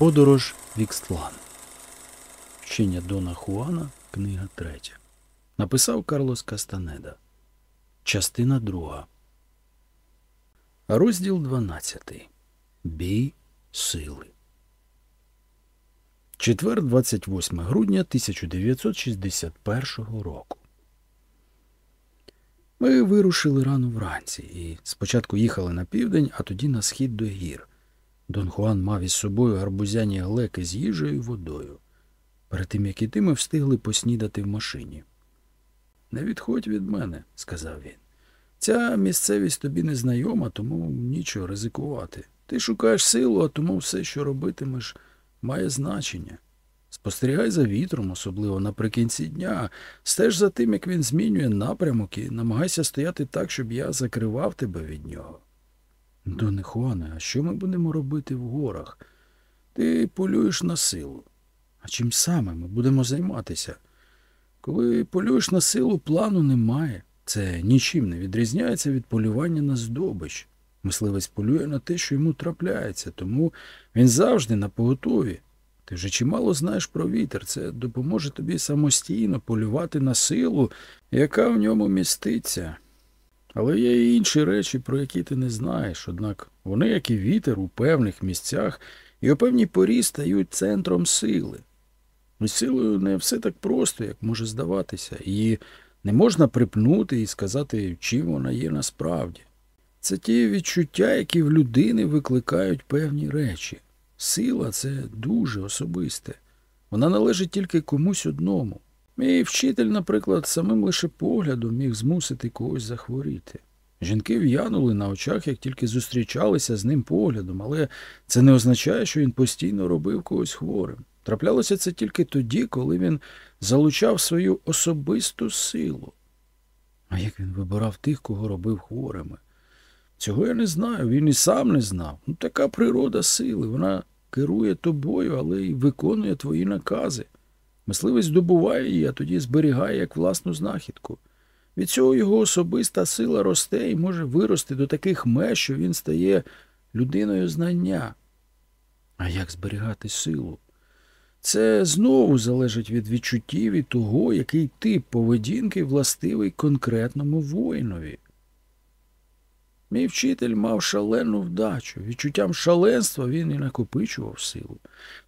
Подорож в Ікстлан. Вчення Дона Хуана, книга третя. Написав Карлос Кастанеда. Частина друга. Розділ 12. Бій сили. Четвер, 28 грудня 1961 року. Ми вирушили рано вранці і спочатку їхали на південь, а тоді на схід до гір. Дон Хуан мав із собою гарбузяні глеки з їжею і водою. Перед тим, як іти, ми встигли поснідати в машині. Не відходь від мене, сказав він. Ця місцевість тобі не знайома, тому нічого ризикувати. Ти шукаєш силу, а тому все, що робитимеш, має значення. Спостерігай за вітром, особливо наприкінці дня, стеж за тим, як він змінює напрямок, і намагайся стояти так, щоб я закривав тебе від нього. Доне Хуане, а що ми будемо робити в горах? Ти полюєш на силу. А чим саме ми будемо займатися? Коли полюєш на силу, плану немає. Це нічим не відрізняється від полювання на здобич. Мисливець полює на те, що йому трапляється, тому він завжди на поготові. Ти вже чимало знаєш про вітер. Це допоможе тобі самостійно полювати на силу, яка в ньому міститься. Але є і інші речі, про які ти не знаєш, однак вони, як і вітер, у певних місцях і у певній порі стають центром сили. І силою не все так просто, як може здаватися, її не можна припнути і сказати, чим вона є насправді. Це ті відчуття, які в людини викликають певні речі. Сила це дуже особисте. Вона належить тільки комусь одному. Мій вчитель, наприклад, самим лише поглядом міг змусити когось захворіти. Жінки в'янули на очах, як тільки зустрічалися з ним поглядом, але це не означає, що він постійно робив когось хворим. Траплялося це тільки тоді, коли він залучав свою особисту силу. А як він вибирав тих, кого робив хворими? Цього я не знаю, він і сам не знав. Ну, Така природа сили. Вона керує тобою, але й виконує твої накази. Мисливець здобуває її, а тоді зберігає як власну знахідку. Від цього його особиста сила росте і може вирости до таких меж, що він стає людиною знання. А як зберігати силу? Це знову залежить від відчуттів і того, який тип поведінки властивий конкретному воїнові. Мій вчитель мав шалену вдачу. Відчуттям шаленства він і накопичував силу.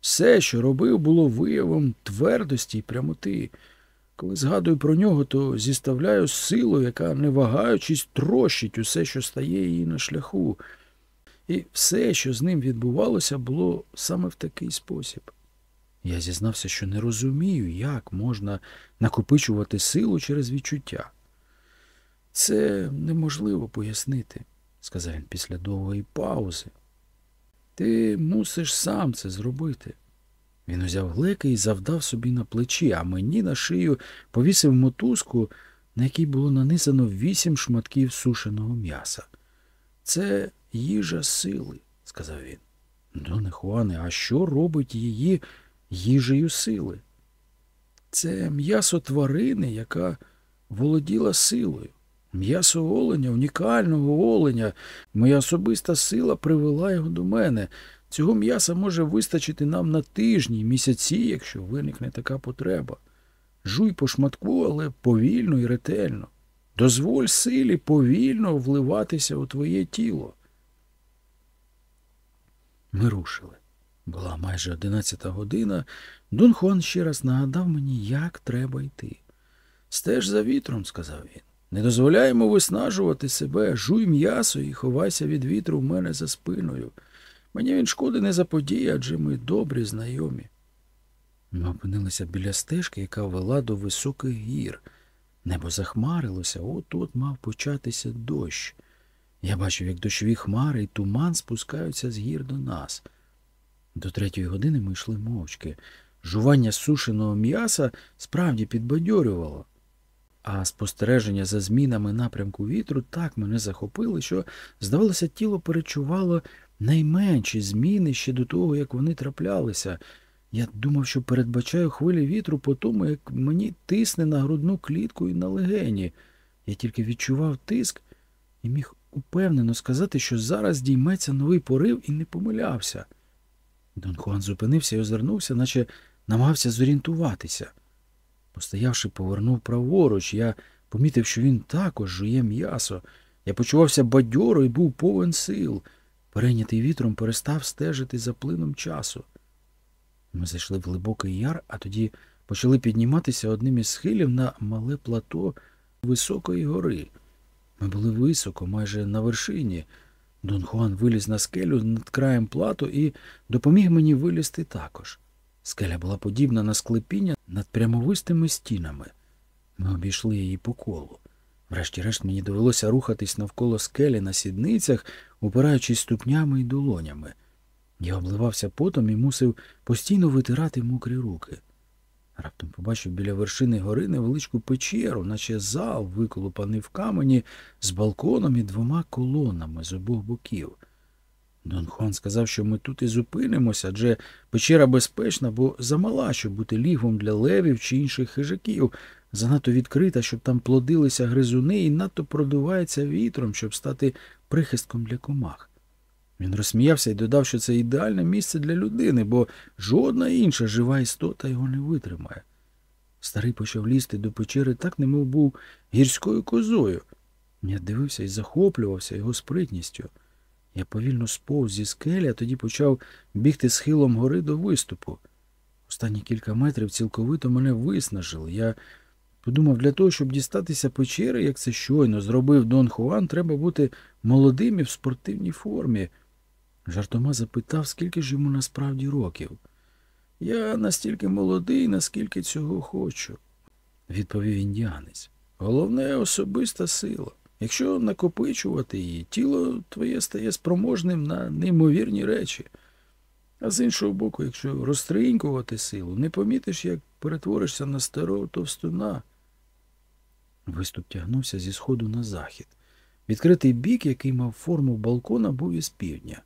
Все, що робив, було виявом твердості і прямоти. Коли згадую про нього, то зіставляю силу, яка, не вагаючись, трощить усе, що стає її на шляху. І все, що з ним відбувалося, було саме в такий спосіб. Я зізнався, що не розумію, як можна накопичувати силу через відчуття. Це неможливо пояснити, сказав він після довгої паузи. Ти мусиш сам це зробити. Він узяв глеки і завдав собі на плечі, а мені на шию повісив мотузку, на якій було нанизано вісім шматків сушеного м'яса. Це їжа сили, сказав він. Доне Хуане, а що робить її їжею сили? Це м'ясо тварини, яка володіла силою. М'ясо оленя, унікального оленя. Моя особиста сила привела його до мене. Цього м'яса може вистачити нам на тижні, місяці, якщо виникне така потреба. Жуй по шматку, але повільно і ретельно. Дозволь силі повільно вливатися у твоє тіло. Ми рушили. Була майже одинадцята година. Дон Хуан ще раз нагадав мені, як треба йти. Стеж за вітром, сказав він. Не дозволяємо виснажувати себе, жуй м'ясо і ховайся від вітру в мене за спиною. Мені він шкоди не заподіє, адже ми добрі знайомі. Ми опинилися біля стежки, яка вела до високих гір. Небо захмарилося, от от мав початися дощ. Я бачив, як дощові хмари і туман спускаються з гір до нас. До третьої години ми йшли мовчки. Жування сушеного м'яса справді підбадьорювало. А спостереження за змінами напрямку вітру так мене захопили, що, здавалося, тіло перечувало найменші зміни ще до того, як вони траплялися. Я думав, що передбачаю хвилі вітру по тому, як мені тисне на грудну клітку і на легені. Я тільки відчував тиск і міг упевнено сказати, що зараз дійметься новий порив і не помилявся. Дон Хуан зупинився і озирнувся, наче намагався зорієнтуватися. Постоявши, повернув праворуч, я помітив, що він також жує м'ясо. Я почувався бадьоро і був повен сил. Перейнятий вітром перестав стежити за плином часу. Ми зайшли в глибокий яр, а тоді почали підніматися одним із схилів на мале плато високої гори. Ми були високо, майже на вершині. Дон Хуан виліз на скелю над краєм плату і допоміг мені вилізти також. Скеля була подібна на склепіння над прямовистими стінами. Ми обійшли її по колу. Врешті-решт мені довелося рухатись навколо скелі на сідницях, упираючись ступнями і долонями. Я обливався потом і мусив постійно витирати мокрі руки. Раптом побачив біля вершини гори невеличку печеру, наче зал, виколупаний в камені, з балконом і двома колонами з обох боків. Дон Хуан сказав, що ми тут і зупинимося, адже печера безпечна, бо замала, щоб бути лігвом для левів чи інших хижаків, занадто відкрита, щоб там плодилися гризуни, і надто продувається вітром, щоб стати прихистком для комах. Він розсміявся і додав, що це ідеальне місце для людини, бо жодна інша жива істота його не витримає. Старий почав лізти до печери так, немов був гірською козою. Я дивився і захоплювався його спритністю. Я повільно сповз зі скелі, а тоді почав бігти схилом гори до виступу. Останні кілька метрів цілковито мене виснажили. Я подумав, для того, щоб дістатися печери, як це щойно зробив Дон Хуан, треба бути молодим і в спортивній формі. Жартома запитав, скільки ж йому насправді років. Я настільки молодий, наскільки цього хочу, відповів індіанець. Головне особиста сила. Якщо накопичувати її, тіло твоє стає спроможним на неймовірні речі. А з іншого боку, якщо розтринькувати силу, не помітиш, як перетворишся на старого товстуна. Виступ тягнувся зі сходу на захід. Відкритий бік, який мав форму балкона, був із півдня.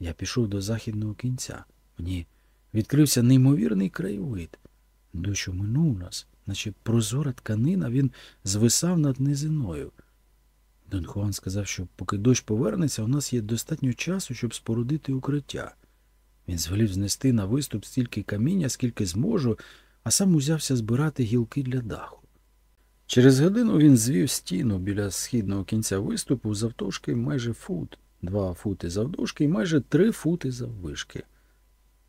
Я пішов до західного кінця. Мені відкрився неймовірний краєвид. Дощ минув нас, наче прозора тканина, він звисав над низиною. Дон Хуан сказав, що поки дощ повернеться, у нас є достатньо часу, щоб спорудити укриття. Він звелів знести на виступ стільки каміння, скільки зможу, а сам узявся збирати гілки для даху. Через годину він звів стіну біля східного кінця виступу завтовшки майже фут, два фути завдовжки і майже три фути заввишки.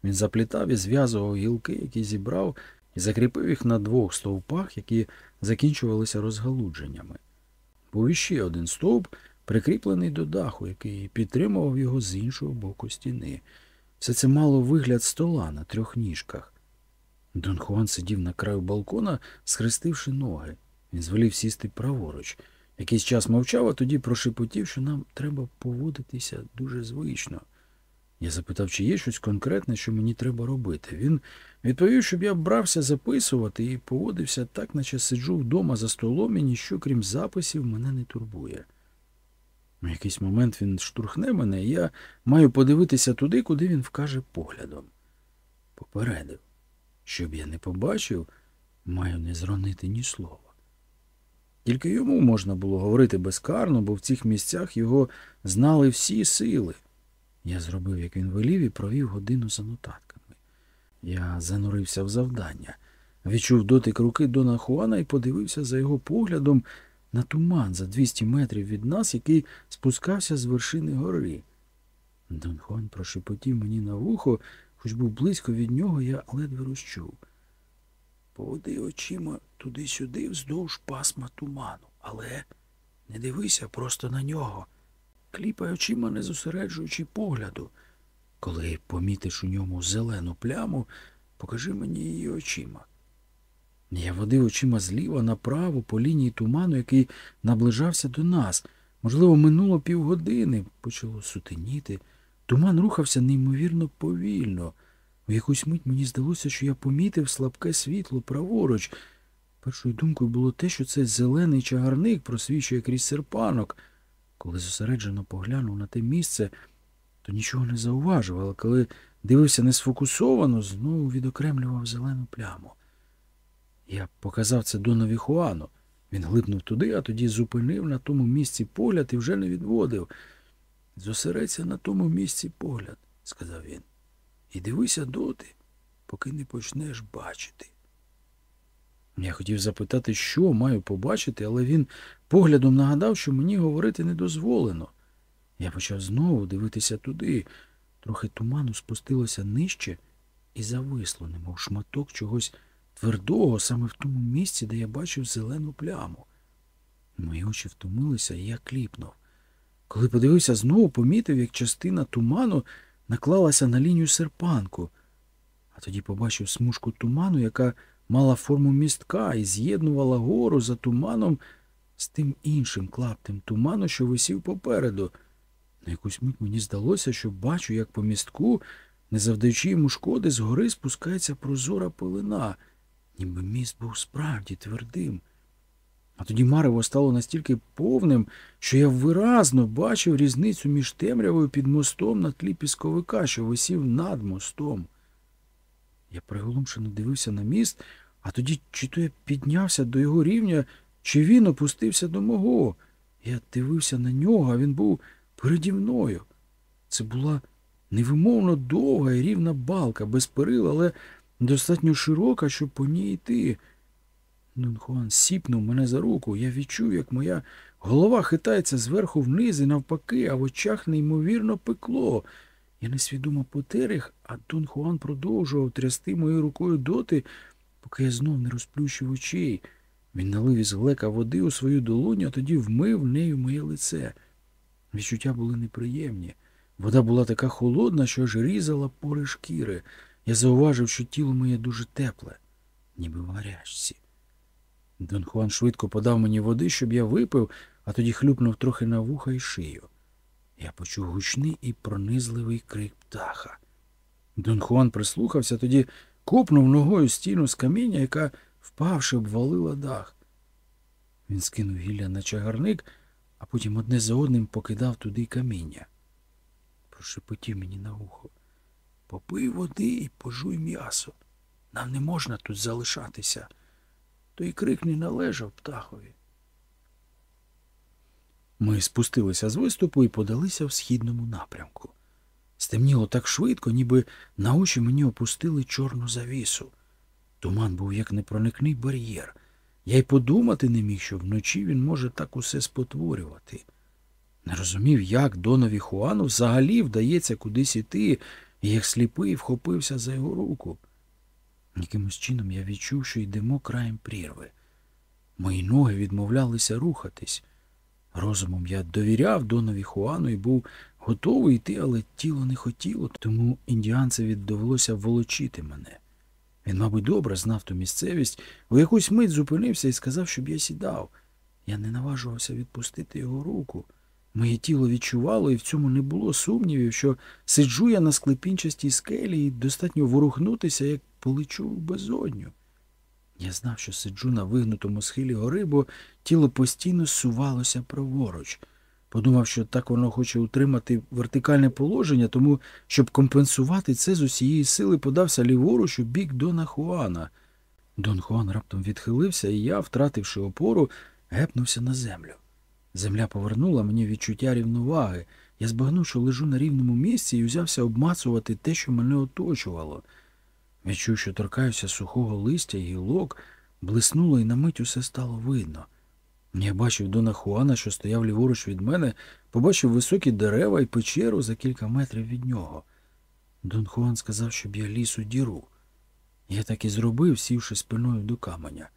Він заплітав і зв'язував гілки, які зібрав, і закріпив їх на двох стовпах, які закінчувалися розгалудженнями. Був іще один стовп, прикріплений до даху, який підтримував його з іншого боку стіни. Все це мало вигляд стола на трьох ніжках. Дон Хуан сидів на краю балкона, схрестивши ноги. Він звелів сісти праворуч. Якийсь час мовчав, а тоді прошепотів, що нам треба поводитися дуже звично. Я запитав, чи є щось конкретне, що мені треба робити. Він відповів, щоб я брався записувати і поводився так, наче сиджу вдома за столом і ніщо, крім записів, мене не турбує. В якийсь момент він штурхне мене, і я маю подивитися туди, куди він вкаже поглядом. Попередив, щоб я не побачив, маю не зронити ні слова. Тільки йому можна було говорити безкарно, бо в цих місцях його знали всі сили. Я зробив, як він велів, і провів годину за нотатками. Я занурився в завдання, відчув дотик руки Дона Хуана і подивився за його поглядом на туман за 200 метрів від нас, який спускався з вершини гори. Дон Хуан прошепотів мені на вухо, хоч був близько від нього, я ледве розчув. Поводи очима туди-сюди вздовж пасма туману, але не дивися просто на нього. Кліпай очима, не зосереджуючи погляду. Коли помітиш у ньому зелену пляму, покажи мені її очима. Я водив очима зліва направо по лінії туману, який наближався до нас. Можливо, минуло півгодини, почало сутеніти. Туман рухався неймовірно повільно. У якусь мить мені здалося, що я помітив слабке світло праворуч. Першою думкою було те, що це зелений чагарник просвічує крізь серпанок. Коли зосереджено поглянув на те місце, то нічого не зауважив, але коли дивився несфокусовано, знову відокремлював зелену пляму. Я показав це Донові Хуану. Він глипнув туди, а тоді зупинив на тому місці погляд і вже не відводив. Зосередься на тому місці погляд, сказав він. і дивися доти, поки не почнеш бачити. Я хотів запитати, що маю побачити, але він поглядом нагадав, що мені говорити не дозволено. Я почав знову дивитися туди. Трохи туману спустилося нижче і зависло, немов шматок чогось твердого саме в тому місці, де я бачив зелену пляму. Мої очі втомилися, і я кліпнув. Коли подивився, знову помітив, як частина туману наклалася на лінію серпанку, а тоді побачив смужку туману, яка мала форму містка і з'єднувала гору за туманом з тим іншим клаптем туману, що висів попереду. На якусь мить мені здалося, що бачу, як по містку, не завдаючи йому шкоди, згори спускається прозора пилина, ніби міст був справді твердим. А тоді марево стало настільки повним, що я виразно бачив різницю між темрявою під мостом на тлі пісковика, що висів над мостом. Я приголомшено дивився на міст, а тоді чи то я піднявся до його рівня, чи він опустився до мого. Я дивився на нього, а він був переді мною. Це була невимовно довга і рівна балка, без перил, але достатньо широка, щоб по ній йти. Дон Хуан сіпнув мене за руку. Я відчув, як моя голова хитається зверху вниз і навпаки, а в очах неймовірно пекло. Я несвідомо потеряг, а Дон Хуан продовжував трясти моєю рукою доти, поки я знов не розплющив очей. Він налив із глека води у свою долоню, а тоді вмив нею моє лице. Відчуття були неприємні. Вода була така холодна, що аж різала пори шкіри. Я зауважив, що тіло моє дуже тепле, ніби в гарячці. Дон Хуан швидко подав мені води, щоб я випив, а тоді хлюпнув трохи на вуха і шию. Я почув гучний і пронизливий крик птаха. Дон Хуан прислухався, тоді копнув ногою стіну з каміння, яка, впавши, обвалила дах. Він скинув гілля на чагарник, а потім одне за одним покидав туди каміння. Прошепотів мені на вухо. Попий води і пожуй м'ясо. Нам не можна тут залишатися. Той крик не належав птахові. Ми спустилися з виступу і подалися в східному напрямку. Стемніло так швидко, ніби на очі мені опустили чорну завісу. Туман був як непроникний бар'єр. Я й подумати не міг, що вночі він може так усе спотворювати. Не розумів, як донові Хуану взагалі вдається кудись іти, і як сліпий вхопився за його руку. Якимось чином я відчув, що йдемо краєм прірви. Мої ноги відмовлялися рухатись. Розумом я довіряв донові Хуану і був готовий йти, але тіло не хотіло, тому індіанцеві довелося волочити мене. Він, мабуть, добре знав ту місцевість, у якусь мить зупинився і сказав, щоб я сідав. Я не наважувався відпустити його руку. Моє тіло відчувало, і в цьому не було сумнівів, що сиджу я на склепінчастій скелі і достатньо ворухнутися, як полечу в безодню. Я знав, що сиджу на вигнутому схилі гори, бо тіло постійно сувалося праворуч. Подумав, що так воно хоче утримати вертикальне положення, тому, щоб компенсувати це з усієї сили, подався ліворуч у бік Дона Хуана. Дон Хуан раптом відхилився, і я, втративши опору, гепнувся на землю. Земля повернула мені відчуття рівноваги. Я збагнув, що лежу на рівному місці і взявся обмацувати те, що мене оточувало. Відчув, що торкаюся сухого листя і гілок, блиснуло, і на мить усе стало видно. Я бачив Дона Хуана, що стояв ліворуч від мене, побачив високі дерева і печеру за кілька метрів від нього. Дон Хуан сказав, щоб я ліз у діру. Я так і зробив, сівши спиною до каменя.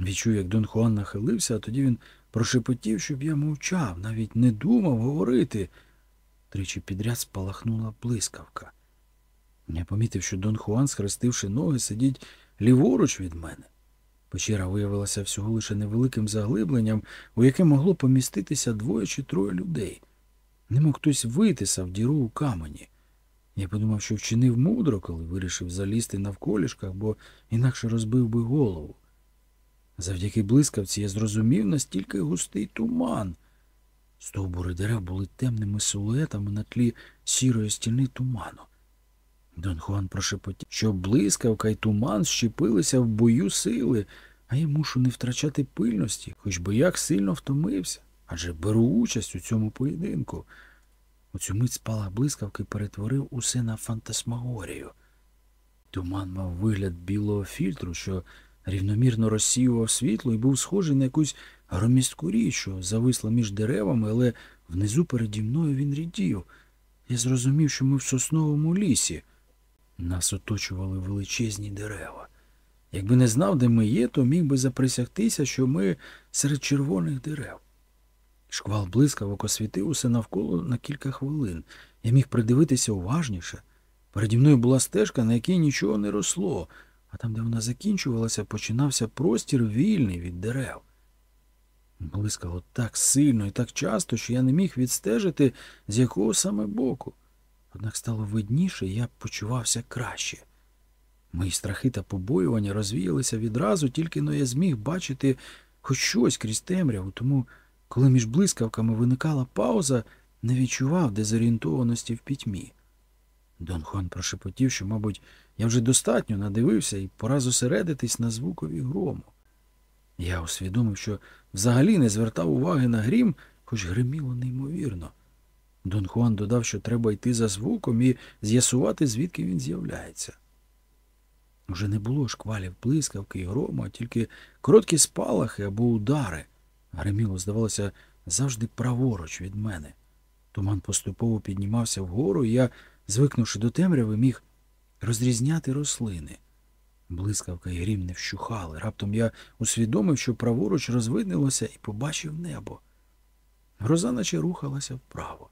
Відчув, як Дон Хуан нахилився, а тоді він прошепотів, щоб я мовчав, навіть не думав говорити. Тричі підряд спалахнула блискавка. Я помітив, що Дон Хуан, схрестивши ноги, сидить ліворуч від мене. Печера виявилася всього лише невеликим заглибленням, у яке могло поміститися двоє чи троє людей. Немов хтось витисав діру у камені. Я подумав, що вчинив мудро, коли вирішив залізти навколішках, бо інакше розбив би голову. Завдяки блискавці я зрозумів настільки густий туман. Стовбури дерев були темними силуетами на тлі сірої стіни туману. Дон Хуан прошепотів, що блискавка й туман щепилися в бою сили, а я мушу не втрачати пильності, хоч би як сильно втомився, адже беру участь у цьому поєдинку. У цю мить спалах блискавки перетворив усе на фантасмагорію. Туман мав вигляд білого фільтру, що рівномірно розсіював світло і був схожий на якусь громістку річ, що зависла між деревами, але внизу переді мною він рідів. Я зрозумів, що ми в сосновому лісі. Нас оточували величезні дерева. Якби не знав, де ми є, то міг би заприсягтися, що ми серед червоних дерев. Шквал блискавок освітив усе навколо на кілька хвилин. Я міг придивитися уважніше. Переді мною була стежка, на якій нічого не росло, а там, де вона закінчувалася, починався простір вільний від дерев. Блискало так сильно і так часто, що я не міг відстежити, з якого саме боку. Однак стало видніше, і я почувався краще. Мої страхи та побоювання розвіялися відразу, тільки но я зміг бачити хоч щось крізь темряву, тому, коли між блискавками виникала пауза, не відчував дезорієнтованості в пітьмі. Дон Хуан прошепотів, що, мабуть, я вже достатньо надивився і пора зосередитись на звукові грому. Я усвідомив, що взагалі не звертав уваги на грім, хоч гриміло неймовірно. Дон Хуан додав, що треба йти за звуком і з'ясувати, звідки він з'являється. Уже не було шквалів блискавки і грому, а тільки короткі спалахи або удари. Гриміло, здавалося, завжди праворуч від мене. Туман поступово піднімався вгору, і я, звикнувши до темряви, міг розрізняти рослини. Блискавка і грім не вщухали. Раптом я усвідомив, що праворуч розвиднилося і побачив небо. Гроза наче рухалася вправо.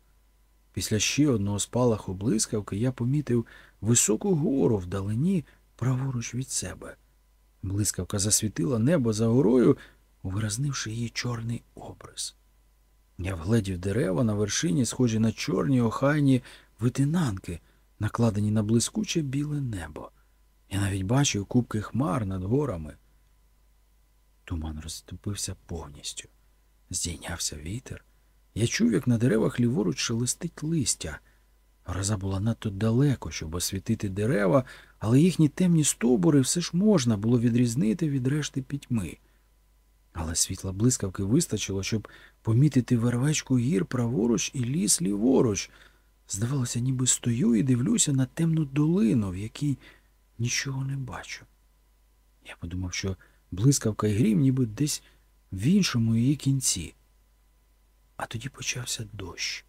Після ще одного спалаху блискавки я помітив високу гору вдалині праворуч від себе. Блискавка засвітила небо за горою, увиразнивши її чорний образ. Я вгледів дерева на вершині, схожі на чорні охайні витинанки, накладені на блискуче біле небо. Я навіть бачив кубки хмар над горами. Туман розступився повністю. Здійнявся вітер. Я чув, як на деревах ліворуч шелестить листя. Гроза була надто далеко, щоб освітити дерева, але їхні темні стовбури все ж можна було відрізнити від решти пітьми. Але світла блискавки вистачило, щоб помітити вервечку гір праворуч і ліс ліворуч. Здавалося, ніби стою і дивлюся на темну долину, в якій нічого не бачу. Я подумав, що блискавка і грім ніби десь в іншому її кінці. А тоді почався дощ.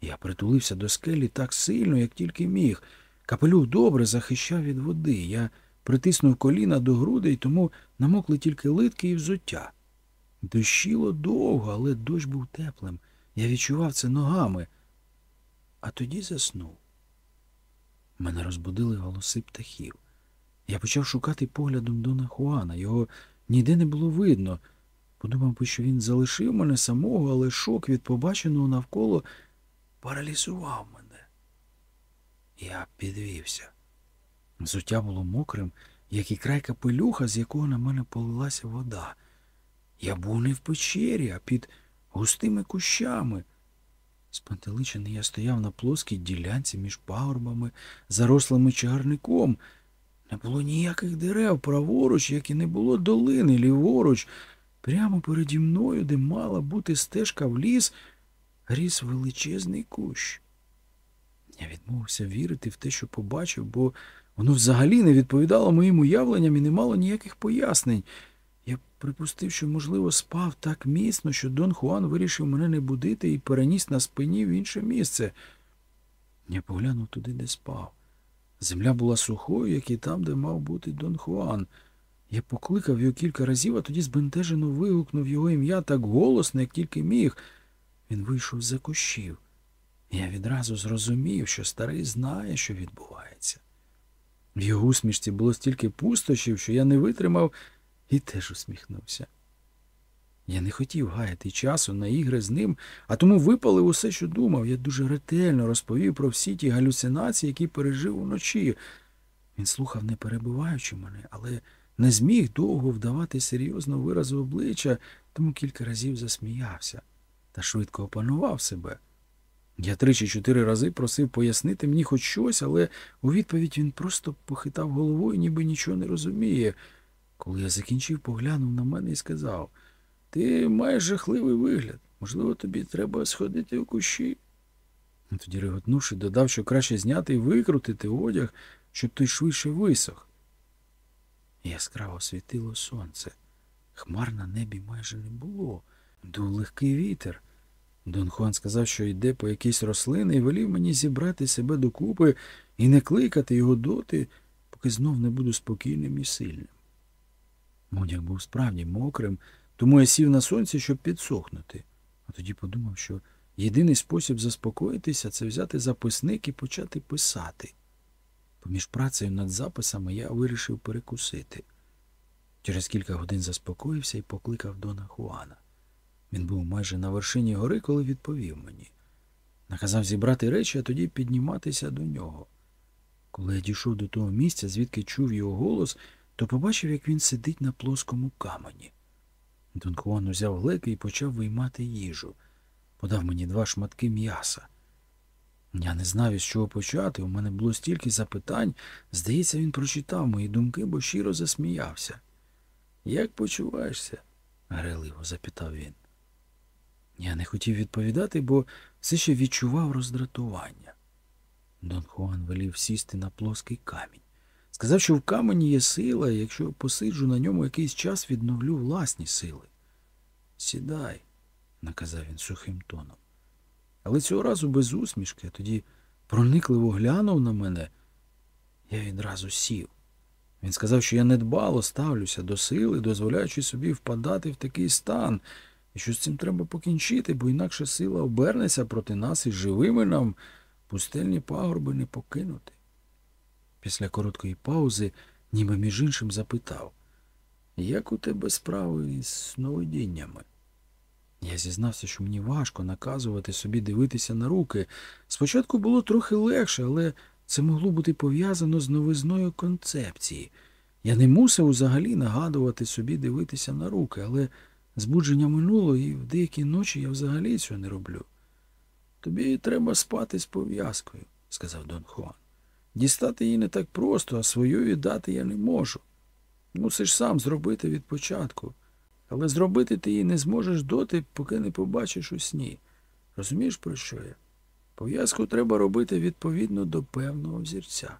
Я притулився до скелі так сильно, як тільки міг. Капелюх добре захищав від води. Я притиснув коліна до грудей, тому намокли тільки литки і взуття. Дощило довго, але дощ був теплим. Я відчував це ногами, а тоді заснув. Мене розбудили голоси птахів. Я почав шукати поглядом Дона Хуана. Його ніде не було видно. Подумав би, що він залишив мене самого, але шок від побаченого навколо паралізував мене. Я підвівся. Взуття було мокрим, як і край капелюха, з якого на мене полилася вода. Я був не в печері, а під густими кущами. Спантеличений я стояв на плоскій ділянці між пагорбами, зарослими чагарником. Не було ніяких дерев праворуч, як і не було долини ліворуч. Прямо переді мною, де мала бути стежка в ліс, ріс величезний кущ. Я відмовився вірити в те, що побачив, бо воно взагалі не відповідало моїм уявленням і не мало ніяких пояснень. Я припустив, що, можливо, спав так міцно, що Дон Хуан вирішив мене не будити і переніс на спині в інше місце. Я поглянув туди, де спав. Земля була сухою, як і там, де мав бути Дон Хуан. Я покликав його кілька разів, а тоді збентежено вигукнув його ім'я так голосно, як тільки міг. Він вийшов за кущів. Я відразу зрозумів, що старий знає, що відбувається. В його усмішці було стільки пустощів, що я не витримав і теж усміхнувся. Я не хотів гаяти часу на ігри з ним, а тому випалив усе, що думав. Я дуже ретельно розповів про всі ті галюцинації, які пережив уночі. Він слухав, не перебиваючи мене, але не зміг довго вдавати серйозно виразу обличчя, тому кілька разів засміявся та швидко опанував себе. Я три чи чотири рази просив пояснити мені хоч щось, але у відповідь він просто похитав головою, ніби нічого не розуміє. Коли я закінчив, поглянув на мене і сказав Ти маєш жахливий вигляд. Можливо, тобі треба сходити у кущі. Тоді реготнувши, додав, що краще зняти і викрутити одяг, щоб той швидше висох. Яскраво світило сонце. Хмар на небі майже не було. Дув легкий вітер. Дон Хуан сказав, що йде по якійсь рослини і велів мені зібрати себе докупи і не кликати його доти, поки знов не буду спокійним і сильним. Одяг був справді мокрим, тому я сів на сонці, щоб підсохнути. А тоді подумав, що єдиний спосіб заспокоїтися це взяти записник і почати писати. Поміж працею над записами я вирішив перекусити. Через кілька годин заспокоївся і покликав Дона Хуана. Він був майже на вершині гори, коли відповів мені. Наказав зібрати речі, а тоді підніматися до нього. Коли я дійшов до того місця, звідки чув його голос, то побачив, як він сидить на плоскому камені. Дон Хуан узяв глеки і почав виймати їжу. Подав мені два шматки м'яса. Я не знав, із чого почати. У мене було стільки запитань. Здається, він прочитав мої думки, бо щиро засміявся. Як почуваєшся? греливо запитав він. Я не хотів відповідати, бо все ще відчував роздратування. Дон Хуан велів сісти на плоский камінь. Сказав, що в камені є сила, і якщо посиджу на ньому якийсь час, відновлю власні сили. Сідай, наказав він сухим тоном. Але цього разу без усмішки, тоді проникливо глянув на мене. Я відразу сів. Він сказав, що я недбало ставлюся до сили, дозволяючи собі впадати в такий стан, і що з цим треба покінчити, бо інакше сила обернеться проти нас і живими нам пустельні пагорби не покинути. Після короткої паузи, ніби між іншим, запитав, як у тебе справи із сновидіннями? Я зізнався, що мені важко наказувати собі дивитися на руки. Спочатку було трохи легше, але це могло бути пов'язано з новизною концепції. Я не мусив взагалі нагадувати собі дивитися на руки, але збудження минуло, і в деякі ночі я взагалі цього не роблю. Тобі треба спати з пов'язкою, сказав Дон Хуан. Дістати її не так просто, а свою віддати я не можу. Мусиш сам зробити від початку. Але зробити ти її не зможеш доти, поки не побачиш у сні. Розумієш, про що я? Пов'язку треба робити відповідно до певного взірця.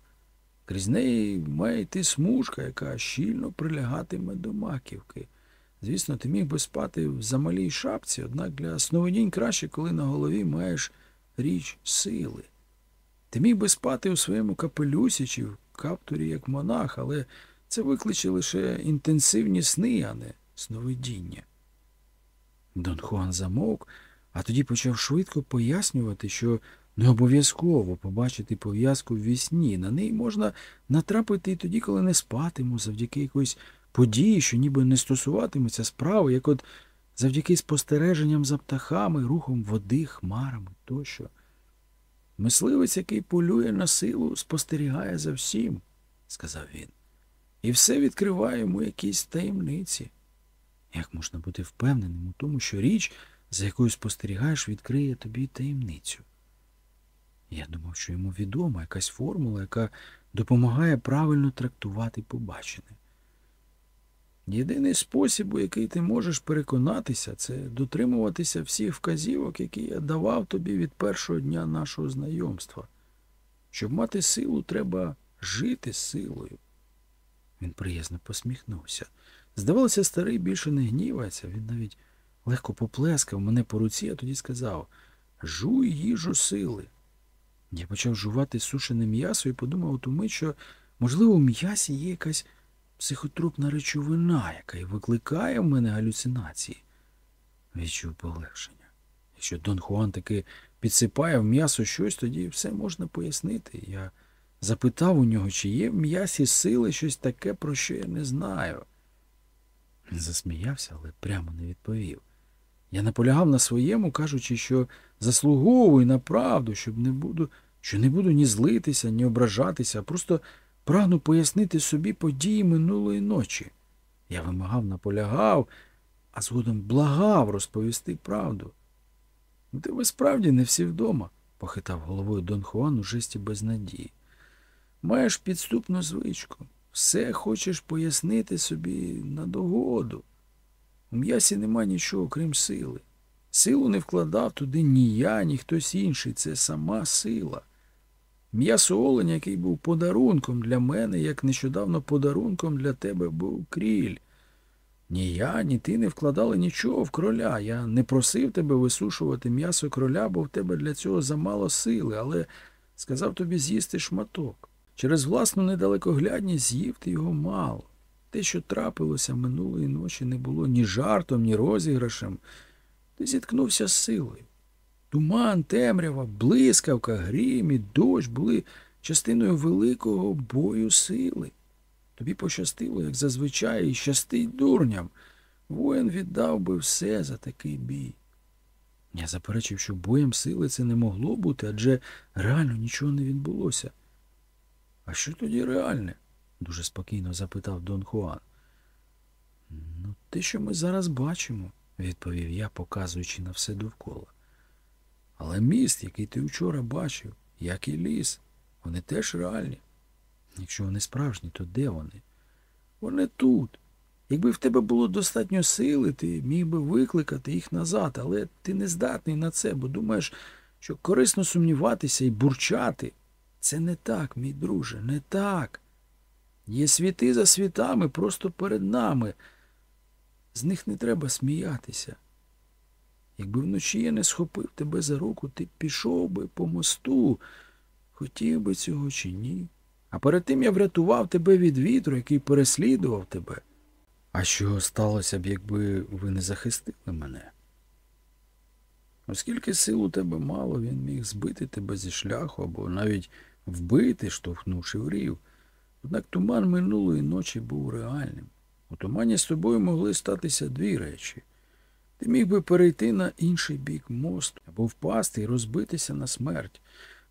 Крізь неї має йти смужка, яка щільно прилягатиме до маківки. Звісно, ти міг би спати в замалій шапці, однак для сновидінь краще, коли на голові маєш річ сили. Ти міг би спати у своєму капелюсі чи в каптурі як монах, але це викличе лише інтенсивні сни, а не сновидіння. Дон Хуан замовк, а тоді почав швидко пояснювати, що не обов'язково побачити пов'язку в вісні. На неї можна натрапити і тоді, коли не спатиму, завдяки якоїсь події, що ніби не стосуватиметься справи, як от завдяки спостереженням за птахами, рухом води, хмарами тощо. Мисливець, який полює на силу, спостерігає за всім, сказав він, і все відкриває йому якісь таємниці. Як можна бути впевненим у тому, що річ, за якою спостерігаєш, відкриє тобі таємницю? Я думав, що йому відома якась формула, яка допомагає правильно трактувати побачене. Єдиний спосіб, у який ти можеш переконатися, це дотримуватися всіх вказівок, які я давав тобі від першого дня нашого знайомства. Щоб мати силу, треба жити силою. Він приязно посміхнувся. Здавалося, старий більше не гнівається, він навіть легко поплескав мене по руці, а тоді сказав Жуй їжу сили. Я почав жувати сушене м'ясо і подумав у мить, що, можливо, у м'ясі є якась психотропна речовина, яка й викликає в мене галюцинації. Відчув полегшення. Якщо Дон Хуан таки підсипає в м'ясо щось, тоді все можна пояснити. Я запитав у нього, чи є в м'ясі сили щось таке, про що я не знаю. Він засміявся, але прямо не відповів. Я наполягав на своєму, кажучи, що заслуговую на правду, щоб не буду, що не буду ні злитися, ні ображатися, а просто прагну пояснити собі події минулої ночі. Я вимагав, наполягав, а згодом благав розповісти правду. «Ну, ти ви справді не всі вдома, похитав головою Дон Хуан у жесті безнадії. Маєш підступну звичку. Все хочеш пояснити собі на догоду. У м'ясі нема нічого, крім сили. Силу не вкладав туди ні я, ні хтось інший. Це сама сила. М'ясо оленя, який був подарунком для мене, як нещодавно подарунком для тебе був кріль. Ні я, ні ти не вкладали нічого в кроля. Я не просив тебе висушувати м'ясо кроля, бо в тебе для цього замало сили, але сказав тобі з'їсти шматок. Через власну недалекоглядність з'їв ти його мало. Те, що трапилося минулої ночі, не було ні жартом, ні розіграшем. Ти зіткнувся з силою. Туман, темрява, блискавка, грім і дощ були частиною великого бою сили. Тобі пощастило, як зазвичай, і щастить дурням. Воїн віддав би все за такий бій. Я заперечив, що боєм сили це не могло бути, адже реально нічого не відбулося. А що тоді реальне? дуже спокійно запитав Дон Хуан. Ну, те, що ми зараз бачимо, відповів я, показуючи на все довкола. Але міст, який ти вчора бачив, як і ліс, вони теж реальні. Якщо вони справжні, то де вони? Вони тут. Якби в тебе було достатньо сили, ти міг би викликати їх назад, але ти не здатний на це, бо думаєш, що корисно сумніватися і бурчати. Це не так, мій друже, не так. Є світи за світами просто перед нами. З них не треба сміятися. Якби вночі я не схопив тебе за руку, ти пішов би по мосту, хотів би цього чи ні. А перед тим я врятував тебе від вітру, який переслідував тебе. А що сталося б, якби ви не захистили мене? Оскільки сил у тебе мало, він міг збити тебе зі шляху або навіть вбити, штовхнувши в рів. Однак туман минулої ночі був реальним. У тумані з тобою могли статися дві речі. Ти міг би перейти на інший бік мосту або впасти і розбитися на смерть.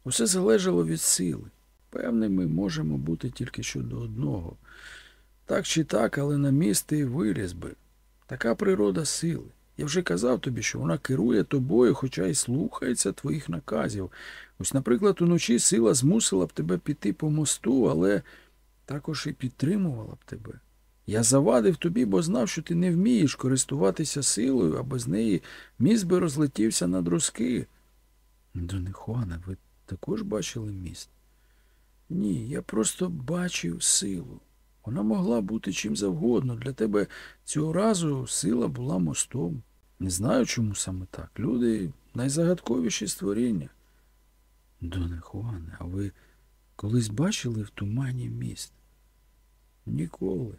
Усе залежало від сили. Певне, ми можемо бути тільки щодо одного. Так чи так, але на міст ти виліз би. Така природа сили. Я вже казав тобі, що вона керує тобою, хоча й слухається твоїх наказів. Ось, наприклад, уночі сила змусила б тебе піти по мосту, але також і підтримувала б тебе. Я завадив тобі, бо знав, що ти не вмієш користуватися силою, а без неї міст би розлетівся на друзки. Доне Хуане, ви також бачили міст? Ні, я просто бачив силу. Вона могла бути чим завгодно. Для тебе цього разу сила була мостом. Не знаю, чому саме так. Люди найзагадковіші створіння. Доне Хуане, а ви колись бачили в тумані міст? Ніколи.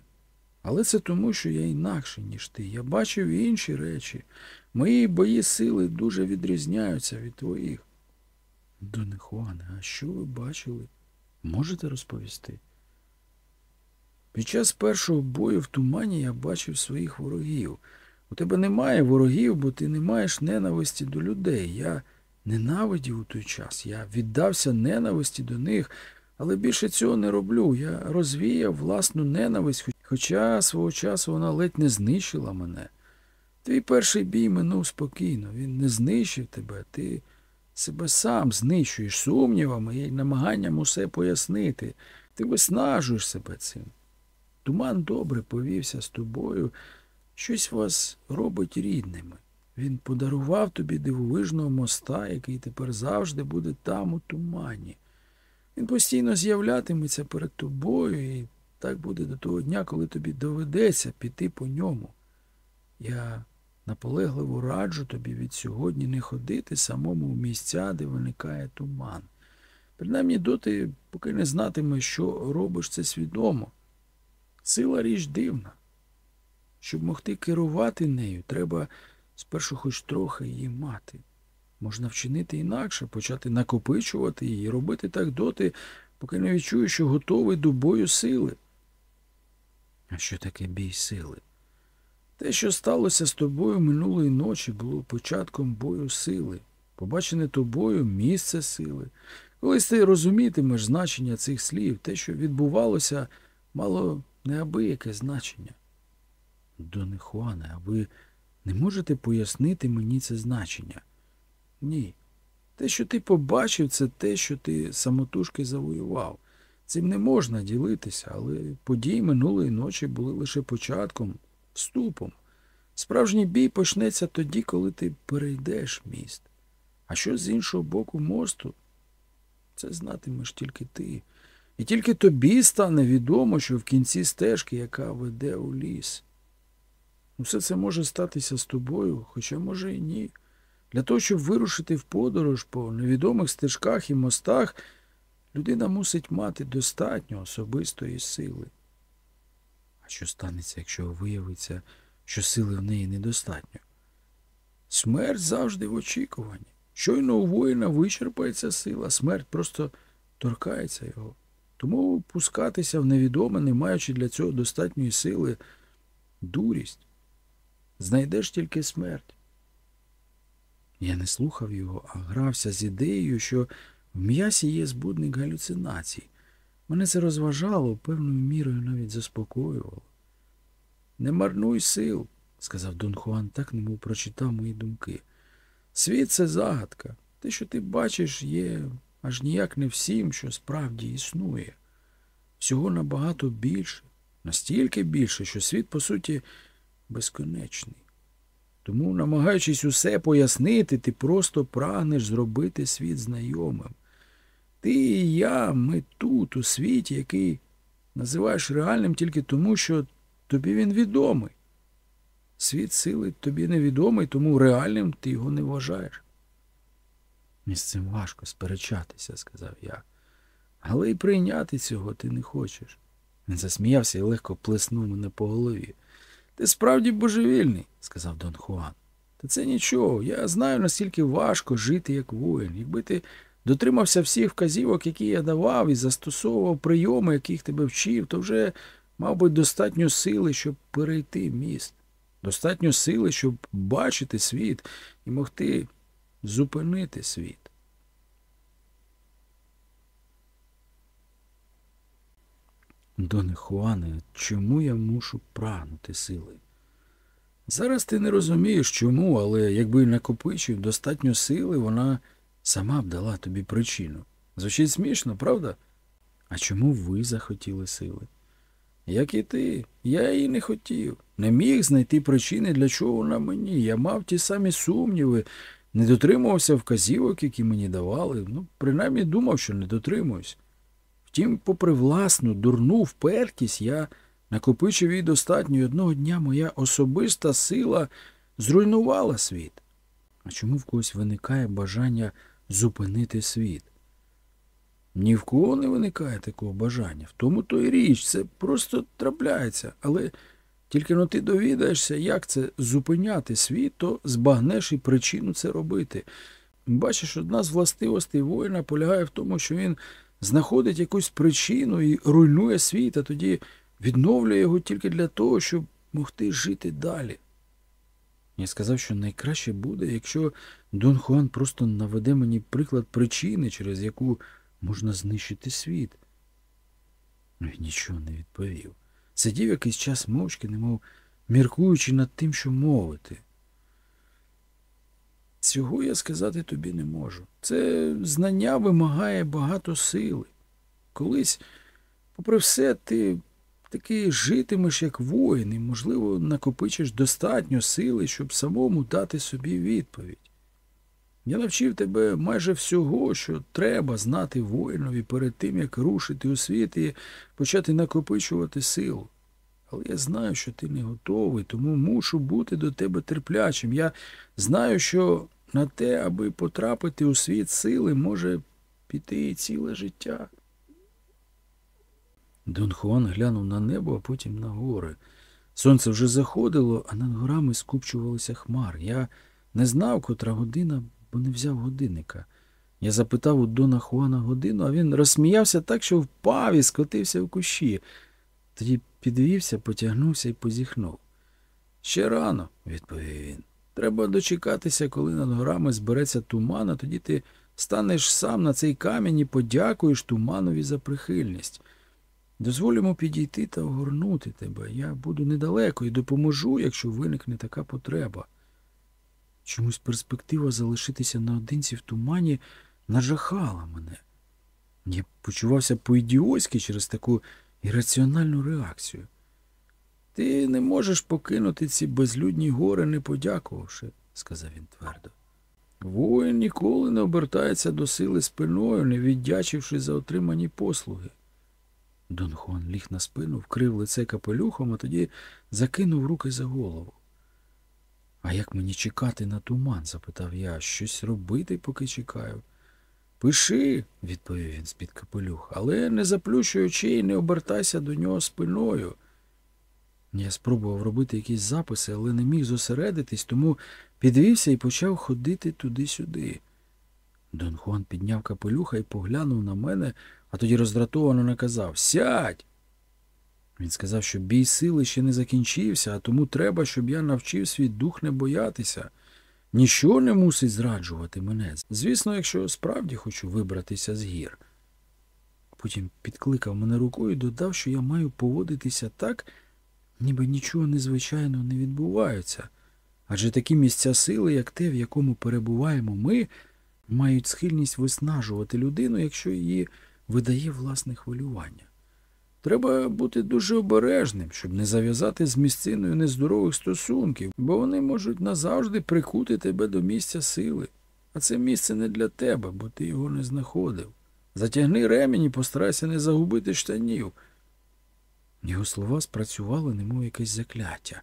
Але це тому, що я інакший, ніж ти. Я бачив інші речі. Мої бої сили дуже відрізняються від твоїх. Доне Хуане, а що ви бачили? Можете розповісти? Під час першого бою в тумані я бачив своїх ворогів. У тебе немає ворогів, бо ти не маєш ненависті до людей. Я ненавидів у той час. Я віддався ненависті до них, але більше цього не роблю. Я розвіяв власну ненависть, хоча свого часу вона ледь не знищила мене. Твій перший бій минув спокійно, він не знищив тебе, ти себе сам знищуєш сумнівами і намаганням усе пояснити. Ти виснажуєш себе цим. Туман добре повівся з тобою, щось вас робить рідними. Він подарував тобі дивовижного моста, який тепер завжди буде там, у тумані. Він постійно з'являтиметься перед тобою, і так буде до того дня, коли тобі доведеться піти по ньому. Я наполегливо раджу тобі від сьогодні не ходити самому в місця, де виникає туман. Принаймні доти, поки не знатимеш, що робиш це свідомо. Сила річ дивна. Щоб могти керувати нею, треба спершу хоч трохи її мати. Можна вчинити інакше, почати накопичувати її, робити так доти, поки не відчуєш, що готовий до бою сили. А що таке бій сили? Те, що сталося з тобою минулої ночі, було початком бою сили, побачене тобою місце сили. Колись ти розумітимеш значення цих слів, те, що відбувалося, мало неабияке значення. Доне Хуане, а ви не можете пояснити мені це значення? Ні. Те, що ти побачив, це те, що ти самотужки завоював. Цим не можна ділитися, але події минулої ночі були лише початком, вступом. Справжній бій почнеться тоді, коли ти перейдеш міст. А що з іншого боку мосту, це знатимеш тільки ти. І тільки тобі стане відомо, що в кінці стежки, яка веде у ліс. Усе це може статися з тобою, хоча може і ні. Для того, щоб вирушити в подорож по невідомих стежках і мостах, людина мусить мати достатньо особистої сили. А що станеться, якщо виявиться, що сили в неї недостатньо? Смерть завжди в очікуванні. Щойно у воїна вичерпається сила, смерть просто торкається його. Тому пускатися в невідоме, не маючи для цього достатньої сили, дурість. Знайдеш тільки смерть. Я не слухав його, а грався з ідеєю, що в м'ясі є збудник галюцинацій. Мене це розважало, певною мірою навіть заспокоювало. Не марнуй сил, сказав Дон Хуан, так немов прочитав мої думки. Світ це загадка. Те, що ти бачиш, є аж ніяк не всім, що справді існує. Всього набагато більше, настільки більше, що світ, по суті, безконечний. Тому, намагаючись усе пояснити, ти просто прагнеш зробити світ знайомим. Ти і я, ми тут, у світі, який називаєш реальним тільки тому, що тобі він відомий. Світ сили тобі невідомий, тому реальним ти його не вважаєш. Мені цим важко сперечатися, сказав я. Але й прийняти цього ти не хочеш. Він засміявся і легко плеснув мене по голові. Ти справді божевільний, сказав Дон Хуан. Та це нічого. Я знаю, наскільки важко жити як воїн. Якби ти дотримався всіх вказівок, які я давав, і застосовував прийоми, яких тебе вчив, то вже, мав би, достатньо сили, щоб перейти міст. Достатньо сили, щоб бачити світ і могти зупинити світ. Доне Хуане, чому я мушу прагнути сили? Зараз ти не розумієш чому, але якби накопичив достатньо сили, вона сама б дала тобі причину. Звучить смішно, правда? А чому ви захотіли сили? Як і ти, я її не хотів. Не міг знайти причини, для чого вона мені. Я мав ті самі сумніви, не дотримувався вказівок, які мені давали. Ну, принаймні думав, що не дотримуюсь. Втім, попри власну, дурну впертість, я накопичив її достатньо, і одного дня моя особиста сила зруйнувала світ. А чому в когось виникає бажання зупинити світ? Ні в кого не виникає такого бажання. В тому то й річ, це просто трапляється. Але тільки но ти довідаєшся, як це зупиняти світ, то збагнеш і причину це робити. Бачиш, одна з властивостей воїна полягає в тому, що він знаходить якусь причину і руйнує світ, а тоді відновлює його тільки для того, щоб могти жити далі. Я сказав, що найкраще буде, якщо Дон Хуан просто наведе мені приклад причини, через яку можна знищити світ. Ну, Він нічого не відповів. Сидів якийсь час мовчки, немов міркуючи над тим, що мовити. Цього я сказати тобі не можу. Це знання вимагає багато сили. Колись, попри все, ти таки житимеш як воїн і, можливо, накопичиш достатньо сили, щоб самому дати собі відповідь. Я навчив тебе майже всього, що треба знати воїнові перед тим, як рушити у світ і почати накопичувати силу. Але я знаю, що ти не готовий, тому мушу бути до тебе терплячим. Я знаю, що на те, аби потрапити у світ сили, може піти ціле життя. Дон Хуан глянув на небо, а потім на гори. Сонце вже заходило, а над горами скупчувалися хмар. Я не знав, котра година, бо не взяв годинника. Я запитав у Дона Хуана годину, а він розсміявся так, що впав і скотився в кущі. Тоді підвівся, потягнувся і позіхнув. Ще рано, відповів він. Треба дочекатися, коли над горами збереться туман, а тоді ти станеш сам на цей камінь і подякуєш туманові за прихильність. Дозволимо підійти та огорнути тебе. Я буду недалеко і допоможу, якщо виникне така потреба. Чомусь перспектива залишитися наодинці в тумані нажахала мене. Я почувався по-ідіотськи через таку ірраціональну реакцію. Ти не можеш покинути ці безлюдні гори, не подякувавши, сказав він твердо. Воїн ніколи не обертається до сили спиною, не віддячивши за отримані послуги. Дон Хуан ліг на спину, вкрив лице капелюхом, а тоді закинув руки за голову. А як мені чекати на туман? запитав я. Щось робити, поки чекаю. Пиши, відповів він з-під капелюха, але не заплющуй очей і не обертайся до нього спиною. Я спробував робити якісь записи, але не міг зосередитись, тому підвівся і почав ходити туди-сюди. Дон Хуан підняв капелюха і поглянув на мене, а тоді роздратовано наказав Сядь. Він сказав, що бій сили ще не закінчився, а тому треба, щоб я навчив свій дух не боятися. Ніщо не мусить зраджувати мене. Звісно, якщо справді хочу вибратися з гір. Потім підкликав мене рукою і додав, що я маю поводитися так, ніби нічого незвичайного не відбувається. Адже такі місця сили, як те, в якому перебуваємо ми, мають схильність виснажувати людину, якщо її видає власне хвилювання. Треба бути дуже обережним, щоб не зав'язати з місциною нездорових стосунків, бо вони можуть назавжди прикути тебе до місця сили. А це місце не для тебе, бо ти його не знаходив. Затягни ремінь і постарайся не загубити штанів. Його слова спрацювали, немов якесь закляття.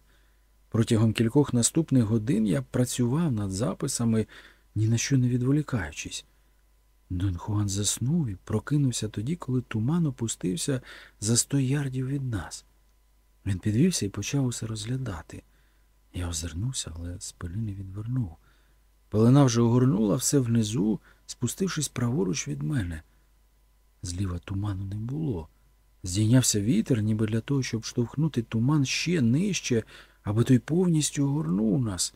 Протягом кількох наступних годин я працював над записами, ні на що не відволікаючись. Дон Хуан заснув і прокинувся тоді, коли туман опустився за сто ярдів від нас. Він підвівся і почав усе розглядати. Я озирнувся, але не відвернув. Пелена вже огорнула все внизу, спустившись праворуч від мене. Зліва туману не було. Здійнявся вітер, ніби для того, щоб штовхнути туман ще нижче, аби той повністю огорнув нас.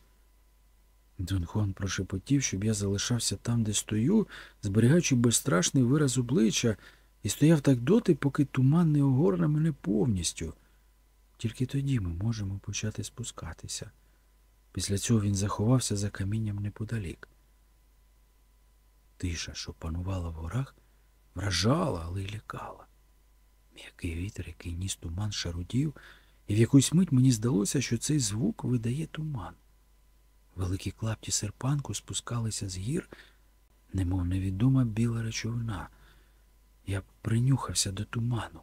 Дон Хуан прошепотів, щоб я залишався там, де стою, зберігаючи безстрашний вираз обличчя, і стояв так доти, поки туман не огорне мене повністю. Тільки тоді ми можемо почати спускатися. Після цього він заховався за камінням неподалік. Тиша, що панувала в горах, вражала, але й лякала. М'який вітер, який ніс туман шарудів, і в якусь мить мені здалося, що цей звук видає туман. Великі клапті серпанку спускалися з гір, немов невідома біла речовина. Я принюхався до туману.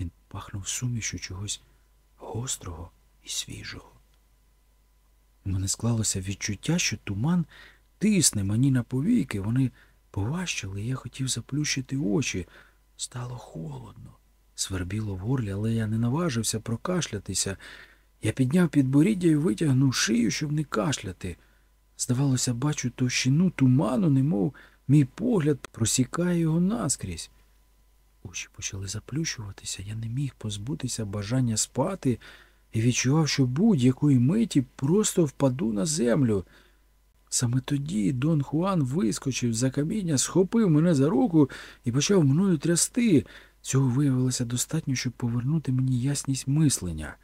Він пахнув сумішю чогось гострого і свіжого. У мене склалося відчуття, що туман тисне мені на повіки, вони поважчали, я хотів заплющити очі. Стало холодно, свербіло в горлі, але я не наважився прокашлятися. Я підняв підборіддя і витягнув шию, щоб не кашляти. Здавалося, бачу товщину туману, немов мій погляд просікає його наскрізь. Очі почали заплющуватися, я не міг позбутися бажання спати і відчував, що будь-якої миті просто впаду на землю. Саме тоді Дон Хуан вискочив за каміння, схопив мене за руку і почав мною трясти. Цього виявилося достатньо, щоб повернути мені ясність мислення.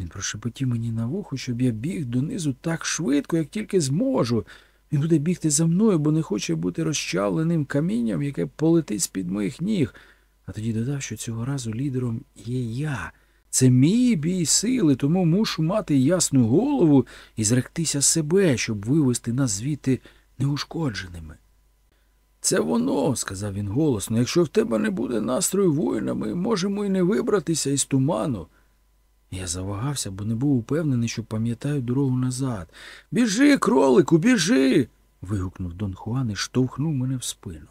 Він прошепотів мені на вухо, щоб я біг донизу так швидко, як тільки зможу. Він буде бігти за мною, бо не хоче бути розчавленим камінням, яке полетить з-під моїх ніг. А тоді додав, що цього разу лідером є я. Це мій бій сили, тому мушу мати ясну голову і зректися себе, щоб вивести нас звідти неушкодженими. Це воно, сказав він голосно. Якщо в тебе не буде настрою воїна, ми можемо і не вибратися із туману. Я завагався, бо не був упевнений, що пам'ятаю дорогу назад. Біжи, кролику, біжи. вигукнув Дон Хуан і штовхнув мене в спину.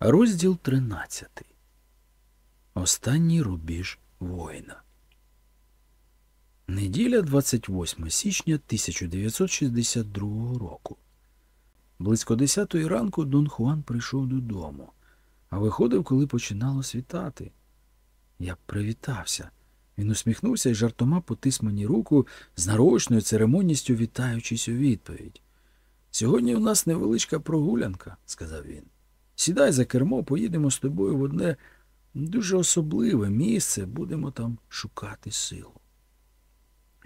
Розділ тринадцятий. Останній рубіж воїна. Неділя 28 січня 1962 року. Близько десятої ранку Дон Хуан прийшов додому, а виходив, коли починало світати. Я привітався. Він усміхнувся і жартома потис мені руку з нарочною церемонністю вітаючись у відповідь. Сьогодні у нас невеличка прогулянка, сказав він. Сідай за кермо, поїдемо з тобою в одне дуже особливе місце, будемо там шукати силу.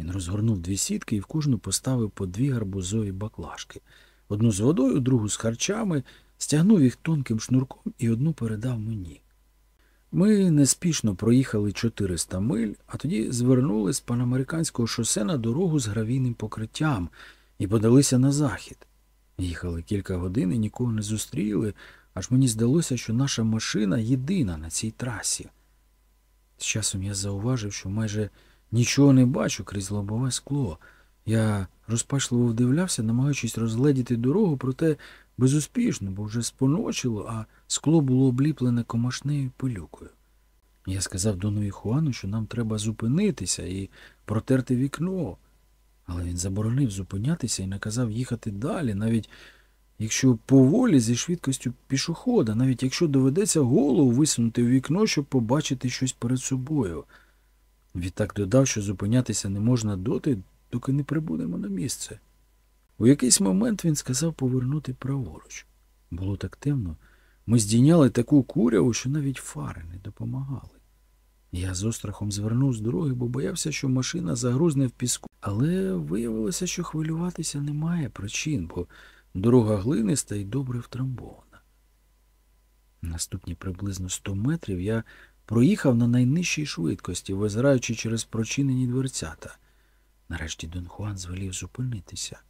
Він розгорнув дві сітки і в кожну поставив по дві гарбузові баклажки. Одну з водою, другу з харчами, стягнув їх тонким шнурком і одну передав мені. Ми неспішно проїхали 400 миль, а тоді звернули з панамериканського шосе на дорогу з гравійним покриттям і подалися на захід. Їхали кілька годин і нікого не зустріли, аж мені здалося, що наша машина єдина на цій трасі. З часом я зауважив, що майже нічого не бачу крізь лобове скло. Я розпачливо вдивлявся, намагаючись розгледіти дорогу, проте безуспішно, бо вже споночило, а скло було обліплене комашнею пилюкою. Я сказав Донові Хуану, що нам треба зупинитися і протерти вікно, але він заборонив зупинятися і наказав їхати далі, навіть якщо поволі зі швидкістю пішохода, навіть якщо доведеться голову висунути в вікно, щоб побачити щось перед собою. Відтак додав, що зупинятися не можна доти, доки не прибудемо на місце. У якийсь момент він сказав повернути праворуч. Було так темно. Ми здійняли таку куряву, що навіть фари не допомагали. Я з острахом звернув з дороги, бо боявся, що машина загрузне в піску, але виявилося, що хвилюватися немає причин, бо дорога глиниста і добре втрамбована. Наступні приблизно 100 метрів я проїхав на найнижчій швидкості, визираючи через прочинені дверцята. Нарешті Дон Хуан звелів зупинитися.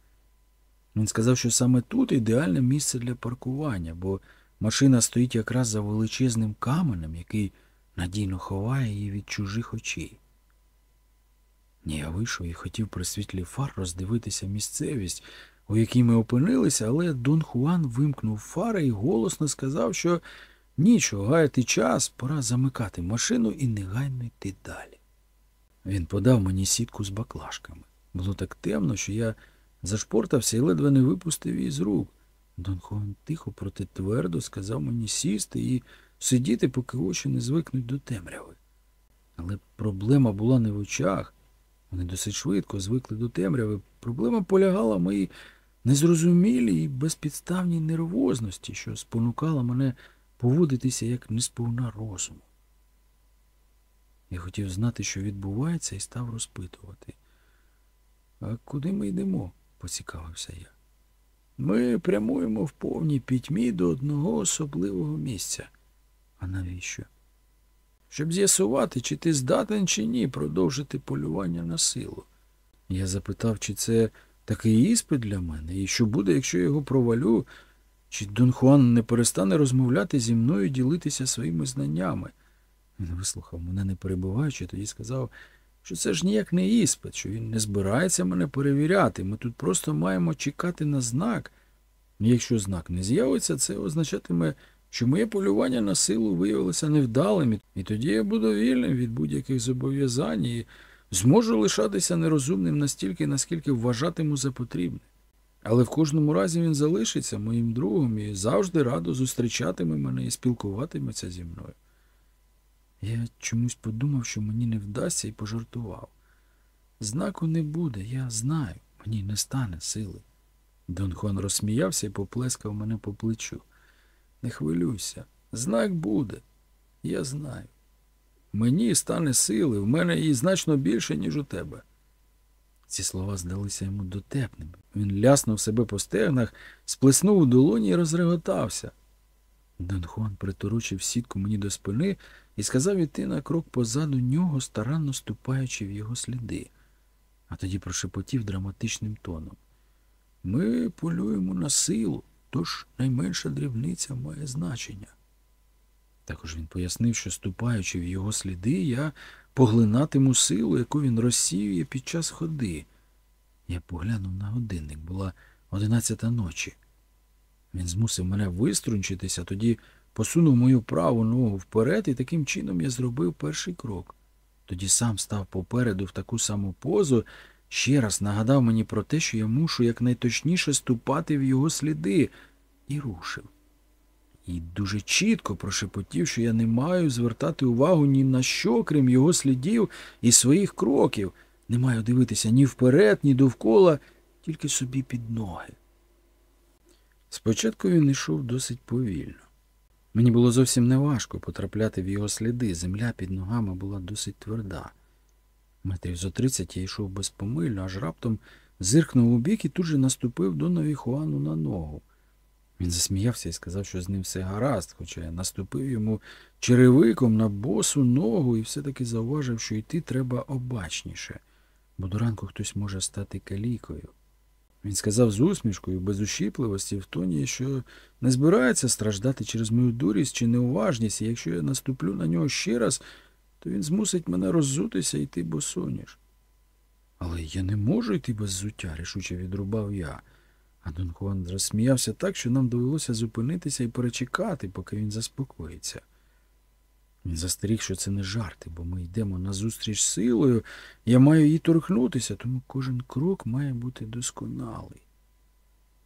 Він сказав, що саме тут ідеальне місце для паркування, бо машина стоїть якраз за величезним каменем, який надійно ховає її від чужих очей. Ні, Я вийшов і хотів при світлі фар роздивитися місцевість, у якій ми опинилися, але Дон Хуан вимкнув фари і голосно сказав, що нічого гаяти час, пора замикати машину і негайно йти далі. Він подав мені сітку з баклажками. Було так темно, що я зашпортався і ледве не випустив її з рук. Дон Хуан тихо, проте твердо сказав мені сісти і сидіти, поки очі не звикнуть до темряви. Але проблема була не в очах. Вони досить швидко звикли до темряви. Проблема полягала в моїй незрозумілій і безпідставній нервозності, що спонукала мене поводитися як несповна розуму. Я хотів знати, що відбувається, і став розпитувати. А куди ми йдемо? Поцікавився я. Ми прямуємо в повній пітьмі до одного особливого місця. А навіщо? Щоб з'ясувати, чи ти здатен, чи ні, продовжити полювання на силу. Я запитав, чи це такий іспит для мене, і що буде, якщо я його провалю, чи Дон Хуан не перестане розмовляти зі мною ділитися своїми знаннями. Він вислухав мене не перебуваючи, тоді сказав, що це ж ніяк не іспит, що він не збирається мене перевіряти. Ми тут просто маємо чекати на знак. Якщо знак не з'явиться, це означатиме, що моє полювання на силу виявилося невдалим, і тоді я буду вільним від будь-яких зобов'язань і зможу лишатися нерозумним настільки, наскільки вважатиму за потрібне. Але в кожному разі він залишиться моїм другом і завжди радо зустрічатиме мене і спілкуватиметься зі мною. Я чомусь подумав, що мені не вдасться, і пожартував. Знаку не буде, я знаю, мені не стане сили. Дон Хуан розсміявся і поплескав мене по плечу. Не хвилюйся, знак буде, я знаю. Мені стане сили, в мене її значно більше, ніж у тебе. Ці слова здалися йому дотепними. Він ляснув себе по стегнах, сплеснув у долоні і розреготався. Дон Хуан приторочив сітку мені до спини і сказав іти на крок позаду нього, старанно ступаючи в його сліди, а тоді прошепотів драматичним тоном. Ми полюємо на силу, тож найменша дрібниця має значення. Також він пояснив, що ступаючи в його сліди, я поглинатиму силу, яку він розсіює під час ходи. Я поглянув на годинник, була одинадцята ночі. Він змусив мене виструнчитися, тоді посунув мою праву ногу вперед, і таким чином я зробив перший крок. Тоді сам став попереду в таку саму позу, ще раз нагадав мені про те, що я мушу якнайточніше ступати в його сліди, і рушив. І дуже чітко прошепотів, що я не маю звертати увагу ні на що, крім його слідів і своїх кроків, не маю дивитися ні вперед, ні довкола, тільки собі під ноги. Спочатку він йшов досить повільно. Мені було зовсім неважко потрапляти в його сліди. Земля під ногами була досить тверда. Метрів зо тридцять я йшов безпомильно, аж раптом зиркнув у бік і тут же наступив до Нові Хуану на ногу. Він засміявся і сказав, що з ним все гаразд, хоча я наступив йому черевиком на босу ногу і все-таки зауважив, що йти треба обачніше, бо до ранку хтось може стати калікою. Він сказав з усмішкою, без ущіпливості в тоні, що не збирається страждати через мою дурість чи неуважність, і якщо я наступлю на нього ще раз, то він змусить мене роззутися і йти босоніж. Але я не можу йти без зуття, рішуче відрубав я. А Дон Хуан розсміявся так, що нам довелося зупинитися і перечекати, поки він заспокоїться. Він застеріг, що це не жарти, бо ми йдемо назустріч силою, я маю її торкнутися, тому кожен крок має бути досконалий.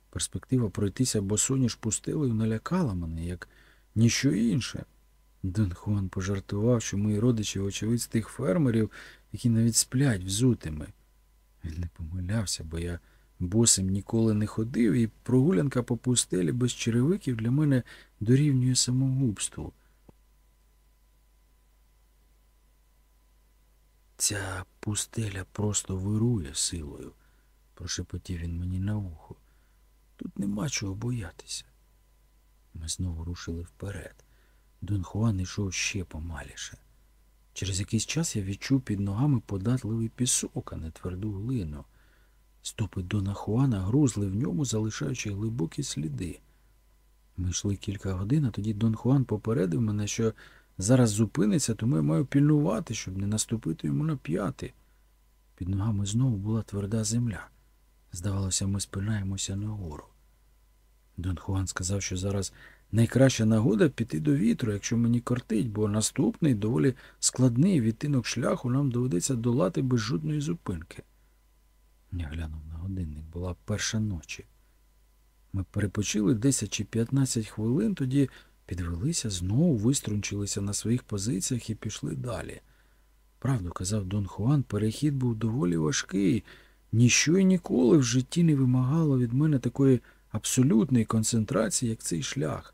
Перспектива пройтися босоніж пустелею налякала мене, як ніщо інше. Дон Хуан пожартував, що мої родичі, очевидь, тих фермерів, які навіть сплять взутими. Він не помилявся, бо я босим ніколи не ходив, і прогулянка по пустелі без черевиків для мене дорівнює самогубству. Ця пустеля просто вирує силою, прошепотів він мені на вухо. Тут нема чого боятися. Ми знову рушили вперед. Дон Хуан йшов ще помаліше. Через якийсь час я відчув під ногами податливий пісок, а не тверду глину. Стопи Дона Хуана грузли в ньому, залишаючи глибокі сліди. Ми йшли кілька годин, а тоді Дон Хуан попередив мене, що зараз зупиниться, тому я маю пільнувати, щоб не наступити йому на п'яти. Під ногами знову була тверда земля. Здавалося, ми спинаємося нагору. Дон Хуан сказав, що зараз найкраща нагода піти до вітру, якщо мені кортить, бо наступний доволі складний відтинок шляху нам доведеться долати без жодної зупинки. Я глянув на годинник, була перша ночі. Ми перепочили 10 чи 15 хвилин, тоді підвелися, знову виструнчилися на своїх позиціях і пішли далі. Правду казав Дон Хуан, перехід був доволі важкий. Ніщо і ніколи в житті не вимагало від мене такої абсолютної концентрації, як цей шлях.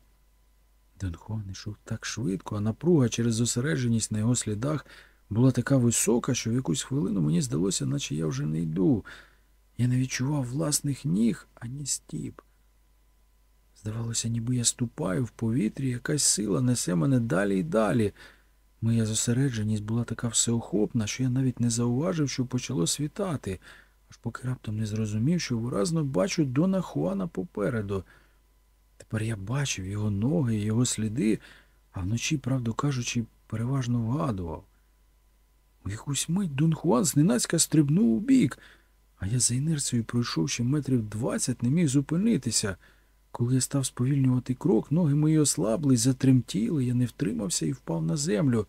Дон Хуан йшов так швидко, а напруга через зосередженість на його слідах була така висока, що в якусь хвилину мені здалося, наче я вже не йду. Я не відчував власних ніг ані стіп. Здавалося, ніби я ступаю в повітрі, якась сила несе мене далі і далі. Моя зосередженість була така всеохопна, що я навіть не зауважив, що почало світати, аж поки раптом не зрозумів, що виразно бачу Дона Хуана попереду. Тепер я бачив його ноги, його сліди, а вночі, правду кажучи, переважно вгадував. У якусь мить Дон Хуан зненацька стрибнув у бік, а я за інерцією пройшов ще метрів двадцять, не міг зупинитися. Коли я став сповільнювати крок, ноги мої ослабли, затремтіли, я не втримався і впав на землю.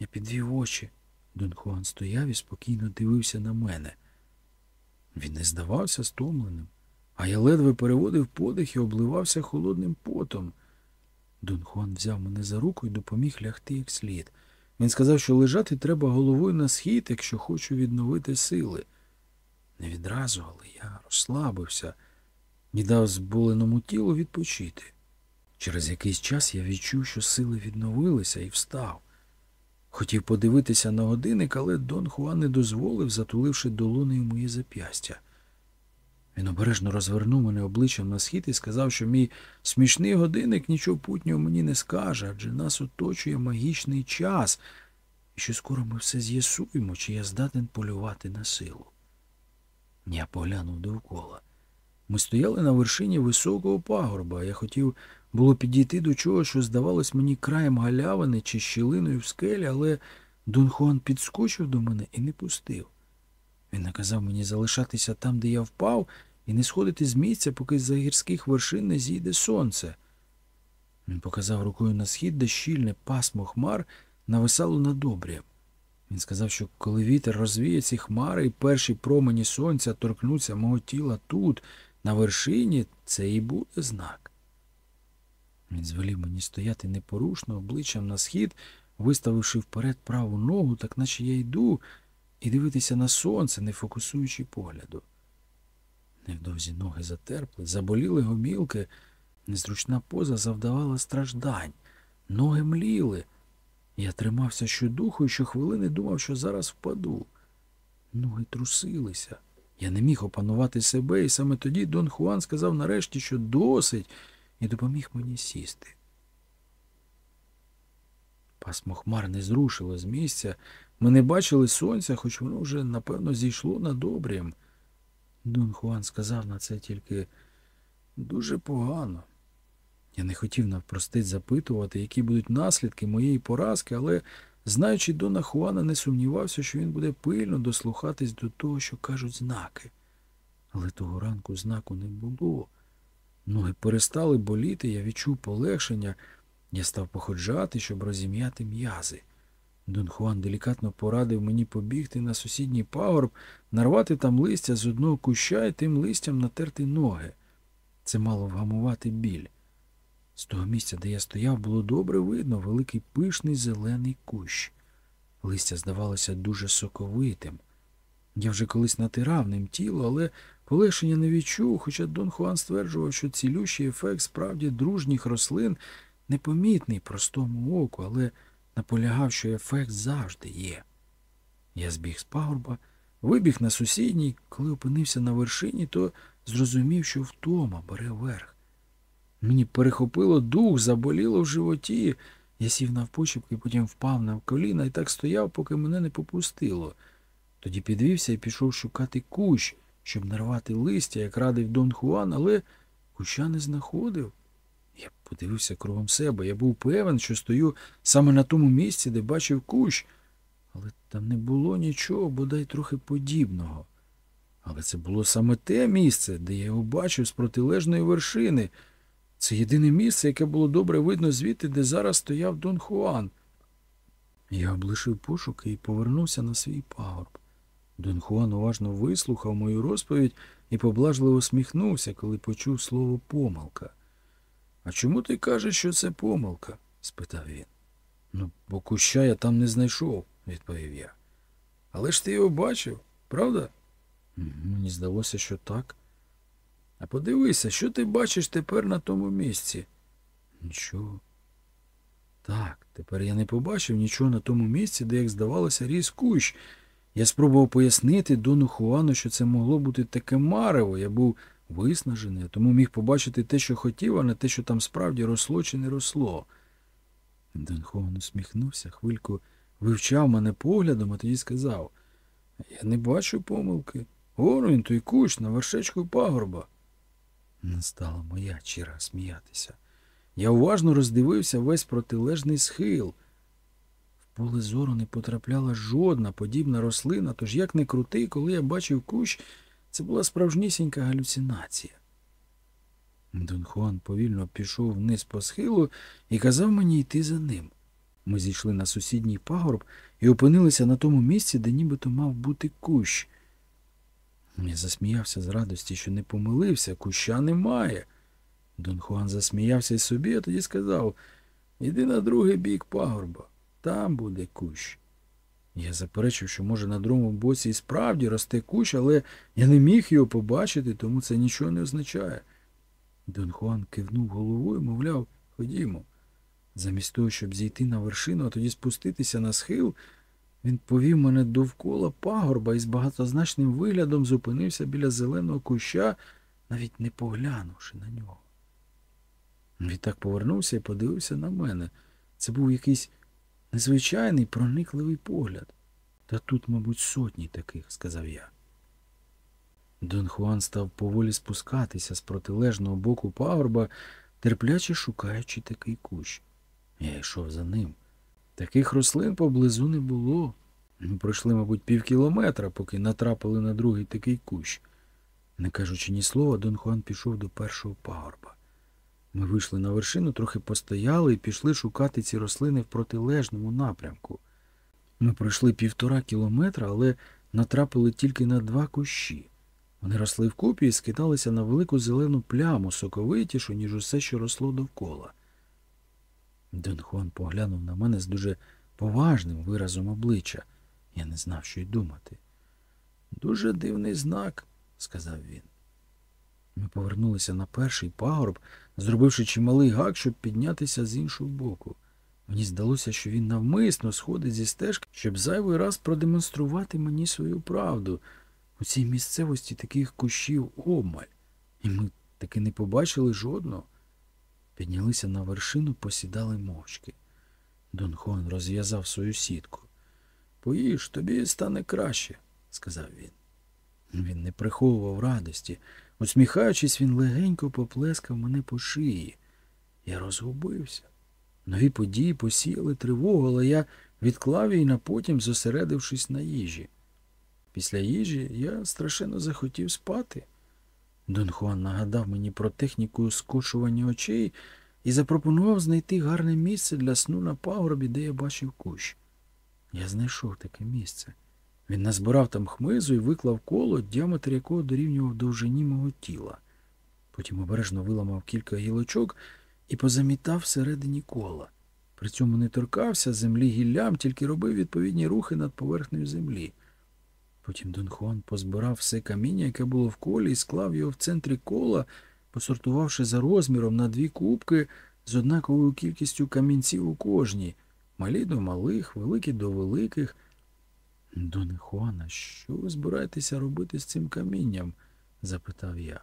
Я підвів очі. Дон Хуан стояв і спокійно дивився на мене. Він не здавався стомленим, а я ледве переводив подих і обливався холодним потом. Дон Хуан взяв мене за руку і допоміг лягти як слід. Він сказав, що лежати треба головою на схід, якщо хочу відновити сили. Не відразу, але я розслабився дав зболеному тілу відпочити. Через якийсь час я відчув, що сили відновилися і встав. Хотів подивитися на годинник, але Дон Хуан не дозволив, затуливши долонею моє зап'ястя. Він обережно розвернув мене обличчям на схід і сказав, що мій смішний годинник нічого путнього мені не скаже, адже нас оточує магічний час, і що скоро ми все з'ясуємо, чи я здатен полювати на силу. Я поглянув довкола. Ми стояли на вершині високого пагорба, я хотів було підійти до чого, що здавалось мені краєм галявини чи щілиною в скелі, але Дон Хуан підскочив до мене і не пустив. Він наказав мені залишатися там, де я впав, і не сходити з місця, поки з-за гірських вершин не зійде сонце. Він показав рукою на схід, де щільне пасмо хмар нависало над обрієм. Він сказав, що коли вітер розвіє ці хмари і перші промені сонця торкнуться мого тіла тут, на вершині, це і буде знак. Він звелів мені стояти непорушно, обличчям на схід, виставивши вперед праву ногу, так наче я йду, і дивитися на сонце, не фокусуючи погляду. Невдовзі ноги затерпли, заболіли гомілки, незручна поза завдавала страждань, ноги мліли. Я тримався щодуху і щохвилини думав, що зараз впаду. Ноги трусилися. Я не міг опанувати себе, і саме тоді Дон Хуан сказав нарешті, що досить, і допоміг мені сісти. Пасмо хмар не зрушило з місця. Ми не бачили сонця, хоч воно вже, напевно, зійшло над обрієм. Дон Хуан сказав на це тільки дуже погано. Я не хотів навпростить запитувати, які будуть наслідки моєї поразки, але, знаючи Дона Хуана, не сумнівався, що він буде пильно дослухатись до того, що кажуть знаки. Але того ранку знаку не було. Ноги перестали боліти, я відчув полегшення, я став походжати, щоб розім'яти м'язи. Дон Хуан делікатно порадив мені побігти на сусідній пагорб, нарвати там листя з одного куща і тим листям натерти ноги. Це мало вгамувати біль. З того місця, де я стояв, було добре видно великий пишний зелений кущ. Листя здавалося дуже соковитим. Я вже колись натирав ним тіло, але полегшення не відчув, хоча Дон Хуан стверджував, що цілющий ефект справді дружніх рослин непомітний простому оку, але наполягав, що ефект завжди є. Я збіг з пагорба, вибіг на сусідній, коли опинився на вершині, то зрозумів, що втома бере верх. Мені перехопило дух, заболіло в животі. Я сів навпочепки, потім впав на коліна і так стояв, поки мене не попустило. Тоді підвівся і пішов шукати кущ, щоб нарвати листя, як радив Дон Хуан, але куща не знаходив. Я подивився кругом себе. Я був певен, що стою саме на тому місці, де бачив кущ, але там не було нічого, бодай трохи подібного. Але це було саме те місце, де я його бачив з протилежної вершини. Це єдине місце, яке було добре видно звідти, де зараз стояв Дон Хуан. Я облишив пошуки і повернувся на свій пагорб. Дон Хуан уважно вислухав мою розповідь і поблажливо сміхнувся, коли почув слово помилка. А чому ти кажеш, що це помилка? спитав він. Ну, бо куща я там не знайшов, відповів я. Але ж ти його бачив, правда? Мені здалося, що так. А подивися, що ти бачиш тепер на тому місці? Нічого. Так, тепер я не побачив нічого на тому місці, де, як здавалося, ріс кущ. Я спробував пояснити Дону Хуану, що це могло бути таке марево. Я був виснажений, а тому міг побачити те, що хотів, а не те, що там справді росло чи не росло. Дон Хуан усміхнувся, хвильку вивчав мене поглядом, а тоді сказав Я не бачу помилки. Він той кущ на вершечку пагорба. Настала моя черга сміятися. Я уважно роздивився весь протилежний схил. В поле зору не потрапляла жодна подібна рослина, тож як не крутий, коли я бачив кущ, це була справжнісінька галюцинація. Дон Хуан повільно пішов вниз по схилу і казав мені йти за ним. Ми зійшли на сусідній пагорб і опинилися на тому місці, де нібито мав бути кущ. Я засміявся з радості, що не помилився, куща немає. Дон Хуан засміявся й собі, а тоді сказав Іди на другий бік пагорба, там буде кущ. Я заперечив, що, може, на другому боці і справді росте кущ, але я не міг його побачити, тому це нічого не означає. Дон Хуан кивнув головою, мовляв, ходімо. Замість того, щоб зійти на вершину, а тоді спуститися на схил, він повів мене довкола пагорба і з багатозначним виглядом зупинився біля зеленого куща, навіть не поглянувши на нього. Відтак повернувся і подивився на мене. Це був якийсь незвичайний проникливий погляд. Та тут, мабуть, сотні таких, сказав я. Дон Хуан став поволі спускатися з протилежного боку пагорба, терпляче шукаючи такий кущ. Я йшов за ним. Таких рослин поблизу не було. Ми пройшли, мабуть, півкілометра, поки натрапили на другий такий кущ. Не кажучи ні слова, Дон Хуан пішов до першого пагорба. Ми вийшли на вершину, трохи постояли і пішли шукати ці рослини в протилежному напрямку. Ми пройшли півтора кілометра, але натрапили тільки на два кущі. Вони росли вкупі і скидалися на велику зелену пляму, соковитішу, ніж усе, що росло довкола. Дон Хуан поглянув на мене з дуже поважним виразом обличчя. Я не знав, що й думати. Дуже дивний знак, сказав він. Ми повернулися на перший пагорб, зробивши чималий гак, щоб піднятися з іншого боку. Мені здалося, що він навмисно сходить зі стежки, щоб зайвий раз продемонструвати мені свою правду. У цій місцевості таких кущів обмаль, і ми таки не побачили жодного. Піднялися на вершину, посідали мовчки. Дон Хуан розв'язав свою сітку. Поїж, тобі стане краще, сказав він. Він не приховував радості. Усміхаючись, він легенько поплескав мене по шиї. Я розгубився. Нові події посіяли тривогу, але я відклав її на потім, зосередившись на їжі. Після їжі я страшенно захотів спати. Дон Хуан нагадав мені про техніку скошування очей і запропонував знайти гарне місце для сну на пагорбі, де я бачив кущ. Я знайшов таке місце. Він назбирав там хмизу і виклав коло, діаметр якого дорівнював довжині мого тіла. Потім обережно виламав кілька гілочок і позамітав всередині кола. При цьому не торкався землі гіллям, тільки робив відповідні рухи над поверхнею землі. Потім Дон Хуан позбирав все каміння, яке було в колі, і склав його в центрі кола, посортувавши за розміром на дві кубки з однаковою кількістю камінців у кожній, малі до малих, великі до великих. Доне Хуана, що ви збираєтеся робити з цим камінням? запитав я.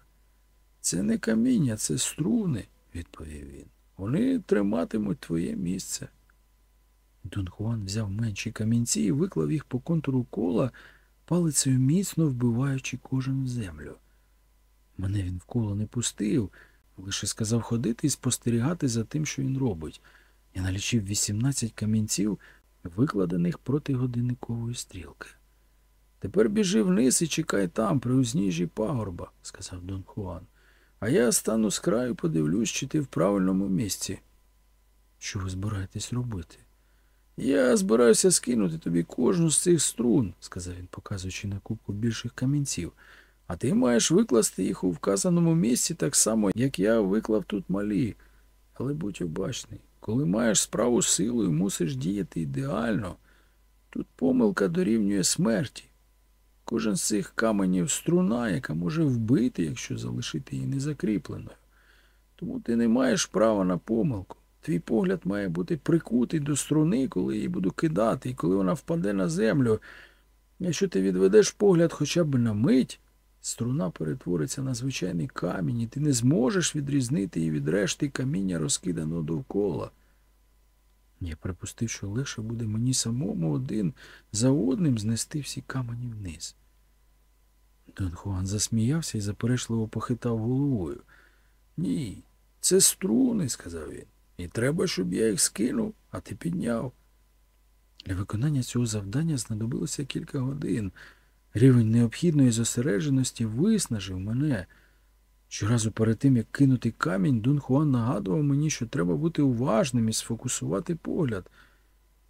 Це не каміння, це струни, відповів він. Вони триматимуть твоє місце. Дон Хуан взяв менші камінці і виклав їх по контуру кола, палицею міцно вбиваючи кожен в землю. Мене він в коло не пустив, лише сказав ходити і спостерігати за тим, що він робить. Я налічив 18 камінців, викладених проти годинникової стрілки. Тепер біжи вниз і чекай там, при узніжжі пагорба, сказав Дон Хуан. А я стану з краю, подивлюсь, чи ти в правильному місці. Що ви збираєтесь робити? Я збираюся скинути тобі кожну з цих струн, сказав він, показуючи на кубку більших камінців, а ти маєш викласти їх у вказаному місці так само, як я виклав тут малі. Але будь обачний, коли маєш справу з силою, мусиш діяти ідеально. Тут помилка дорівнює смерті. Кожен з цих каменів струна, яка може вбити, якщо залишити її незакріпленою. Тому ти не маєш права на помилку. Твій погляд має бути прикутий до струни, коли її буду кидати, і коли вона впаде на землю. Якщо ти відведеш погляд хоча б на мить, струна перетвориться на звичайний камінь, і ти не зможеш відрізнити її від решти каміння, розкиданого довкола. Я припустив, що легше буде мені самому один за одним знести всі камені вниз. Дон Хуан засміявся і заперечливо похитав головою. Ні, це струни, сказав він. І треба, щоб я їх скинув, а ти підняв. Для виконання цього завдання знадобилося кілька годин. Рівень необхідної зосередженості виснажив мене. Щоразу перед тим, як кинути камінь, Дон Хуан нагадував мені, що треба бути уважним і сфокусувати погляд.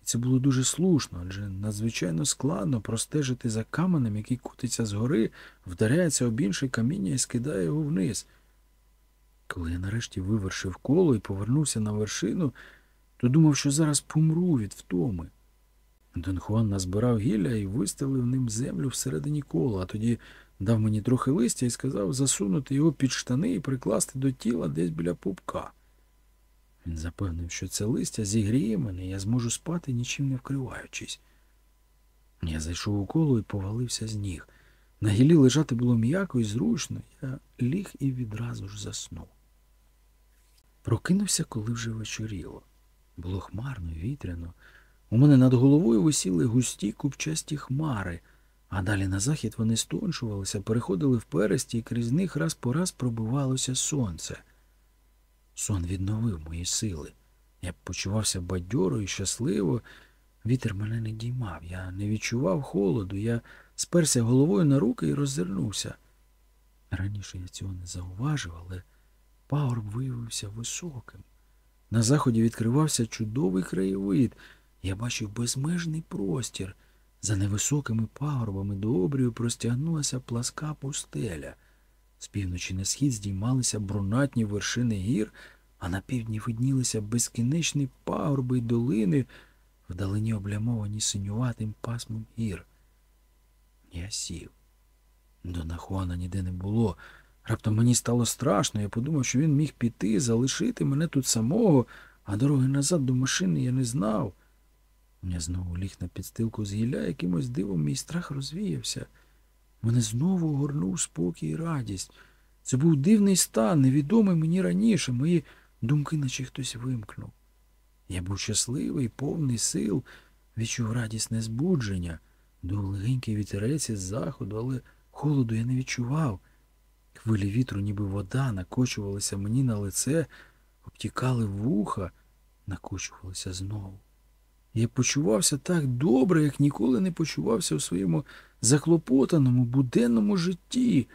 І це було дуже слушно, адже надзвичайно складно простежити за каменем, який кутиться згори, вдаряється об інше каміння і скидає його вниз. Коли я нарешті вивершив коло і повернувся на вершину, то думав, що зараз помру від втоми. Дон Хуан назбирав гілля і вистелив ним землю всередині кола, а тоді дав мені трохи листя і сказав засунути його під штани і прикласти до тіла десь біля пупка. Він запевнив, що це листя зігріє мене, і я зможу спати, нічим не вкриваючись. Я зайшов у коло і повалився з ніг. На гілі лежати було м'яко і зручно, я ліг і відразу ж заснув. Прокинувся, коли вже вечоріло. Було хмарно, вітряно. У мене над головою висіли густі купчасті хмари, а далі на захід вони стоншувалися, переходили в пересті, і крізь них раз по раз пробивалося сонце. Сон відновив мої сили. Я почувався бадьоро і щасливо. Вітер мене не діймав, я не відчував холоду, я сперся головою на руки і роззирнувся. Раніше я цього не зауважив, але пагорб виявився високим. На заході відкривався чудовий краєвид. Я бачив безмежний простір. За невисокими пагорбами до обрію простягнулася пласка пустеля. З півночі на схід здіймалися брунатні вершини гір, а на півдні виднілися безкінечні пагорби й долини, вдалині облямовані синюватим пасмом гір. Я сів. Дона Хуана ніде не було. Раптом мені стало страшно, я подумав, що він міг піти, залишити мене тут самого, а дороги назад до машини я не знав. Я знову ліг на підстилку з гілля, якимось дивом мій страх розвіявся. Мене знову огорнув спокій і радість. Це був дивний стан, невідомий мені раніше. Мої думки наче хтось вимкнув. Я був щасливий, повний сил, відчув радісне збудження, дув легенький вітерець із заходу, але холоду я не відчував. Хвилі вітру, ніби вода, накочувалися мені на лице, обтікали вуха, накочувалися знову. Я почувався так добре, як ніколи не почувався у своєму заклопотаному, буденному житті.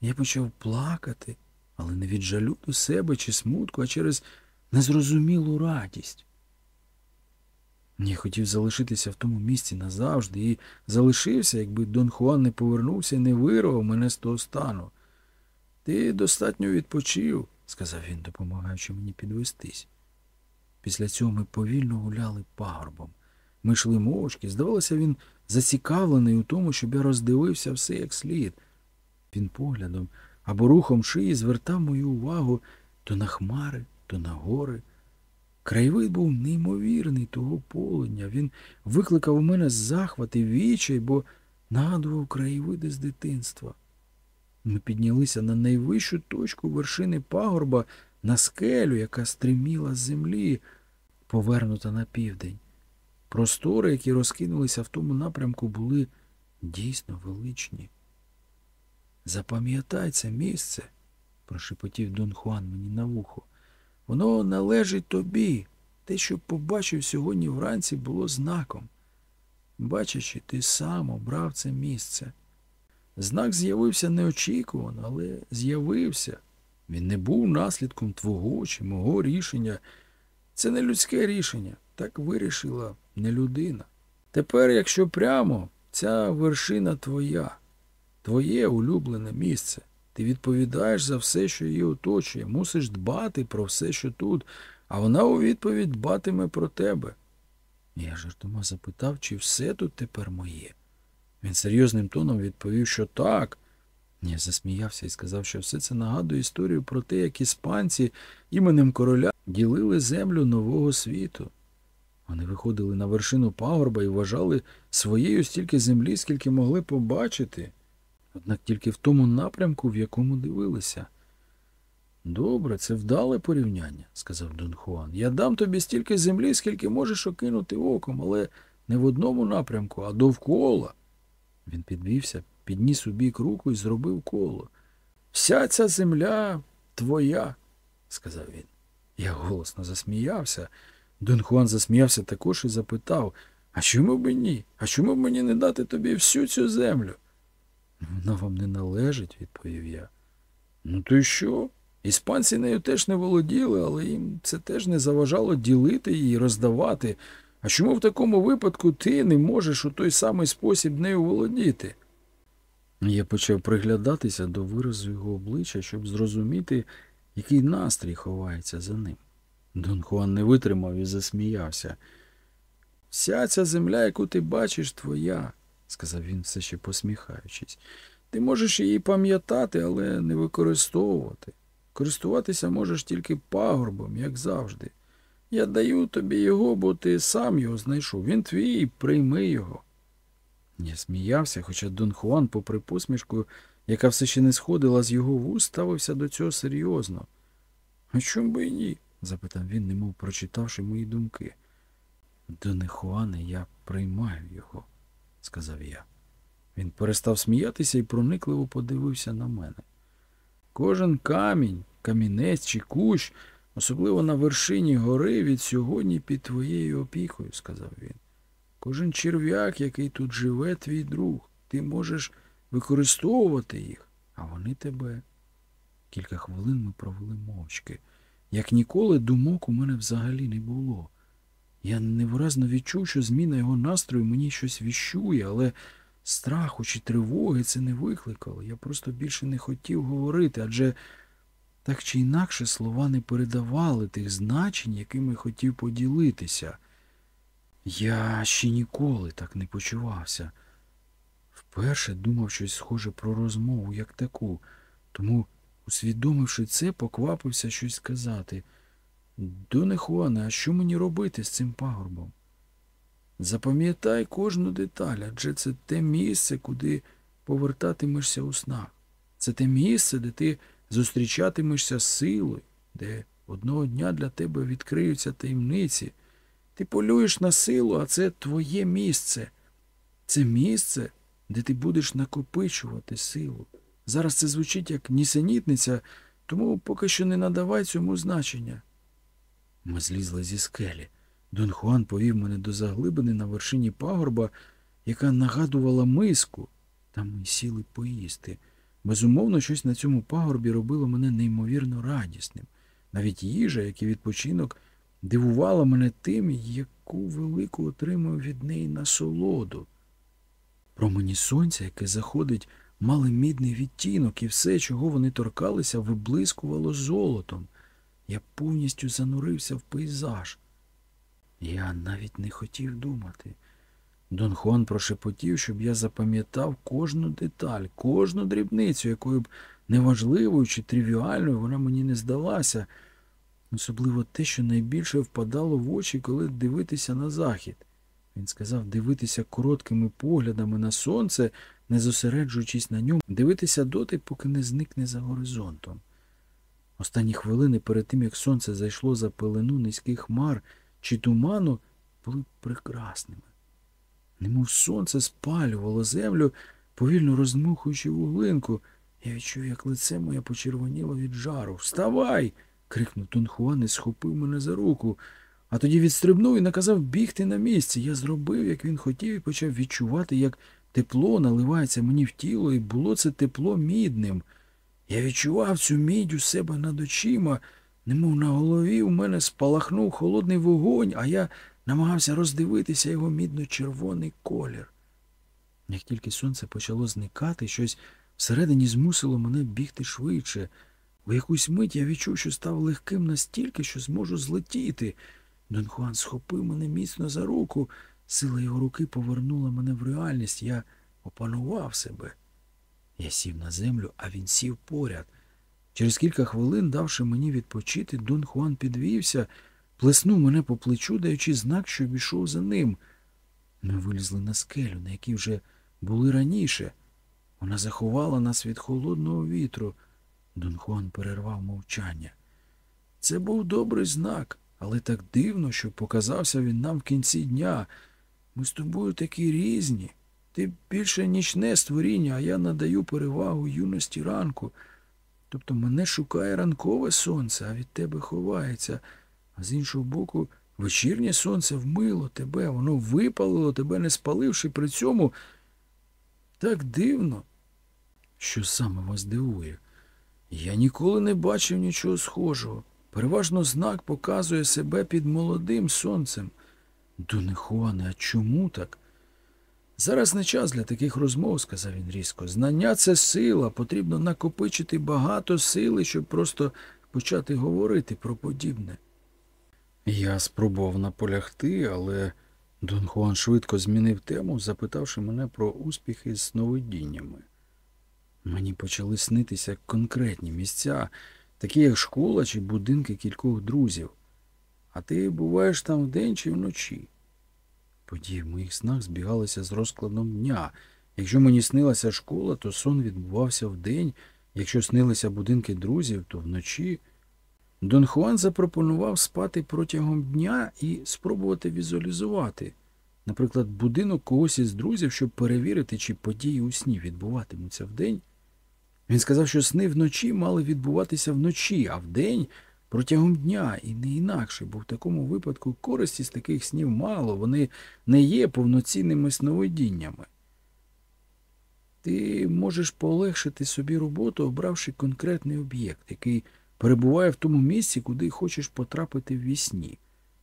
Я почав плакати, але не від жалю до себе чи смутку, а через незрозумілу радість. Я хотів залишитися в тому місці назавжди і залишився, якби Дон Хуан не повернувся і не вирвав мене з того стану. Ти достатньо відпочив, сказав він, допомагаючи мені підвестись. Після цього ми повільно гуляли пагорбом. Ми йшли мовчки. Здавалося, він зацікавлений у тому, щоб я роздивився все як слід. Він поглядом або рухом шиї звертав мою увагу то на хмари, то на гори. Краєвид був неймовірний того полудня. Він викликав у мене захват і відчай, бо нагадував краєвиди з дитинства. Ми піднялися на найвищу точку вершини пагорба на скелю, яка стриміла з землі, повернута на південь. Простори, які розкинулися в тому напрямку, були дійсно величні. Запам'ятай це місце, прошепотів Дон Хуан мені на вухо. Воно належить тобі. Те, що побачив сьогодні вранці, було знаком. Бачачи, ти сам обрав це місце. Знак з'явився неочікувано, але з'явився. Він не був наслідком твого чи мого рішення. Це не людське рішення, так вирішила не людина. Тепер, якщо прямо, ця вершина твоя, твоє улюблене місце. Ти відповідаєш за все, що її оточує, мусиш дбати про все, що тут, а вона у відповідь дбатиме про тебе. Я жартома запитав, чи все тут тепер моє. Він серйозним тоном відповів, що так. Я засміявся і сказав, що все це нагадує історію про те, як іспанці іменем короля ділили землю нового світу. Вони виходили на вершину пагорба і вважали своєю стільки землі, скільки могли побачити, однак тільки в тому напрямку, в якому дивилися. Добре, це вдале порівняння, сказав Дон Хуан. Я дам тобі стільки землі, скільки можеш окинути оком, але не в одному напрямку, а довкола. Він підвівся, підніс у бік руку і зробив коло. Вся ця земля твоя, сказав він. Я голосно засміявся. Дон Хуан засміявся також і запитав, а чому б ні? А чому б мені не дати тобі всю цю землю? Вона вам не належить, відповів я. Ну то й що? Іспанці нею теж не володіли, але їм це теж не заважало ділити її, роздавати. А чому в такому випадку ти не можеш у той самий спосіб нею володіти? Я почав приглядатися до виразу його обличчя, щоб зрозуміти, який настрій ховається за ним. Дон Хуан не витримав і засміявся. Вся ця земля, яку ти бачиш, твоя, сказав він, все ще посміхаючись. Ти можеш її пам'ятати, але не використовувати. Користуватися можеш тільки пагорбом, як завжди. Я даю тобі його, бо ти сам його знайшов. Він твій, прийми його. Я сміявся, хоча Дон Хуан, попри посмішку, яка все ще не сходила з його вуст, ставився до цього серйозно. А чому би і ні? запитав він, немов прочитавши мої думки. Доне Хуане, я приймаю його, сказав я. Він перестав сміятися і проникливо подивився на мене. Кожен камінь, камінець чи кущ, особливо на вершині гори, від сьогодні під твоєю опікою, сказав він. Кожен черв'як, який тут живе, твій друг, ти можеш використовувати їх, а вони тебе. Кілька хвилин ми провели мовчки. Як ніколи, думок у мене взагалі не було. Я невиразно відчув, що зміна його настрою мені щось віщує, але страху чи тривоги це не викликало. Я просто більше не хотів говорити, адже так чи інакше слова не передавали тих значень, якими хотів поділитися. Я ще ніколи так не почувався. Вперше думав щось схоже про розмову, як таку, тому, усвідомивши це, поквапився щось сказати. Доне а що мені робити з цим пагорбом? Запам'ятай кожну деталь, адже це те місце, куди повертатимешся у снах. Це те місце, де ти зустрічатимешся з силою, де Одного дня для тебе відкриються таємниці. Ти полюєш на силу, а це твоє місце. Це місце, де ти будеш накопичувати силу. Зараз це звучить як нісенітниця, тому поки що не надавай цьому значення. Ми злізли зі скелі. Дон Хуан повів мене до заглибини на вершині пагорба, яка нагадувала миску. Там ми сіли поїсти. Безумовно, щось на цьому пагорбі робило мене неймовірно радісним. Навіть їжа, як і відпочинок, дивувала мене тим, яку велику отримую від неї насолоду. Промені сонця, яке заходить, мали мідний відтінок, і все, чого вони торкалися, виблискувало золотом. Я повністю занурився в пейзаж. Я навіть не хотів думати. Дон Хуан прошепотів, щоб я запам'ятав кожну деталь, кожну дрібницю, якою б неважливою чи тривіальною вона мені не здалася, особливо те, що найбільше впадало в очі, коли дивитися на захід. Він сказав дивитися короткими поглядами на сонце, не зосереджуючись на ньому, дивитися доти, поки не зникне за горизонтом. Останні хвилини перед тим, як сонце зайшло за пелену низьких хмар чи туману, були прекрасними. Немов сонце спалювало землю, повільно роздмухуючи вуглинку. Я відчув, як лице моє почервоніло від жару. Вставай! крикнув Тонхуан і схопив мене за руку, а тоді відстрибнув і наказав бігти на місці. Я зробив, як він хотів, і почав відчувати, як тепло наливається мені в тіло, і було це тепло мідним. Я відчував цю мідь у себе над очима, немов на голові у мене спалахнув холодний вогонь, а я намагався роздивитися його мідно-червоний колір. Як тільки сонце почало зникати, щось всередині змусило мене бігти швидше. У якусь мить я відчув, що став легким настільки, що зможу злетіти. Дон Хуан схопив мене міцно за руку, сила його руки повернула мене в реальність. Я опанував себе. Я сів на землю, а він сів поряд. Через кілька хвилин, давши мені відпочити, Дон Хуан підвівся, плеснув мене по плечу, даючи знак, що обійшов за ним. Ми вилізли на скелю, на якій вже були раніше. Вона заховала нас від холодного вітру. Дон Хуан перервав мовчання. Це був добрий знак, але так дивно, що показався він нам в кінці дня. Ми з тобою такі різні. Ти більше нічне створіння, а я надаю перевагу юності ранку. Тобто мене шукає ранкове сонце, а від тебе ховається, з іншого боку, вечірнє сонце вмило тебе, воно випалило тебе, не спаливши при цьому. Так дивно, що саме вас дивує. Я ніколи не бачив нічого схожого. Переважно знак показує себе під молодим сонцем. Доне а чому так? Зараз не час для таких розмов, сказав він різко. Знання це сила, потрібно накопичити багато сили, щоб просто почати говорити про подібне. Я спробував наполягти, але Дон Хуан швидко змінив тему, запитавши мене про успіхи з сновидіннями. Мені почали снитися конкретні місця, такі як школа чи будинки кількох друзів. А ти буваєш там вдень чи вночі. Події в моїх снах збігалися з розкладом дня. Якщо мені снилася школа, то сон відбувався вдень, якщо снилися будинки друзів, то вночі. Дон Хуан запропонував спати протягом дня і спробувати візуалізувати, наприклад, будинок когось із друзів, щоб перевірити, чи події у сні відбуватимуться вдень. Він сказав, що сни вночі мали відбуватися вночі, а вдень протягом дня і не інакше, бо в такому випадку користі з таких снів мало, вони не є повноцінними сновидіннями. Ти можеш полегшити собі роботу, обравши конкретний об'єкт, який перебуває в тому місці, куди хочеш потрапити в вісні.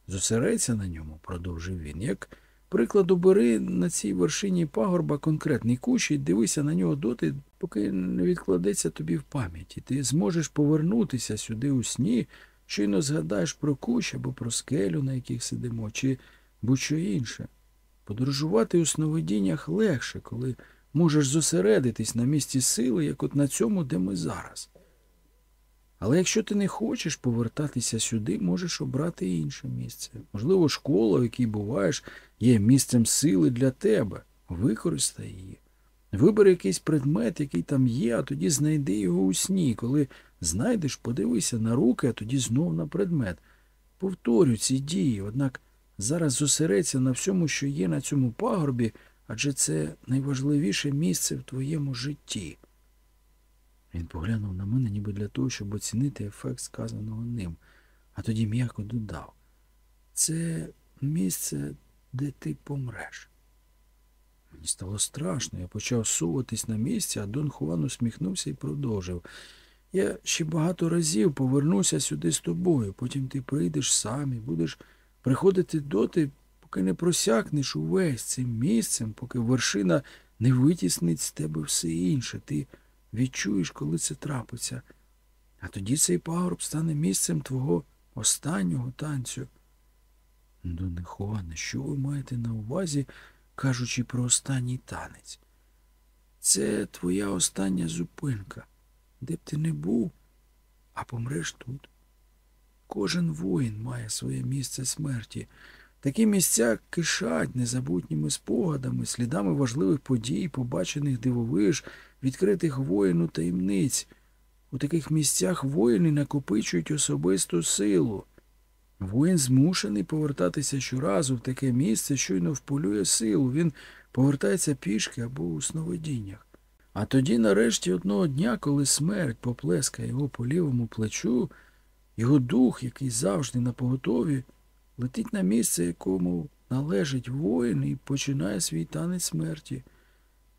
Зосередься на ньому, продовжив він. Як приклад, обери на цій вершині пагорба конкретний кущ і дивися на нього доти, поки не відкладеться тобі в пам'яті. Ти зможеш повернутися сюди у сні, щойно згадаєш про кущ або про скелю, на яких сидимо, чи будь-що інше. Подорожувати у сновидіннях легше, коли можеш зосередитись на місці сили, як от на цьому, де ми зараз. Але якщо ти не хочеш повертатися сюди, можеш обрати інше місце. Можливо, школа, в якій буваєш, є місцем сили для тебе. Використай її. Вибери якийсь предмет, який там є, а тоді знайди його у сні. Коли знайдеш, подивися на руки, а тоді знов на предмет. Повторюй ці дії, однак зараз зосередься на всьому, що є на цьому пагорбі, адже це найважливіше місце в твоєму житті. Він поглянув на мене, ніби для того, щоб оцінити ефект сказаного ним, а тоді м'яко додав. Це місце, де ти помреш. Мені стало страшно, я почав суватись на місці, а Дон Хуан усміхнувся і продовжив. Я ще багато разів повернуся сюди з тобою, потім ти прийдеш сам і будеш приходити доти, поки не просякнеш увесь цим місцем, поки вершина не витіснить з тебе все інше. Ти відчуєш, коли це трапиться. А тоді цей пагорб стане місцем твого останнього танцю. Доне Хуане, що ви маєте на увазі, кажучи про останній танець? Це твоя остання зупинка. Де б ти не був, а помреш тут. Кожен воїн має своє місце смерті. Такі місця кишать незабутніми спогадами, слідами важливих подій, побачених дивовиж, відкритих воїну таємниць. У таких місцях воїни накопичують особисту силу. Воїн змушений повертатися щоразу в таке місце, щойно вполює силу. Він повертається пішки або у сновидіннях. А тоді, нарешті, одного дня, коли смерть поплескає його по лівому плечу, його дух, який завжди на поготові, летить на місце, якому належить воїн і починає свій танець смерті.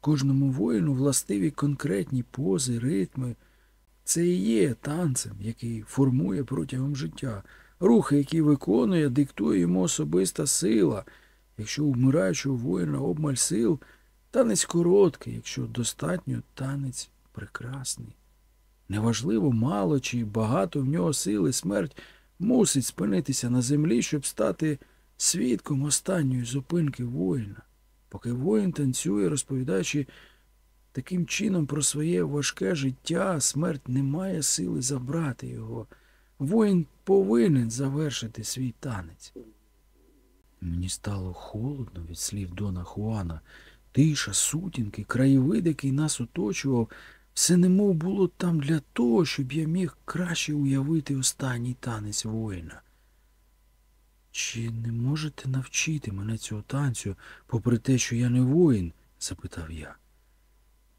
Кожному воїну властиві конкретні пози, ритми. Це і є танцем, який формує протягом життя. Рухи, які виконує, диктує йому особиста сила. Якщо у вмираючого воїна обмаль сил, танець короткий, якщо достатньо, танець прекрасний. Неважливо, мало чи багато в нього сили, смерть мусить спинитися на землі, щоб стати свідком останньої зупинки воїна. Поки воїн танцює, розповідаючи таким чином про своє важке життя, смерть не має сили забрати його. Воїн повинен завершити свій танець. Мені стало холодно від слів Дона Хуана. Тиша, сутінки, краєвид, який нас оточував, все немов було там для того, щоб я міг краще уявити останній танець воїна. Чи не можете навчити мене цього танцю, попри те, що я не воїн? запитав я.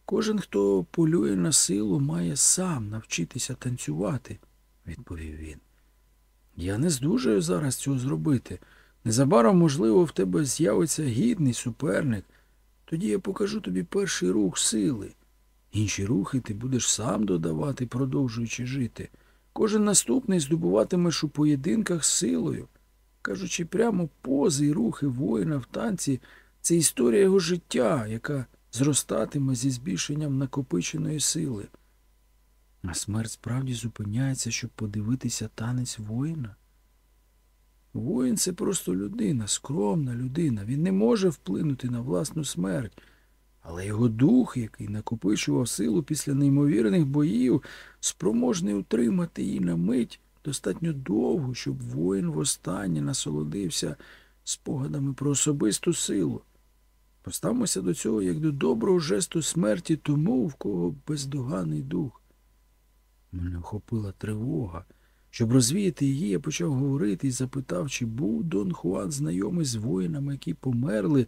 Кожен, хто полює на силу, має сам навчитися танцювати, відповів він. Я не здужаю зараз цього зробити. Незабаром, можливо, в тебе з'явиться гідний суперник. Тоді я покажу тобі перший рух сили. Інші рухи ти будеш сам додавати, продовжуючи жити. Кожен наступний здобуватимеш у поєдинках силою. Кажучи, прямо пози і рухи воїна в танці це історія його життя, яка зростатиме зі збільшенням накопиченої сили. А смерть справді зупиняється, щоб подивитися танець воїна. Воїн це просто людина, скромна людина. Він не може вплинути на власну смерть. Але його дух, який накопичував силу після неймовірних боїв, спроможний утримати її на мить достатньо довго, щоб воїн востаннє насолодився спогадами про особисту силу. Поставимося до цього як до доброго жесту смерті тому, в кого бездоганий дух. Мене охопила тривога. Щоб розвіяти її, я почав говорити і запитав, чи був Дон Хуан знайомий з воїнами, які померли,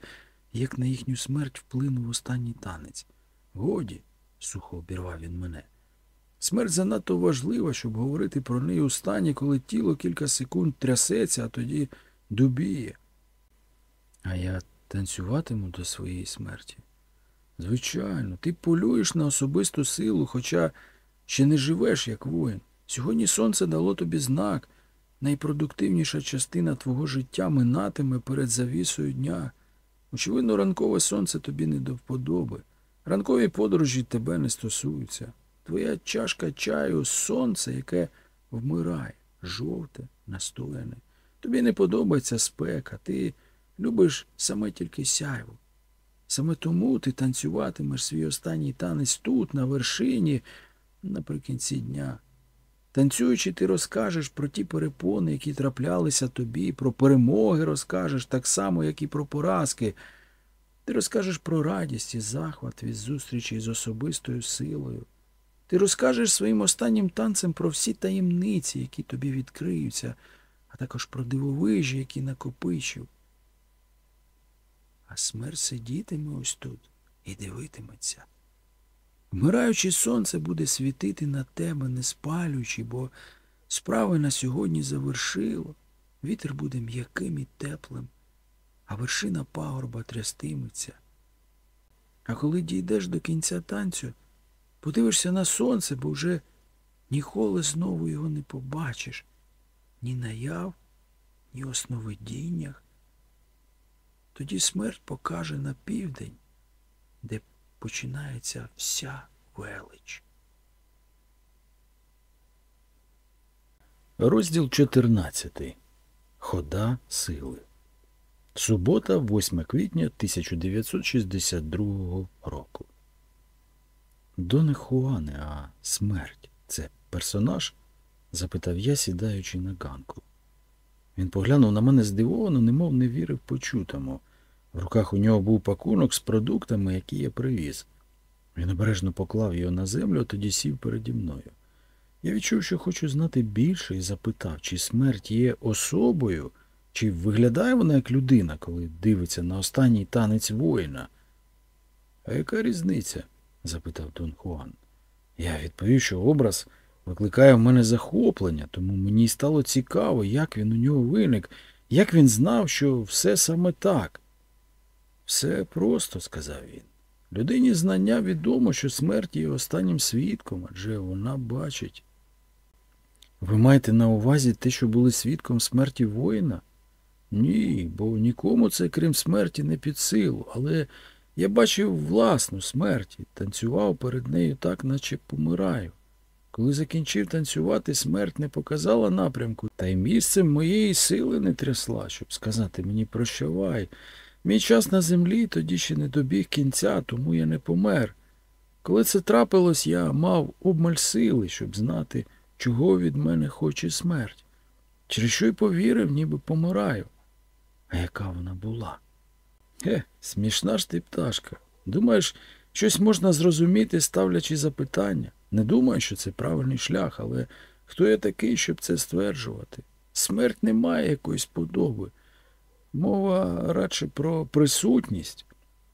як на їхню смерть вплинув останній танець. Годі, сухо обірвав він мене. Смерть занадто важлива, щоб говорити про неї у стані, коли тіло кілька секунд трясеться, а тоді дубіє. А я танцюватиму до своєї смерті. Звичайно, ти полюєш на особисту силу, хоча ще не живеш, як воїн. Сьогодні сонце дало тобі знак. Найпродуктивніша частина твого життя минатиме перед завісою дня. Очевидно, ранкове сонце тобі не до вподоби. Ранкові подорожі тебе не стосуються. Твоя чашка чаю сонце, яке вмирає, жовте, настояне. Тобі не подобається спека, ти любиш саме тільки сяйву. Саме тому ти танцюватимеш свій останній танець тут, на вершині, наприкінці дня. Танцюючи, ти розкажеш про ті перепони, які траплялися тобі, про перемоги розкажеш так само, як і про поразки. Ти розкажеш про радість і захват від зустрічі з особистою силою. Ти розкажеш своїм останнім танцем про всі таємниці, які тобі відкриються, а також про дивовижі, які накопичив. А смерть сидітиме ось тут і дивитиметься. Вмираючи сонце буде світити на тебе, не спалюючи, бо справи на сьогодні завершило. Вітер буде м'яким і теплим, а вершина пагорба трястиметься. А коли дійдеш до кінця танцю, подивишся на сонце, бо вже ніколи знову його не побачиш, ні наяв, ні у сновидіннях. Тоді смерть покаже на південь, де починається вся велич. Розділ 14. Хода сили. Субота, 8 квітня 1962 року. Доне Хуане, а смерть це персонаж? запитав я, сідаючи на ганку. Він поглянув на мене здивовано, немов не вірив почутому. В руках у нього був пакунок з продуктами, які я привіз. Він обережно поклав його на землю, тоді сів переді мною. Я відчув, що хочу знати більше, і запитав, чи смерть є особою, чи виглядає вона як людина, коли дивиться на останній танець воїна. А яка різниця? запитав Дон Хуан. Я відповів, що образ викликає в мене захоплення, тому мені стало цікаво, як він у нього виник, як він знав, що все саме так. Все просто, сказав він. Людині знання відомо, що смерть є останнім свідком, адже вона бачить. Ви маєте на увазі те, що були свідком смерті воїна? Ні, бо нікому це, крім смерті, не під силу, але я бачив власну смерть і танцював перед нею так, наче помираю. Коли закінчив танцювати, смерть не показала напрямку, та й місцем моєї сили не трясла, щоб сказати мені прощавай. Мій час на землі тоді ще не добіг кінця, тому я не помер. Коли це трапилось, я мав обмаль сили, щоб знати, чого від мене хоче смерть. Через що й повірив, ніби помираю. А яка вона була? Е, смішна ж ти пташка. Думаєш, щось можна зрозуміти, ставлячи запитання. Не думаю, що це правильний шлях, але хто я такий, щоб це стверджувати? Смерть не має якоїсь подоби. Мова радше про присутність.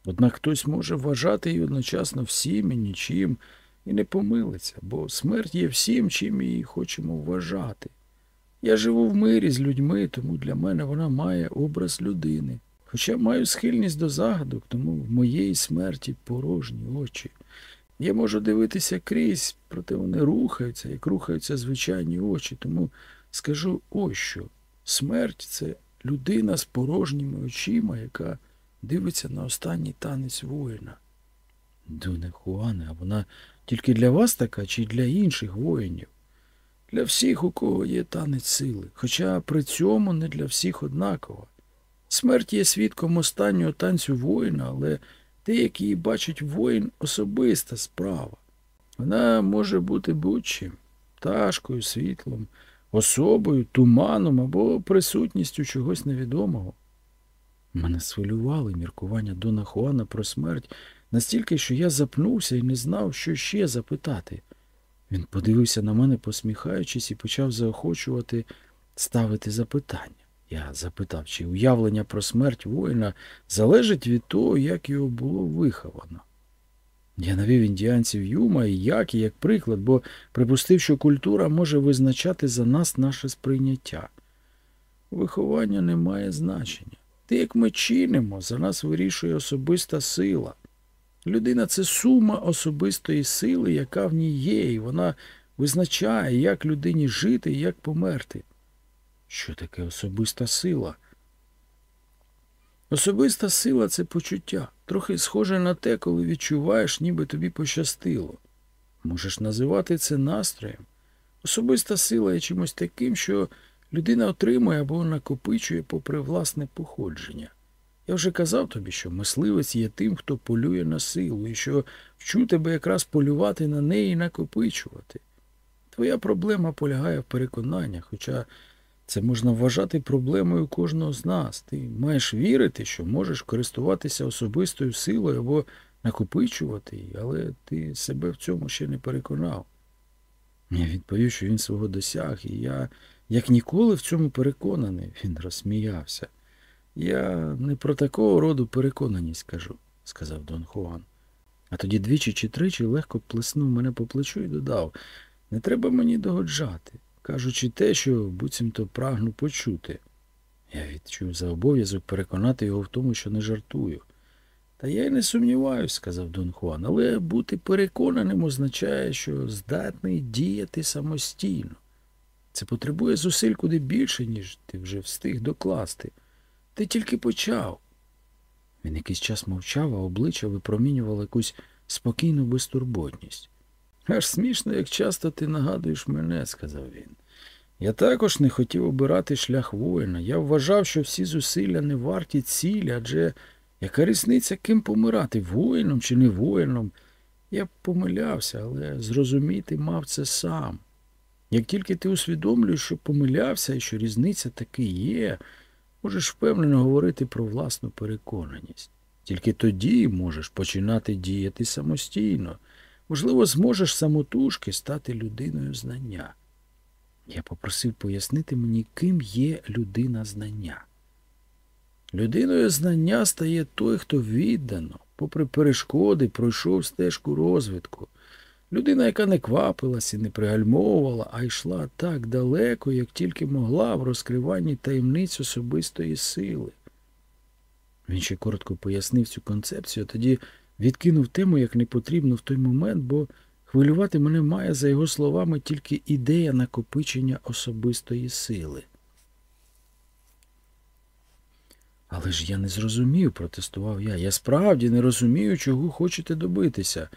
Однак хтось може вважати її одночасно всім і нічим, і не помилиться, бо смерть є всім, чим її хочемо вважати. Я живу в мирі з людьми, тому для мене вона має образ людини. Хоча маю схильність до загадок, тому в моєї смерті порожні очі. Я можу дивитися крізь, проте вони рухаються, як рухаються звичайні очі, тому скажу ось що. Смерть це людина з порожніми очима, яка дивиться на останній танець воїна. Дуне Хуане, а вона тільки для вас така чи для інших воїнів? Для всіх, у кого є танець сили, хоча при цьому не для всіх однаково. Смерть є свідком останнього танцю воїна, але деякі її бачать воїн особиста справа. Вона може бути будь-чим пташкою, світлом, особою, туманом або присутністю чогось невідомого. Мене свилювали міркування Дона Хуана про смерть настільки, що я запнувся і не знав, що ще запитати. Він подивився на мене, посміхаючись, і почав заохочувати ставити запитання. Я запитав, чи уявлення про смерть воїна залежить від того, як його було виховано. Я навів індіанців Юма і Які як приклад, бо припустив, що культура може визначати за нас наше сприйняття. Виховання не має значення. Те, як ми чинимо, за нас вирішує особиста сила. Людина це сума особистої сили, яка в ній є, і вона визначає, як людині жити і як померти. Що таке особиста сила? Особиста сила це почуття, трохи схоже на те, коли відчуваєш, ніби тобі пощастило. Можеш називати це настроєм. Особиста сила є чимось таким, що людина отримує або накопичує попри власне походження. Я вже казав тобі, що мисливець є тим, хто полює на силу, і що вчу тебе якраз полювати на неї і накопичувати. Твоя проблема полягає в переконаннях, хоча Це можна вважати проблемою кожного з нас. Ти маєш вірити, що можеш користуватися особистою силою або накопичувати її, але ти себе в цьому ще не переконав. Я відповів, що він свого досяг, і я як ніколи в цьому переконаний, він розсміявся. Я не про такого роду переконаність кажу, сказав Дон Хуан. А тоді двічі чи тричі легко плеснув мене по плечу і додав не треба мені догоджати, кажучи те, що буцімто прагну почути. Я відчув за обов'язок переконати його в тому, що не жартую. Та я й не сумніваюсь, сказав Дон Хуан, але бути переконаним означає, що здатний діяти самостійно. Це потребує зусиль куди більше, ніж ти вже встиг докласти. Ти тільки почав. Він якийсь час мовчав, а обличчя випромінювало якусь спокійну безтурботність. Аж смішно, як часто ти нагадуєш мене, сказав він. Я також не хотів обирати шлях воїна. Я вважав, що всі зусилля не варті цілі, адже яка різниця ким помирати, воїном чи не воїном? Я помилявся, але зрозуміти мав це сам. Як тільки ти усвідомлюєш, що помилявся і що різниця таки є, можеш впевнено говорити про власну переконаність. Тільки тоді можеш починати діяти самостійно. Можливо, зможеш самотужки стати людиною знання. Я попросив пояснити мені, ким є людина знання. Людиною знання стає той, хто віддано, попри перешкоди, пройшов стежку розвитку. Людина, яка не квапилась і не пригальмовувала, а йшла так далеко, як тільки могла в розкриванні таємниць особистої сили. Він ще коротко пояснив цю концепцію, а тоді відкинув тему як не потрібно в той момент, бо хвилювати мене має, за його словами, тільки ідея накопичення особистої сили. Але ж я не зрозумів, протестував я. Я справді не розумію, чого хочете добитися.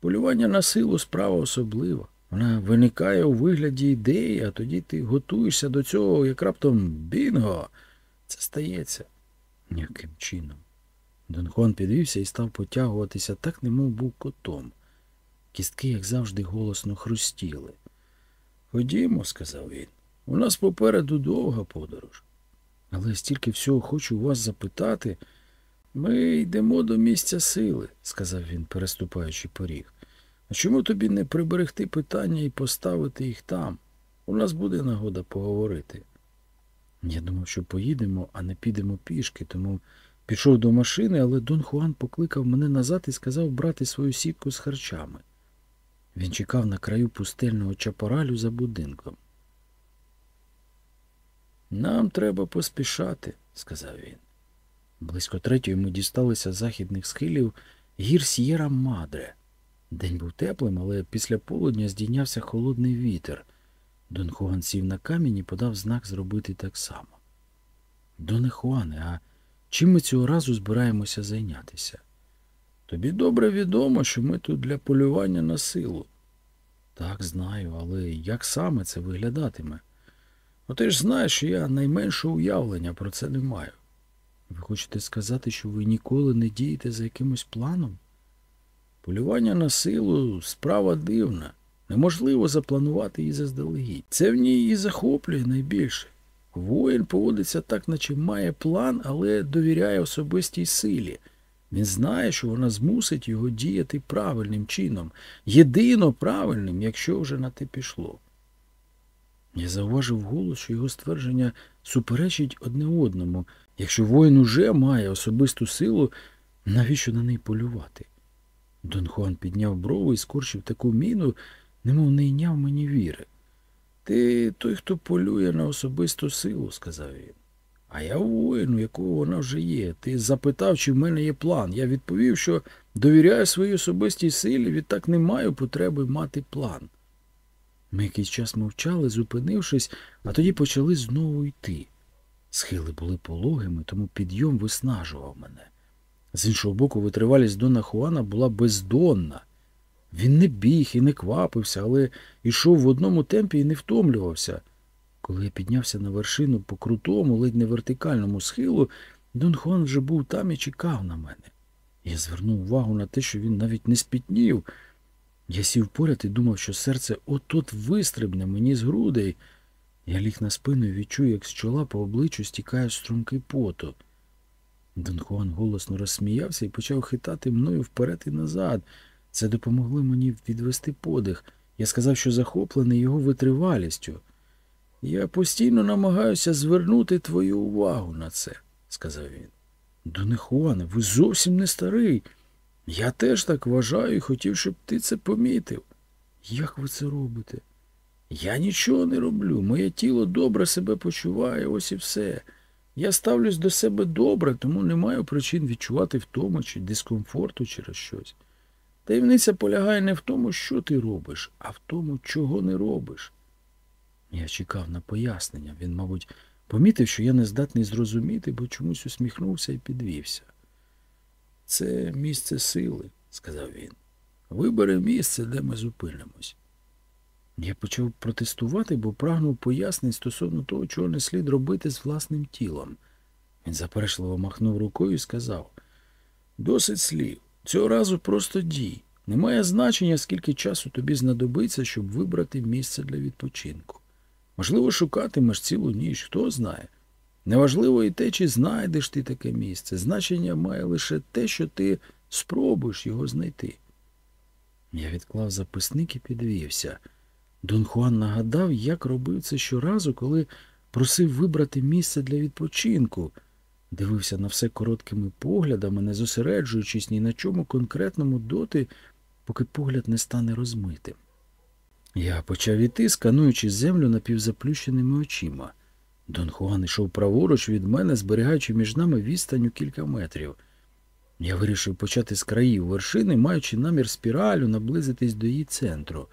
Полювання на силу справа особлива. Вона виникає у вигляді ідеї, а тоді ти готуєшся до цього, як раптом бінго. Це стається. Яким чином? Дон Хуан підвівся і став потягуватися так, немов був котом. Кістки, як завжди, голосно хрустіли. Ходімо, сказав він. У нас попереду довга подорож. Але стільки всього хочу у вас запитати. Ми йдемо до місця сили, сказав він, переступаючи поріг. А чому тобі не приберегти питання і поставити їх там? У нас буде нагода поговорити. Я думав, що поїдемо, а не підемо пішки, тому пішов до машини, але Дон Хуан покликав мене назад і сказав брати свою сітку з харчами. Він чекав на краю пустельного чапоралю за будинком. Нам треба поспішати, сказав він. Близько третьої ми дісталися західних схилів гір С'єра Мадре. День був теплим, але після полудня здійнявся холодний вітер. Дон Хуан сів на камінь і подав знак зробити так само. Доне Хуане, а чим ми цього разу збираємося зайнятися? Тобі добре відомо, що ми тут для полювання на силу. Так, знаю, але як саме це виглядатиме? Ну ти ж знаєш, що я найменшого уявлення про це не маю. Ви хочете сказати, що ви ніколи не дієте за якимось планом? Полювання на силу справа дивна. Неможливо запланувати її заздалегідь. Це в ній і захоплює найбільше. Воїн поводиться так, наче має план, але довіряє особистій силі. Він знає, що вона змусить його діяти правильним чином, єдино правильним, якщо вже на те пішло. Я зауважив голос, що його ствердження суперечить одне одному. Якщо воїн уже має особисту силу, навіщо на неї полювати? Дон Хуан підняв брови і скорчив таку міну, немов не йняв мені віри. Ти той, хто полює на особисту силу, сказав він. А я воїн, у якого вона вже є. Ти запитав, чи в мене є план. Я відповів, що довіряю своїй особистій силі, відтак не маю потреби мати план. Ми якийсь час мовчали, зупинившись, а тоді почали знову йти. Схили були пологими, тому підйом виснажував мене. З іншого боку, витривалість Дона Хуана була бездонна. Він не біг і не квапився, але йшов в одному темпі і не втомлювався. Коли я піднявся на вершину по крутому, ледь не вертикальному схилу, Дон Хуан вже був там і чекав на мене. Я звернув увагу на те, що він навіть не спітнів. Я сів поряд і думав, що серце от-от вистрибне мені з грудей. Я ліг на спину і відчув, як з чола по обличчю стікають струмки поту. Дон Хуан голосно розсміявся і почав хитати мною вперед і назад. Це допомогло мені відвести подих. Я сказав, що захоплений його витривалістю. Я постійно намагаюся звернути твою увагу на це, сказав він. Доне Хуане, ви зовсім не старий. Я теж так вважаю і хотів, щоб ти це помітив. Як ви це робите? Я нічого не роблю. Моє тіло добре себе почуває, ось і все. Я ставлюсь до себе добре, тому не маю причин відчувати втому чи дискомфорту через щось. Таємниця полягає не в тому, що ти робиш, а в тому, чого не робиш. Я чекав на пояснення. Він, мабуть, помітив, що я не здатний зрозуміти, бо чомусь усміхнувся і підвівся. Це місце сили, сказав він. Вибери місце, де ми зупинимось. Я почав протестувати, бо прагнув пояснень стосовно того, чого не слід робити з власним тілом. Він заперечливо махнув рукою і сказав Досить слів. Цього разу просто дій. Немає значення, скільки часу тобі знадобиться, щоб вибрати місце для відпочинку. Можливо, шукатимеш цілу ніч, хто знає. Неважливо і те, чи знайдеш ти таке місце. Значення має лише те, що ти спробуєш його знайти. Я відклав записник і підвівся. Дон Хуан нагадав, як робив це щоразу, коли просив вибрати місце для відпочинку, дивився на все короткими поглядами, не зосереджуючись ні на чому конкретному доти, поки погляд не стане розмитим. Я почав іти, скануючи землю напівзаплющеними очима. Дон Хуан йшов праворуч від мене, зберігаючи між нами відстань у кілька метрів. Я вирішив почати з країв вершини, маючи намір спіралю наблизитись до її центру.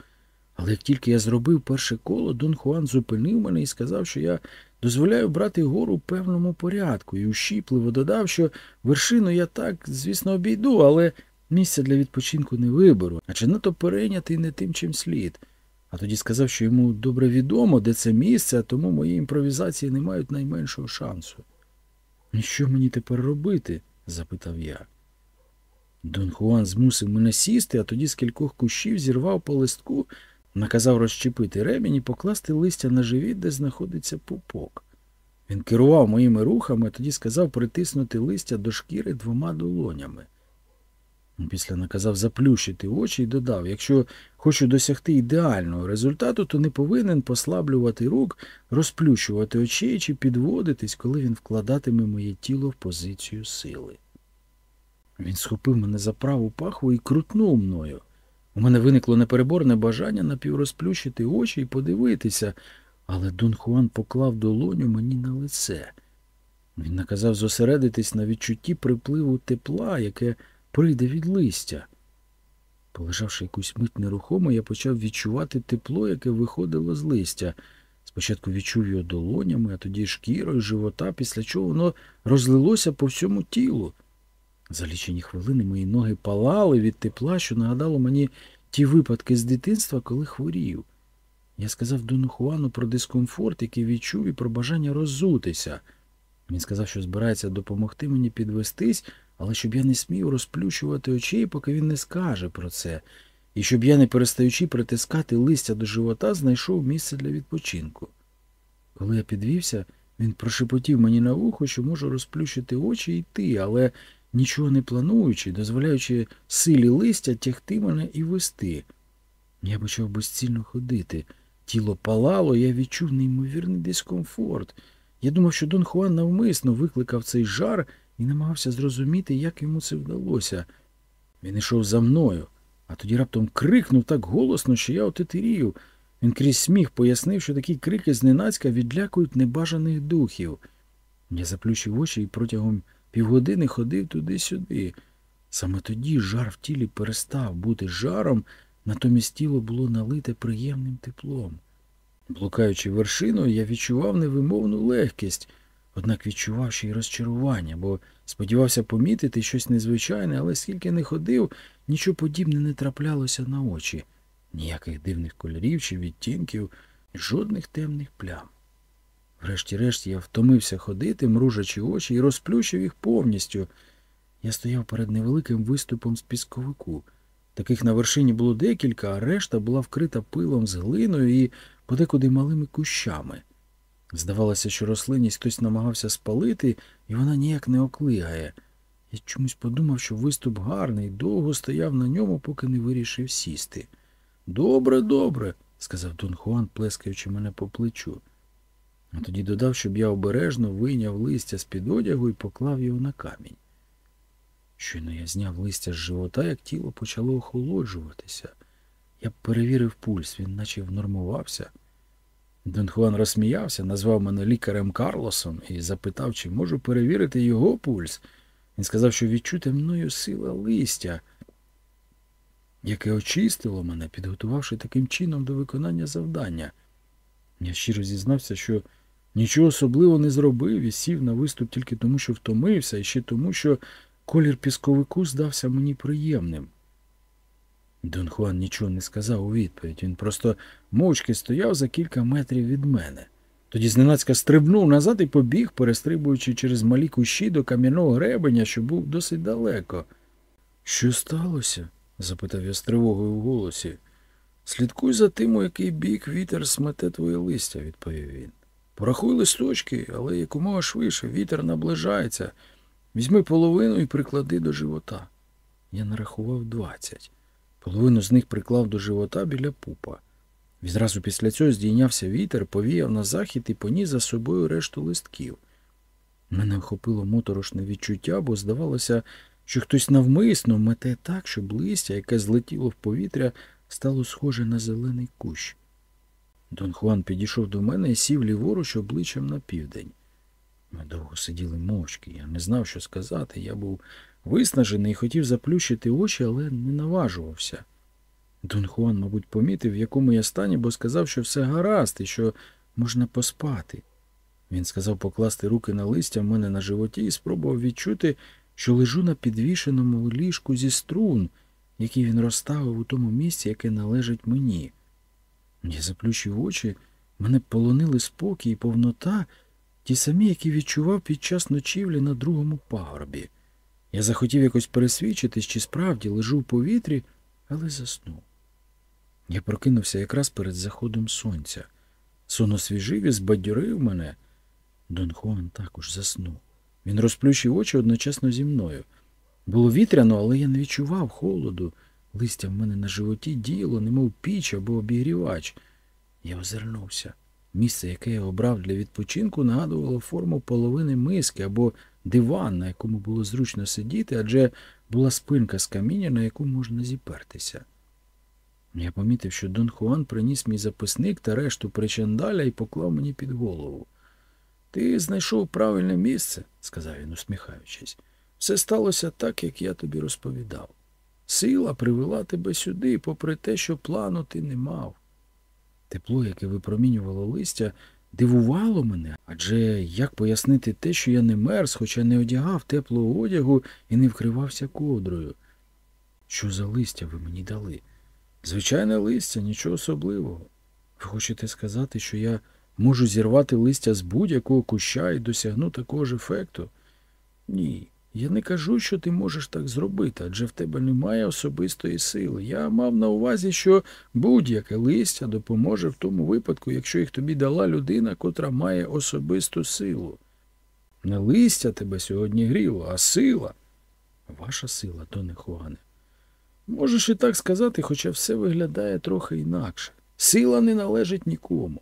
Але як тільки я зробив перше коло, Дон Хуан зупинив мене і сказав, що я дозволяю брати гору в певному порядку, і ущіпливо додав, що вершину я так, звісно, обійду, але місця для відпочинку не виберу, адже надто перейнятий не тим, чим слід. А тоді сказав, що йому добре відомо, де це місце, тому мої імпровізації не мають найменшого шансу. Що мені тепер робити? запитав я. Дон Хуан змусив мене сісти, а тоді з кількох кущів зірвав по листку, наказав розчепити ремінь і покласти листя на живіт, де знаходиться пупок. Він керував моїми рухами, а тоді сказав притиснути листя до шкіри двома долонями. Після наказав заплющити очі і додав, якщо хочу досягти ідеального результату, то не повинен послаблювати рук, розплющувати очей чи підводитись, коли він вкладатиме моє тіло в позицію сили. Він схопив мене за праву пахву і крутнув мною. У мене виникло непереборне бажання напіврозплющити очі і подивитися, але Дон Хуан поклав долоню мені на лице. Він наказав зосередитись на відчутті припливу тепла, яке прийде від листя. Полежавши якусь мить нерухомо, я почав відчувати тепло, яке виходило з листя. Спочатку відчув його долонями, а тоді шкірою, живота, після чого воно розлилося по всьому тілу. За лічені хвилини мої ноги палали від тепла, що нагадало мені ті випадки з дитинства, коли хворів. Я сказав Дону Хуану про дискомфорт, який відчув, і про бажання роззутися. Він сказав, що збирається допомогти мені підвестись, але щоб я не смів розплющувати очей, поки він не скаже про це, і щоб я, не перестаючи притискати листя до живота, знайшов місце для відпочинку. Коли я підвівся, він прошепотів мені на вухо, що можу розплющити очі і йти, але нічого не плануючи, дозволяючи силі листя тягти мене і вести. Я почав безцільно ходити. Тіло палало, я відчув неймовірний дискомфорт. Я думав, що Дон Хуан навмисно викликав цей жар і намагався зрозуміти, як йому це вдалося. Він йшов за мною, а тоді раптом крикнув так голосно, що я отетерів. Він крізь сміх пояснив, що такі крики зненацька відлякують небажаних духів. Я заплющив очі і протягом півгодини ходив туди-сюди. Саме тоді жар в тілі перестав бути жаром, натомість тіло було налите приємним теплом. Блукаючи вершиною, я відчував невимовну легкість, однак відчував ще й розчарування, бо сподівався помітити щось незвичайне, але скільки не ходив, нічого подібне не траплялося на очі, ніяких дивних кольорів чи відтінків, жодних темних плям. Врешті-решт я втомився ходити, мружачи очі, і розплющив їх повністю. Я стояв перед невеликим виступом з пісковику. Таких на вершині було декілька, а решта була вкрита пилом з глиною і подекуди малими кущами. Здавалося, що рослинність хтось намагався спалити, і вона ніяк не оклигає. Я чомусь подумав, що виступ гарний, довго стояв на ньому, поки не вирішив сісти. Добре, добре, сказав Дон Хуан, плескаючи мене по плечу. А тоді додав, щоб я обережно вийняв листя з-під одягу і поклав його на камінь. Щойно я зняв листя з живота, як тіло почало охолоджуватися. Я перевірив пульс, він наче внормувався. Дон Хуан розсміявся, назвав мене лікарем Карлосом і запитав, чи можу перевірити його пульс. Він сказав, що відчута мною сила листя, яке очистило мене, підготувавши таким чином до виконання завдання. Я щиро зізнався, що нічого особливо не зробив і сів на виступ тільки тому, що втомився, і ще тому, що колір пісковику здався мені приємним. Дон Хуан нічого не сказав у відповідь. Він просто мовчки стояв за кілька метрів від мене. Тоді зненацька стрибнув назад і побіг, перестрибуючи через малі кущі до кам'яного гребеня, що був досить далеко. Що сталося? запитав я з тривогою в голосі. Слідкуй за тим, у який бік вітер смете твоє листя, відповів він. Порахуй листочки, але якомога швидше вітер наближається. Візьми половину і приклади до живота. Я нарахував двадцять. Половину з них приклав до живота біля пупа. Відразу після цього здійнявся вітер, повіяв на захід і поніс за собою решту листків. Мене охопило моторошне відчуття, бо здавалося, що хтось навмисно мете так, щоб листя, яке злетіло в повітря, стало схоже на зелений кущ. Дон Хуан підійшов до мене і сів ліворуч обличчям на південь. Ми довго сиділи мовчки. Я не знав, що сказати. Я був виснажений хотів заплющити очі, але не наважувався. Дон Хуан, мабуть, помітив, в якому я стані, бо сказав, що все гаразд і що можна поспати. Він сказав покласти руки на листя в мене на животі і спробував відчути, що лежу на підвішеному ліжку зі струн, які він розставив у тому місці, яке належить мені. Я заплющив очі, мене полонили спокій і повнота, ті самі, які відчував під час ночівлі на другому пагорбі. Я захотів якось пересвідчитись, чи справді лежу в повітрі, але заснув. Я прокинувся якраз перед заходом сонця. Сон освіжив і збадьорив мене. Дон Хуан також заснув. Він розплющив очі одночасно зі мною. Було вітряно, але я не відчував холоду. Листя в мене на животі діяло, немов піч або обігрівач. Я озирнувся. Місце, яке я обрав для відпочинку, нагадувало форму половини миски або диван, на якому було зручно сидіти, адже була спинка з каміння, на яку можна зіпертися. Я помітив, що Дон Хуан приніс мій записник та решту причандаля і поклав мені під голову. Ти знайшов правильне місце, сказав він, усміхаючись. Все сталося так, як я тобі розповідав. Сила привела тебе сюди, попри те, що плану ти не мав. Тепло, яке випромінювало листя, дивувало мене, адже як пояснити те, що я не мерз, хоча не одягав теплого одягу і не вкривався кодрою? Що за листя ви мені дали? Звичайне листя, нічого особливого. Ви хочете сказати, що я можу зірвати листя з будь-якого куща і досягну такого ж ефекту? Ні. Я не кажу, що ти можеш так зробити, адже в тебе немає особистої сили. Я мав на увазі, що будь-яке листя допоможе в тому випадку, якщо їх тобі дала людина, котра має особисту силу. Не листя тебе сьогодні гріло, а сила. Ваша сила, Доне Хуане. Можеш і так сказати, хоча все виглядає трохи інакше. Сила не належить нікому.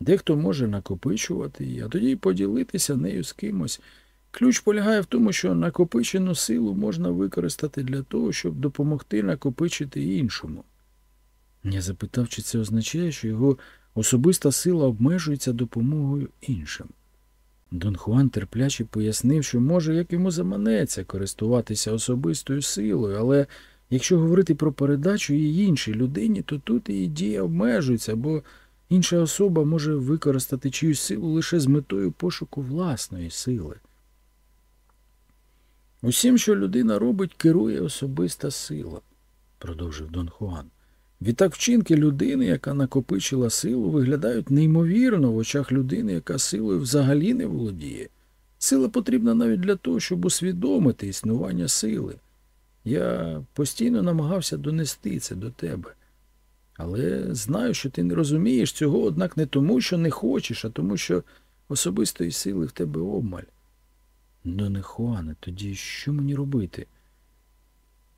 Дехто може накопичувати її, а тоді й поділитися нею з кимось. Ключ полягає в тому, що накопичену силу можна використати для того, щоб допомогти накопичити іншому. Я запитав, чи це означає, що його особиста сила обмежується допомогою іншим. Дон Хуан терпляче пояснив, що може, як йому заманеться користуватися особистою силою, але якщо говорити про передачу її іншій людині, то тут її дія обмежується, бо інша особа може використати чиюсь силу лише з метою пошуку власної сили. Усім, що людина робить, керує особиста сила, продовжив Дон Хуан. Відтак вчинки людини, яка накопичила силу, виглядають неймовірно в очах людини, яка силою взагалі не володіє. Сила потрібна навіть для того, щоб усвідомити існування сили. Я постійно намагався донести це до тебе. Але знаю, що ти не розумієш цього, однак не тому, що не хочеш, а тому, що особистої сили в тебе обмаль. Доне Хуане, тоді що мені робити?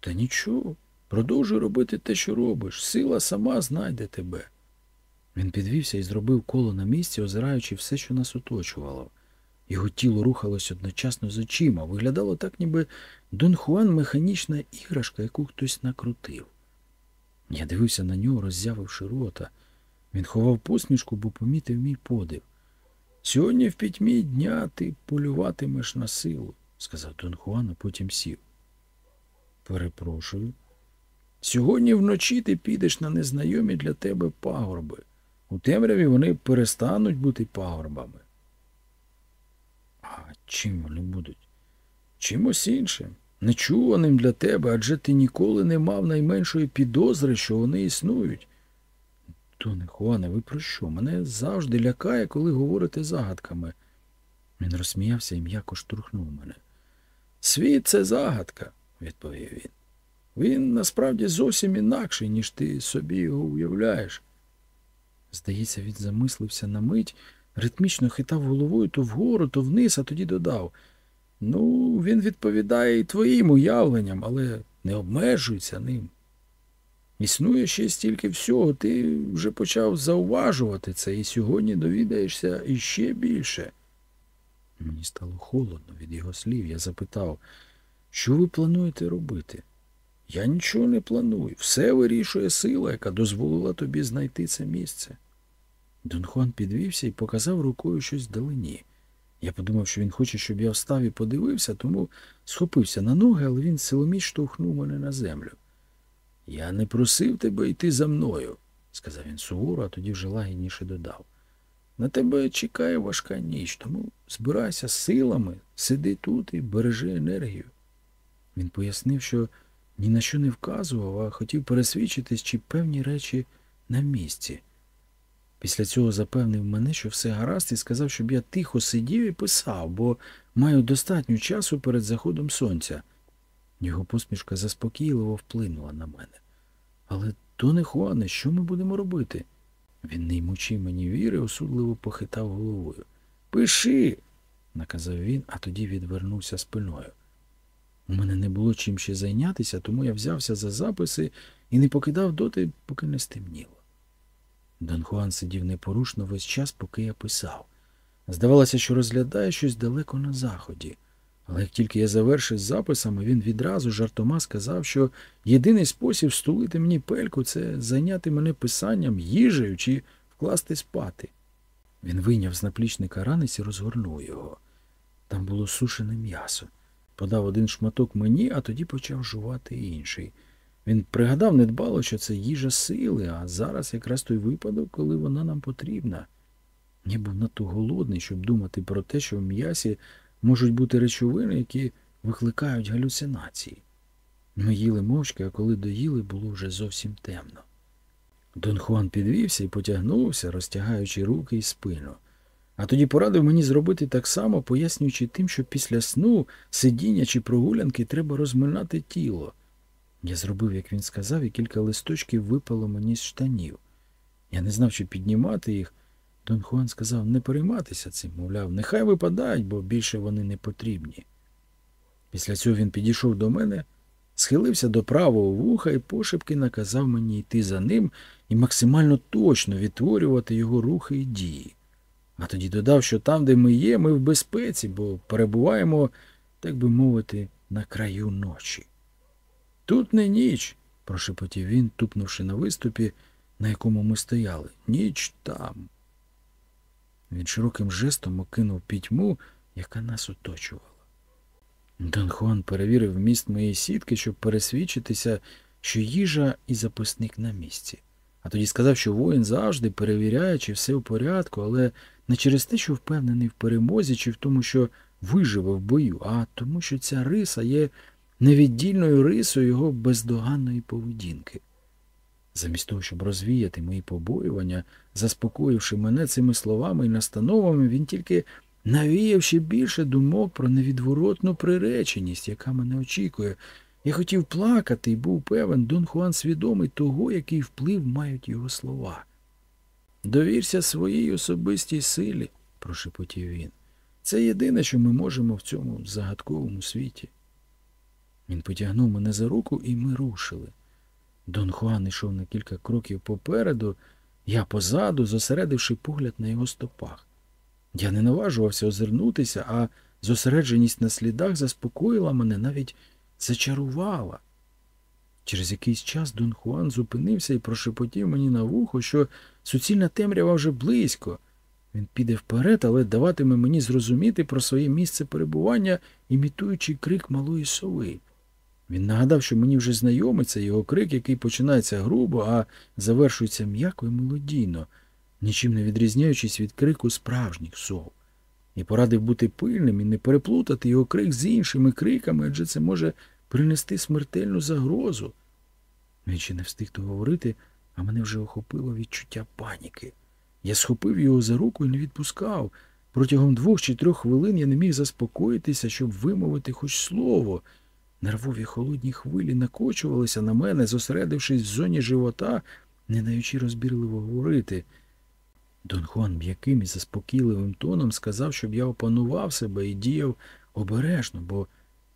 Та нічого. Продовжуй робити те, що робиш. Сила сама знайде тебе. Він підвівся і зробив коло на місці, озираючи все, що нас оточувало. Його тіло рухалось одночасно з очима, виглядало так, ніби Дон Хуан механічна іграшка, яку хтось накрутив. Я дивився на нього, роззявивши рота. Він ховав посмішку, бо помітив мій подив. Сьогодні в пітьмі дня ти полюватимеш на силу, сказав Дон Хуан, а потім сів. Перепрошую. Сьогодні вночі ти підеш на незнайомі для тебе пагорби. У темряві вони перестануть бути пагорбами. А чим вони будуть? Чимось іншим, нечуваним для тебе, адже ти ніколи не мав найменшої підозри, що вони існують. Тоне Хуане, ви про що? Мене завжди лякає, коли говорите загадками. Він розсміявся і м'яко штурхнув мене. Світ це загадка, відповів він. Він насправді зовсім інакший, ніж ти собі його уявляєш. Здається, він замислився на мить, ритмічно хитав головою то вгору, то вниз, а тоді додав. Ну, він відповідає і твоїм уявленням, але не обмежується ним. Існує ще стільки всього, ти вже почав зауважувати це і сьогодні довідаєшся іще більше. Мені стало холодно від його слів. Я запитав, що ви плануєте робити? Я нічого не планую. Все вирішує сила, яка дозволила тобі знайти це місце. Дон Хуан підвівся і показав рукою щось вдалині. Я подумав, що він хоче, щоб я встав і подивився, тому схопився на ноги, але він силоміць штовхнув мене на землю. Я не просив тебе йти за мною, сказав він суворо, а тоді вже лагідніше додав. На тебе чекає важка ніч, тому збирайся з силами, сиди тут і бережи енергію. Він пояснив, що ні на що не вказував, а хотів пересвідчитись, чи певні речі на місці. Після цього запевнив мене, що все гаразд, і сказав, щоб я тихо сидів і писав, бо маю достатньо часу перед заходом сонця. Його посмішка заспокійливо вплинула на мене. Але то не Хуане, що ми будемо робити? Він, не ймучи мені віри, осудливо похитав головою. Пиши, наказав він, а тоді відвернувся спиною. У мене не було чим ще зайнятися, тому я взявся за записи і не покидав доти, поки не стемніло. Дон Хуан сидів непорушно весь час, поки я писав. Здавалося, що розглядає щось далеко на заході. Але як тільки я завершив з записами, він відразу жартома сказав, що єдиний спосіб стулити мені пельку це зайняти мене писанням, їжею чи вкласти спати. Він вийняв з наплічника ранець і розгорнув його. Там було сушене м'ясо. Подав один шматок мені, а тоді почав жувати інший. Він пригадав недбало, що це їжа сили, а зараз якраз той випадок, коли вона нам потрібна. Я був надто голодний, щоб думати про те, що в м'ясі можуть бути речовини, які викликають галюцинації. Ми їли мовчки, а коли доїли, було вже зовсім темно. Дон Хуан підвівся і потягнувся, розтягаючи руки і спину. А тоді порадив мені зробити так само, пояснюючи тим, що після сну, сидіння чи прогулянки треба розминати тіло. Я зробив, як він сказав, і кілька листочків випало мені з штанів. Я не знав, чи піднімати їх. Дон Хуан сказав не перейматися цим, мовляв, нехай випадають, бо більше вони не потрібні. Після цього він підійшов до мене, схилився до правого вуха і пошепки наказав мені йти за ним і максимально точно відтворювати його рухи і дії. А тоді додав, що там, де ми є, ми в безпеці, бо перебуваємо, так би мовити, на краю ночі. Тут не ніч, прошепотів він, тупнувши на виступі, на якому ми стояли. Ніч там. Він широким жестом окинув пітьму, яка нас оточувала. Дон Хуан перевірив вміст моєї сітки, щоб пересвідчитися, що їжа і записник на місці. А тоді сказав, що воїн завжди перевіряє, чи все в порядку, але не через те, що впевнений в перемозі, чи в тому, що виживе в бою, а тому, що ця риса є невіддільною рисою його бездоганної поведінки. Замість того, щоб розвіяти мої побоювання, заспокоївши мене цими словами і настановами, він тільки навіяв ще більше думок про невідворотну приреченість, яка мене очікує. Я хотів плакати і був певен, Дон Хуан свідомий того, який вплив мають його слова. Довірся своїй особистій силі, прошепотів він. Це єдине, що ми можемо в цьому загадковому світі. Він потягнув мене за руку, і ми рушили. Дон Хуан йшов на кілька кроків попереду, я позаду, зосередивши погляд на його стопах. Я не наважувався озирнутися, а зосередженість на слідах заспокоїла мене, навіть зачарувала. Через якийсь час Дон Хуан зупинився і прошепотів мені на вухо, що суцільна темрява вже близько. Він піде вперед, але даватиме мені зрозуміти про своє місце перебування, імітуючи крик малої сови. Він нагадав, що мені вже знайомий це його крик, який починається грубо, а завершується м'яко і мелодійно, нічим не відрізняючись від крику справжніх сов. І порадив бути пильним і не переплутати його крик з іншими криками, адже це може принести смертельну загрозу. Він ще не встиг то говорити, а мене вже охопило відчуття паніки. Я схопив його за руку і не відпускав. Протягом двох чи трьох хвилин я не міг заспокоїтися, щоб вимовити хоч слово. Нервові холодні хвилі накочувалися на мене, зосередившись в зоні живота, не даючи розбірливо говорити. Дон Хуан м'яким і заспокійливим тоном сказав, щоб я опанував себе і діяв обережно, бо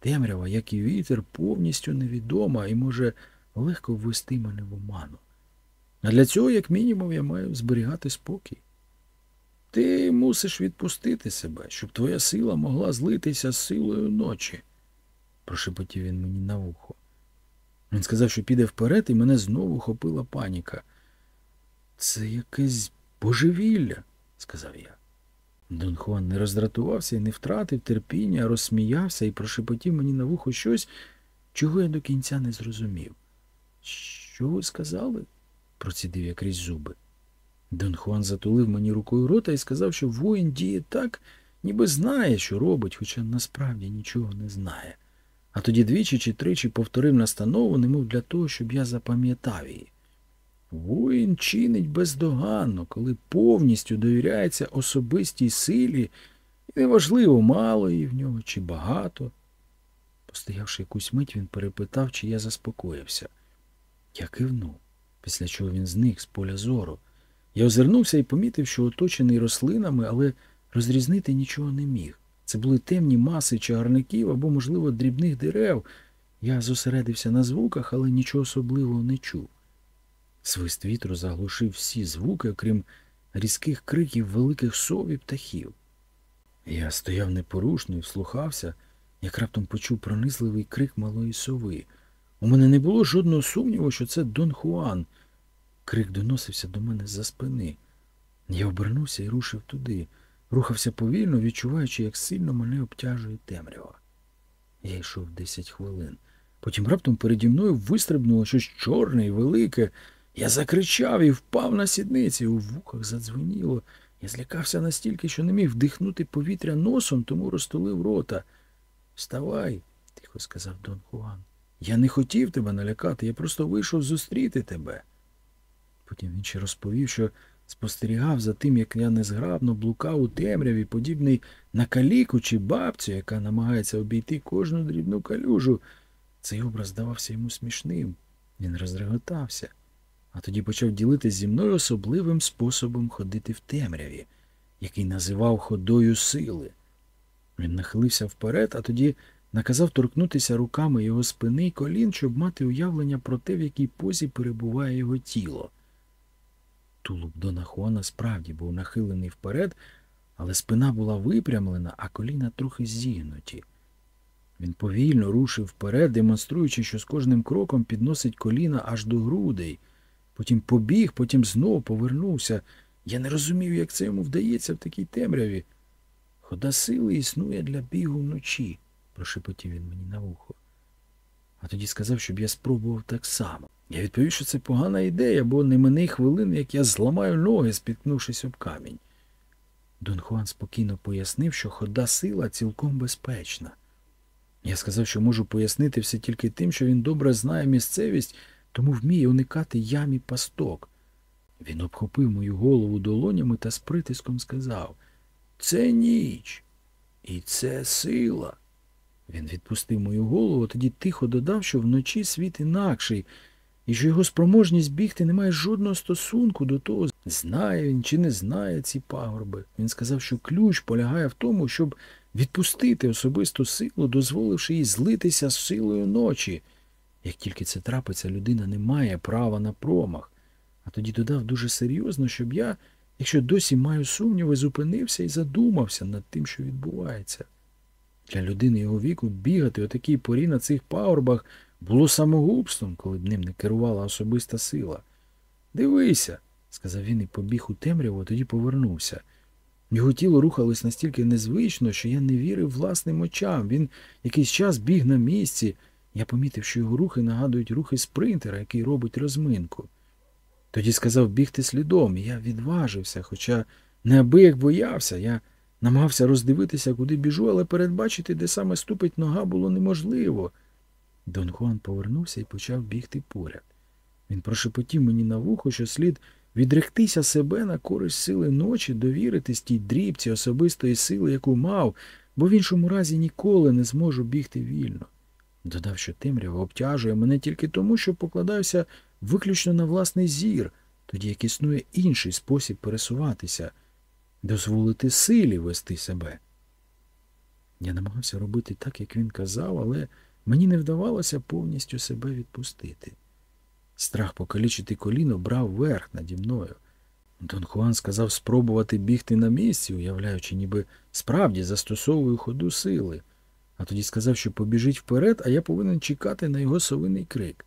темрява, як і вітер, повністю невідома і може легко ввести мене в оману. А для цього, як мінімум, я маю зберігати спокій. Ти мусиш відпустити себе, щоб твоя сила могла злитися з силою ночі, прошепотів він мені на вухо. Він сказав, що піде вперед, і мене знову хопила паніка. Це якесь божевілля, сказав я. Дон Хуан не роздратувався і не втратив терпіння, а розсміявся і прошепотів мені на вухо щось, чого я до кінця не зрозумів. Що ви сказали? процідив я крізь зуби. Дон Хуан затулив мені рукою рота і сказав, що воїн діє так, ніби знає, що робить, хоча насправді нічого не знає. А тоді двічі чи тричі повторив настанову, немов для того, щоб я запам'ятав її. Воїн чинить бездоганно, коли повністю довіряється особистій силі, і неважливо, мало її в нього чи багато. Постоявши якусь мить, він перепитав, чи я заспокоївся. Я кивнув, після чого він зник з поля зору. Я озирнувся і помітив, що оточений рослинами, але розрізнити нічого не міг. Це були темні маси чагарників або, можливо, дрібних дерев. Я зосередився на звуках, але нічого особливого не чув. Свист вітру заглушив всі звуки, окрім різких криків великих сов і птахів. Я стояв непорушно і вслухався, як раптом почув пронизливий крик малої сови. У мене не було жодного сумніву, що це Дон Хуан. Крик доносився до мене з-за спини. Я обернувся і рушив туди, рухався повільно, відчуваючи, як сильно мене обтяжує темрява. Я йшов десять хвилин. Потім раптом переді мною вистрибнуло щось чорне і велике. Я закричав і впав на сідниці, у вухах задзвеніло. Я злякався настільки, що не міг вдихнути повітря носом, тому розтулив рота. Вставай, тихо сказав Дон Хуан. Я не хотів тебе налякати, я просто вийшов зустріти тебе. Потім він ще розповів, що спостерігав за тим, як я незграбно блукав у темряві, подібний на каліку чи бабцю, яка намагається обійти кожну дрібну калюжу. Цей образ здавався йому смішним. Він розреготався, а тоді почав ділитися зі мною особливим способом ходити в темряві, який називав ходою сили. Він нахилився вперед, а тоді наказав торкнутися руками його спини й колін, щоб мати уявлення про те, в якій позі перебуває його тіло. Тулуб Дона Хуана справді був нахилений вперед, але спина була випрямлена, а коліна трохи зігнуті. Він повільно рушив вперед, демонструючи, що з кожним кроком підносить коліна аж до грудей. Потім побіг, потім знову повернувся. Я не розумів, як це йому вдається в такій темряві. Хода сили існує для бігу вночі, прошепотів він мені на вухо. А тоді сказав, щоб я спробував так само. Я відповів, що це погана ідея, бо не мене хвилини, як я зламаю ноги, спіткнувшись об камінь. Дон Хуан спокійно пояснив, що хода сила цілком безпечна. Я сказав, що можу пояснити все тільки тим, що він добре знає місцевість, тому вміє уникати ям і пасток. Він обхопив мою голову долонями та з притиском сказав Це ніч, і це сила. Він відпустив мою голову, тоді тихо додав, що вночі світ інакший. І що його спроможність бігти не має жодного стосунку до того, знає він чи не знає ці пагорби. Він сказав, що ключ полягає в тому, щоб відпустити особисту силу, дозволивши їй злитися з силою ночі. Як тільки це трапиться, людина не має права на промах. А тоді додав дуже серйозно, щоб я, якщо досі маю сумніви, зупинився і задумався над тим, що відбувається. Для людини його віку бігати о такій порі на цих пагорбах було самогубством, коли б ним не керувала особиста сила. Дивися, сказав він і побіг у темряву, а тоді повернувся. Його тіло рухалось настільки незвично, що я не вірив власним очам. Він якийсь час біг на місці. Я помітив, що його рухи нагадують рухи спринтера, який робить розминку. Тоді сказав бігти слідом, і я відважився, хоча неабияк боявся. Я намагався роздивитися, куди біжу, але передбачити, де саме ступить нога, було неможливо. Дон Хуан повернувся і почав бігти поряд. Він прошепотів мені на вухо, що слід відректися себе на користь сили ночі, довіритись тій дрібці особистої сили, яку мав, бо в іншому разі ніколи не зможу бігти вільно. Додав, що темрява обтяжує мене тільки тому, що покладаюся виключно на власний зір, тоді як існує інший спосіб пересуватися, дозволити силі вести себе. Я намагався робити так, як він казав, але мені не вдавалося повністю себе відпустити. Страх покалічити коліно брав верх наді мною. Дон Хуан сказав спробувати бігти на місці, уявляючи, ніби справді застосовую ходу сили, а тоді сказав, що побіжить вперед, а я повинен чекати на його совиний крик.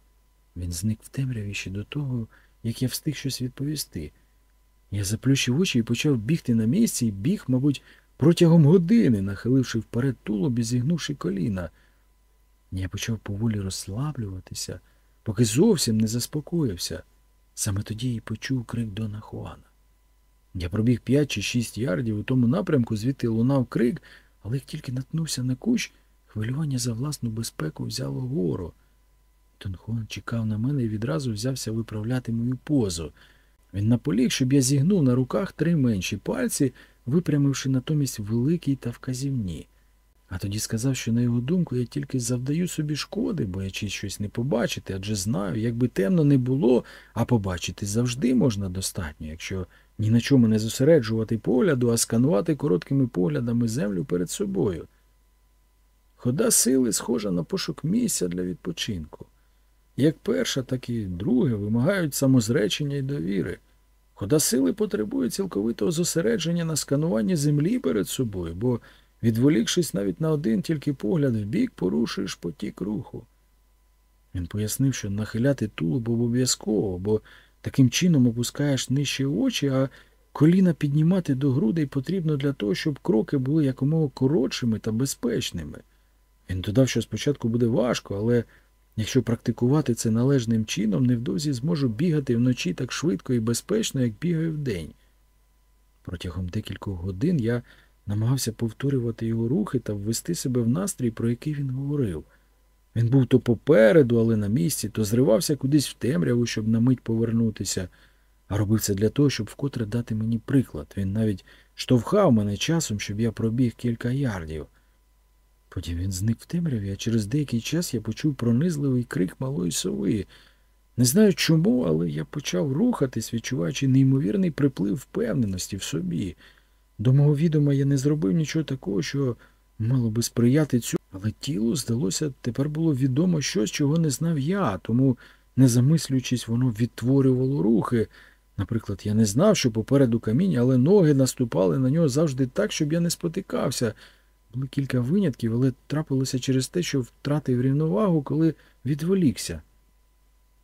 Він зник в темряві ще до того, як я встиг щось відповісти. Я заплющив очі і почав бігти на місці і біг, мабуть, протягом години, нахиливши вперед тулуб і зігнувши коліна. Я почав поволі розслаблюватися, поки зовсім не заспокоївся. Саме тоді і почув крик Дона Хуана. Я пробіг п'ять чи шість ярдів у тому напрямку, звідти лунав крик, але як тільки наткнувся на кущ, хвилювання за власну безпеку взяло гору. Дон Хуан чекав на мене і відразу взявся виправляти мою позу. Він наполіг, щоб я зігнув на руках три менші пальці, випрямивши натомість великий та вказівні. А тоді сказав, що, на його думку, я тільки завдаю собі шкоди, боячись щось не побачити, адже знаю, як би темно не було, а побачити завжди можна достатньо, якщо ні на чому не зосереджувати погляду, а сканувати короткими поглядами землю перед собою. Хода сили схожа на пошук місця для відпочинку. Як перша, так і друге вимагають самозречення і довіри. Хода сили потребує цілковитого зосередження на скануванні землі перед собою, бо, відволікшись навіть на один тільки погляд вбік, порушуєш потік руху. Він пояснив, що нахиляти тулуб обов'язково, бо таким чином опускаєш нижче очі, а коліна піднімати до грудей потрібно для того, щоб кроки були якомога коротшими та безпечними. Він додав, що спочатку буде важко, але якщо практикувати це належним чином, невдовзі зможу бігати вночі так швидко і безпечно, як бігаю вдень. Протягом декількох годин я намагався повторювати його рухи та ввести себе в настрій, про який він говорив. Він був то попереду, але на місці, то зривався кудись в темряву, щоб на мить повернутися, а робив це для того, щоб вкотре дати мені приклад. Він навіть штовхав мене часом, щоб я пробіг кілька ярдів. Потім він зник в темряві, а через деякий час я почув пронизливий крик малої сови. Не знаю чому, але я почав рухатись, відчуваючи неймовірний приплив впевненості в собі. До мого відома я не зробив нічого такого, що мало би сприяти цю, але тілу, здалося, тепер було відомо щось, чого не знав я, тому, не замислюючись, воно відтворювало рухи. Наприклад, я не знав, що попереду камінь, але ноги наступали на нього завжди так, щоб я не спотикався. Були кілька винятків, але трапилося через те, що втратив рівновагу, коли відволікся.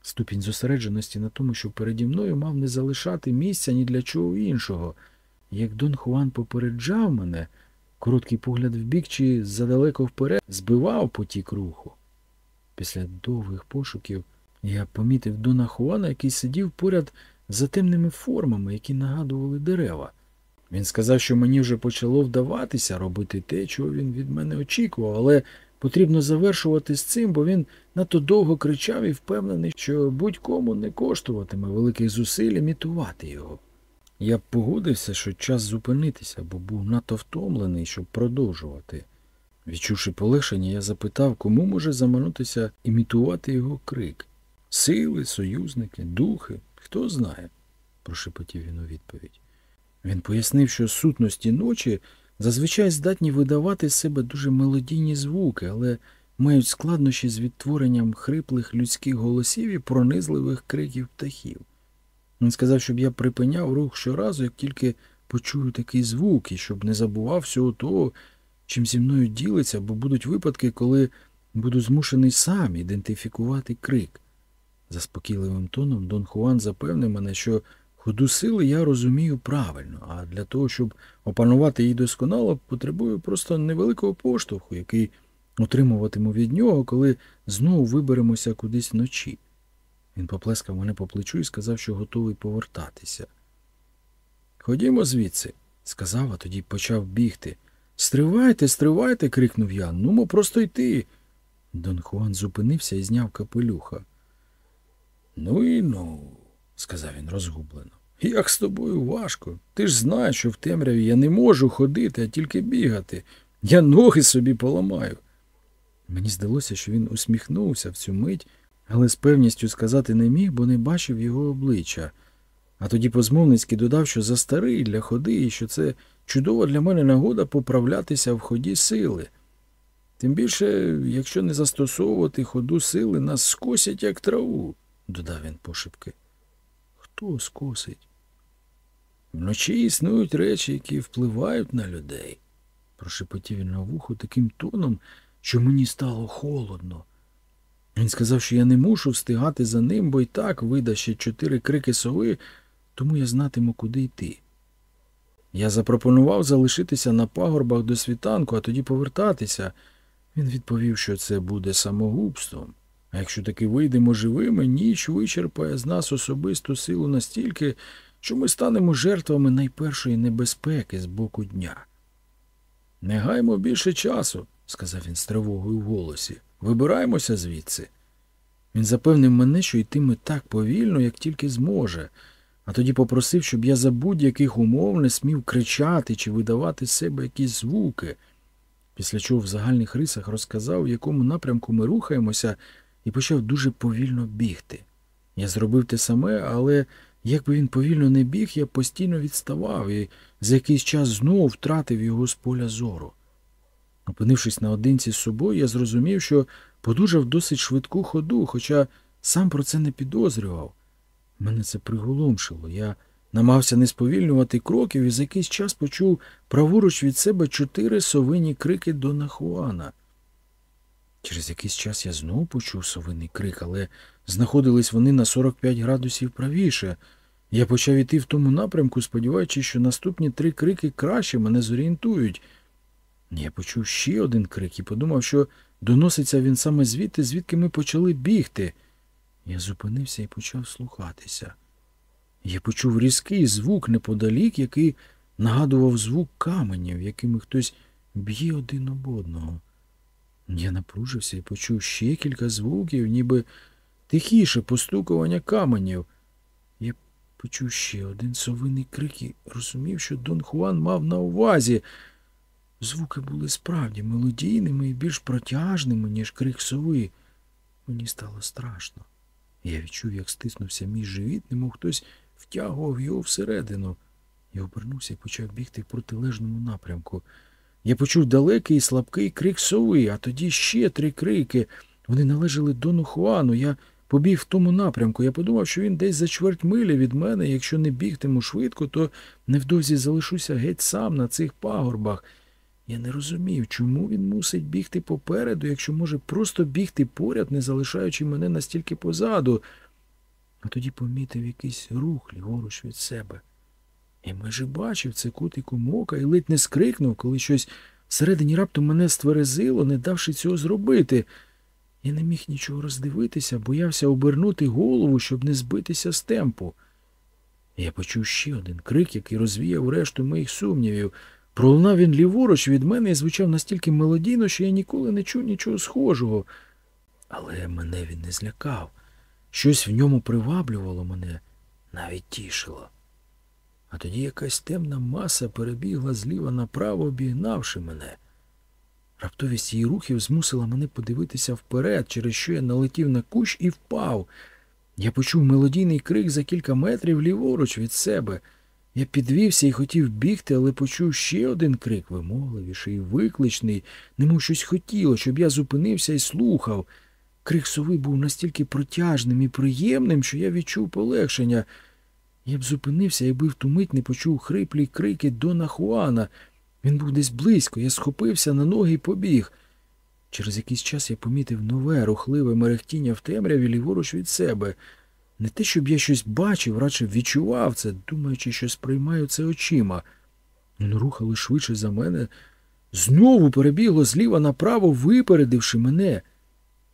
Ступінь зосередженості на тому, що переді мною мав не залишати місця ні для чого іншого. Як Дон Хуан попереджав мене, короткий погляд вбік чи задалеко вперед збивав потік руху. Після довгих пошуків я помітив Дона Хуана, який сидів поряд за темними формами, які нагадували дерева. Він сказав, що мені вже почало вдаватися робити те, чого він від мене очікував, але потрібно завершувати з цим, бо він надто довго кричав і впевнений, що будь-кому не коштуватиме великих зусиль імітувати його. Я б погодився, що час зупинитися, бо був надто втомлений, щоб продовжувати. Відчувши полегшення, я запитав, кому може заманутися імітувати його крик. Сили, союзники, духи, хто знає, прошепотів він у відповідь. Він пояснив, що сутності ночі зазвичай здатні видавати з себе дуже мелодійні звуки, але мають складнощі з відтворенням хриплих людських голосів і пронизливих криків птахів. Він сказав, щоб я припиняв рух щоразу, як тільки почую такий звук, і щоб не забував всього того, чим зі мною ділиться, бо будуть випадки, коли буду змушений сам ідентифікувати крик. Заспокійливим тоном Дон Хуан запевнив мене, що ходу сили я розумію правильно, а для того, щоб опанувати її досконало, потребую просто невеликого поштовху, який отримуватиму від нього, коли знову виберемося кудись вночі. Він поплескав мене по плечу і сказав, що готовий повертатися. Ходімо звідси, сказав, а тоді почав бігти. Стривайте, стривайте. крикнув я. Нумо просто йти. Дон Хуан зупинився і зняв капелюха. Ну і ну, сказав він розгублено. Як з тобою важко. Ти ж знаєш, що в темряві я не можу ходити, а тільки бігати. Я ноги собі поламаю. Мені здалося, що він усміхнувся в цю мить, але з певністю сказати не міг, бо не бачив його обличчя. А тоді позмовницьки додав, що за старий для ходи і що це чудова для мене нагода поправлятися в ході сили. Тим більше, якщо не застосовувати ходу сили, нас скосять, як траву, додав він пошепки. Хто скосить? Вночі існують речі, які впливають на людей, прошепотів він на вухо таким тоном, що мені стало холодно. Він сказав, що я не мушу встигати за ним, бо й так вида ще чотири крики сови, тому я знатиму, куди йти. Я запропонував залишитися на пагорбах до світанку, а тоді повертатися. Він відповів, що це буде самогубством. А якщо таки вийдемо живими, ніч вичерпає з нас особисту силу настільки, що ми станемо жертвами найпершої небезпеки з боку дня. Не гаймо більше часу, сказав він з тривогою в голосі. Вибираємося звідси. Він запевнив мене, що йтиме так повільно, як тільки зможе, а тоді попросив, щоб я за будь-яких умов не смів кричати чи видавати з себе якісь звуки, після чого в загальних рисах розказав, в якому напрямку ми рухаємося, і почав дуже повільно бігти. Я зробив те саме, але якби він повільно не біг, я постійно відставав і за якийсь час знову втратив його з поля зору. Опинившись наодинці з собою, я зрозумів, що подужав досить швидку ходу, хоча сам про це не підозрював. Мене це приголомшило. Я намагався не сповільнювати кроків і за якийсь час почув праворуч від себе чотири совині крики Дона Хуана. Через якийсь час я знову почув совиний крик, але знаходились вони на 45 градусів правіше. Я почав іти в тому напрямку, сподіваючись, що наступні три крики краще мене зорієнтують. Я почув ще один крик і подумав, що доноситься він саме звідти, звідки ми почали бігти. Я зупинився і почав слухатися. Я почув різкий звук неподалік, який нагадував звук каменів, якими хтось б'є один об одного. Я напружився і почув ще кілька звуків, ніби тихіше постукування каменів. Я почув ще один совиний крик і розумів, що Дон Хуан мав на увазі. Звуки були справді мелодійними і більш протяжними, ніж крик сови. Мені стало страшно. Я відчув, як стиснувся мій живіт, немов хтось втягував його всередину. Я обернувся і почав бігти в протилежному напрямку. Я почув далекий і слабкий крик сови, а тоді ще три крики. Вони належали Дону Хуану. Я побіг в тому напрямку. Я подумав, що він десь за чверть милі від мене. Якщо не бігтиму швидко, то невдовзі залишуся геть сам на цих пагорбах. Я не розумів, чому він мусить бігти попереду, якщо може просто бігти поряд, не залишаючи мене настільки позаду. А тоді помітив якийсь рух ліворуч від себе. І майже бачив це кутиком ока і ледь не скрикнув, коли щось всередині раптом мене стверезило, не давши цього зробити. Я не міг нічого роздивитися, боявся обернути голову, щоб не збитися з темпу. Я почув ще один крик, який розвіяв решту моїх сумнівів. Пролунав він ліворуч від мене і звучав настільки мелодійно, що я ніколи не чув нічого схожого. Але мене він не злякав. Щось в ньому приваблювало мене, навіть тішило. А тоді якась темна маса перебігла зліва направо, обігнавши мене. Раптовість її рухів змусила мене подивитися вперед, через що я налетів на кущ і впав. Я почув мелодійний крик за кілька метрів ліворуч від себе. Я підвівся і хотів бігти, але почув ще один крик, вимогливіший, викличний, немов щось хотіло, щоб я зупинився і слухав. Крик сови був настільки протяжним і приємним, що я відчув полегшення. Я б зупинився, якби в ту мить не почув хриплі крики Дона Хуана. Він був десь близько, я схопився на ноги і побіг. Через якийсь час я помітив нове, рухливе мерехтіння в темряві ліворуч від себе. Не те, щоб я щось бачив, радше відчував це, думаючи, що сприймаю це очима. Воно рухало швидше за мене, знову перебігло зліва направо, випередивши мене.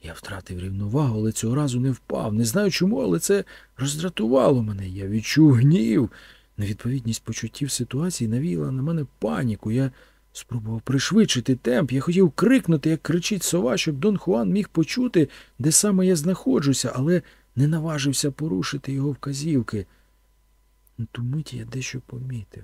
Я втратив рівновагу, але цього разу не впав. Не знаю чому, але це роздратувало мене. Я відчув гнів. Невідповідність почуттів ситуації навіяла на мене паніку. Я спробував пришвидшити темп. Я хотів крикнути, як кричить сова, щоб Дон Хуан міг почути, де саме я знаходжуся, але не наважився порушити його вказівки. На ту мить я дещо помітив.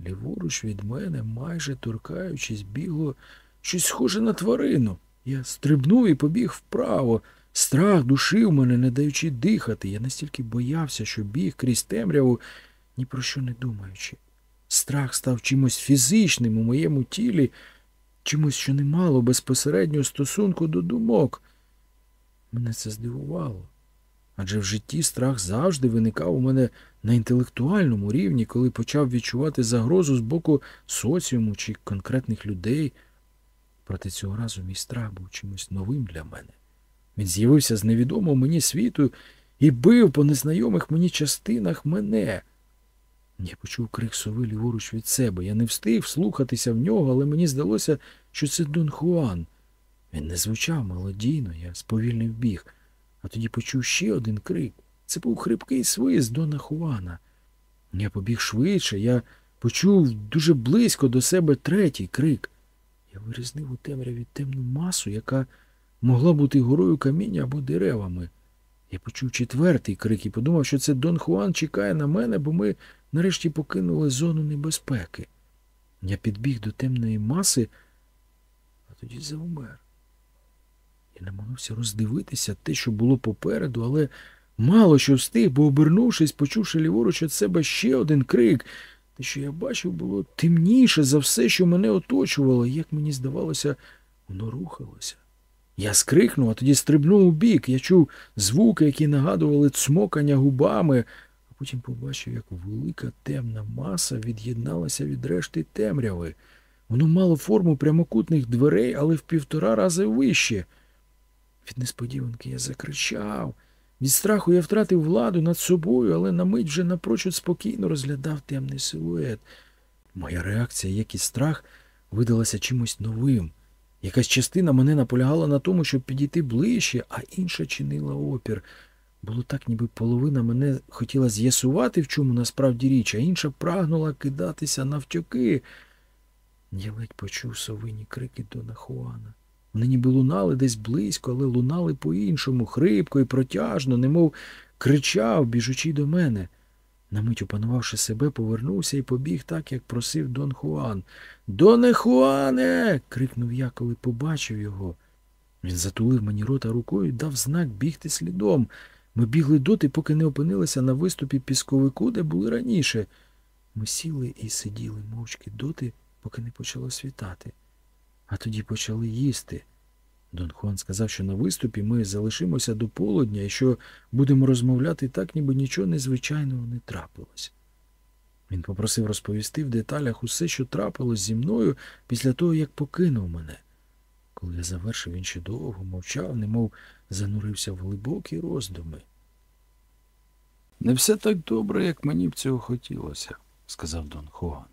Ліворуч від мене, майже торкаючись, бігло щось схоже на тварину. Я стрибнув і побіг вправо. Страх душив мене, не даючи дихати. Я настільки боявся, що біг крізь темряву, ні про що не думаючи. Страх став чимось фізичним у моєму тілі, чимось, що не мало безпосереднього стосунку до думок. Мене це здивувало. Адже в житті страх завжди виникав у мене на інтелектуальному рівні, коли почав відчувати загрозу з боку соціуму чи конкретних людей. Проте цього разу мій страх був чимось новим для мене. Він з'явився з невідомого мені світу і бив по незнайомих мені частинах мене. Я почув крик сови ліворуч від себе. Я не встиг слухатися в нього, але мені здалося, що це Дон Хуан. Він не звучав мелодійно, я сповільнив біг, а тоді почув ще один крик. Це був хрипкий свист Дона Хуана. Я побіг швидше, я почув дуже близько до себе третій крик. Я вирізнив у темряві темну масу, яка могла бути горою каміння або деревами. Я почув четвертий крик і подумав, що це Дон Хуан чекає на мене, бо ми нарешті покинули зону небезпеки. Я підбіг до темної маси, а тоді завмер. Я намагався роздивитися те, що було попереду, але мало що встиг, бо, обернувшись, почувши ліворуч від себе ще один крик. Те, що я бачив, було темніше за все, що мене оточувало, як мені здавалося, воно рухалося. Я скрикнув, а тоді стрибнув у бік. Я чув звуки, які нагадували цмокання губами, а потім побачив, як велика темна маса від'єдналася від решти темряви. Воно мало форму прямокутних дверей, але в півтора рази вище. Від несподіванки я закричав. Від страху я втратив владу над собою, але на мить вже напрочуд спокійно розглядав темний силует. Моя реакція, як і страх, видалася чимось новим. Якась частина мене наполягала на тому, щоб підійти ближче, а інша чинила опір. Було так, ніби половина мене хотіла з'ясувати, в чому насправді річ, а інша прагнула кидатися навтьоки. Я ледь почув совині крики Дона Хуана. Вони ніби лунали десь близько, але лунали по-іншому, хрипко і протяжно, немов кричав, біжучи до мене. На мить опанувавши себе, повернувся і побіг так, як просив Дон Хуан. Доне Хуане. крикнув я, коли побачив його. Він затулив мені рота рукою і дав знак бігти слідом. Ми бігли доти, поки не опинилися на виступі пісковику, де були раніше. Ми сіли і сиділи мовчки доти, поки не почало світати. А тоді почали їсти. Дон Хуан сказав, що на виступі ми залишимося до полудня і що будемо розмовляти так, ніби нічого незвичайного не трапилось. Він попросив розповісти в деталях усе, що трапилось зі мною після того, як покинув мене. Коли я завершив, він ще довго мовчав, немов занурився в глибокі роздуми. Не все так добре, як мені б цього хотілося, сказав Дон Хуан.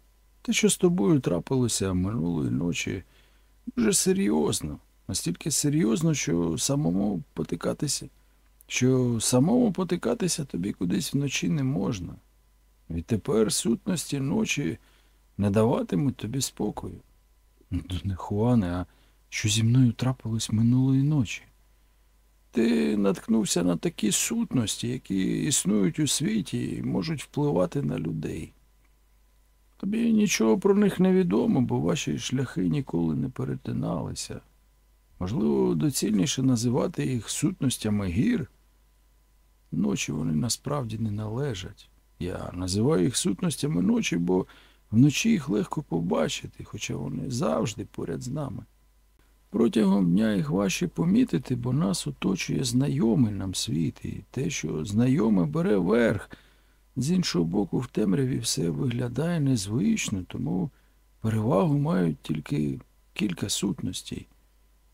Те, що з тобою трапилося минулої ночі, дуже серйозно настільки серйозно, що самому потикатися, що самому потикатися тобі кудись вночі не можна. І тепер сутності ночі не даватимуть тобі спокою. Ну, не Хуане, а що зі мною трапилось минулої ночі. Ти наткнувся на такі сутності, які існують у світі і можуть впливати на людей. Тобі нічого про них не відомо, бо ваші шляхи ніколи не перетиналися. Можливо, доцільніше називати їх сутностями гір. Ночі вони насправді не належать. Я називаю їх сутностями ночі, бо вночі їх легко побачити, хоча вони завжди поряд з нами. Протягом дня їх важче помітити, бо нас оточує знайомий нам світ, і те, що знайоме бере верх. З іншого боку, в темряві все виглядає незвично, тому перевагу мають тільки кілька сутностей.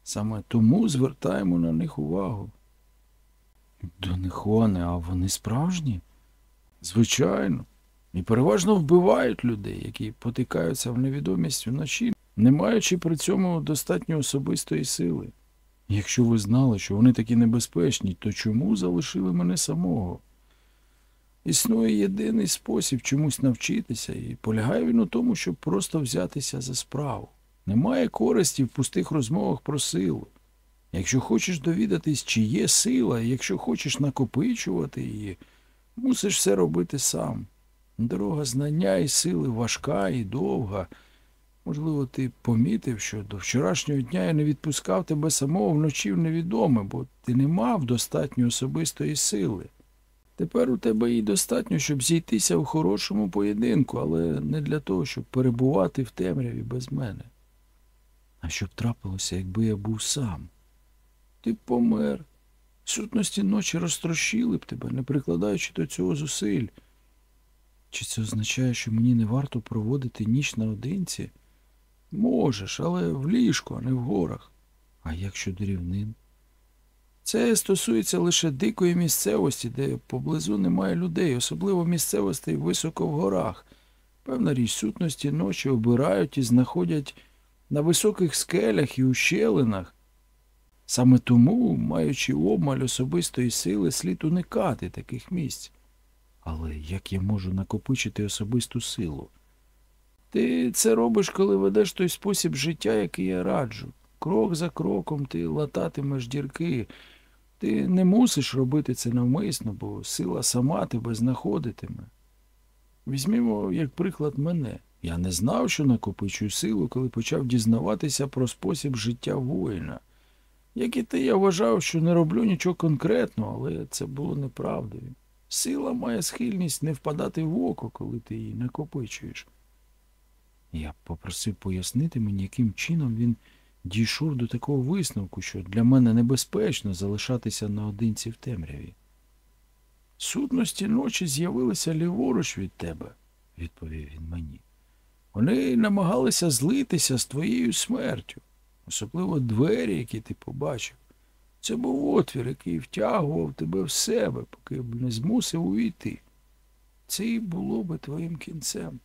Саме тому звертаємо на них увагу. Донихоне, а вони справжні? Звичайно. І переважно вбивають людей, які потикаються в невідомість вночі, не маючи при цьому достатньо особистої сили. Якщо ви знали, що вони такі небезпечні, то чому залишили мене самого? Існує єдиний спосіб чомусь навчитися, і полягає він у тому, щоб просто взятися за справу. Немає користі в пустих розмовах про силу. Якщо хочеш довідатись, чи є сила, якщо хочеш накопичувати її, мусиш все робити сам. Дорога знання і сили важка і довга. Можливо, ти помітив, що до вчорашнього дня я не відпускав тебе самого вночі в невідоме, бо ти не мав достатньо особистої сили. Тепер у тебе її достатньо, щоб зійтися в хорошому поєдинку, але не для того, щоб перебувати в темряві без мене. А що б трапилося, якби я був сам? Ти б помер. Сутності ночі розтрощили б тебе, не прикладаючи до цього зусиль. Чи це означає, що мені не варто проводити ніч наодинці? Можеш, але в ліжку, а не в горах. А як щодо рівнин? Це стосується лише дикої місцевості, де поблизу немає людей, особливо місцевостей високо в горах. Певна річ сутності ночі обирають і знаходять на високих скелях і ущелинах. Саме тому, маючи обмаль особистої сили, слід уникати таких місць. Але як я можу накопичити особисту силу? Ти це робиш, коли ведеш той спосіб життя, який я раджу. Крок за кроком ти лататимеш дірки. Ти не мусиш робити це навмисно, бо сила сама тебе знаходитиме. Візьмімо, як приклад, мене. Я не знав, що накопичую силу, коли почав дізнаватися про спосіб життя воїна. Як і ти, я вважав, що не роблю нічого конкретного, але це було неправдою. Сила має схильність не впадати в око, коли ти її накопичуєш. Я попросив пояснити мені, яким чином він дійшов до такого висновку, що для мене небезпечно залишатися наодинці в темряві. Сутності ночі з'явилися ліворуч від тебе, відповів він мені. Вони намагалися злитися з твоєю смертю, особливо двері, які ти побачив. Це був отвір, який втягував тебе в себе, поки б не змусив увійти. Це і було би твоїм кінцем.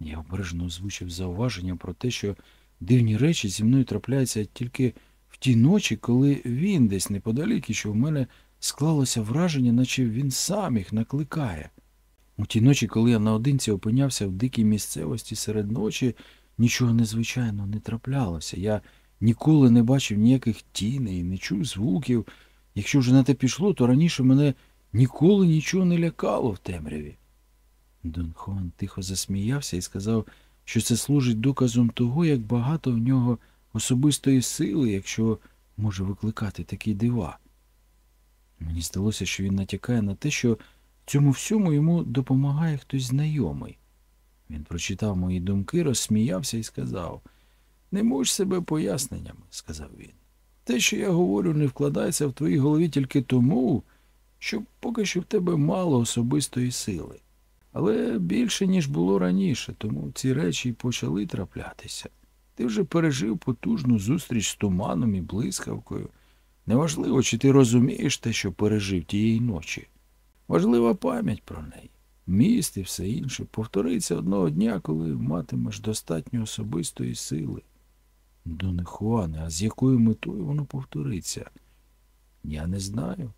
Я обережно озвучив зауваження про те, що дивні речі зі мною трапляються тільки в ті ночі, коли він десь неподалік і що в мене склалося враження, наче він сам їх накликає. У ті ночі, коли я наодинці опинявся в дикій місцевості серед ночі, нічого незвичайного не траплялося. Я ніколи не бачив ніяких тіней, не чув звуків. Якщо вже на те пішло, то раніше мене ніколи нічого не лякало в темряві. Дон Хуан тихо засміявся і сказав, що це служить доказом того, як багато в нього особистої сили, якщо може викликати такі дива. Мені здалося, що він натякає на те, що цьому всьому йому допомагає хтось знайомий. Він прочитав мої думки, розсміявся і сказав Не муч себе поясненнями, сказав він. Те, що я говорю, не вкладається в твоїй голові тільки тому, що поки що в тебе мало особистої сили. Але більше, ніж було раніше, тому ці речі й почали траплятися. Ти вже пережив потужну зустріч з туманом і блискавкою. Неважливо, чи ти розумієш те, що пережив тієї ночі. Важлива пам'ять про неї. Міст і все інше повториться одного дня, коли матимеш достатньо особистої сили. Доне Хуане, а з якою метою воно повториться? Я не знаю.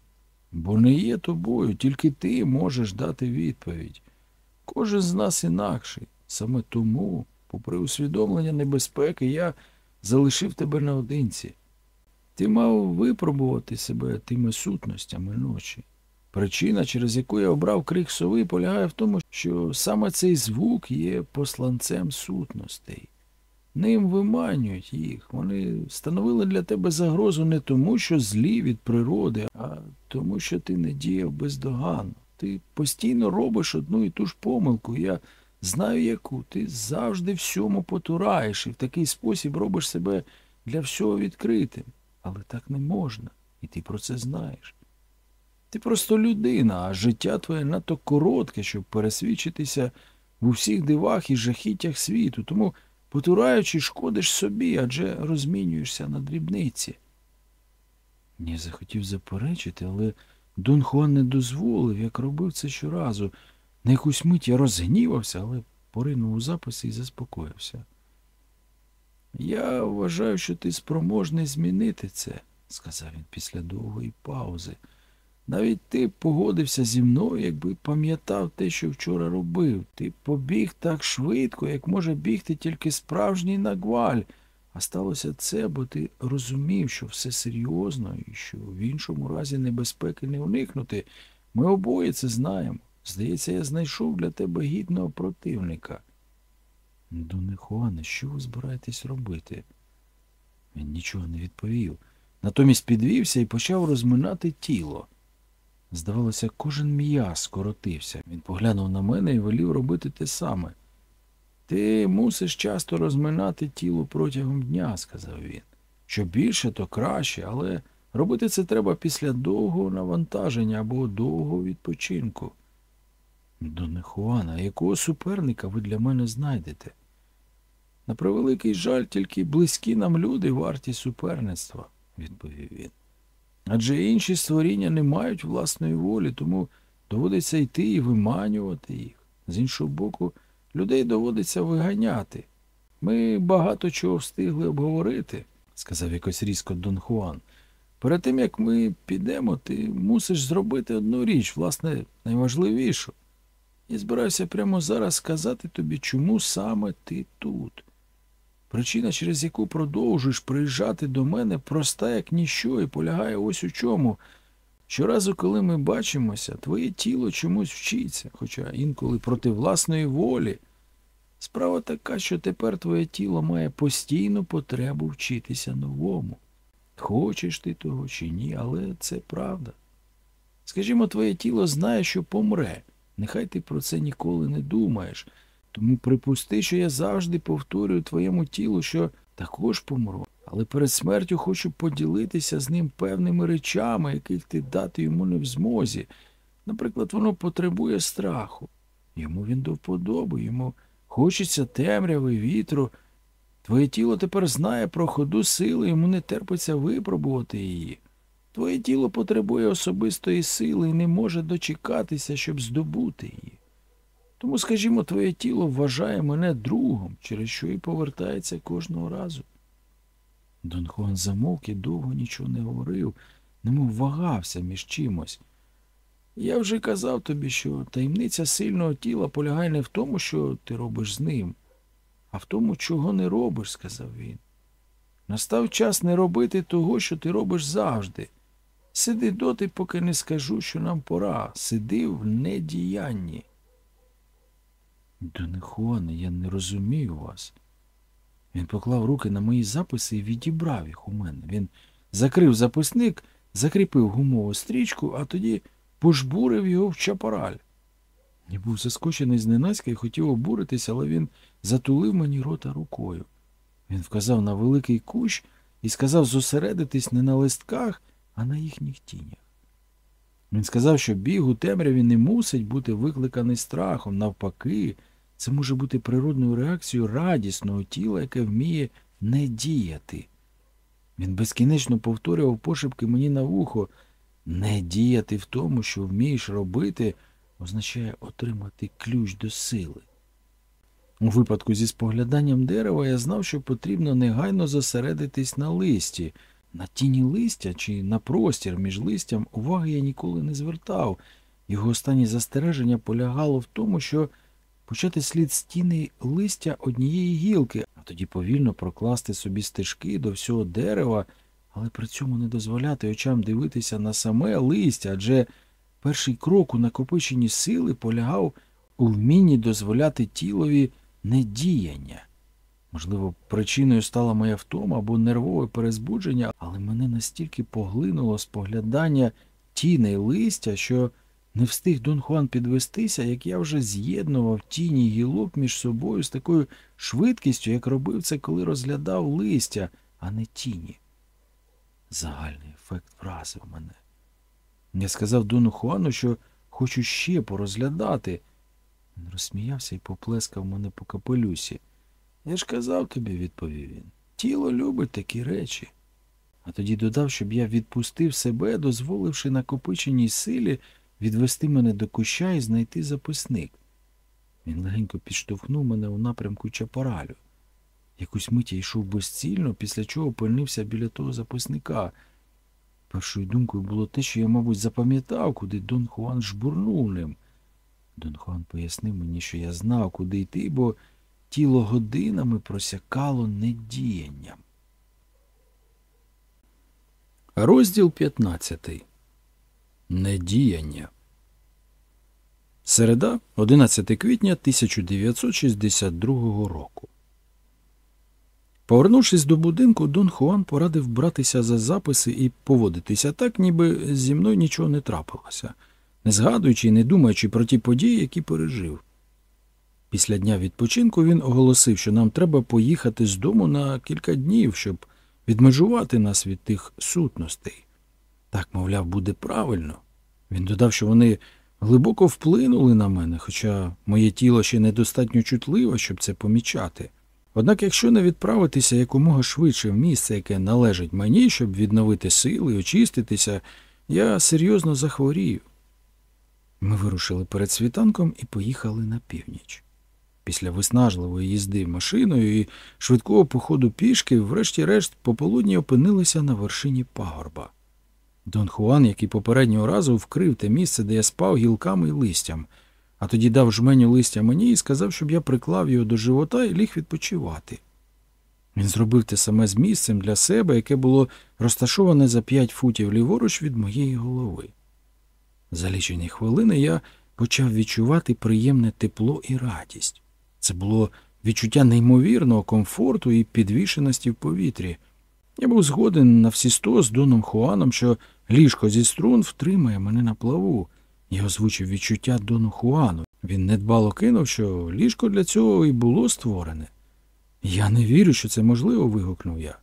Бо не є тобою, тільки ти можеш дати відповідь. Кожен з нас інакший. Саме тому, попри усвідомлення небезпеки, я залишив тебе наодинці. Ти мав випробувати себе тими сутностями ночі. Причина, через яку я обрав крик сови, полягає в тому, що саме цей звук є посланцем сутностей. Ним виманюють їх. Вони становили для тебе загрозу не тому, що злі від природи, а тому, що ти не діяв бездоганно. Ти постійно робиш одну і ту ж помилку. Я знаю яку. Ти завжди всьому потураєш і в такий спосіб робиш себе для всього відкритим. Але так не можна, і ти про це знаєш. Ти просто людина, а життя твоє надто коротке, щоб пересвідчитися в усіх дивах і жахіттях світу, тому, потураючи, шкодиш собі, адже розмінюєшся на дрібниці. Я захотів заперечити, але Дон Хуан не дозволив, як робив це щоразу. На якусь мить я розгнівався, але поринув у записи і заспокоївся. Я вважаю, що ти спроможний змінити це, сказав він після довгої паузи. Навіть ти погодився зі мною, якби пам'ятав те, що вчора робив. Ти побіг так швидко, як може бігти тільки справжній нагваль. А сталося це, бо ти розумів, що все серйозно і що в іншому разі небезпеки не уникнути. Ми обоє це знаємо. Здається, я знайшов для тебе гідного противника. Доне Хуане, що ви збираєтесь робити? Він нічого не відповів. Натомість підвівся і почав розминати тіло. Здавалося, кожен м'яз скоротився. Він поглянув на мене і велів робити те саме. Ти мусиш часто розминати тіло протягом дня, сказав він. Що більше, то краще, але робити це треба після довгого навантаження або довгого відпочинку. Доне Хуана, якого суперника ви для мене знайдете? На превеликий жаль, тільки близькі нам люди варті суперництва, відповів він. Адже інші створіння не мають власної волі, тому доводиться йти і виманювати їх. З іншого боку, людей доводиться виганяти. Ми багато чого встигли обговорити, сказав якось різко Дон Хуан. Перед тим, як ми підемо, ти мусиш зробити одну річ, власне, найважливішу. І збираюся прямо зараз сказати тобі, чому саме ти тут. Причина, через яку продовжуєш приїжджати до мене, проста, як ніщо, і полягає ось у чому. Щоразу, коли ми бачимося, твоє тіло чомусь вчиться, хоча інколи проти власної волі. Справа така, що тепер твоє тіло має постійну потребу вчитися новому. Хочеш ти того чи ні, але це правда. Скажімо, твоє тіло знає, що помре. Нехай ти про це ніколи не думаєш. Тому припусти, що я завжди повторюю твоєму тілу, що також помру, але перед смертю хочу поділитися з ним певними речами, яких ти дати йому не в змозі. Наприклад, воно потребує страху. Йому він до вподоби, йому хочеться темряви, вітру. Твоє тіло тепер знає про ходу сили, йому не терпиться випробувати її. Твоє тіло потребує особистої сили і не може дочекатися, щоб здобути її. Тому, скажімо, твоє тіло вважає мене другом, через що і повертається кожного разу. Дон Хуан замовк і довго нічого не говорив, немов вагався між чимось. Я вже казав тобі, що таємниця сильного тіла полягає не в тому, що ти робиш з ним, а в тому, чого не робиш, сказав він. Настав час не робити того, що ти робиш завжди. Сиди доти, поки не скажу, що нам пора. Сиди в недіянні. Доне Хуане, я не розумію вас. Він поклав руки на мої записи і відібрав їх у мене. Він закрив записник, закріпив гумову стрічку, а тоді пожбурив його в чапораль. Я був заскочений зненацька і хотів обуритися, але він затулив мені рота рукою. Він вказав на великий кущ і сказав зосередитись не на листках, а на їхніх тінях. Він сказав, що біг у темряві не мусить бути викликаний страхом, навпаки, це може бути природною реакцією радісного тіла, яке вміє не діяти. Він безкінечно повторював пошепки мені на вухо не діяти в тому, що вмієш робити, означає отримати ключ до сили. У випадку зі спогляданням дерева я знав, що потрібно негайно зосередитись на листі. На тіні листя чи на простір між листям уваги я ніколи не звертав. Його останнє застереження полягало в тому, що почати слід стіни листя однієї гілки, а тоді повільно прокласти собі стежки до всього дерева, але при цьому не дозволяти очам дивитися на саме листя, адже перший крок у накопиченні сили полягав у вмінні дозволяти тілові недіяння. Можливо, причиною стала моя втома або нервове перезбудження, але мене настільки поглинуло споглядання тіней листя, що не встиг Дон Хуан підвестися, як я вже з'єднував тіні гілок між собою з такою швидкістю, як робив це, коли розглядав листя, а не тіні. Загальний ефект вразив мене. Я сказав Дону Хуану, що хочу ще порозглядати. Він розсміявся і поплескав мене по капелюсі. Я ж казав тобі, відповів він. Тіло любить такі речі. А тоді додав, щоб я відпустив себе, дозволивши накопиченій силі відвести мене до куща і знайти записник. Він легенько підштовхнув мене у напрямку чапаралю. Якусь мить я йшов безцільно, після чого опинився біля того записника. Першою думкою було те, що я, мабуть, запам'ятав, куди Дон Хуан жбурнув ним. Дон Хуан пояснив мені, що я знав, куди йти, бо тіло годинами просякало недіянням. Розділ 15. Недіяння. Середа, 11 квітня 1962 року. Повернувшись до будинку, Дон Хуан порадив братися за записи і поводитися так, ніби зі мною нічого не трапилося, не згадуючи і не думаючи про ті події, які пережив. Після дня відпочинку він оголосив, що нам треба поїхати з дому на кілька днів, щоб відмежувати нас від тих сутностей. Так, мовляв, буде правильно. Він додав, що вони глибоко вплинули на мене, хоча моє тіло ще недостатньо чутливе, щоб це помічати. Однак, якщо не відправитися якомога швидше в місце, яке належить мені, щоб відновити сили, очиститися, я серйозно захворію. Ми вирушили перед світанком і поїхали на північ. Після виснажливої їзди машиною і швидкого походу пішки, врешті-решт, пополудні опинилися на вершині пагорба. Дон Хуан, який попереднього разу вкрив те місце, де я спав гілками і листям, а тоді дав жменю листя мені і сказав, щоб я приклав його до живота і ліг відпочивати. Він зробив те саме з місцем для себе, яке було розташоване за п'ять футів ліворуч від моєї голови. За лічені хвилини я почав відчувати приємне тепло і радість. Це було відчуття неймовірного комфорту і підвішеності в повітрі. Я був згоден на всі сто з Доном Хуаном, що ліжко зі струн втримає мене на плаву. Я озвучив відчуття Дону Хуану. Він недбало кинув, що ліжко для цього і було створене. Я не вірю, що це можливо, вигукнув я.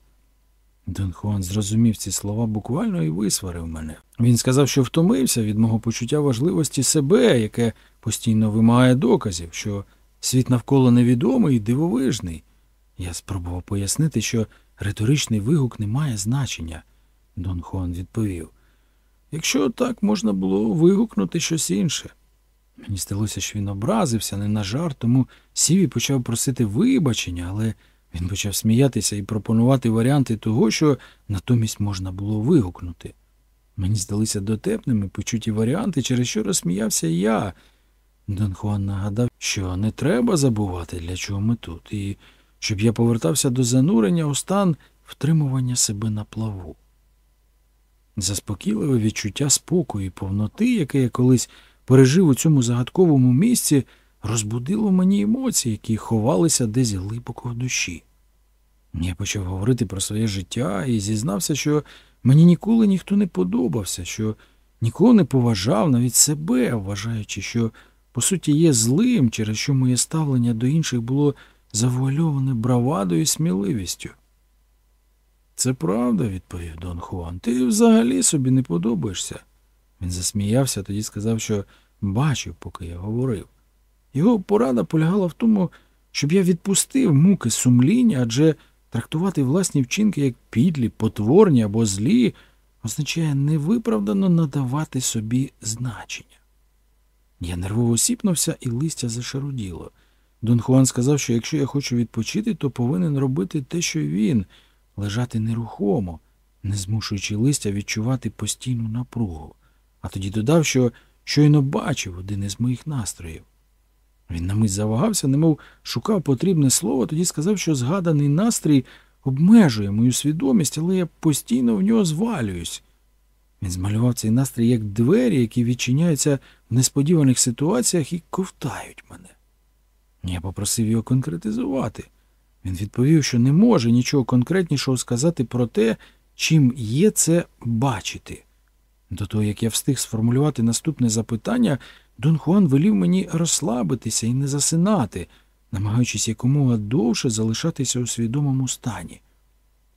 Дон Хуан зрозумів ці слова буквально і висварив мене. Він сказав, що втомився від мого почуття важливості себе, яке постійно вимагає доказів, що світ навколо невідомий і дивовижний. Я спробував пояснити, що риторичний вигук не має значення. Дон Хуан відповів. Якщо так можна було вигукнути щось інше. Мені сталося, що він образився, не на жарт, тому сів і почав просити вибачення, але він почав сміятися і пропонувати варіанти того, що натомість можна було вигукнути. Мені здалися дотепними почуті варіанти, через що розсміявся я. Дон Хуан нагадав, що не треба забувати, для чого ми тут, і щоб я повертався до занурення у стан втримування себе на плаву. Заспокійливе відчуття спокою і повноти, яке я колись пережив у цьому загадковому місці, розбудило мені емоції, які ховалися десь глибоко в душі. Я почав говорити про своє життя і зізнався, що мені ніколи ніхто не подобався, що нікого не поважав, навіть себе, вважаючи, що, по суті, є злим, через що моє ставлення до інших було завуальоване бравадою і сміливістю. Це правда, відповів Дон Хуан. Ти взагалі собі не подобаєшся. Він засміявся, тоді сказав, що бачив, поки я говорив. Його порада полягала в тому, щоб я відпустив муки сумління, адже трактувати власні вчинки як підлі, потворні або злі означає невиправдано надавати собі значення. Я нервово сіпнувся, і листя зашаруділо. Дон Хуан сказав, що якщо я хочу відпочити, то повинен робити те, що він лежати нерухомо, не змушуючи листя відчувати постійну напругу, а тоді додав, що щойно бачив один із моїх настроїв. Він на мить завагався, немов шукав потрібне слово, тоді сказав, що згаданий настрій обмежує мою свідомість, але я постійно в нього звалююсь. Він змалював цей настрій як двері, які відчиняються в несподіваних ситуаціях і ковтають мене. Я попросив його конкретизувати. Він відповів, що не може нічого конкретнішого сказати про те, чим є це бачити. До того, як я встиг сформулювати наступне запитання, Дон Хуан велів мені розслабитися і не засинати, намагаючись якомога довше залишатися у свідомому стані.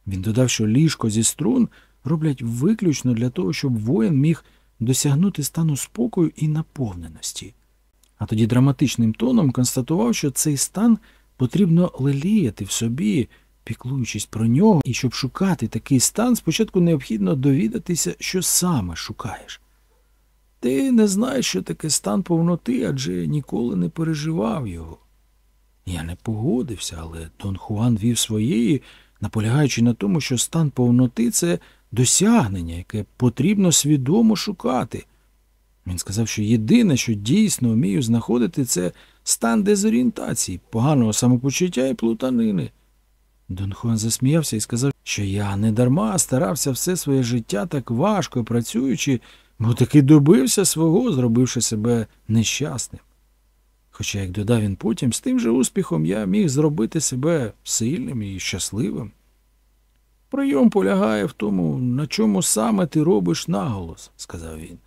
Він додав, що ліжко зі струн роблять виключно для того, щоб воїн міг досягнути стану спокою і наповненості. А тоді драматичним тоном констатував, що цей стан потрібно леліяти в собі, піклуючись про нього, і щоб шукати такий стан, спочатку необхідно довідатися, що саме шукаєш. Ти не знаєш, що таке стан повноти, адже ніколи не переживав його. Я не погодився, але Дон Хуан вів своєї, наполягаючи на тому, що стан повноти це досягнення, яке потрібно свідомо шукати. Він сказав, що єдине, що дійсно вмію знаходити, це стан дезорієнтації, поганого самопочуття і плутанини. Дон Хуан засміявся і сказав, що я не дарма старався все своє життя так важко працюючи, бо таки добився свого, зробивши себе нещасним. Хоча, як додав він потім, з тим же успіхом я міг зробити себе сильним і щасливим. Прийом полягає в тому, на чому саме ти робиш наголос, сказав він.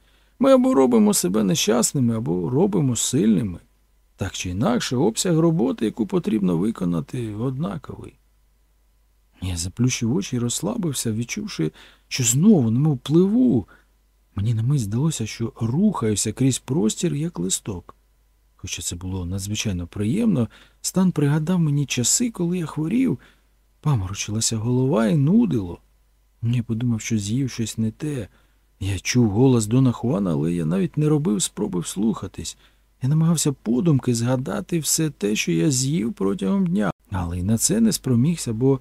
Ми або робимо себе нещасними, або робимо сильними. Так чи інакше, обсяг роботи, яку потрібно виконати, однаковий. Я заплющив очі і розслабився, відчувши, що знову немов пливу. Мені на мить здалося, що рухаюся крізь простір, як листок. Хоча це було надзвичайно приємно, стан пригадав мені часи, коли я хворів, паморочилася голова і нудило. Я подумав, що з'їв щось не те. Я чув голос Дона Хуана, але я навіть не робив спроби вслухатись. Я намагався подумки згадати все те, що я з'їв протягом дня, але й на це не спромігся, бо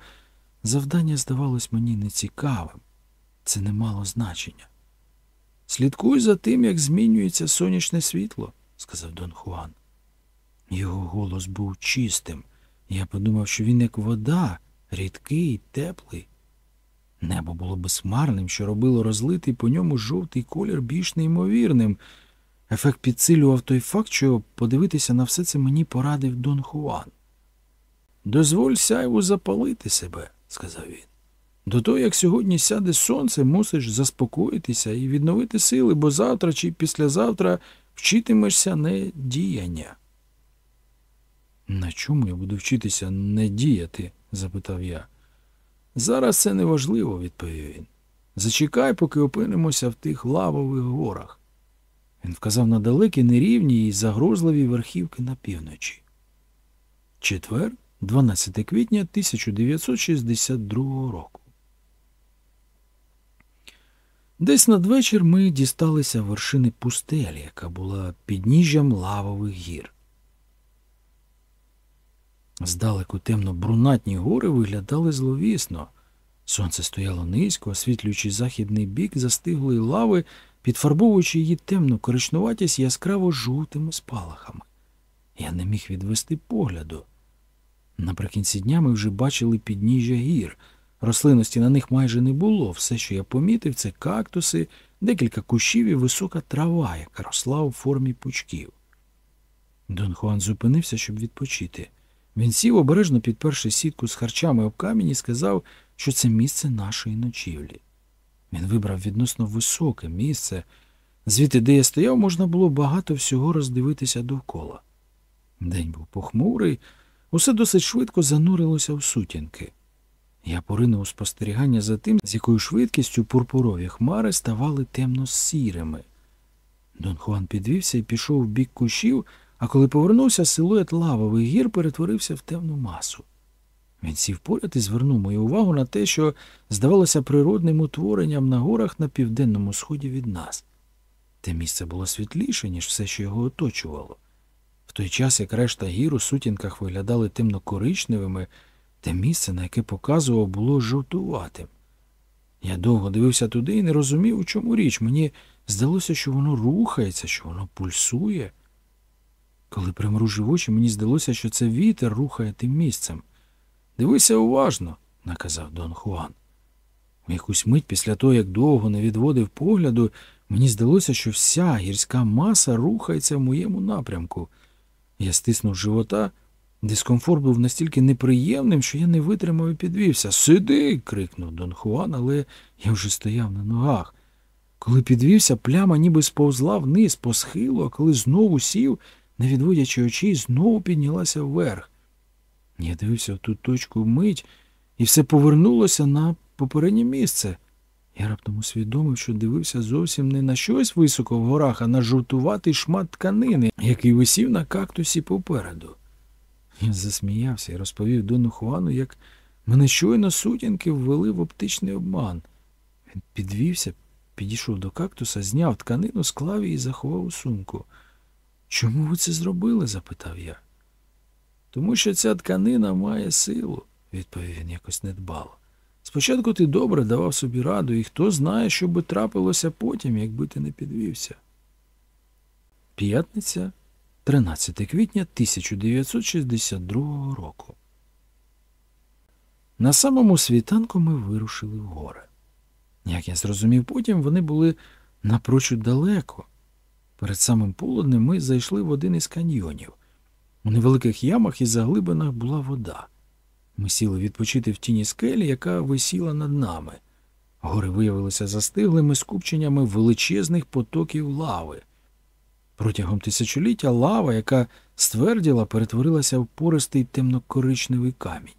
завдання здавалось мені нецікавим. Це не мало значення. Слідкуй за тим, як змінюється сонячне світло, сказав Дон Хуан. Його голос був чистим. Я подумав, що він як вода, рідкий, теплий. Небо було безхмарним, що робило розлитий по ньому жовтий колір більш неймовірним. Ефект підсилював той факт, що подивитися на все це мені порадив Дон Хуан. Дозволь сяйву запалити себе, сказав він. До того, як сьогодні сяде сонце, мусиш заспокоїтися і відновити сили, бо завтра чи післязавтра вчитимешся не діяння. На чому я буду вчитися не діяти? запитав я. Зараз це неважливо, відповів він. Зачекай, поки опинимося в тих лавових горах. Він вказав на далекі нерівні і загрозливі верхівки на півночі. Четвер, 12 квітня 1962 року. Десь надвечір ми дісталися вершини пустелі, яка була підніжжям лавових гір. Здалеку темно-брунатні гори виглядали зловісно. Сонце стояло низько, освітлюючи західний бік застиглої лави, підфарбовуючи її темну коричнуватість яскраво жовтими спалахами. Я не міг відвести погляду. Наприкінці дня ми вже бачили підніжжя гір. Рослинності на них майже не було. Все, що я помітив, це кактуси, декілька кущів і висока трава, яка росла у формі пучків. Дон Хуан зупинився, щоб відпочити. Він сів обережно підперши сітку з харчами об камінь і сказав, що це місце нашої ночівлі. Він вибрав відносно високе місце, звідти, де я стояв, можна було багато всього роздивитися довкола. День був похмурий, усе досить швидко занурилося в сутінки. Я поринув у спостерігання за тим, з якою швидкістю пурпурові хмари ставали темно сірими. Дон Хуан підвівся і пішов в бік кущів, а коли повернувся, силует лавових гір перетворився в темну масу. Він сів поряд і звернув мою увагу на те, що здавалося природним утворенням на горах на південному сході від нас. Те місце було світліше, ніж все, що його оточувало. В той час, як решта гір у сутінках виглядали темно-коричневими, те місце, на яке показував, було жовтуватим. Я довго дивився туди і не розумів, у чому річ. Мені здалося, що воно рухається, що воно пульсує. Коли примружив очі, мені здалося, що це вітер рухає тим місцем. Дивися уважно, наказав Дон Хуан. В якусь мить після того, як довго не відводив погляду, мені здалося, що вся гірська маса рухається в моєму напрямку. Я стиснув живота Дискомфорт був настільки неприємним, що я не витримав і підвівся. Сиди. крикнув Дон Хуан, але я вже стояв на ногах. Коли підвівся, пляма ніби сповзла вниз по схилу, а коли знову сів, не відводячи очей, знову піднялася вверх. Я дивився в ту точку мить, і все повернулося на попереднє місце. Я раптом усвідомив, що дивився зовсім не на щось високо в горах, а на жовтуватий шмат тканини, який висів на кактусі попереду. Я засміявся і розповів Дону Хуану, як мене щойно сутінки ввели в оптичний обман. Він підвівся, підійшов до кактуса, зняв тканину, склав її і заховав у сумку. Чому ви це зробили? запитав я. Тому що ця тканина має силу, відповів він якось недбало. Спочатку ти добре давав собі раду, і хто знає, що би трапилося потім, якби ти не підвівся. П'ятниця, 13 квітня 1962 року. На самому світанку ми вирушили в гори. Як я зрозумів потім, вони були напрочуд далеко. Перед самим полуднем ми зайшли в один із каньйонів. У невеликих ямах і заглибинах була вода. Ми сіли відпочити в тіні скелі, яка висіла над нами. Гори виявилися застиглими скупченнями величезних потоків лави. Протягом тисячоліття лава, яка стверділа, перетворилася в пористий темнокоричневий камінь.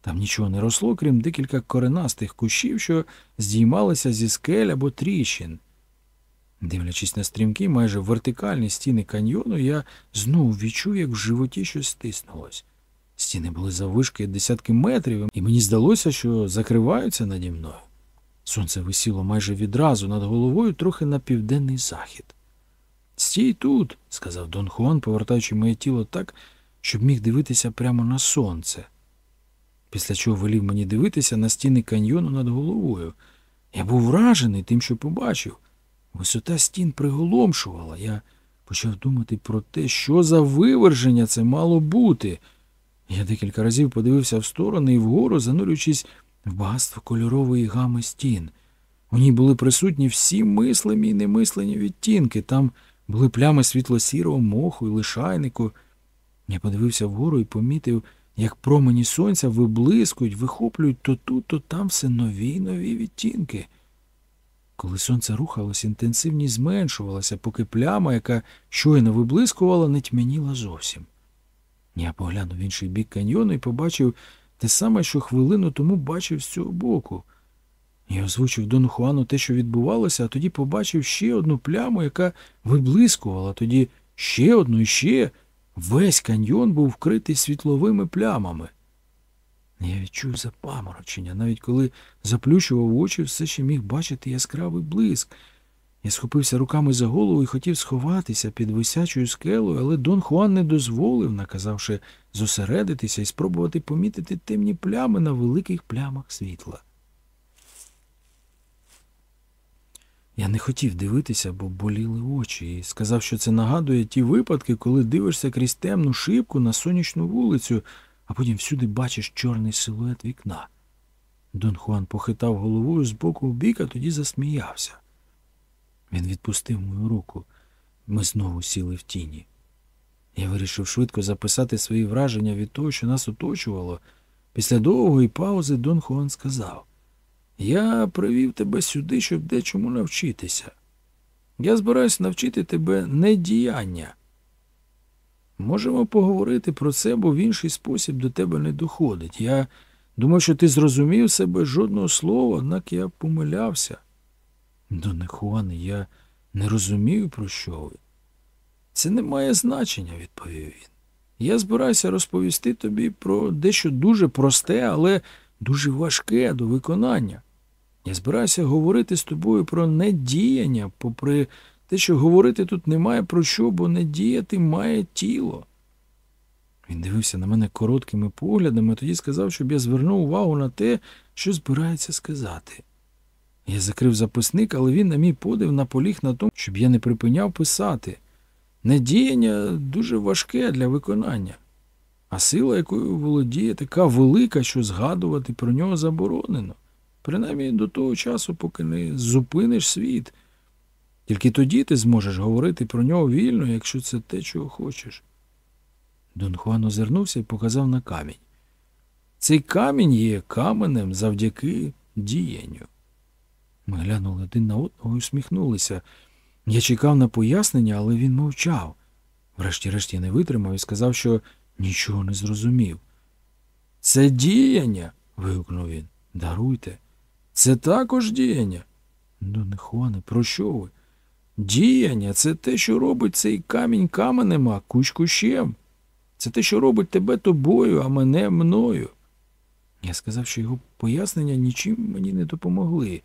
Там нічого не росло, крім декілька коренастих кущів, що здіймалися зі скель або тріщин. Дивлячись на стрімкі, майже вертикальні стіни каньйону, я знову відчув, як в животі щось стиснулось. Стіни були заввишки десятки метрів, і мені здалося, що закриваються наді мною. Сонце висіло майже відразу над головою трохи на південний захід. Стій тут, сказав Дон Хуан, повертаючи моє тіло так, щоб міг дивитися прямо на сонце. Після чого велів мені дивитися на стіни каньйону над головою. Я був вражений тим, що побачив. Висота стін приголомшувала. Я почав думати про те, що за виверження це мало бути. Я декілька разів подивився в сторони і вгору, занурюючись в багатство кольорової гами стін. У ній були присутні всі мислимі і немислені відтінки. Там були плями світло-сірого моху і лишайнику. Я подивився вгору і помітив, як промені сонця виблискують, вихоплюють то тут, то там все нові й нові відтінки. Коли сонце рухалось, інтенсивність зменшувалася, поки пляма, яка щойно виблискувала, не тьмяніла зовсім. Я поглянув в інший бік каньйону і побачив те саме, що хвилину тому бачив з цього боку. Я озвучив Дону Хуану те, що відбувалося, а тоді побачив ще одну пляму, яка виблискувала, тоді ще одну і ще. Весь каньйон був вкритий світловими плямами. Я відчув запаморочення, навіть коли заплющував очі, все ще міг бачити яскравий блиск. Я схопився руками за голову і хотів сховатися під висячою скелою, але Дон Хуан не дозволив, наказавши зосередитися і спробувати помітити темні плями на великих плямах світла. Я не хотів дивитися, бо боліли очі, і сказав, що це нагадує ті випадки, коли дивишся крізь темну шибку на сонячну вулицю, а потім всюди бачиш чорний силует вікна. Дон Хуан похитав головою з боку в бік, а тоді засміявся. Він відпустив мою руку. Ми знову сіли в тіні. Я вирішив швидко записати свої враження від того, що нас оточувало. Після довгої паузи Дон Хуан сказав Я привів тебе сюди, щоб дечому навчитися. Я збираюся навчити тебе недіяння. Можемо поговорити про це, бо в інший спосіб до тебе не доходить. Я думав, що ти зрозумів себе жодного слова, однак я помилявся. Доне Хуане, я не розумію, про що ви. Це не має значення, відповів він. Я збираюся розповісти тобі про дещо дуже просте, але дуже важке до виконання. Я збираюся говорити з тобою про недіяння, попри те, що говорити тут немає про що, бо не діяти має тіло. Він дивився на мене короткими поглядами, тоді сказав, щоб я звернув увагу на те, що збирається сказати. Я закрив записник, але він, на мій подив, наполіг на тому, щоб я не припиняв писати. Недіяння дуже важке для виконання, а сила, якою володіє, така велика, що згадувати про нього заборонено, принаймні до того часу, поки не зупиниш світ. Тільки тоді ти зможеш говорити про нього вільно, якщо це те, чого хочеш. Дон Хуан озирнувся і показав на камінь. Цей камінь є каменем завдяки діянню. Ми глянули один на одного і усміхнулися. Я чекав на пояснення, але він мовчав. Врешті-решт я не витримав і сказав, що нічого не зрозумів. Це діяння. вигукнув він. Даруйте. Це також діяння. Доне Хуане, про що ви? Діяння це те, що робить цей камінь каменем, а кущ кущем. Це те, що робить тебе тобою, а мене мною. Я сказав, що його пояснення нічим мені не допомогли.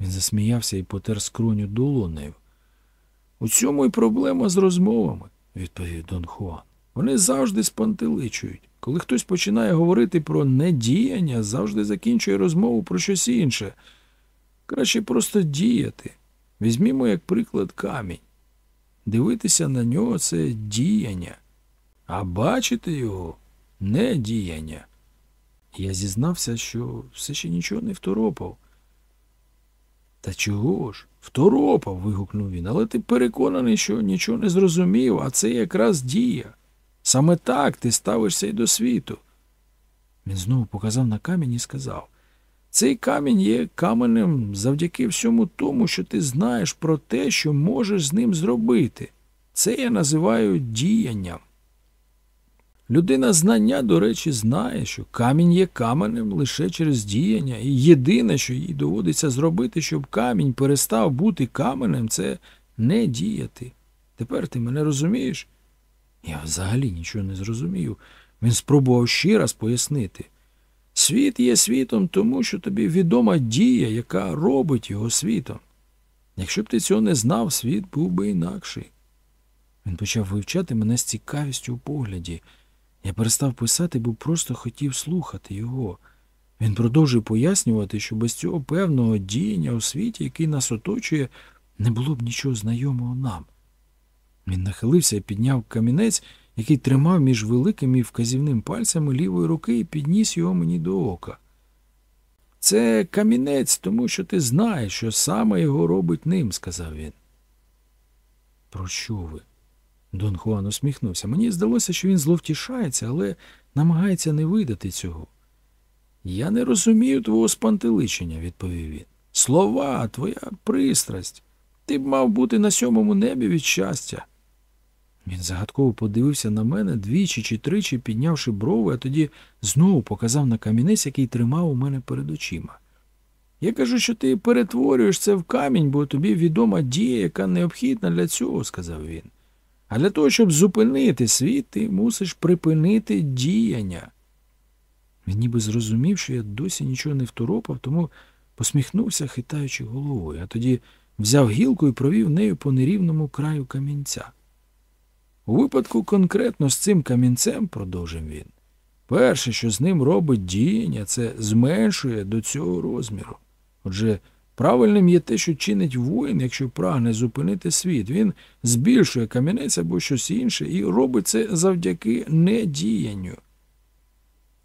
Він засміявся і потер скроню долонею. У цьому й проблема з розмовами, відповів Дон Хуан. Вони завжди спантеличують. Коли хтось починає говорити про недіяння, завжди закінчує розмову про щось інше. Краще просто діяти. Візьмімо, як приклад, камінь. Дивитися на нього це діяння, а бачити його не діяння. Я зізнався, що все ще нічого не второпав. Та чого ж? Второпав. вигукнув він, але ти переконаний, що нічого не зрозумів, а це якраз дія. Саме так ти ставишся й до світу. Він знову показав на камінь і сказав цей камінь є каменем завдяки всьому тому, що ти знаєш про те, що можеш з ним зробити. Це я називаю діянням. Людина знання, до речі, знає, що камінь є каменем лише через діяння, і єдине, що їй доводиться зробити, щоб камінь перестав бути каменем, це не діяти. Тепер ти мене розумієш? Я взагалі нічого не зрозумію. Він спробував ще раз пояснити. Світ є світом тому, що тобі відома дія, яка робить його світом. Якщо б ти цього не знав, світ був би інакший. Він почав вивчати мене з цікавістю у погляді. Я перестав писати, бо просто хотів слухати його. Він продовжує пояснювати, що без цього певного діяння у світі, який нас оточує, не було б нічого знайомого нам. Він нахилився і підняв камінець, який тримав між великим і вказівним пальцями лівої руки і підніс його мені до ока. Це камінець, тому що ти знаєш, що саме його робить ним, сказав він. Про що ви? Дон Хуан усміхнувся. Мені здалося, що він зловтішається, але намагається не видати цього. Я не розумію твого спантеличення, відповів він. Слова, твоя пристрасть. Ти б мав бути на сьомому небі від щастя. Він загадково подивився на мене двічі чи тричі, піднявши брови, а тоді знову показав на камінець, який тримав у мене перед очима. Я кажу, що ти перетворюєш це в камінь, бо тобі відома дія, яка необхідна для цього, сказав він. А для того, щоб зупинити світ, ти мусиш припинити діяння. Він ніби зрозумів, що я досі нічого не второпав, тому посміхнувся, хитаючи головою, а тоді взяв гілку і провів нею по нерівному краю камінця. У випадку конкретно з цим камінцем, продовжив він, перше, що з ним робить діяння, це зменшує до цього розміру. Отже, правильним є те, що чинить воїн, якщо прагне зупинити світ. Він збільшує камінець або щось інше і робить це завдяки недіянню.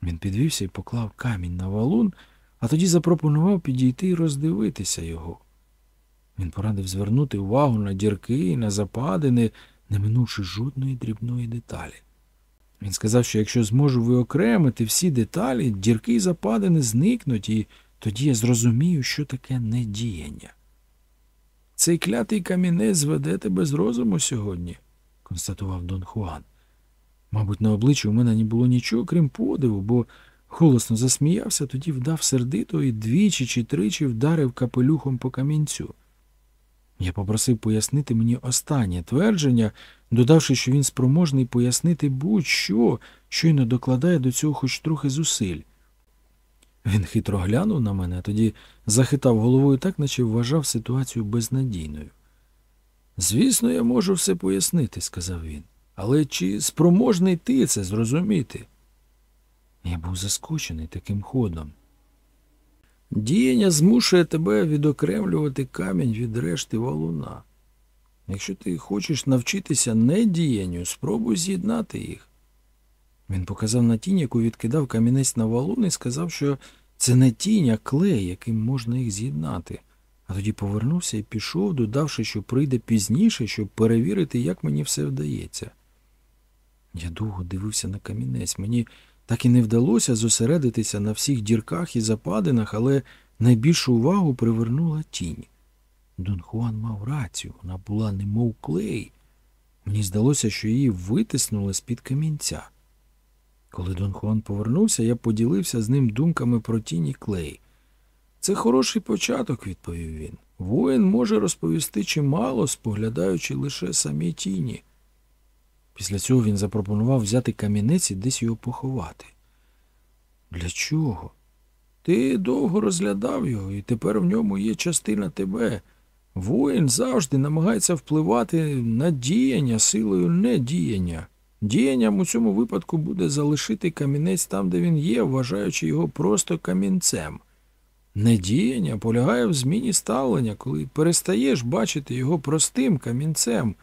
Він підвівся і поклав камінь на валун, а тоді запропонував підійти і роздивитися його. Він порадив звернути увагу на дірки на западини, не минувши жодної дрібної деталі. Він сказав, що якщо зможу виокремити всі деталі, дірки й западини зникнуть, і тоді я зрозумію, що таке недіяння. Цей клятий камінець зведе тебе з розуму сьогодні, констатував Дон Хуан. Мабуть, на обличчі у мене не було нічого, крім подиву, бо голосно засміявся, тоді вдав сердито і двічі чи тричі вдарив капелюхом по камінцю. Я попросив пояснити мені останнє твердження, додавши, що він спроможний пояснити будь-що, щойно докладає до цього хоч трохи зусиль. Він хитро глянув на мене, тоді захитав головою так, наче вважав ситуацію безнадійною. Звісно, я можу все пояснити, сказав він. Але чи спроможний ти це зрозуміти? Я був заскочений таким ходом. Діяння змушує тебе відокремлювати камінь від решти валуна. Якщо ти хочеш навчитися не діянню, спробуй з'єднати їх. Він показав на тінь, яку відкидав камінець на валун, і сказав, що це не тінь, а клей, яким можна їх з'єднати. А тоді повернувся і пішов, додавши, що прийде пізніше, щоб перевірити, як мені все вдається. Я довго дивився на камінець. Мені так і не вдалося зосередитися на всіх дірках і западинах, але найбільшу увагу привернула тінь. Дон Хуан мав рацію, вона була немов клей. Мені здалося, що її витиснули з-під камінця. Коли Дон Хуан повернувся, я поділився з ним думками про тіні клей. Це хороший початок, відповів він. Воїн може розповісти чимало, споглядаючи лише самі тіні. Після цього він запропонував взяти камінець і десь його поховати. Для чого? Ти довго розглядав його, і тепер в ньому є частина тебе. Воїн завжди намагається впливати на діяння силою недіяння. Діянням у цьому випадку буде залишити камінець там, де він є, вважаючи його просто камінцем. Недіяння полягає в зміні ставлення, коли перестаєш бачити його простим камінцем.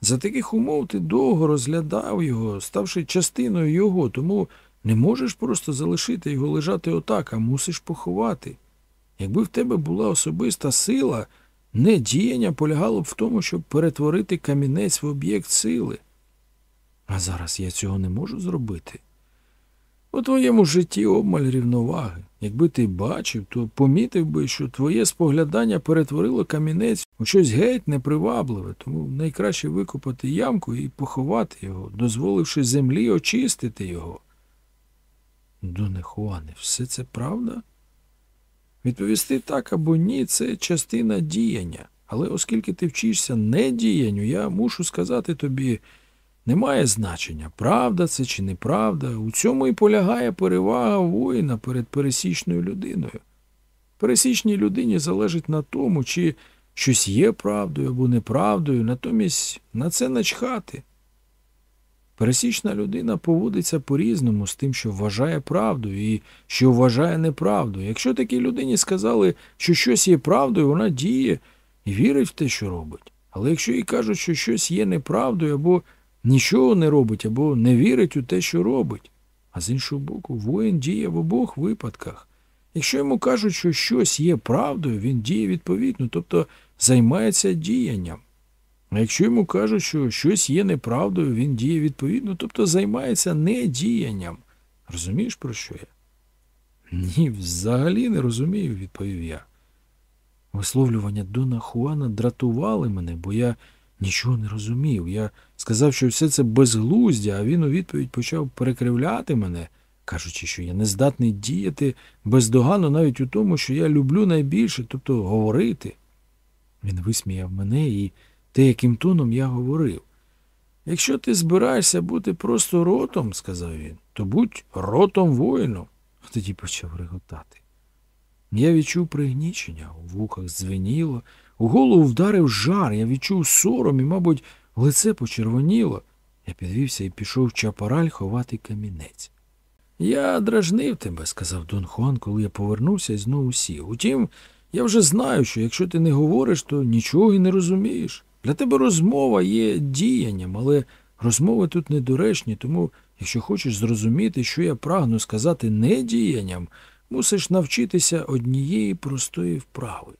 За таких умов ти довго розглядав його, ставши частиною його, тому не можеш просто залишити його лежати отак, а мусиш поховати. Якби в тебе була особиста сила, недіяння полягало б в тому, щоб перетворити камінець в об'єкт сили. А зараз я цього не можу зробити. У твоєму житті обмаль рівноваги. Якби ти бачив, то помітив би, що твоє споглядання перетворило камінець у щось геть непривабливе, тому найкраще викопати ямку і поховати його, дозволивши землі очистити його. Доне Хуане, все це правда? Відповісти так або ні, це частина діяння. Але оскільки ти вчишся не діянню, я мушу сказати тобі. Немає значення, правда це чи неправда. У цьому і полягає перевага воїна перед пересічною людиною. Пересічній людині залежить на тому, чи щось є правдою або неправдою, натомість на це начхати. Пересічна людина поводиться по-різному з тим, що вважає правдою і що вважає неправдою. Якщо такій людині сказали, що щось є правдою, вона діє і вірить в те, що робить. Але якщо їй кажуть, що щось є неправдою або нічого не робить або не вірить у те, що робить. А з іншого боку, воїн діє в обох випадках. Якщо йому кажуть, що щось є правдою, він діє відповідно, тобто займається діянням. А якщо йому кажуть, що щось є неправдою, він діє відповідно, тобто займається недіянням. Розумієш, про що я? Ні, взагалі не розумію, відповів я. Висловлювання Дона Хуана дратували мене, бо я нічого не розумів. Я сказав, що все це безглуздя, а він у відповідь почав перекривляти мене, кажучи, що я не здатний діяти бездоганно навіть у тому, що я люблю найбільше, тобто говорити. Він висміяв мене і те, яким тоном я говорив. Якщо ти збираєшся бути просто ротом, сказав він, то будь ротом воїном. Тоді почав реготати. Я відчув пригнічення, у вухах дзвеніло, у голову вдарив жар, я відчув сором і, мабуть, лице почервоніло. Я підвівся і пішов в чапараль ховати камінець. Я дражнив тебе, сказав Дон Хуан, коли я повернувся і знову сів. Утім, я вже знаю, що якщо ти не говориш, то нічого і не розумієш. Для тебе розмова є діянням, але розмови тут недоречні, тому, якщо хочеш зрозуміти, що я прагну сказати не діянням, мусиш навчитися однієї простої вправи.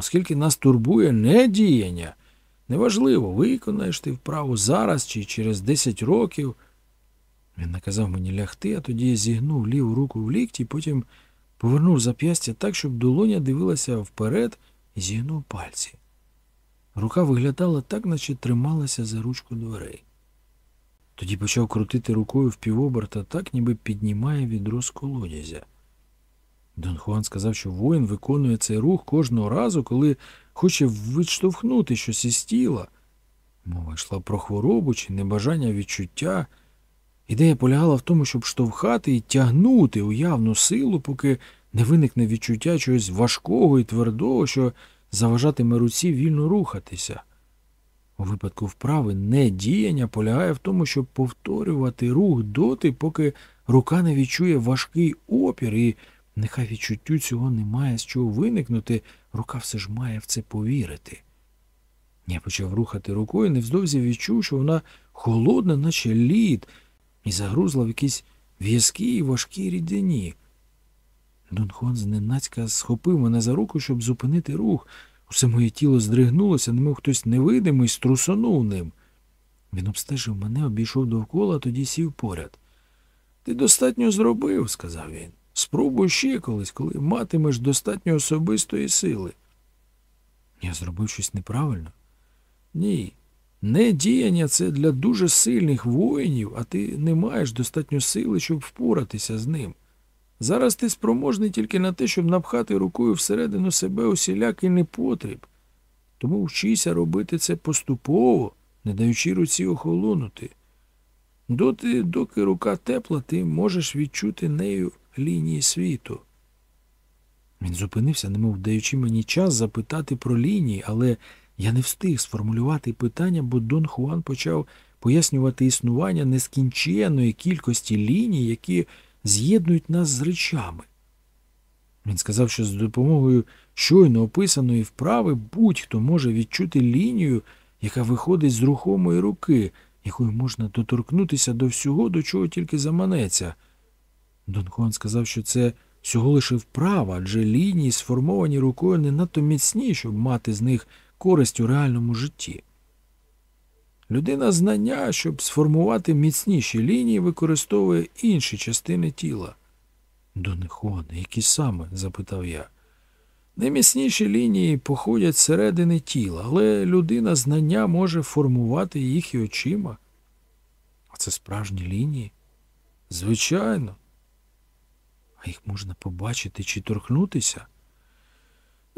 Оскільки нас турбує не діяння, неважливо, виконаєш ти вправу зараз чи через 10 років. Він наказав мені лягти, а тоді зігнув ліву руку в лікті, потім повернув зап'ястя так, щоб долоня дивилася вперед і зігнув пальці. Рука виглядала так, наче трималася за ручку дверей. Тоді почав крутити рукою в півоберта так, ніби піднімає відро з колодязя. Дон Хуан сказав, що воїн виконує цей рух кожного разу, коли хоче відштовхнути щось із тіла. Мова йшла про хворобу чи небажання відчуття. Ідея полягала в тому, щоб штовхати і тягнути уявну силу, поки не виникне відчуття чогось важкого і твердого, що заважатиме руці вільно рухатися. У випадку вправи недіяння полягає в тому, щоб повторювати рух доти, поки рука не відчує важкий опір і Нехай відчуттю цього немає з чого виникнути, рука все ж має в це повірити. Я почав рухати рукою, невздовзі відчув, що вона холодна, наче лід, і загрузла в якійсь в'язкій і важкій рідині. Дон Хуан зненацька схопив мене за руку, щоб зупинити рух. Усе моє тіло здригнулося, немов хтось невидимий струсонув ним. Він обстежив мене, обійшов довкола, тоді сів поряд. Ти достатньо зробив, сказав він. Спробуй ще колись, коли матимеш достатньо особистої сили. Я зробив щось неправильно? Ні. Не діяння це для дуже сильних воїнів, а ти не маєш достатньо сили, щоб впоратися з ним. Зараз ти спроможний тільки на те, щоб напхати рукою всередину себе усілякий непотріб. Тому вчися робити це поступово, не даючи руці охолонути. Доти, доки рука тепла, ти можеш відчути нею лінії світу. Він зупинився, немов даючи мені час запитати про лінії, але я не встиг сформулювати питання, бо Дон Хуан почав пояснювати існування нескінченної кількості ліній, які з'єднують нас з речами. Він сказав, що з допомогою щойно описаної вправи будь-хто може відчути лінію, яка виходить з рухомої руки, якою можна доторкнутися до всього, до чого тільки заманеться. Дон Хуан сказав, що це всього лише вправа, адже лінії, сформовані рукою, не надто міцні, щоб мати з них користь у реальному житті. Людина знання, щоб сформувати міцніші лінії, використовує інші частини тіла. Доне Хуане, які саме? запитав я. Найміцніші лінії походять з середини тіла, але людина знання може формувати їх і очима. А це справжні лінії? Звичайно. А їх можна побачити чи торкнутися?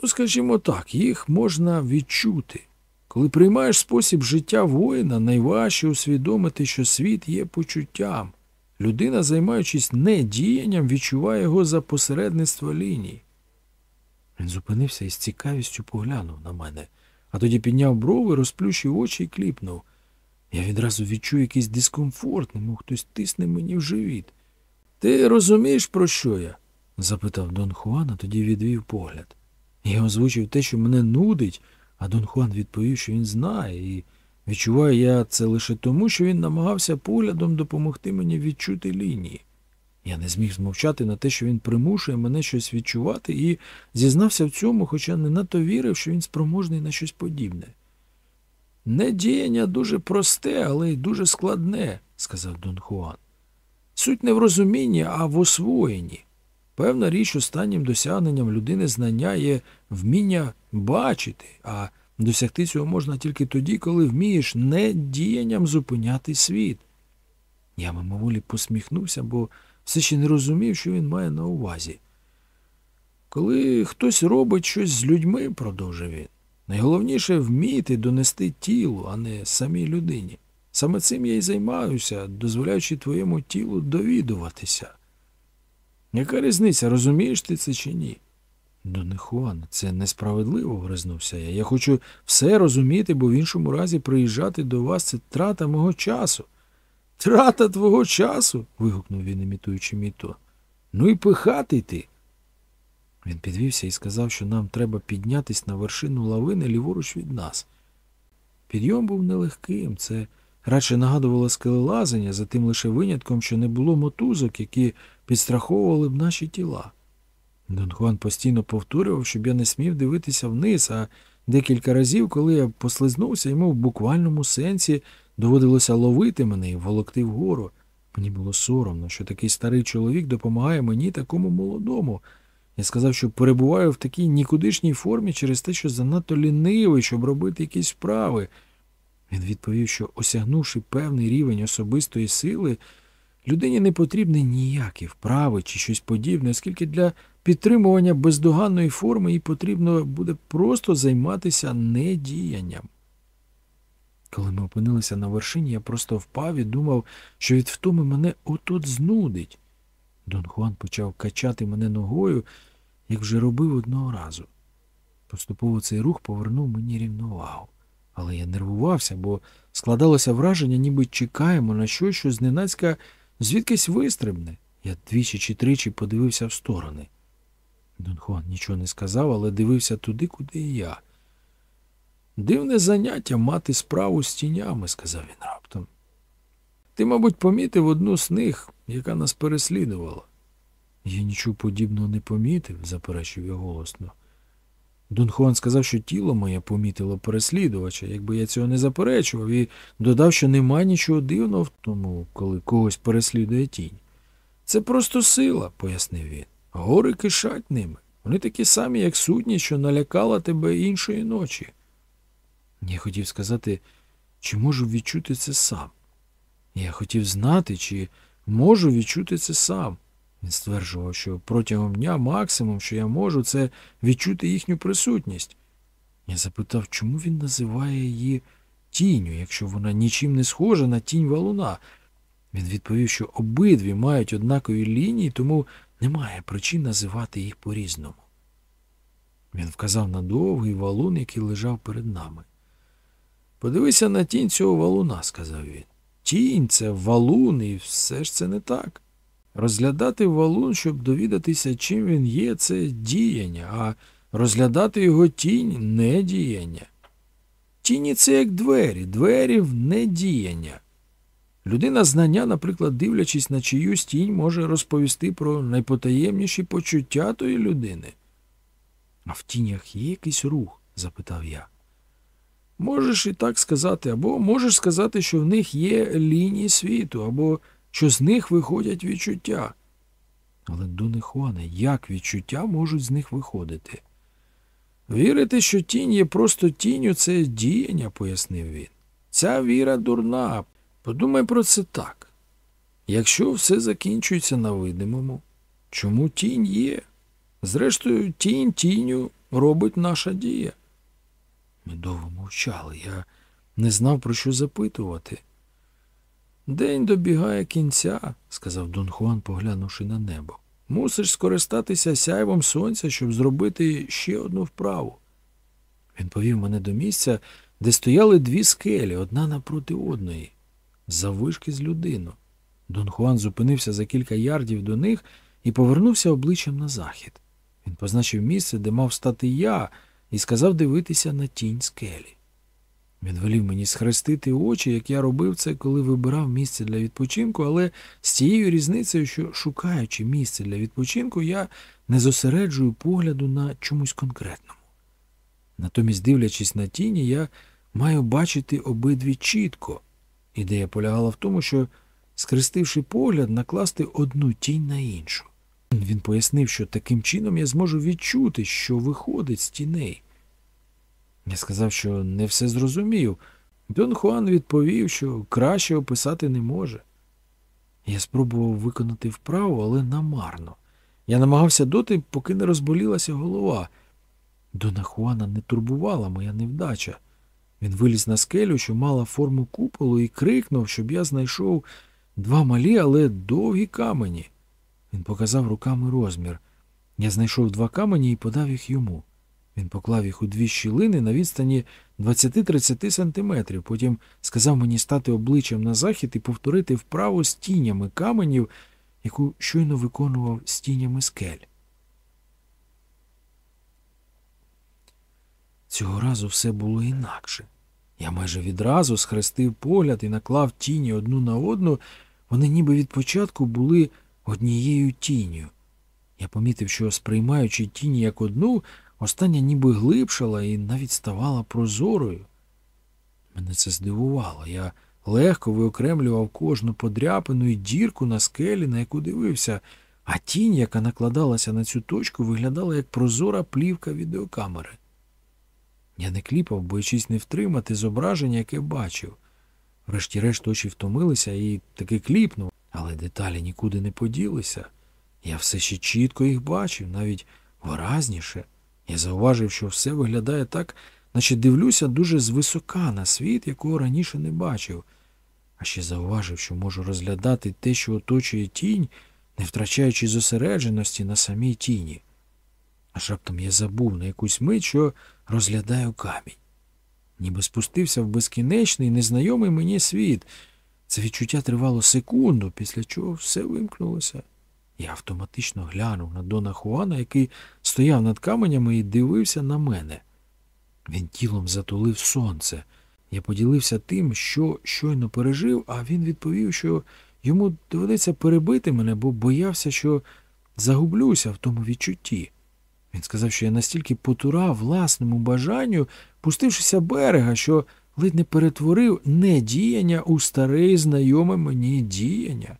Ну, скажімо так, їх можна відчути. Коли приймаєш спосіб життя воїна, найважче усвідомити, що світ є почуттям. Людина, займаючись не діянням, відчуває його за посередництво ліній. Він зупинився і з цікавістю поглянув на мене, а тоді підняв брови, розплющив очі і кліпнув. Я відразу відчув якийсь дискомфорт, немов хтось тисне мені в живіт. Ти розумієш, про що я? запитав Дон Хуан, а тоді відвів погляд. Я озвучив те, що мене нудить, а Дон Хуан відповів, що він знає, і відчуваю я це лише тому, що він намагався поглядом допомогти мені відчути лінії. Я не зміг змовчати на те, що він примушує мене щось відчувати, і зізнався в цьому, хоча не надто вірив, що він спроможний на щось подібне. Недіяння дуже просте, але й дуже складне, сказав Дон Хуан. Суть не в розумінні, а в освоєнні. Певна річ останнім досягненням людини знання є вміння бачити, а досягти цього можна тільки тоді, коли вмієш не діянням зупиняти світ. Я мимоволі посміхнувся, бо все ще не розумів, що він має на увазі. Коли хтось робить щось з людьми, продовжив він, найголовніше вміти донести тілу, а не самій людині. Саме цим я й займаюся, дозволяючи твоєму тілу довідуватися. Яка різниця, розумієш ти це чи ні? Доне Хуан, це несправедливо, гризнувся я. Я хочу все розуміти, бо в іншому разі приїжджати до вас це трата мого часу. Трата твого часу. вигукнув він, імітуючи мій. Ну і пихатий ти. Він підвівся і сказав, що нам треба піднятись на вершину лавини ліворуч від нас. Підйом був нелегким, це радше нагадувало скелелазення, за тим лише винятком, що не було мотузок, які підстраховували б наші тіла. Дон Хуан постійно повторював, щоб я не смів дивитися вниз, а декілька разів, коли я послизнувся, йому в буквальному сенсі доводилося ловити мене і волокти вгору. Мені було соромно, що такий старий чоловік допомагає мені такому молодому. Я сказав, що перебуваю в такій нікудишній формі через те, що занадто лінивий, щоб робити якісь справи. Він відповів, що, осягнувши певний рівень особистої сили, людині не потрібні ніякі вправи чи щось подібне, оскільки для підтримування бездоганної форми їй потрібно буде просто займатися недіянням. Коли ми опинилися на вершині, я просто впав і думав, що від втоми мене отут знудить. Дон Хуан почав качати мене ногою, як вже робив одного разу. Поступово цей рух повернув мені рівновагу. Але я нервувався, бо складалося враження, ніби чекаємо на щось, що зненацька звідкись вистрибне. Я двічі чи тричі подивився в сторони. Дон Хуан нічого не сказав, але дивився туди, куди і я. Дивне заняття мати справу з тінями, сказав він раптом. Ти, мабуть, помітив одну з них, яка нас переслідувала. Я нічого подібного не помітив, заперечив я голосно. Дон Хуан сказав, що тіло моє помітило переслідувача, якби я цього не заперечував, і додав, що нема нічого дивного в тому, коли когось переслідує тінь. Це просто сила, пояснив він. Гори кишать ними. Вони такі самі, як сутні, що налякала тебе іншої ночі. Я хотів сказати, чи можу відчути це сам. Я хотів знати, чи можу відчути це сам. Він стверджував, що протягом дня максимум, що я можу, це відчути їхню присутність. Я запитав, чому він називає її тінню, якщо вона нічим не схожа на тінь валуна. Він відповів, що обидві мають однакові лінії, тому немає причин називати їх по-різному. Він вказав на довгий валун, який лежав перед нами. Подивися на тінь цього валуна, сказав він. Тінь це валун, і все ж це не так. Розглядати валун, щоб довідатися, чим він є, це діяння, а розглядати його тінь не діяння. Тіні це як двері, двері в недіяння. Людина знання, наприклад, дивлячись на чиюсь тінь, може розповісти про найпотаємніші почуття тої людини. А в тінях є якийсь рух? запитав я. Можеш і так сказати, або можеш сказати, що в них є лінії світу, або що з них виходять відчуття. Але, Доне Хуане, як відчуття можуть з них виходити? Вірити, що тінь є просто тінню, це діяння, пояснив він. Ця віра дурна. Подумай про це так. Якщо все закінчується на видимому, чому тінь є? Зрештою, тінь тінню робить наша дія. Ми довго мовчали, я не знав, про що запитувати. День добігає кінця, сказав Дон Хуан, поглянувши на небо. Мусиш скористатися сяйвом сонця, щоб зробити ще одну вправу. Він повів мене до місця, де стояли дві скелі, одна напроти одної, заввишки з людину. Дон Хуан зупинився за кілька ярдів до них і повернувся обличчям на захід. Він позначив місце, де мав стати я, і сказав дивитися на тінь скелі. Він велів мені схрестити очі, як я робив це, коли вибирав місце для відпочинку, але з тією різницею, що, шукаючи місце для відпочинку, я не зосереджую погляду на чомусь конкретному. Натомість, дивлячись на тіні, я маю бачити обидві чітко. Ідея полягала в тому, що, скрестивши погляд, накласти одну тінь на іншу. Він пояснив, що таким чином я зможу відчути, що виходить з тіней. Я сказав, що не все зрозумів. Дон Хуан відповів, що краще описати не може. Я спробував виконати вправу, але намарно. Я намагався доти, поки не розболілася голова. Дона Хуана не турбувала моя невдача. Він виліз на скелю, що мала форму куполу, і крикнув, щоб я знайшов два малі, але довгі камені. Він показав руками розмір. Я знайшов два камені і подав їх йому. Він поклав їх у дві щілини на відстані 20-30 сантиметрів, потім сказав мені стати обличчям на захід і повторити вправу з тінями каменів, яку щойно виконував з тінями скель. Цього разу все було інакше. Я майже відразу схрестив погляд і наклав тіні одну на одну, вони ніби від початку були однією тінню. Я помітив, що, сприймаючи тіні як одну, остання ніби глибшала і навіть ставала прозорою. Мене це здивувало. Я легко виокремлював кожну подряпину і дірку на скелі, на яку дивився, а тінь, яка накладалася на цю точку, виглядала як прозора плівка відеокамери. Я не кліпав, боячись не втримати зображення, яке бачив. Врешті-решт очі втомилися і таки кліпнув, але деталі нікуди не поділися. Я все ще чітко їх бачив, навіть виразніше. Я зауважив, що все виглядає так, наче дивлюся дуже звисока на світ, якого раніше не бачив, а ще зауважив, що можу розглядати те, що оточує тінь, не втрачаючи зосередженості на самій тіні. Аж раптом я забув на якусь мить, що розглядаю камінь. Ніби спустився в безкінечний, незнайомий мені світ. Це відчуття тривало секунду, після чого все вимкнулося. Я автоматично глянув на Дона Хуана, який стояв над каменями і дивився на мене. Він тілом затулив сонце. Я поділився тим, що щойно пережив, а він відповів, що йому доведеться перебити мене, бо боявся, що загублюся в тому відчутті. Він сказав, що я настільки потурав власному бажанню, пустившися берега, що ледь не перетворив недіяння у старе знайоме мені діяння.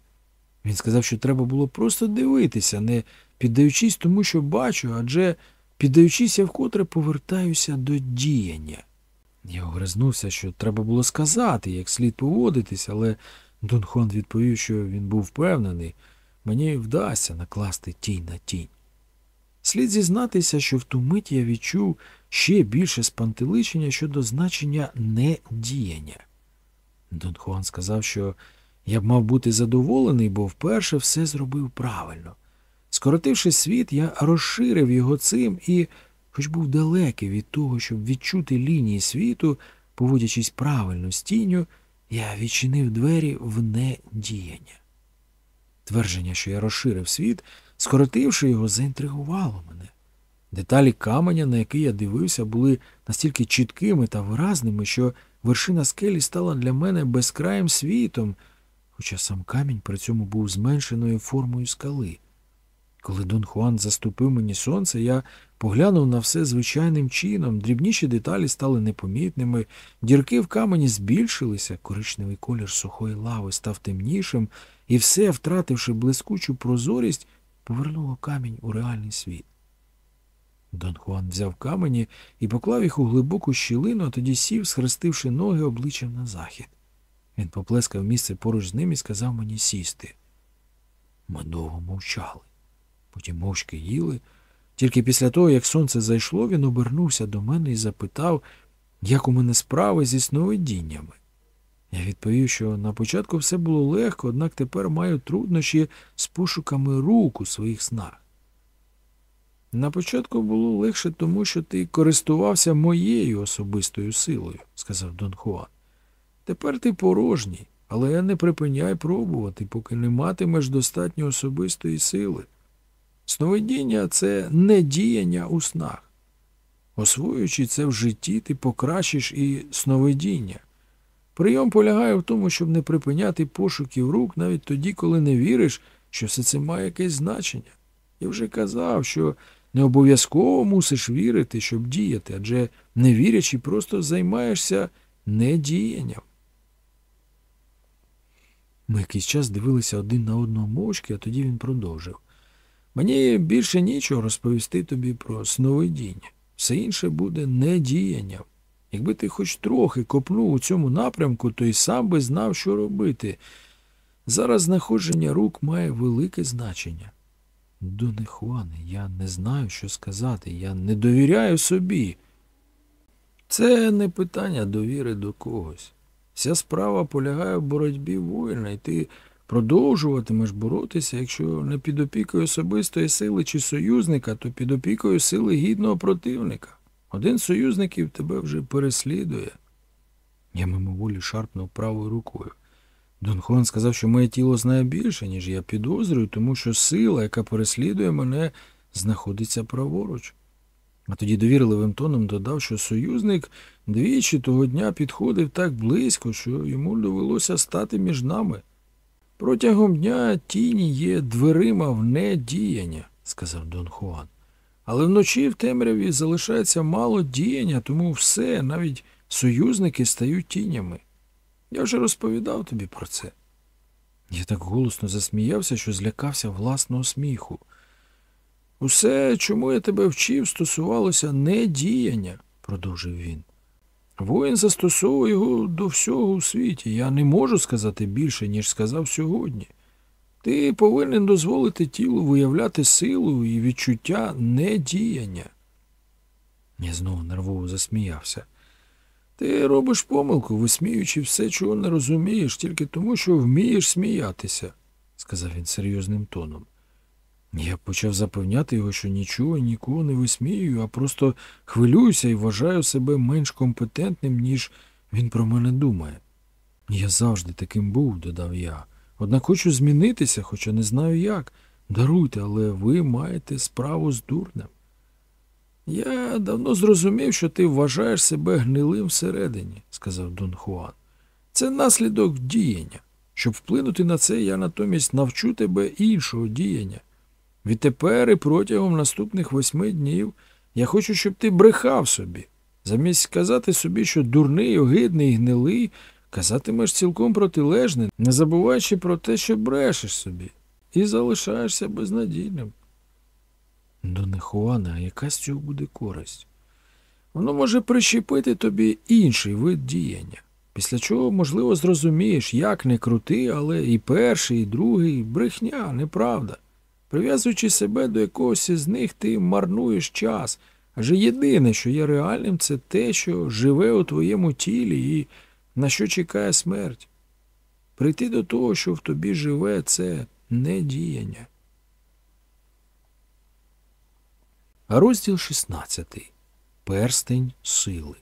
Він сказав, що треба було просто дивитися, не піддаючись тому, що бачу, адже піддаючись, я вкотре повертаюся до діяння. Я огризнувся, що треба було сказати, як слід поводитись, але Дон Хуан відповів, що він був впевнений, мені вдасться накласти тінь на тінь. Слід зізнатися, що в ту мить я відчув ще більше спантеличення щодо значення недіяння. Дон Хуан сказав, що я б мав бути задоволений, бо вперше все зробив правильно. Скоротивши світ, я розширив його цим і, хоч був далекий від того, щоб відчути лінії світу, поводячись правильно з тінню, я відчинив двері в недіяння. Твердження, що я розширив світ, скоротивши його, заінтригувало мене. Деталі каменя, на який я дивився, були настільки чіткими та виразними, що вершина скелі стала для мене безкраїм світом, хоча сам камінь при цьому був зменшеною формою скали. Коли Дон Хуан заступив мені сонце, я поглянув на все звичайним чином, дрібніші деталі стали непомітними, дірки в камені збільшилися, коричневий колір сухої лави став темнішим, і все, втративши блискучу прозорість, повернуло камінь у реальний світ. Дон Хуан взяв камені і поклав їх у глибоку щілину, а тоді сів, схрестивши ноги обличчям на захід. Він поплескав місце поруч з ним і сказав мені сісти. Ми довго мовчали, потім мовчки їли. Тільки після того, як сонце зайшло, він обернувся до мене і запитав, як у мене справи зі сновидіннями. Я відповів, що на початку все було легко, однак тепер маю труднощі з пошуками рук у своїх снах. На початку було легше тому, що ти користувався моєю особистою силою, сказав Дон Хуан. Тепер ти порожній, але не припиняй пробувати, поки не матимеш достатньо особистої сили. Сновидіння це не діяння у снах. Освоюючи це в житті, ти покращиш і сновидіння. Прийом полягає в тому, щоб не припиняти пошуків рук навіть тоді, коли не віриш, що все це має якесь значення. Я вже казав, що не обов'язково мусиш вірити, щоб діяти, адже не вірячи, просто займаєшся недіянням. Ми якийсь час дивилися один на одного мовчки, а тоді він продовжив. Мені більше нічого розповісти тобі про сновидіння. Все інше буде недіянням. Якби ти хоч трохи копнув у цьому напрямку, то й сам би знав, що робити. Зараз знаходження рук має велике значення. Доне Хуане, я не знаю, що сказати, я не довіряю собі. Це не питання довіри до когось. Вся справа полягає в боротьбі воїна, і ти продовжуватимеш боротися, якщо не під опікою особистої сили чи союзника, то під опікою сили гідного противника. Один союзників тебе вже переслідує. Я мимоволі шарпнув правою рукою. Дон Хуан сказав, що моє тіло знає більше, ніж я підозрюю, тому що сила, яка переслідує мене, знаходиться праворуч. А тоді довірливим тоном додав, що союзник двічі того дня підходив так близько, що йому довелося стати між нами. Протягом дня тіні є дверима в недіяння, сказав Дон Хуан. Але вночі в темряві залишається мало діяння, тому все, навіть союзники стають тінями. Я вже розповідав тобі про це. Я так голосно засміявся, що злякався власного сміху. Усе, чому я тебе вчив, стосувалося не діяння, продовжив він. Воїн застосовує його до всього у світі. Я не можу сказати більше, ніж сказав сьогодні. Ти повинен дозволити тілу виявляти силу і відчуття недіяння. Я знову нервово засміявся. Ти робиш помилку, висміюючи все, чого не розумієш, тільки тому, що вмієш сміятися, сказав він серйозним тоном. Я почав запевняти його, що нічого нікого не висміюю, а просто хвилююся і вважаю себе менш компетентним, ніж він про мене думає. Я завжди таким був, додав я. Однак хочу змінитися, хоча не знаю як. Даруйте, але ви маєте справу з дурнем. Я давно зрозумів, що ти вважаєш себе гнилим всередині, сказав Дон Хуан. Це наслідок діяння. Щоб вплинути на це, я натомість навчу тебе іншого діяння. Відтепер і протягом наступних восьми днів я хочу, щоб ти брехав собі. Замість сказати собі, що дурний, огидний і гнилий, казатимеш цілком протилежне, не забуваючи про те, що брешеш собі, і залишаєшся безнадійним. Доне Хуане, а яка з цього буде користь? Воно може прищепити тобі інший вид діяння, після чого, можливо, зрозумієш, як не крути, але і перший, і другий брехня, неправда. Прив'язуючи себе до якогось із них, ти марнуєш час. Адже єдине, що є реальним, це те, що живе у твоєму тілі і на що чекає смерть. Прийти до того, що в тобі живе, це не діяння. Розділ 16. Перстень сили.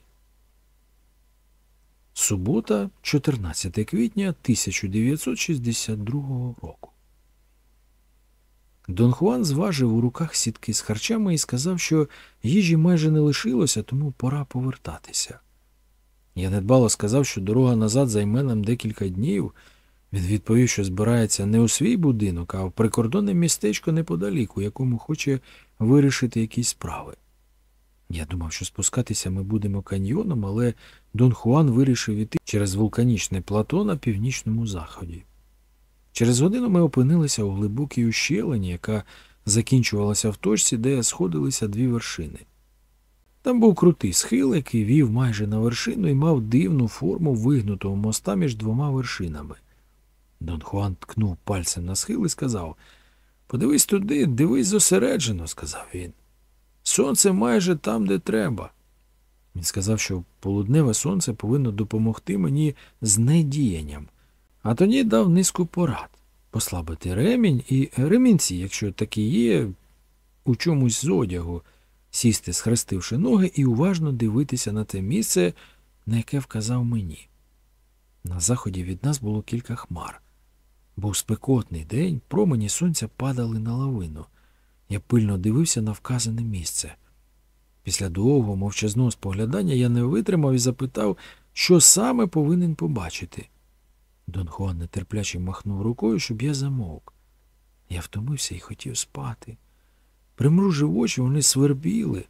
Субота, 14 квітня 1962 року. Дон Хуан зважив у руках сітки з харчами і сказав, що їжі майже не лишилося, тому пора повертатися. Я недбало сказав, що дорога назад займе нам декілька днів. Він відповів, що збирається не у свій будинок, а в прикордонне містечко неподалік, у якому хоче вирішити якісь справи. Я думав, що спускатися ми будемо каньйоном, але Дон Хуан вирішив іти через вулканічне плато на північному заході. Через годину ми опинилися у глибокій ущелині, яка закінчувалася в точці, де сходилися дві вершини. Там був крутий схил, який вів майже на вершину і мав дивну форму вигнутого моста між двома вершинами. Дон Хуан ткнув пальцем на схил і сказав Подивись туди, дивись зосереджено, сказав він. Сонце майже там, де треба. Він сказав, що полудневе сонце повинно допомогти мені з недіянням. А тоді дав низку порад послабити ремінь і ремінці, якщо такі є, у чомусь з одягу, сісти, схрестивши ноги, і уважно дивитися на те місце, на яке вказав мені. На заході від нас було кілька хмар. Був спекотний день, промені сонця падали на лавину. Я пильно дивився на вказане місце. Після довгого мовчазного споглядання я не витримав і запитав, що саме повинен побачити. Дон Хуан нетерпляче махнув рукою, щоб я замовк. Я втомився і хотів спати. Примружив очі, вони свербіли.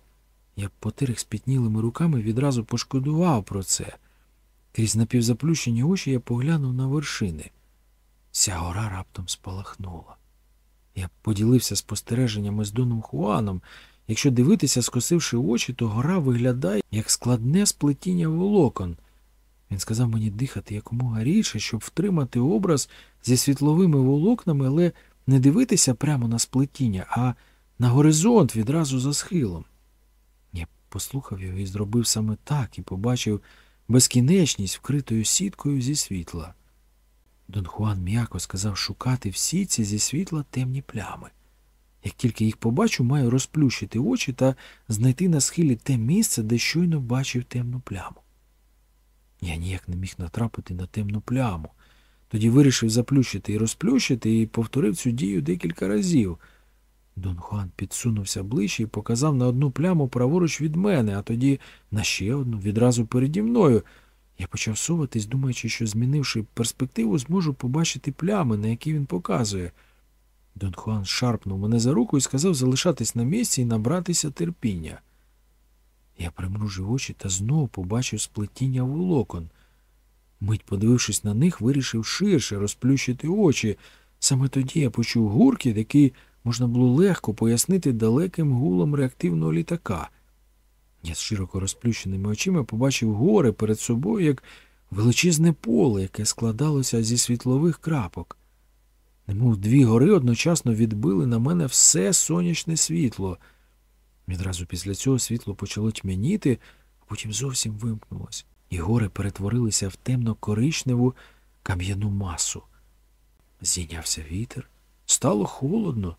Я потер їх спітнілими руками відразу пошкодував про це. Крізь напівзаплющені очі я поглянув на вершини. Ця гора раптом спалахнула. Я поділився спостереженнями з Доном Хуаном. Якщо дивитися, скосивши очі, то гора виглядає як складне сплетіння волокон. Він сказав мені дихати якомога рідше, щоб втримати образ зі світловими волокнами, але не дивитися прямо на сплетіння, а на горизонт відразу за схилом. Я послухав його і зробив саме так і побачив безкінечність вкритою сіткою зі світла. Дон Хуан м'яко сказав шукати всі ці зі світла темні плями. Як тільки їх побачу, маю розплющити очі та знайти на схилі те місце, де щойно бачив темну пляму. Я ніяк не міг натрапити на темну пляму. Тоді вирішив заплющити і розплющити і повторив цю дію декілька разів. Дон Хуан підсунувся ближче і показав на одну пляму праворуч від мене, а тоді на ще одну відразу переді мною. Я почав соватись, думаючи, що, змінивши перспективу, зможу побачити плями, на які він показує. Дон Хуан шарпнув мене за руку і сказав залишатись на місці і набратися терпіння. Я примружив очі та знову побачив сплетіння волокон. Мить, подивившись на них, вирішив ширше розплющити очі. Саме тоді я почув гуркіт, який можна було легко пояснити далеким гулом реактивного літака. Я з широко розплющеними очима побачив гори перед собою, як величезне поле, яке складалося зі світлових крапок. Немов дві гори одночасно відбили на мене все сонячне світло. Відразу після цього світло почало тьмяніти, а потім зовсім вимкнулось, і гори перетворилися в темно-коричневу кам'яну масу. Зійнявся вітер, стало холодно.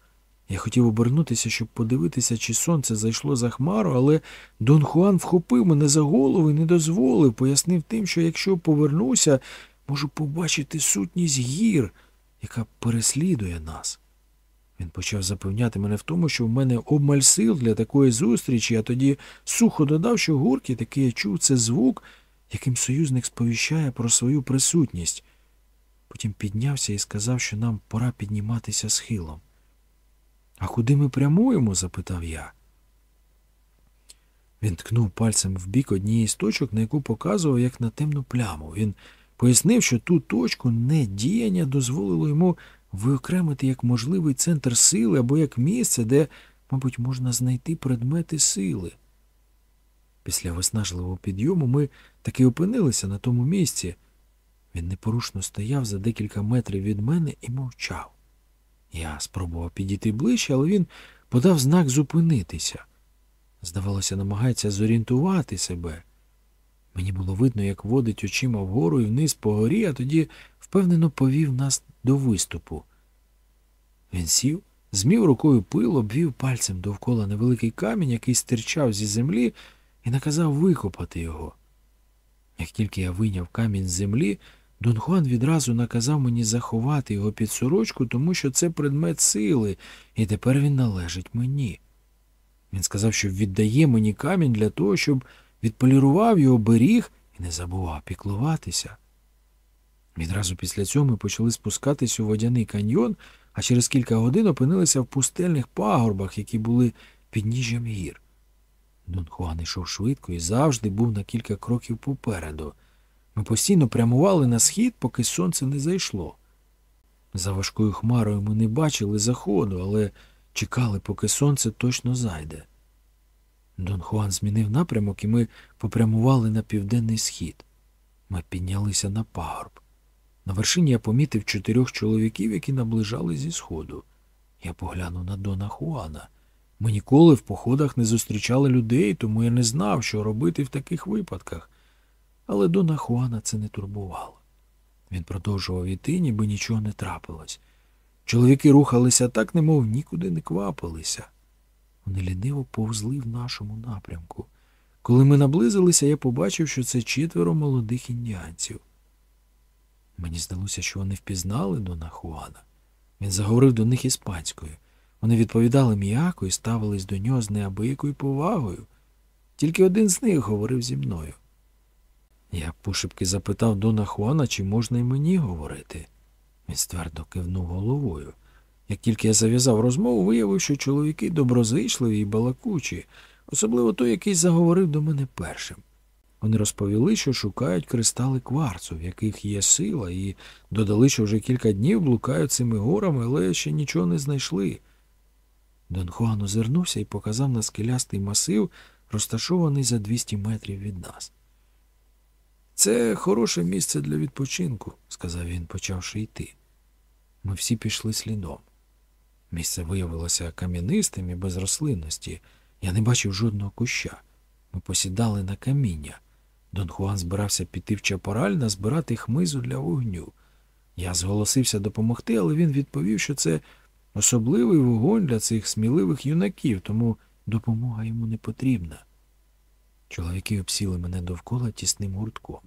Я хотів обернутися, щоб подивитися, чи сонце зайшло за хмару, але Дон Хуан вхопив мене за голову і не дозволив, пояснив тим, що якщо повернуся, можу побачити сутність гір, яка переслідує нас. Він почав запевняти мене в тому, що в мене обмаль сил для такої зустрічі, а тоді сухо додав, що гурки, який я чув, це звук, яким союзник сповіщає про свою присутність. Потім піднявся і сказав, що нам пора підніматися схилом. А куди ми прямуємо? запитав я. Він ткнув пальцем в бік однієї з точок, на яку показував як на темну пляму. Він пояснив, що ту точку недіяння дозволило йому виокремити як можливий центр сили або як місце, де, мабуть, можна знайти предмети сили. Після виснажливого підйому ми таки опинилися на тому місці. Він непорушно стояв за декілька метрів від мене і мовчав. Я спробував підійти ближче, але він подав знак зупинитися. Здавалося, намагається зорієнтувати себе. Мені було видно, як водить очима вгору і вниз по горі, а тоді впевнено повів нас до виступу. Він сів, змів рукою пил, обвів пальцем довкола невеликий камінь, який стирчав зі землі, і наказав викопати його. Як тільки я вийняв камінь з землі, Дон Хуан відразу наказав мені заховати його під сорочку, тому що це предмет сили, і тепер він належить мені. Він сказав, що віддає мені камінь для того, щоб відполірував його беріг і не забував піклуватися. Відразу після цього ми почали спускатись у водяний каньйон, а через кілька годин опинилися в пустельних пагорбах, які були підніжжям гір. Дон Хуан йшов швидко і завжди був на кілька кроків попереду. Ми постійно прямували на схід, поки сонце не зайшло. За важкою хмарою ми не бачили заходу, але чекали, поки сонце точно зайде. Дон Хуан змінив напрямок, і ми попрямували на південний схід. Ми піднялися на пагорб. На вершині я помітив чотирьох чоловіків, які наближали зі сходу. Я поглянув на Дона Хуана. Ми ніколи в походах не зустрічали людей, тому я не знав, що робити в таких випадках. Але Дона Хуана це не турбувало. Він продовжував іти, ніби нічого не трапилось. Чоловіки рухалися так, немов нікуди не квапилися. Вони ліниво повзли в нашому напрямку. Коли ми наблизилися, я побачив, що це четверо молодих індіанців. Мені здалося, що вони впізнали Дона Хуана. Він заговорив до них іспанською. Вони відповідали м'яко і ставились до нього з неабиякою повагою. Тільки один з них говорив зі мною. Я пошепки запитав Дона Хуана, чи можна й мені говорити. Він ствердо кивнув головою. Як тільки я зав'язав розмову, виявив, що чоловіки доброзичливі і балакучі, особливо той, який заговорив до мене першим. Вони розповіли, що шукають кристали кварцу, в яких є сила, і додали, що вже кілька днів блукають цими горами, але ще нічого не знайшли. Дон Хуан озирнувся і показав на скелястий масив, розташований за 200 метрів від нас. Це хороше місце для відпочинку, сказав він, почавши йти. Ми всі пішли слідом. Місце виявилося кам'янистим і без рослинності. Я не бачив жодного куща. Ми посідали на каміння. Дон Хуан збирався піти в чапораль назбирати хмизу для вогню. Я зголосився допомогти, але він відповів, що це особливий вогонь для цих сміливих юнаків, тому допомога йому не потрібна. Чоловіки обсіли мене довкола тісним гуртком.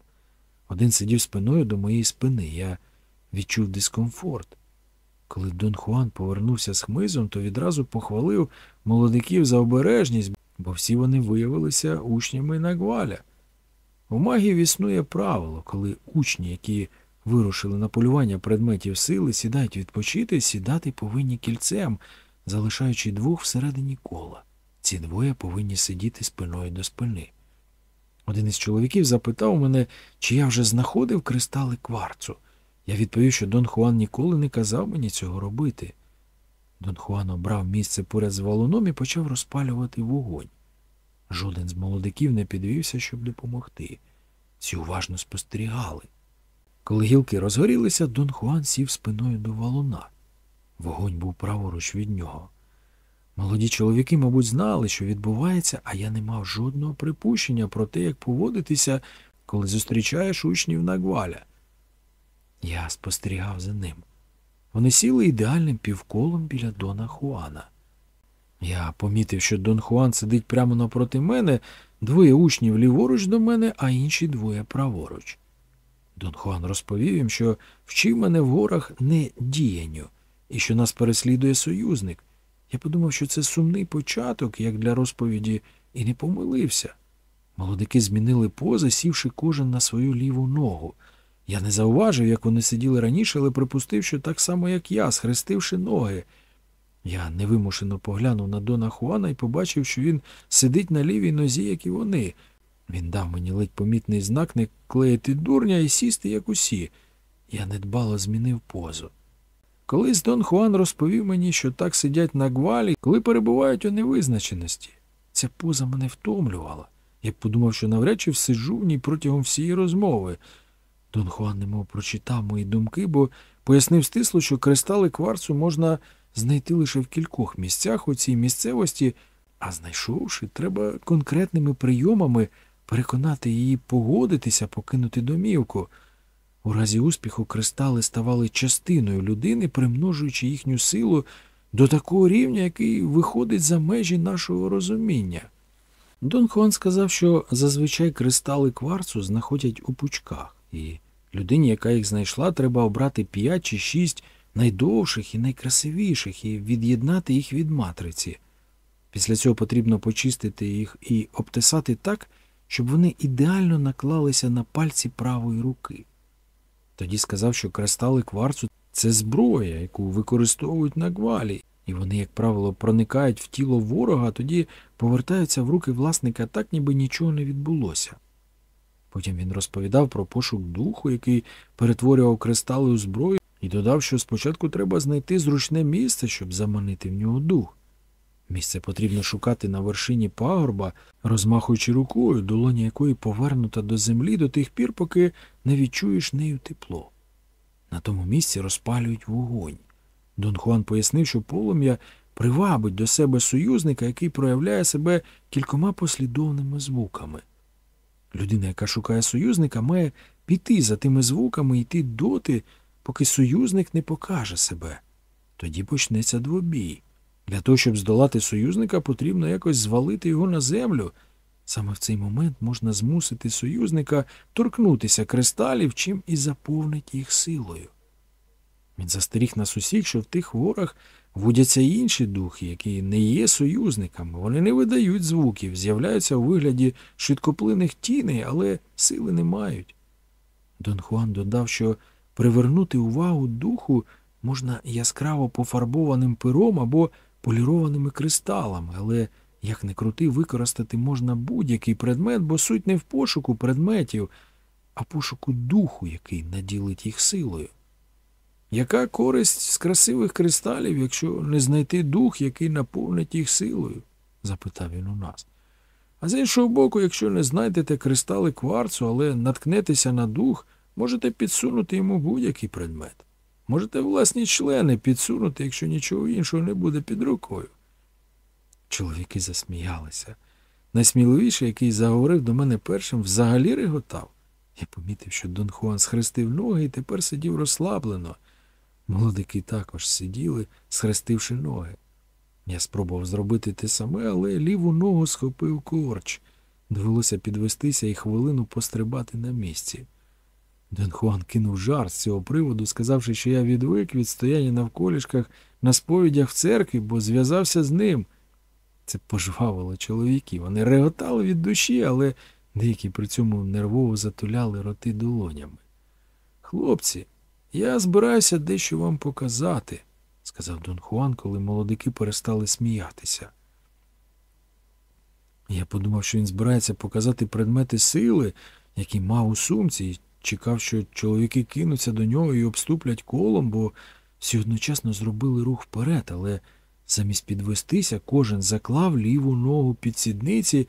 Один сидів спиною до моєї спини. Я відчув дискомфорт. Коли Дон Хуан повернувся з хмизом, то відразу похвалив молодиків за обережність, бо всі вони виявилися учнями Нагваля. У магів існує правило, коли учні, які вирушили на полювання предметів сили, сідають відпочити, сідати повинні кільцем, залишаючи двох всередині кола. Ці двоє повинні сидіти спиною до спини. Один із чоловіків запитав мене, чи я вже знаходив кристали кварцу. Я відповів, що Дон Хуан ніколи не казав мені цього робити. Дон Хуан обрав місце поряд з валуном і почав розпалювати вогонь. Жоден з молодиків не підвівся, щоб допомогти. Всі уважно спостерігали. Коли гілки розгорілися, Дон Хуан сів спиною до валуна. Вогонь був праворуч від нього. Молоді чоловіки, мабуть, знали, що відбувається, а я не мав жодного припущення про те, як поводитися, коли зустрічаєш учнів Нагваля. Я спостерігав за ним. Вони сіли ідеальним півколом біля Дона Хуана. Я помітив, що Дон Хуан сидить прямо напроти мене, двоє учнів ліворуч до мене, а інші двоє праворуч. Дон Хуан розповів їм, що вчив мене в горах не діянню, і що нас переслідує союзник. Я подумав, що це сумний початок, як для розповіді, і не помилився. Молодики змінили пози, сівши кожен на свою ліву ногу. Я не зауважив, як вони сиділи раніше, але припустив, що так само, як я, схрестивши ноги. Я невимушено поглянув на Дона Хуана і побачив, що він сидить на лівій нозі, як і вони. Він дав мені ледь помітний знак не клеїти дурня і сісти, як усі. Я недбало змінив позу. Колись Дон Хуан розповів мені, що так сидять на гвалі, коли перебувають у невизначеності. Ця поза мене втомлювала. Я подумав, що навряд чи всиджу в ній протягом всієї розмови. Дон Хуан немов прочитав мої думки, бо пояснив стисло, що кристали кварцу можна знайти лише в кількох місцях у цій місцевості, а знайшовши, треба конкретними прийомами переконати її погодитися, покинути домівку. У разі успіху кристали ставали частиною людини, примножуючи їхню силу до такого рівня, який виходить за межі нашого розуміння. Дон Хуан сказав, що зазвичай кристали кварцу знаходять у пучках, і людині, яка їх знайшла, треба обрати п'ять чи шість найдовших і найкрасивіших і від'єднати їх від матриці. Після цього потрібно почистити їх і обтесати так, щоб вони ідеально наклалися на пальці правої руки. Тоді сказав, що кристали кварцу це зброя, яку використовують на гвалі, і вони, як правило, проникають в тіло ворога, а тоді повертаються в руки власника так, ніби нічого не відбулося. Потім він розповідав про пошук духу, який перетворював кристали у зброю, і додав, що спочатку треба знайти зручне місце, щоб заманити в нього дух. Місце потрібно шукати на вершині пагорба, розмахуючи рукою, долоня якої повернута до землі до тих пір, поки не відчуєш нею тепло. На тому місці розпалюють вогонь. Дон Хуан пояснив, що полум'я привабить до себе союзника, який проявляє себе кількома послідовними звуками. Людина, яка шукає союзника, має піти за тими звуками йти доти, поки союзник не покаже себе. Тоді почнеться двобій. Для того, щоб здолати союзника, потрібно якось звалити його на землю. Саме в цей момент можна змусити союзника торкнутися кристалів, чим і заповнить їх силою. Він застеріг нас усіх, що в тих ворах водяться інші духи, які не є союзниками. Вони не видають звуків, з'являються у вигляді швидкоплинних тіней, але сили не мають. Дон Хуан додав, що привернути увагу духу можна яскраво пофарбованим пером або полірованими кристалами, але, як не крути, використати можна будь-який предмет, бо суть не в пошуку предметів, а пошуку духу, який наділить їх силою. Яка користь з красивих кристалів, якщо не знайти дух, який наповнить їх силою? запитав він у нас. А з іншого боку, якщо не знайдете кристали кварцу, але наткнетеся на дух, можете підсунути йому будь-який предмет. Можете власні члени підсунути, якщо нічого іншого не буде під рукою. Чоловіки засміялися. Найсміливіший, який заговорив до мене першим, взагалі реготав. Я помітив, що Дон Хуан схрестив ноги і тепер сидів розслаблено. Молодики також сиділи, схрестивши ноги. Я спробував зробити те саме, але ліву ногу схопив корч. Довелося підвестися і хвилину пострибати на місці. Дон Хуан кинув жарт з цього приводу, сказавши, що я відвик від стояння навколішках на сповідях в церкві, бо зв'язався з ним. Це пожвавило чоловіків. Вони реготали від душі, але деякі при цьому нервово затуляли роти долонями. Хлопці, я збираюся дещо вам показати, сказав Дон Хуан, коли молодики перестали сміятися. Я подумав, що він збирається показати предмети сили, які мав у сумці, чекав, що чоловіки кинуться до нього і обступлять колом, бо всі одночасно зробили рух вперед, але замість підвестися кожен заклав ліву ногу під сідниці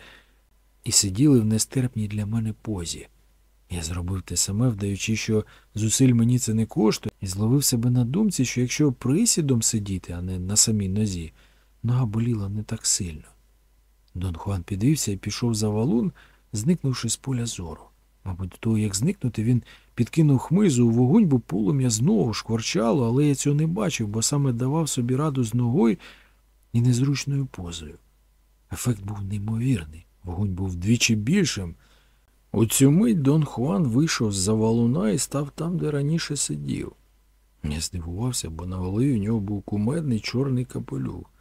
і сиділи в нестерпній для мене позі. Я зробив те саме, вдаючи, що зусиль мені це не коштує, і зловив себе на думці, що якщо присідом сидіти, а не на самій нозі, нога боліла не так сильно. Дон Хуан підвівся і пішов за валун, зникнувши з поля зору. Мабуть, до того, як зникнути, він підкинув хмизу у вогонь, бо полум'я знову шкварчало, але я цього не бачив, бо саме давав собі раду з ногою і незручною позою. Ефект був неймовірний. Вогонь був вдвічі більшим. У цю мить Дон Хуан вийшов з-за валуна і став там, де раніше сидів. Я здивувався, бо на голові у нього був кумедний чорний капелюх,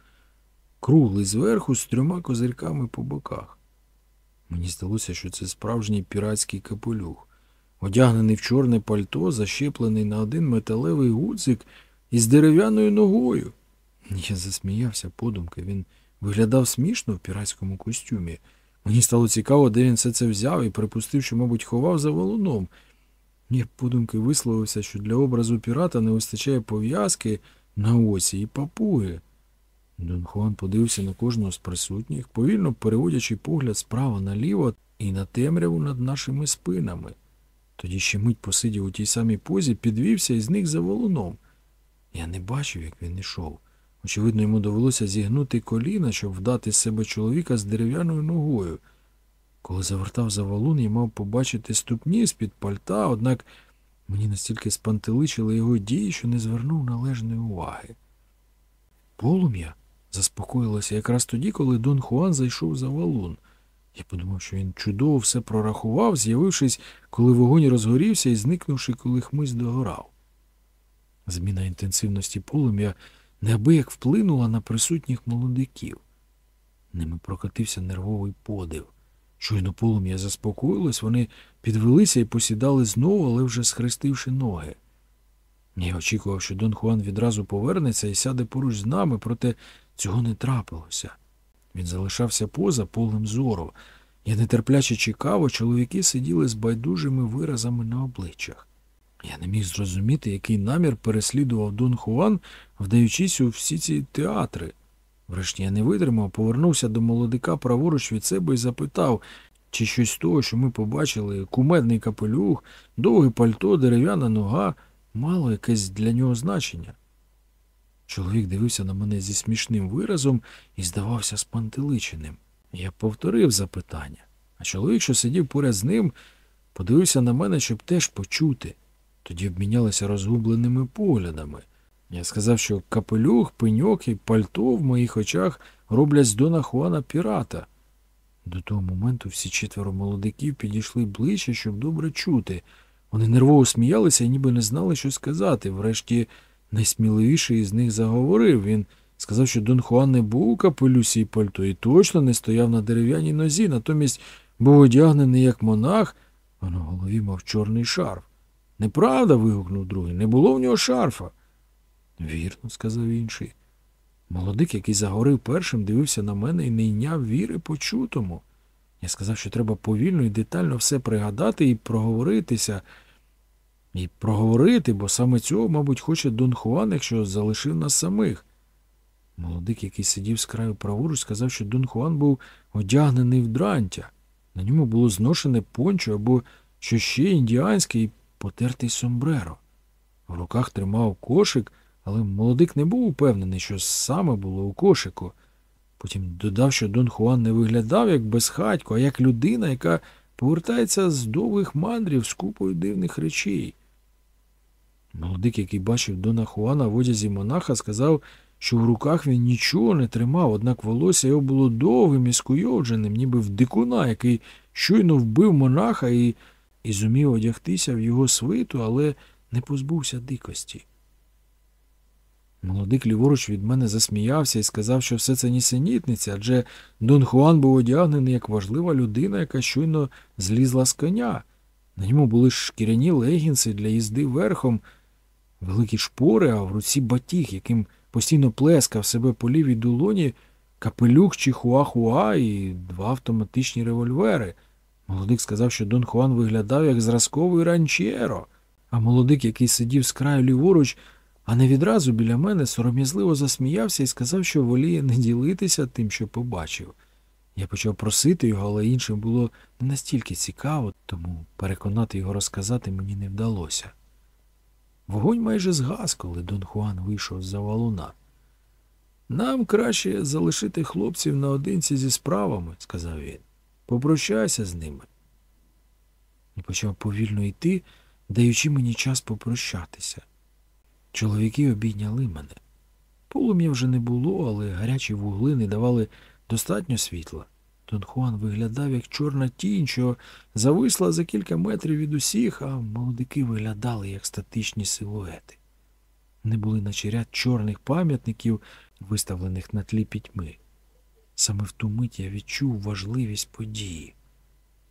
круглий зверху з трьома козирками по боках. Мені здалося, що це справжній піратський капелюх, одягнений в чорне пальто, защеплений на один металевий гудзик із дерев'яною ногою. Я засміявся подумки. Він виглядав смішно в піратському костюмі. Мені стало цікаво, де він все це взяв і припустив, що, мабуть, ховав за валуном. Я подумки висловився, що для образу пірата не вистачає пов'язки на осі і папуги. Дон Хуан подивився на кожного з присутніх, повільно переводячи погляд справа наліво і на темряву над нашими спинами. Тоді ще мить посидів у тій самій позі, підвівся і зник за валуном. Я не бачив, як він ішов. Очевидно, йому довелося зігнути коліна, щоб вдати з себе чоловіка з дерев'яною ногою. Коли завертав за валун, я мав побачити ступні з-під пальта, однак мені настільки спантеличили його дії, що не звернув належної уваги. Полум'я заспокоїлося якраз тоді, коли Дон Хуан зайшов за валун. Я подумав, що він чудово все прорахував, з'явившись, коли вогонь розгорівся і зникнувши, коли хмизь догорав. Зміна інтенсивності полум'я неабияк вплинула на присутніх молодиків. Ними прокотився нервовий подив. Щойно полум'я заспокоїлось, вони підвелися і посідали знову, але вже схрестивши ноги. Я очікував, що Дон Хуан відразу повернеться і сяде поруч з нами, проте цього не трапилося. Він залишався поза полем зору. Я нетерпляче чекав, чоловіки сиділи з байдужими виразами на обличчях. Я не міг зрозуміти, який намір переслідував Дон Хуан, вдаючись у всі ці театри. Врешті я не витримав, повернувся до молодика праворуч від себе і запитав, чи щось з того, що ми побачили, кумедний капелюх, довге пальто, дерев'яна нога, мало якесь для нього значення. Чоловік дивився на мене зі смішним виразом і здавався спантеличеним. Я повторив запитання, а чоловік, що сидів поряд з ним, подивився на мене, щоб теж почути. Тоді обмінялися розгубленими поглядами. Я сказав, що капелюх, пеньок і пальто в моїх очах роблять з Дона Хуана пірата. До того моменту всі четверо молодиків підійшли ближче, щоб добре чути. Вони нервово сміялися і ніби не знали, що сказати. Врешті найсміливіший із них заговорив. Він сказав, що Дон Хуан не був у капелюсі і пальто і точно не стояв на дерев'яній нозі, натомість був одягнений як монах, а на голові мав чорний шарф. Неправда. вигукнув другий. Не було в нього шарфа. Вірно, сказав інший. Молодик, який загорив першим, дивився на мене і не йняв віри почутому. Я сказав, що треба повільно і детально все пригадати і проговоритися. І проговорити, бо саме цього, мабуть, хоче Дон Хуан, якщо залишив нас самих. Молодик, який сидів з краю праворуч, сказав, що Дон Хуан був одягнений в дрантя. На ньому було зношене пончо або що ще індіанське і потертий сомбреро. В руках тримав кошик, але молодик не був упевнений, що саме було у кошику. Потім додав, що Дон Хуан не виглядав як безхатько, а як людина, яка повертається з довгих мандрів з купою дивних речей. Молодик, який бачив Дона Хуана в одязі монаха, сказав, що в руках він нічого не тримав, однак волосся його було довгим і скуйовдженим, ніби в дикуна, який щойно вбив монаха і, і зумів одягтися в його свиту, але не позбувся дикості. Молодик ліворуч від мене засміявся і сказав, що все це нісенітниця, адже Дон Хуан був одягнений як важлива людина, яка щойно злізла з коня. На ньому були шкіряні легінси для їзди верхом, великі шпори, а в руці батіг, яким постійно плескав себе по лівій долоні, капелюх чи хуахуа і два автоматичні револьвери. Молодик сказав, що Дон Хуан виглядав як зразковий ранчєро, а молодик, який сидів з краю ліворуч, а не відразу біля мене сором'язливо засміявся і сказав, що воліє не ділитися тим, що побачив. Я почав просити його, але іншим було не настільки цікаво, тому переконати його розказати мені не вдалося. Вогонь майже згас, коли Дон Хуан вийшов з за валуна. Нам краще залишити хлопців наодинці зі справами, сказав він. Попрощайся з ними. І почав повільно йти, даючи мені час попрощатися. Чоловіки обійняли мене. Полум'я вже не було, але гарячі вугли не давали достатньо світла. Дон Хуан виглядав як чорна тінь, що зависла за кілька метрів від усіх, а молодики виглядали як статичні силуети. Вони були наче ряд чорних пам'ятників, виставлених на тлі пітьми. Саме в ту мить я відчув важливість події.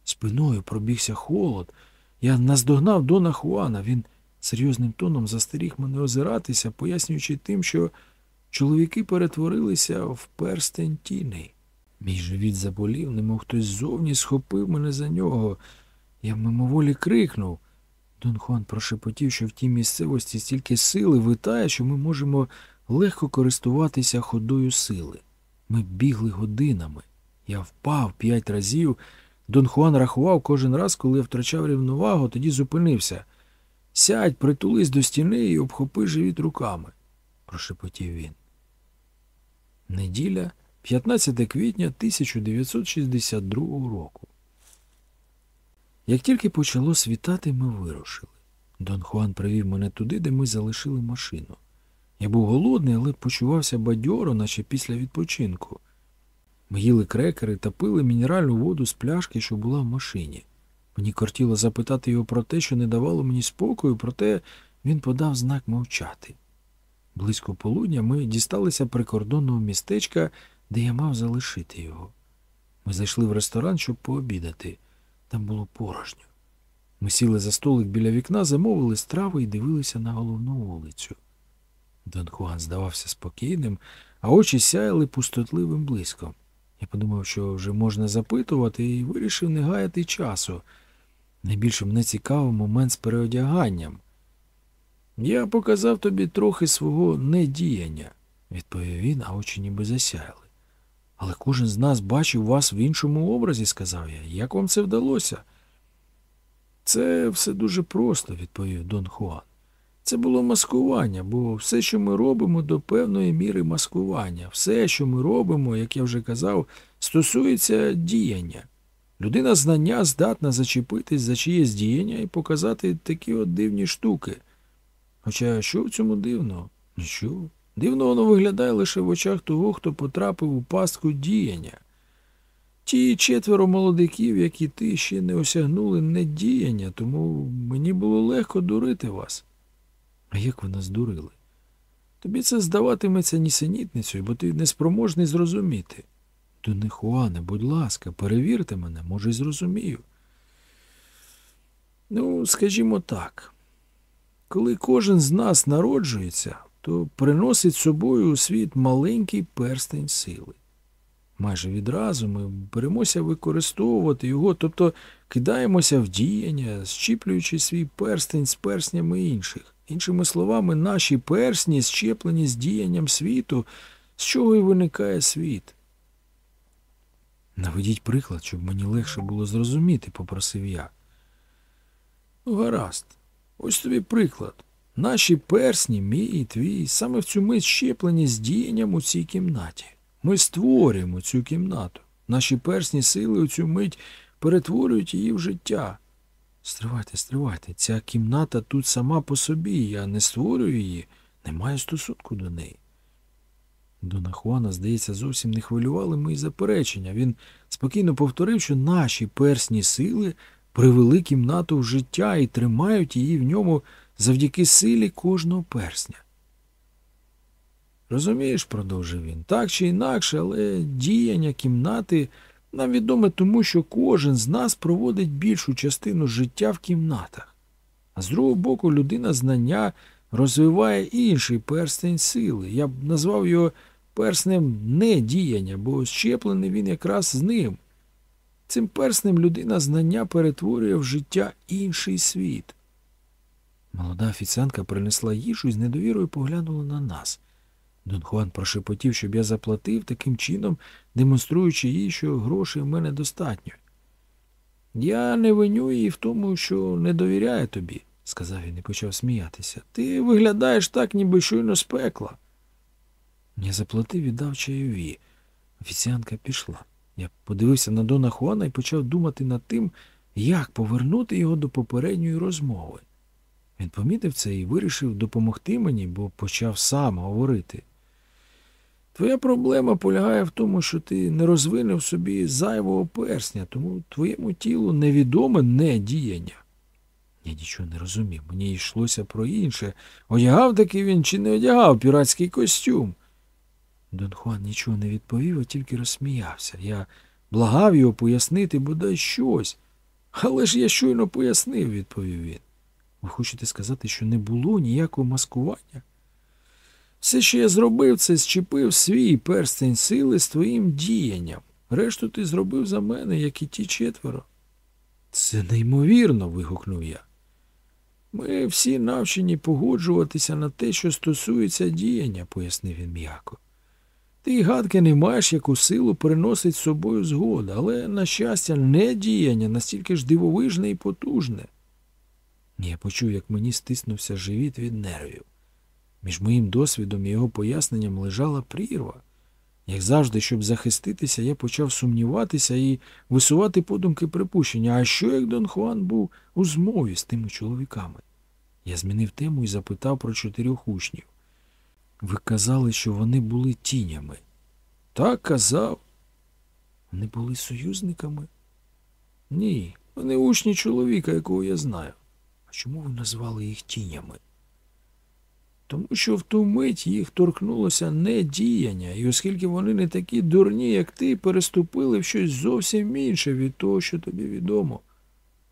Спиною пробігся холод. Я наздогнав Дона Хуана. Він серйозним тоном застеріг мене озиратися, пояснюючи тим, що чоловіки перетворилися в перстень тіней. Мій живіт заболів, немов хтось ззовні схопив мене за нього. Я мимоволі крикнув. Дон Хуан прошепотів, що в тій місцевості стільки сили витає, що ми можемо легко користуватися ходою сили. Ми бігли годинами. Я впав п'ять разів. Дон Хуан рахував кожен раз, коли я втрачав рівновагу, тоді зупинився. Сядь, притулись до стіни і обхопи живіт руками, прошепотів він. Неділя, 15 квітня 1962 року. Як тільки почало світати, ми вирушили. Дон Хуан привів мене туди, де ми залишили машину. Я був голодний, але почувався бадьоро, наче після відпочинку. Ми їли крекери та пили мінеральну воду з пляшки, що була в машині. Мені кортіло запитати його про те, що не давало мені спокою, проте він подав знак мовчати. Близько полудня ми дісталися прикордонного містечка, де я мав залишити його. Ми зайшли в ресторан, щоб пообідати. Там було порожньо. Ми сіли за столик біля вікна, замовили страви і дивилися на головну вулицю. Дон Хуан здавався спокійним, а очі сяяли пустотливим блиском. Я подумав, що вже можна запитувати, і вирішив не гаяти часу. Найбільше мене цікавив момент з переодяганням. Я показав тобі трохи свого недіяння, відповів він, а очі ніби засяяли. Але кожен з нас бачив вас в іншому образі, сказав я. Як вам це вдалося? Це все дуже просто, відповів Дон Хуан. Це було маскування, бо все, що ми робимо, до певної міри маскування. Все, що ми робимо, як я вже казав, стосується діяння. Людина знання здатна зачепитись за чиєсь діяння і показати такі от дивні штуки. Хоча що в цьому дивного? Нічого. Дивно воно виглядає лише в очах того, хто потрапив у пастку діяння. Ті четверо молодиків, як і ти, ще не осягнули недіяння, тому мені було легко дурити вас. А як ви нас дурили? Тобі це здаватиметься нісенітницею, бо ти неспроможний зрозуміти. Доне Хуане, будь ласка, перевірте мене, може, й зрозумію. Ну, скажімо так, коли кожен з нас народжується, то приносить собою у світ маленький перстень сили. Майже відразу ми беремося використовувати його, тобто кидаємося в діяння, щіплюючи свій перстень з перснями інших. Іншими словами, наші персні щеплені з діянням світу, з чого і виникає світ. Наведіть приклад, щоб мені легше було зрозуміти, попросив я. Ну, гаразд, ось тобі приклад. Наші персні, мій і твій, саме в цю мить щеплені з діянням у цій кімнаті. Ми створюємо цю кімнату. Наші персні сили у цю мить перетворюють її в життя. Стривайте, стривайте, ця кімната тут сама по собі, я не створюю її, не маю стосунку до неї. Дона Хуана, здається, зовсім не хвилювали мої заперечення. Він спокійно повторив, що наші персні сили привели кімнату в життя і тримають її в ньому завдяки силі кожного персня. Розумієш, продовжив він, так чи інакше, але діяння кімнати нам відоме тому, що кожен з нас проводить більшу частину життя в кімнатах. А з другого боку, людина знання розвиває інший перстень сили. Я б назвав його перснем недіяння, бо щеплений він якраз з ним. Цим перснем людина знання перетворює в життя інший світ. Молода офіціантка принесла їжу і з недовірою поглянула на нас. Дон Хуан прошепотів, щоб я заплатив, таким чином демонструючи їй, що грошей в мене достатньо. Я не виню її в тому, що не довіряю тобі, сказав він і почав сміятися. Ти виглядаєш так, ніби щойно з пекла. Я заплатив і дав чайові. Офіціантка пішла. Я подивився на Дона Хуана і почав думати над тим, як повернути його до попередньої розмови. Він помітив це і вирішив допомогти мені, бо почав сам говорити. Твоя проблема полягає в тому, що ти не розвинув собі зайвого персня, тому твоєму тілу невідоме недіяння. Я нічого не розумів, мені йшлося про інше. Одягав таки він чи не одягав піратський костюм. Дон Хуан нічого не відповів, а тільки розсміявся. Я благав його пояснити бодай щось. Але ж я щойно пояснив, відповів він. Ви хочете сказати, що не було ніякого маскування? Все, що я зробив, це зчепив свій перстень сили з твоїм діянням. Решту ти зробив за мене, як і ті четверо. Це неймовірно. вигукнув я. Ми всі навчені погоджуватися на те, що стосується діяння, пояснив він м'яко. Ти гадки не маєш, яку силу переносить з собою згода, але, на щастя, не діяння настільки ж дивовижне і потужне. Я почув, як мені стиснувся живіт від нервів. Між моїм досвідом і його поясненням лежала прірва. Як завжди, щоб захиститися, я почав сумніватися і висувати подумки припущення, а що як Дон Хуан був у змові з тими чоловіками? Я змінив тему і запитав про чотирьох учнів. Ви казали, що вони були тінями. Так казав. Вони були союзниками? Ні, вони учні чоловіка, якого я знаю. Чому ви назвали їх тінями? Тому що в ту мить їх торкнулося не діяння, і оскільки вони не такі дурні, як ти, переступили в щось зовсім інше від того, що тобі відомо.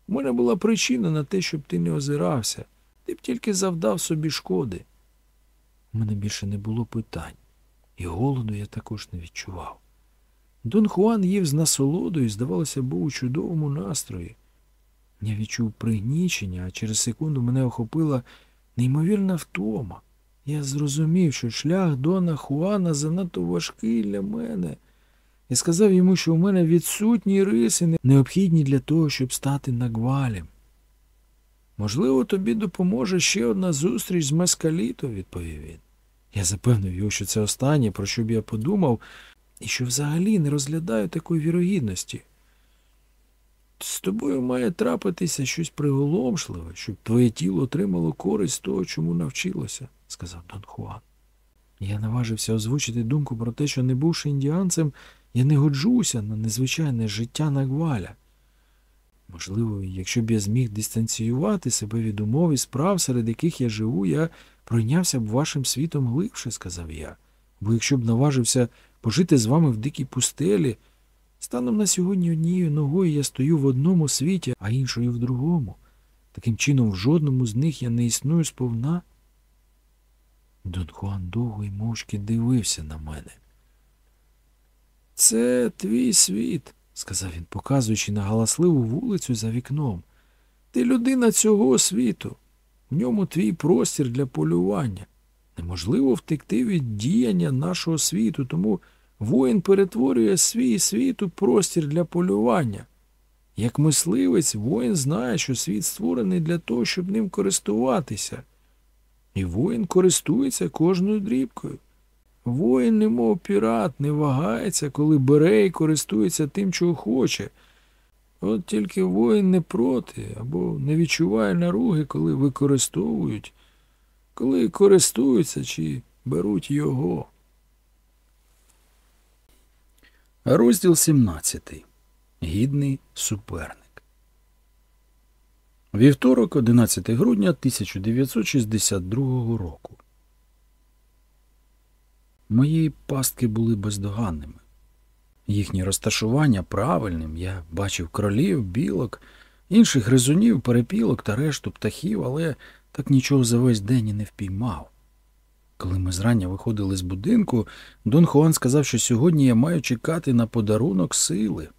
У мене була причина на те, щоб ти не озирався. Ти б тільки завдав собі шкоди. У мене більше не було питань, і голоду я також не відчував. Дон Хуан їв з насолодою здавалося, був у чудовому настрої. Я відчув пригнічення, а через секунду мене охопила неймовірна втома. Я зрозумів, що шлях Дона Хуана занадто важкий для мене. Я сказав йому, що у мене відсутні риси, необхідні для того, щоб стати нагвалем. Можливо, тобі допоможе ще одна зустріч з Мескаліто, відповів він. Я запевнив його, що це останнє, про що б я подумав, і що взагалі не розглядаю такої вірогідності. З тобою має трапитися щось приголомшливе, щоб твоє тіло отримало користь того, чому навчилося, сказав Дон Хуан. Я наважився озвучити думку про те, що, не бувши індіанцем, я не годжуся на незвичайне життя Нагваля. Можливо, якщо б я зміг дистанціювати себе від умов і справ, серед яких я живу, я пройнявся б вашим світом глибше, сказав я. Бо якщо б наважився пожити з вами в дикій пустелі, станом на сьогодні однією ногою я стою в одному світі, а іншою в другому. Таким чином, в жодному з них я не існую сповна. Дон Хуан довго й мовчки дивився на мене. Це твій світ, сказав він, показуючи на галасливу вулицю за вікном. Ти людина цього світу. В ньому твій простір для полювання. Неможливо втекти від діяння нашого світу, тому воїн перетворює свій світ у простір для полювання. Як мисливець, воїн знає, що світ створений для того, щоб ним користуватися. І воїн користується кожною дрібкою. Воїн, немов пірат, не вагається, коли бере і користується тим, чого хоче. От тільки воїн не проти або не відчуває наруги, коли використовують, коли користуються чи беруть його. Розділ 17. Гідний суперник. Вівторок, 11 грудня 1962 року. Мої пастки були бездоганними. Їхнє розташування правильним. Я бачив кролів, білок, інших гризунів, перепілок та решту птахів, але так нічого за весь день і не впіймав. Коли ми зрання виходили з будинку, Дон Хуан сказав, що сьогодні я маю чекати на подарунок сили.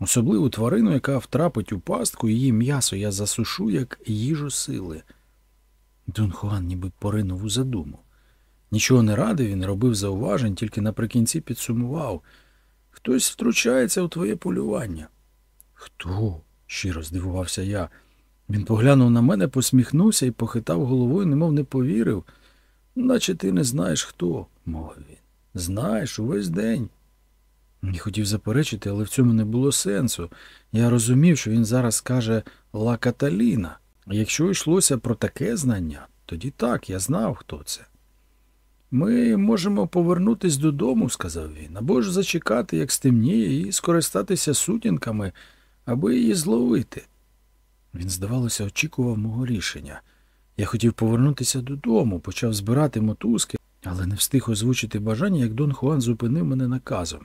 Особливу тварину, яка втрапить у пастку, її м'ясо я засушу, як їжу сили. Дон Хуан ніби поринув у задуму. Нічого не радив не робив зауважень, тільки наприкінці підсумував. Хтось втручається у твоє полювання. Хто? щиро здивувався я. Він поглянув на мене, посміхнувся і похитав головою, немов не повірив. Наче ти не знаєш хто, мовив він. Знаєш, увесь день. Не хотів заперечити, але в цьому не було сенсу. Я розумів, що він зараз скаже Ла Каталіна. Якщо йшлося про таке знання, тоді так, я знав, хто це. Ми можемо повернутись додому, сказав він, або ж зачекати, як стемніє, і скористатися сутінками, аби її зловити. Він, здавалося, очікував мого рішення. Я хотів повернутися додому, почав збирати мотузки, але не встиг озвучити бажання, як Дон Хуан зупинив мене наказом.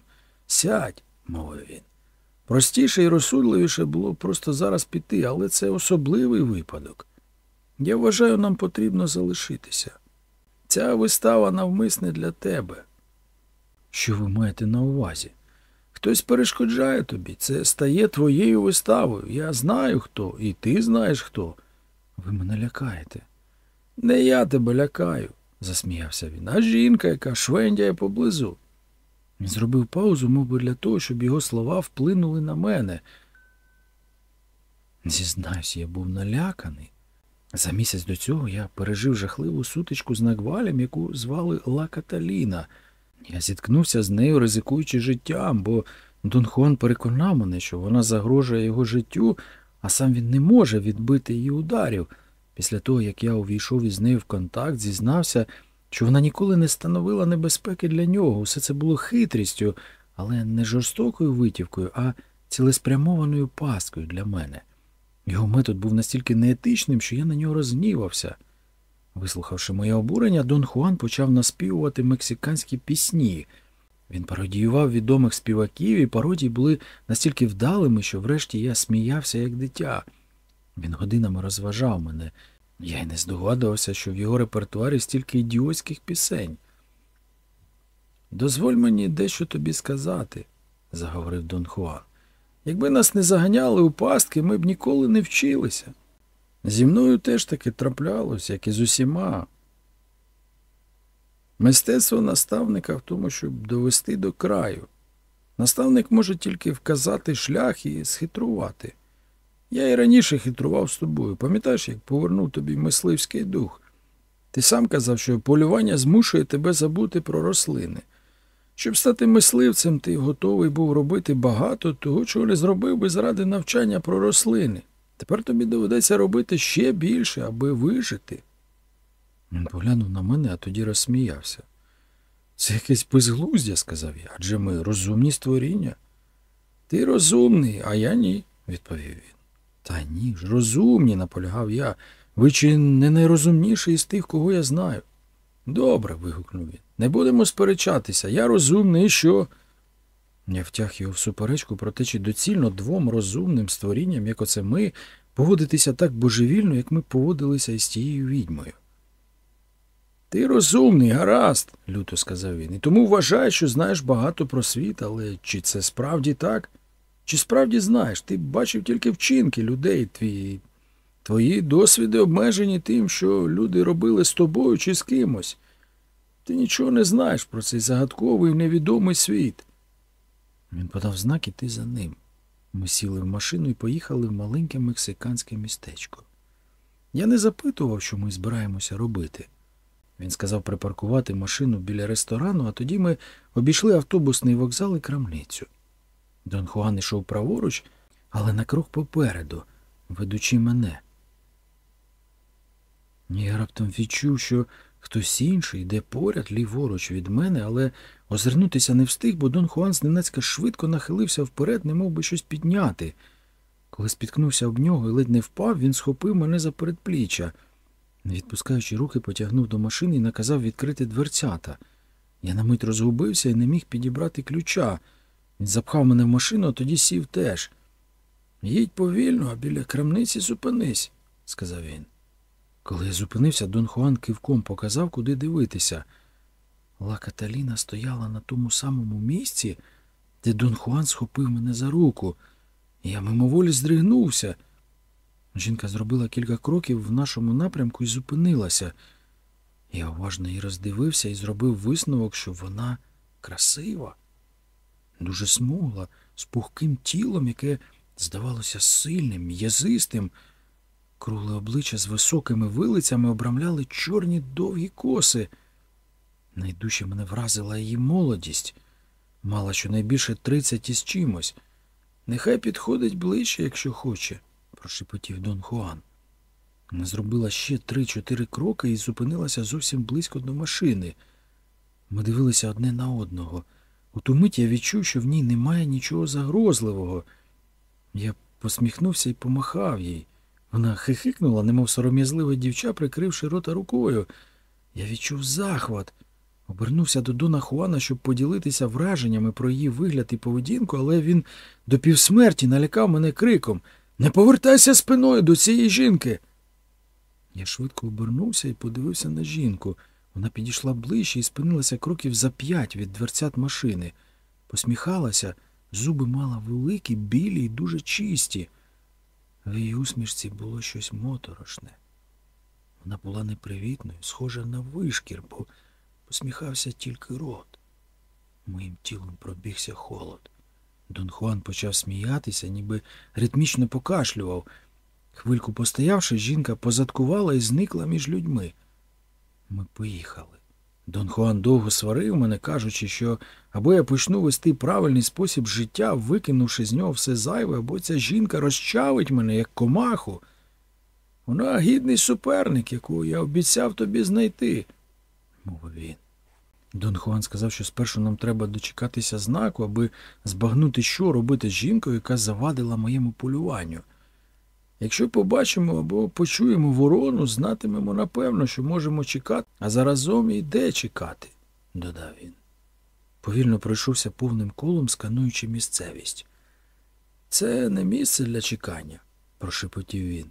Сядь, мовив він. Простіше і розсудливіше було просто зараз піти, але це особливий випадок. Я вважаю, нам потрібно залишитися. Ця вистава навмисне для тебе. Що ви маєте на увазі? Хтось перешкоджає тобі, це стає твоєю виставою. Я знаю хто, і ти знаєш хто. Ви мене лякаєте. Не я тебе лякаю, засміявся він, а жінка, яка швендяє поблизу. Він зробив паузу, мов би для того, щоб його слова вплинули на мене. Зізнаюсь, я був наляканий. За місяць до цього я пережив жахливу сутичку з Нагвалем, яку звали Ла Каталіна. Я зіткнувся з нею, ризикуючи життям, бо Дон Хуан переконав мене, що вона загрожує його життю, а сам він не може відбити її ударів. Після того, як я увійшов із нею в контакт, зізнався, що вона ніколи не становила небезпеки для нього. Усе це було хитрістю, але не жорстокою витівкою, а цілеспрямованою пасткою для мене. Його метод був настільки неетичним, що я на нього розгнівався. Вислухавши моє обурення, Дон Хуан почав наспівувати мексиканські пісні. Він пародіював відомих співаків, і пародії були настільки вдалими, що врешті я сміявся як дитя. Він годинами розважав мене. Я й не здогадувався, що в його репертуарі стільки ідіотських пісень. Дозволь мені дещо тобі сказати, заговорив Дон Хуан. Якби нас не заганяли у пастки, ми б ніколи не вчилися. Зі мною теж таки траплялось, як і з усіма. Мистецтво наставника в тому, щоб довести до краю. Наставник може тільки вказати шлях і схитрувати. Я і раніше хитрував з тобою. Пам'ятаєш, як повернув тобі мисливський дух? Ти сам казав, що полювання змушує тебе забути про рослини. Щоб стати мисливцем, ти готовий був робити багато того, чого не зробив би заради навчання про рослини. Тепер тобі доведеться робити ще більше, аби вижити. Він поглянув на мене, а тоді розсміявся. Це якесь безглуздя, сказав я, адже ми розумні створіння. Ти розумний, а я ні, відповів він. Та ні ж, розумні, наполягав я. Ви чи не найрозумніший із тих, кого я знаю? Добре, вигукнув він. Не будемо сперечатися. Я розумний, і що. Я втяг його в суперечку про те, чи доцільно двом розумним створінням, як оце ми, поводитися так божевільно, як ми поводилися із тією відьмою. Ти розумний, гаразд, люто сказав він, і тому вважаю, що знаєш багато про світ, але чи це справді так? Чи справді знаєш? Ти бачив тільки вчинки людей, твої, твої досвіди обмежені тим, що люди робили з тобою чи з кимось. Ти нічого не знаєш про цей загадковий невідомий світ. Він подав знак іти за ним. Ми сіли в машину і поїхали в маленьке мексиканське містечко. Я не запитував, що ми збираємося робити. Він сказав припаркувати машину біля ресторану, а тоді ми обійшли автобусний вокзал і крамницю. Дон Хуан йшов праворуч, але на крок попереду, ведучи мене. Я раптом відчув, що хтось інший йде поряд ліворуч від мене, але озирнутися не встиг, бо Дон Хуан зненацька швидко нахилився вперед, не мов би щось підняти. Коли спіткнувся об нього і ледь не впав, він схопив мене за передпліччя. Не відпускаючи руки, потягнув до машини і наказав відкрити дверцята. Я на мить розгубився і не міг підібрати ключа. Він запхав мене в машину, а тоді сів теж. Їдь повільно, а біля крамниці зупинись, сказав він. Коли я зупинився, Дон Хуан кивком показав, куди дивитися. Ла Каталіна стояла на тому самому місці, де Дон Хуан схопив мене за руку. Я мимоволі здригнувся. Жінка зробила кілька кроків в нашому напрямку і зупинилася. Я уважно її роздивився і зробив висновок, що вона красива, дуже смугла, з пухким тілом, яке здавалося сильним, м'язистим. Кругле обличчя з високими вилицями обрамляли чорні довгі коси. Найдужче мене вразила її молодість, мала щонайбільше тридцять із чимось. Нехай підходить ближче, якщо хоче, прошепотів Дон Хуан. Вона зробила ще три-чотири кроки і зупинилася зовсім близько до машини. Ми дивилися одне на одного. У ту мить я відчув, що в ній немає нічого загрозливого. Я посміхнувся і помахав їй. Вона хихикнула, немов сором'язливе дівча, прикривши рота рукою. Я відчув захват. Обернувся до Дона Хуана, щоб поділитися враженнями про її вигляд і поведінку, але він до півсмерті налякав мене криком Не повертайся спиною до цієї жінки. Я швидко обернувся і подивився на жінку. Вона підійшла ближче і спинилася кроків за п'ять від дверцят машини. Посміхалася, зуби мала великі, білі і дуже чисті. В її усмішці було щось моторошне. Вона була непривітною, схожа на вишкір, бо посміхався тільки рот. Моїм тілом пробігся холод. Дон Хуан почав сміятися, ніби ритмічно покашлював. Хвильку постоявши, жінка позадкувала і зникла між людьми. Ми поїхали. Дон Хуан довго сварив мене, кажучи, що або я почну вести правильний спосіб життя, викинувши з нього все зайве, або ця жінка розчавить мене, як комаху. Вона гідний суперник, яку я обіцяв тобі знайти, мовив він. Дон Хуан сказав, що спершу нам треба дочекатися знаку, аби збагнути, що робити з жінкою, яка завадила моєму полюванню. Якщо побачимо або почуємо ворону, знатимемо напевно, що можемо чекати, а заразом і де чекати, додав він. Повільно пройшовся повним колом, скануючи місцевість. Це не місце для чекання, прошепотів він.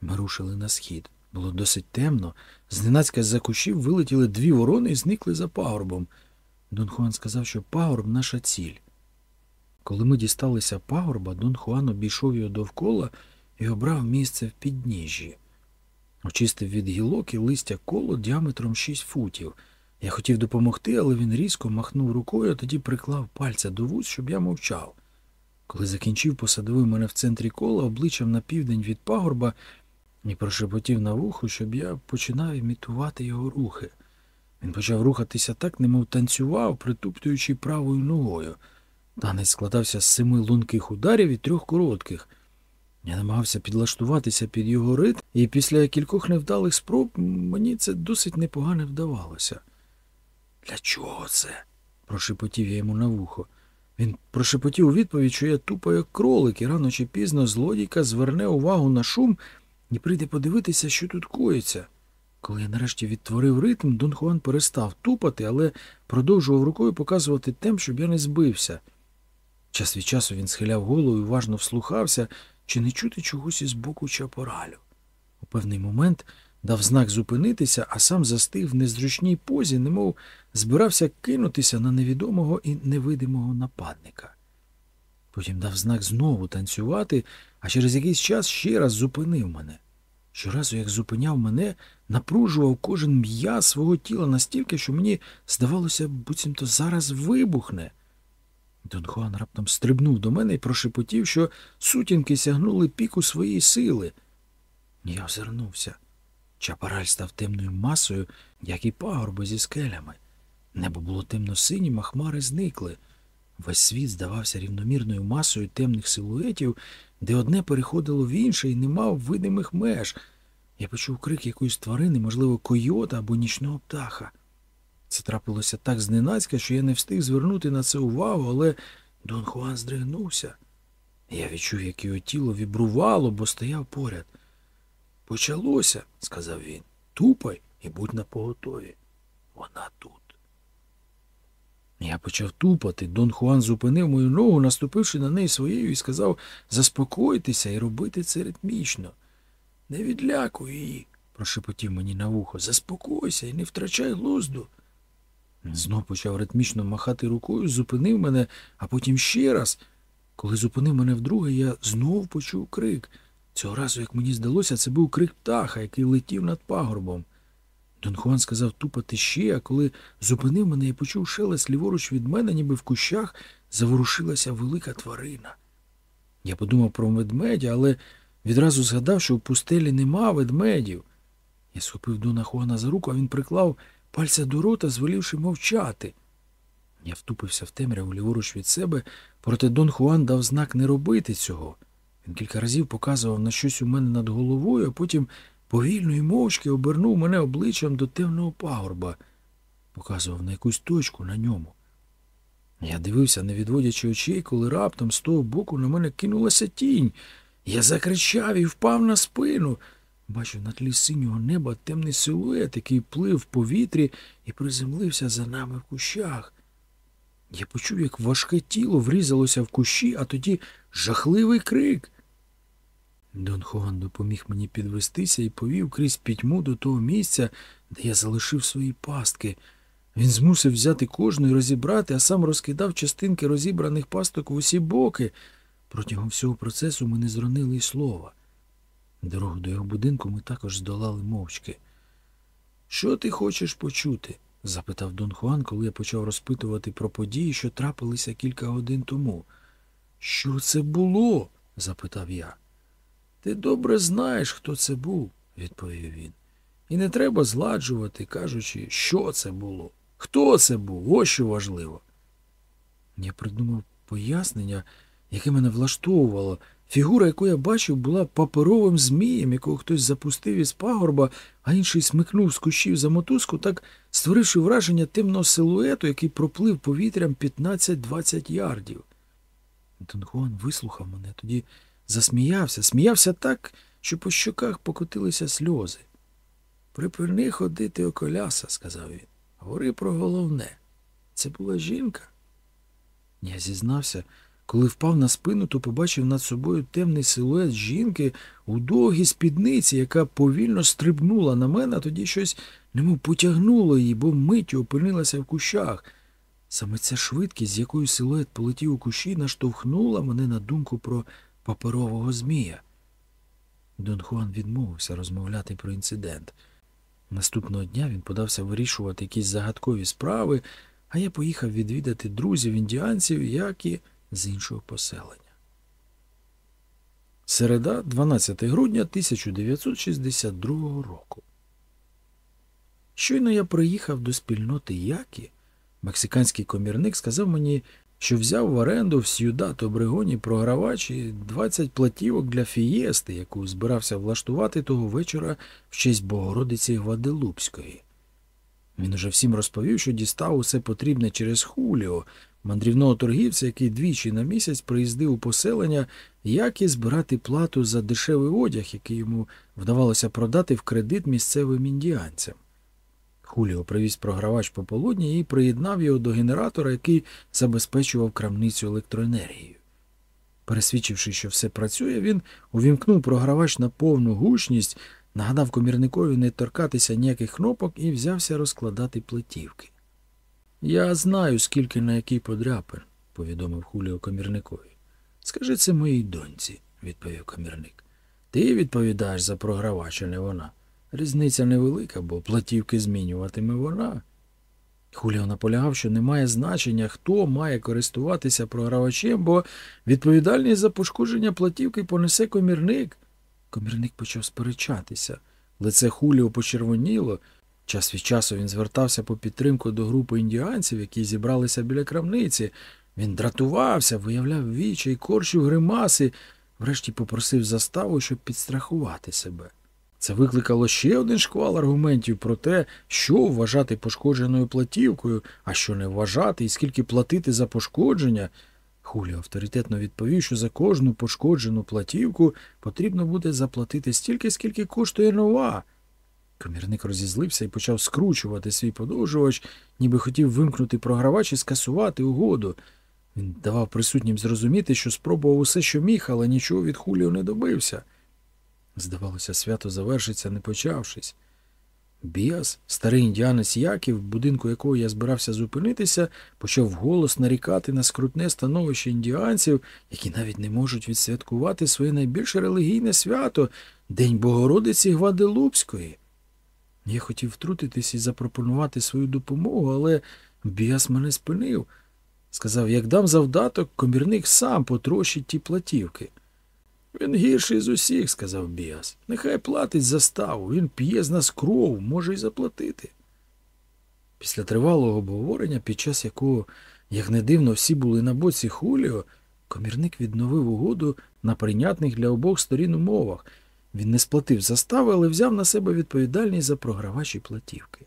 Ми рушили на схід. Було досить темно. Зненацька з-за кущів вилетіли дві ворони і зникли за пагорбом. Дон Хуан сказав, що пагорб наша ціль. Коли ми дісталися пагорба, Дон Хуан обійшов його довкола і обрав місце в підніжжі. Очистив від гілок і листя коло діаметром шість футів. Я хотів допомогти, але він різко махнув рукою, а тоді приклав пальця до вуз, щоб я мовчав. Коли закінчив, посадовив мене в центрі кола обличчям на південь від пагорба і прошепотів на вухо, щоб я починав імітувати його рухи. Він почав рухатися так, немов танцював, притуптуючи правою ногою. Танець складався з семи лунких ударів і трьох коротких. Я намагався підлаштуватися під його ритм, і після кількох невдалих спроб мені це досить непогано вдавалося. Для чого це? прошепотів я йому на вухо. Він прошепотів у відповідь, що я тупо як кролик, і рано чи пізно злодійка зверне увагу на шум і прийде подивитися, що тут коїться. Коли я нарешті відтворив ритм, Дон Хуан перестав тупати, але продовжував рукою показувати темп, щоб я не збився. Час від часу він схиляв голову і уважно вслухався, чи не чути чогось із боку чапоралю. У певний момент дав знак зупинитися, а сам застиг в незручній позі, немов збирався кинутися на невідомого і невидимого нападника. Потім дав знак знову танцювати, а через якийсь час ще раз зупинив мене. Щоразу, як зупиняв мене, напружував кожен м'яз свого тіла настільки, що мені здавалося, буцімто зараз вибухне. Дон Хуан раптом стрибнув до мене і прошепотів, що сутінки сягнули піку своєї сили. Я озирнувся. Чапараль став темною масою, як і пагорби зі скелями. Небо було темно-синім, а хмари зникли. Весь світ здавався рівномірною масою темних силуетів, де одне переходило в інше і не мав видимих меж. Я почув крик якоїсь тварини, можливо, койота або нічного птаха. Це трапилося так зненацька, що я не встиг звернути на це увагу, але Дон Хуан здригнувся. Я відчув, як його тіло вібрувало, бо стояв поряд. Почалося, сказав він. Тупай і будь на поготові. Вона тут. Я почав тупати. Дон Хуан зупинив мою ногу, наступивши на неї своєю, і сказав заспокоїтися і робити це ритмічно. Не відлякуй її, прошепотів мені на вухо. Заспокойся і не втрачай глузду. Знов почав ритмічно махати рукою, зупинив мене, а потім ще раз. Коли зупинив мене вдруге, я знов почув крик. Цього разу, як мені здалося, це був крик птаха, який летів над пагорбом. Дон Хуан сказав тупати ще, а коли зупинив мене і почув шелест ліворуч від мене, ніби в кущах заворушилася велика тварина. Я подумав про ведмедя, але відразу згадав, що в пустелі нема ведмедів. Я схопив Дона Хуана за руку, а він приклав пальця до рота, звелівши мовчати. Я втупився в темряву ліворуч від себе, проте Дон Хуан дав знак не робити цього. Він кілька разів показував на щось у мене над головою, а потім повільно і мовчки обернув мене обличчям до темного пагорба, показував на якусь точку на ньому. Я дивився, не відводячи очей, коли раптом з того боку на мене кинулася тінь. Я закричав і впав на спину. Бачив на тлі синього неба темний силует, який плив в повітрі і приземлився за нами в кущах. Я почув, як важке тіло врізалося в кущі, а тоді жахливий крик. Дон Хуан допоміг мені підвестися і повів крізь пітьму до того місця, де я залишив свої пастки. Він змусив взяти кожну і розібрати, а сам розкидав частинки розібраних пасток в усі боки. Протягом всього процесу ми не зронили й слова. Дорогу до його будинку ми також здолали мовчки. Що ти хочеш почути? запитав Дон Хуан, коли я почав розпитувати про події, що трапилися кілька годин тому. Що це було? запитав я. Ти добре знаєш, хто це був, відповів він. І не треба зладжувати, кажучи, що це було. Хто це був? Ось що важливо. Я придумав пояснення, яке мене влаштовувало. Фігура, яку я бачив, була паперовим змієм, якого хтось запустив із пагорба, а інший смикнув з кущів за мотузку, так створивши враження темного силуету, який проплив повітрям 15-20 ярдів. Дон Хуан вислухав мене, тоді засміявся, сміявся так, що по щоках покотилися сльози. Припини ходити околяса, сказав він. Говори про головне. Це була жінка. Я зізнався, коли впав на спину, то побачив над собою темний силует жінки у довгій спідниці, яка повільно стрибнула на мене, а тоді щось немов потягнуло її, бо миттю опинилася в кущах. Саме ця швидкість, з якою силует полетів у кущі, наштовхнула мене на думку про паперового змія. Дон Хуан відмовився розмовляти про інцидент. Наступного дня він подався вирішувати якісь загадкові справи, а я поїхав відвідати друзів індіанців, як і з іншого поселення. Середа, 12 грудня 1962 року. Щойно я приїхав до спільноти Які, мексиканський комірник сказав мені, що взяв в оренду в Сюдат Обрегоні програвач і 20 платівок для фієсти, яку збирався влаштувати того вечора в честь Богородиці Гваделупської. Він уже всім розповів, що дістав усе потрібне через Хуліо, мандрівного торгівця, який двічі на місяць приїздив у поселення, як і збирати плату за дешевий одяг, який йому вдавалося продати в кредит місцевим індіанцям. Хуліо привіз програвач пополудні і приєднав його до генератора, який забезпечував крамницю електроенергією. Пересвідчивши, що все працює, він увімкнув програвач на повну гучність, нагадав комірникові не торкатися ніяких кнопок і взявся розкладати платівки. Я знаю, скільки на який подряпин, повідомив Хуліо комірникові. Скажи це моїй доньці, відповів комірник. Ти відповідаєш за програвач, а не вона. Різниця невелика, бо платівки змінюватиме вона. Хуліо наполягав, що не має значення, хто має користуватися програвачем, бо відповідальність за пошкодження платівки понесе комірник. Комірник почав сперечатися. Лице Хуліо почервоніло. Час від часу він звертався по підтримку до групи індіанців, які зібралися біля крамниці. Він дратувався, виявляв вічі і корчив гримаси, врешті попросив заставу, щоб підстрахувати себе. Це викликало ще один шквал аргументів про те, що вважати пошкодженою платівкою, а що не вважати, і скільки платити за пошкодження. Хулі авторитетно відповів, що за кожну пошкоджену платівку потрібно буде заплатити стільки, скільки коштує нова. Комірник розізлився і почав скручувати свій подовжувач, ніби хотів вимкнути програвач і скасувати угоду. Він давав присутнім зрозуміти, що спробував усе, що міг, але нічого від Хуліо не добився. Здавалося, свято завершиться, не почавшись. Біас, старий індіанець Яків, в будинку якого я збирався зупинитися, почав вголос нарікати на скрутне становище індіанців, які навіть не можуть відсвяткувати своє найбільше релігійне свято День Богородиці Гваделупської. Я хотів втрутитись і запропонувати свою допомогу, але Біас мене спинив. Сказав, як дам завдаток, комірник сам потрощить ті платівки. Він гірший з усіх, сказав Біас. Нехай платить заставу, він п'є з нас кров, може й заплатити. Після тривалого обговорення, під час якого, як не дивно, всі були на боці Хуліо, комірник відновив угоду на прийнятних для обох сторін умовах. Він не сплатив застави, але взяв на себе відповідальність за програвачі платівки.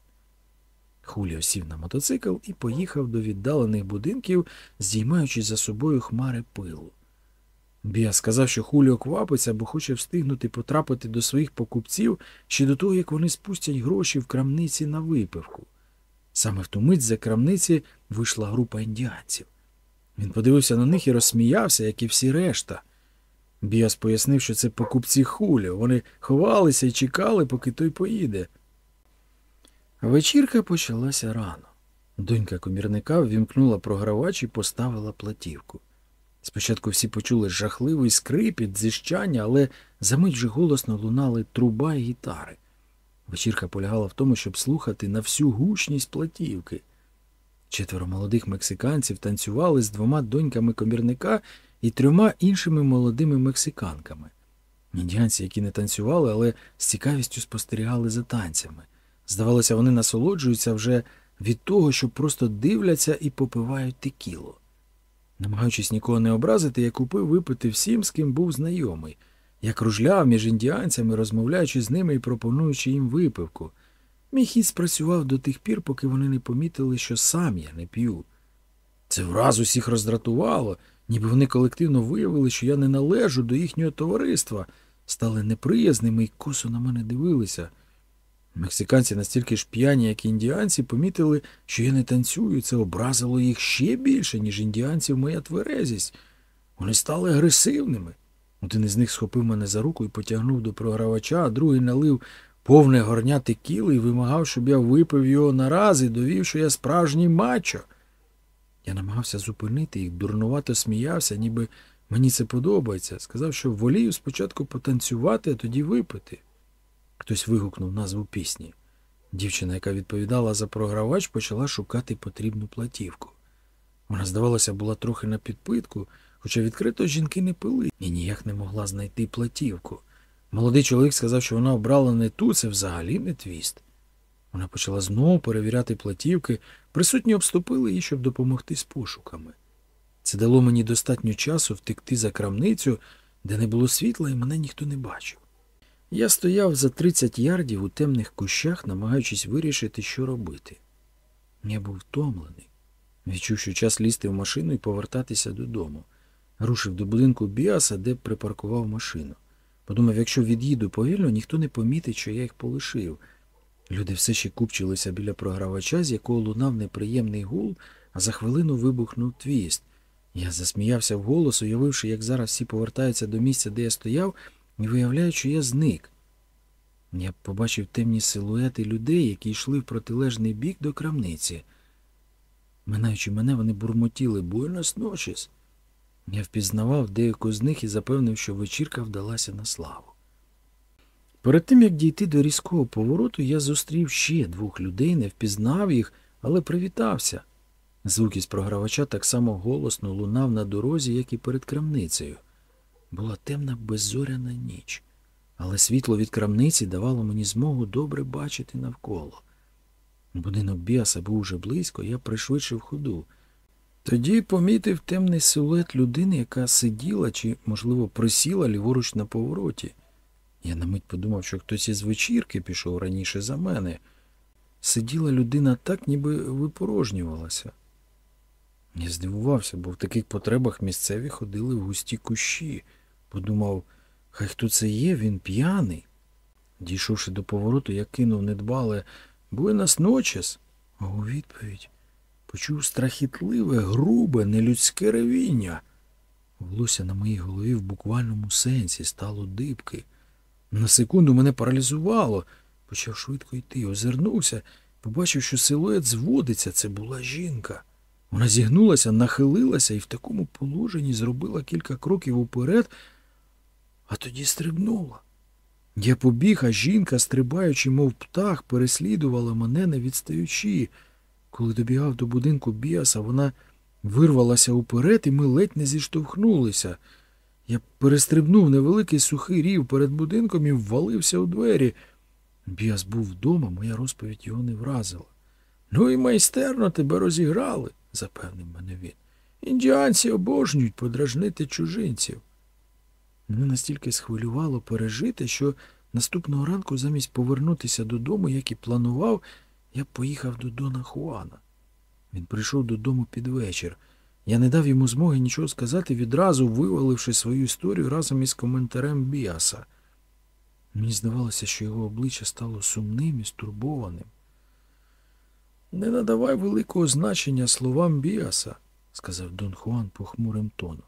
Хуліо сів на мотоцикл і поїхав до віддалених будинків, здіймаючи за собою хмари пилу. Біа сказав, що Хуліо квапиться, бо хоче встигнути потрапити до своїх покупців ще до того, як вони спустять гроші в крамниці на випивку. Саме в ту мить за крамниці вийшла група індіанців. Він подивився на них і розсміявся, як і всі решта. Біас пояснив, що це покупці хуліо. Вони ховалися і чекали, поки той поїде. Вечірка почалася рано. Донька комірника ввімкнула програвач і поставила платівку. Спочатку всі почули жахливий скрипіт, зіщання, але за мить вже голосно лунали труба і гітари. Вечірка полягала в тому, щоб слухати на всю гучність платівки. Четверо молодих мексиканців танцювали з двома доньками комірника і трьома іншими молодими мексиканками. Індіанці, які не танцювали, але з цікавістю спостерігали за танцями. Здавалося, вони насолоджуються вже від того, що просто дивляться і попивають текіло. Намагаючись нікого не образити, я купив випити всім, з ким був знайомий. Я кружляв між індіанцями, розмовляючи з ними і пропонуючи їм випивку. Мій хід спрацював до тих пір, поки вони не помітили, що сам я не п'ю. Це враз усіх роздратувало, ніби вони колективно виявили, що я не належу до їхнього товариства, стали неприязними і косо на мене дивилися. Мексиканці настільки ж п'яні, як індіанці, помітили, що я не танцюю, це образило їх ще більше, ніж індіанців моя тверезість. Вони стали агресивними. Один із них схопив мене за руку і потягнув до програвача, а другий налив повне горня текіли і вимагав, щоб я випив його нараз і довів, що я справжній мачо. Я намагався зупинити їх, дурнувато сміявся, ніби мені це подобається. Сказав, що волію спочатку потанцювати, а тоді випити. Хтось вигукнув назву пісні. Дівчина, яка відповідала за програвач, почала шукати потрібну платівку. Вона, здавалося, була трохи на підпитку, хоча відкрито жінки не пили і ніяк не могла знайти платівку. Молодий чоловік сказав, що вона обрала не ту, це взагалі не твіст. Вона почала знову перевіряти платівки, присутні обступили її, щоб допомогти з пошуками. Це дало мені достатньо часу втекти за крамницю, де не було світла, і мене ніхто не бачив. Я стояв за 30 ярдів у темних кущах, намагаючись вирішити, що робити. Я був втомлений. Відчув, що час лізти в машину і повертатися додому. Рушив до будинку Біаса, де припаркував машину. Подумав, якщо від'їду повільно, ніхто не помітить, що я їх полишив. Люди все ще купчилися біля програвача, з якого лунав неприємний гул, а за хвилину вибухнув твіст. Я засміявся вголос, уявивши, як зараз всі повертаються до місця, де я стояв, і виявляю, що я зник. Я побачив темні силуети людей, які йшли в протилежний бік до крамниці. Минаючи мене, вони бурмотіли «Буенос ночес». Я впізнавав деяку з них і запевнив, що вечірка вдалася на славу. Перед тим, як дійти до різкого повороту, я зустрів ще двох людей, не впізнав їх, але привітався. Звук із програвача так само голосно лунав на дорозі, як і перед крамницею. Була темна беззоряна ніч, але світло від крамниці давало мені змогу добре бачити навколо. Будинок Біаса був уже близько, я пришвидшив ходу. Тоді помітив темний силует людини, яка сиділа чи, можливо, присіла ліворуч на повороті. Я на мить подумав, що хтось із вечірки пішов раніше за мене. Сиділа людина так, ніби випорожнювалася. Я здивувався, бо в таких потребах місцеві ходили в густі кущі. Подумав, хай хто це є, він п'яний. Дійшовши до повороту, я кинув недбале «Буенас ночес», а у відповідь почув страхітливе, грубе, нелюдське ревіння. Волосся на моїй голові в буквальному сенсі стало дибки. На секунду мене паралізувало, почав швидко йти, озирнувся, побачив, що силует зводиться, це була жінка. Вона зігнулася, нахилилася і в такому положенні зробила кілька кроків уперед, а тоді стрибнула. Я побіг, а жінка, стрибаючи, мов птах, переслідувала мене, не відстаючи. Коли добігав до будинку Біаса, вона вирвалася уперед, і ми ледь не зіштовхнулися. Я перестрибнув невеликий сухий рів перед будинком і ввалився у двері. Біас був вдома, моя розповідь його не вразила. Ну і майстерно тебе розіграли, запевнив мене він. Індіанці обожнюють подражнити чужинців. Мене настільки схвилювало пережити, що наступного ранку, замість повернутися додому, як і планував, я поїхав до Дона Хуана. Він прийшов додому під вечір. Я не дав йому змоги нічого сказати, відразу виваливши свою історію разом із коментарем Біаса. Мені здавалося, що його обличчя стало сумним і стурбованим. Не надавай великого значення словам Біаса, сказав Дон Хуан похмурим тоном.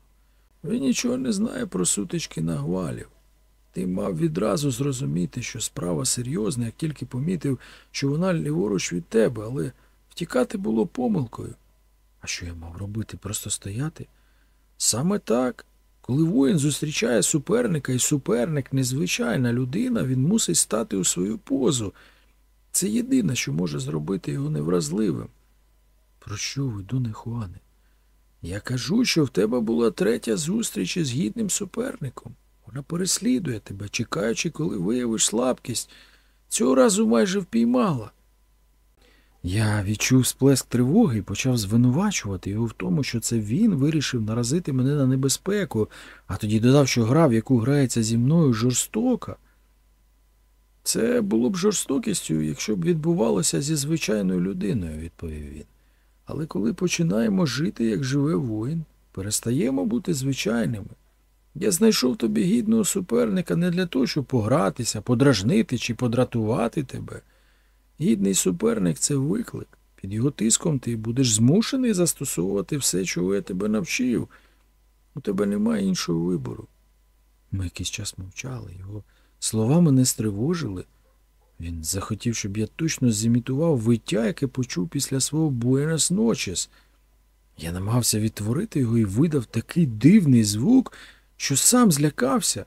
Він нічого не знає про сутички нагвалів. Ти мав відразу зрозуміти, що справа серйозна, як тільки помітив, що вона ліворуч від тебе, але втікати було помилкою. А що я мав робити? Просто стояти? Саме так. Коли воїн зустрічає суперника, і суперник незвичайна людина, він мусить стати у свою позу. Це єдине, що може зробити його невразливим. Про що ви, Доне Хуане? Я кажу, що в тебе була третя зустріч із гідним суперником. Вона переслідує тебе, чекаючи, коли виявиш слабкість. Цього разу майже впіймала. Я відчув сплеск тривоги і почав звинувачувати його в тому, що це він вирішив наразити мене на небезпеку, а тоді додав, що гра, в яку грається зі мною, жорстока. Це було б жорстокістю, якщо б відбувалося зі звичайною людиною, відповів він. Але коли починаємо жити, як живе воїн, перестаємо бути звичайними. Я знайшов тобі гідного суперника не для того, щоб погратися, подражнити чи подратувати тебе. Гідний суперник це виклик. Під його тиском ти будеш змушений застосовувати все, чого я тебе навчив. У тебе немає іншого вибору. Ми якийсь час мовчали, його слова мене стривожили. Він захотів, щоб я точно зімітував виття, яке почув після свого Буенос Ночес. Я намагався відтворити його і видав такий дивний звук, що сам злякався.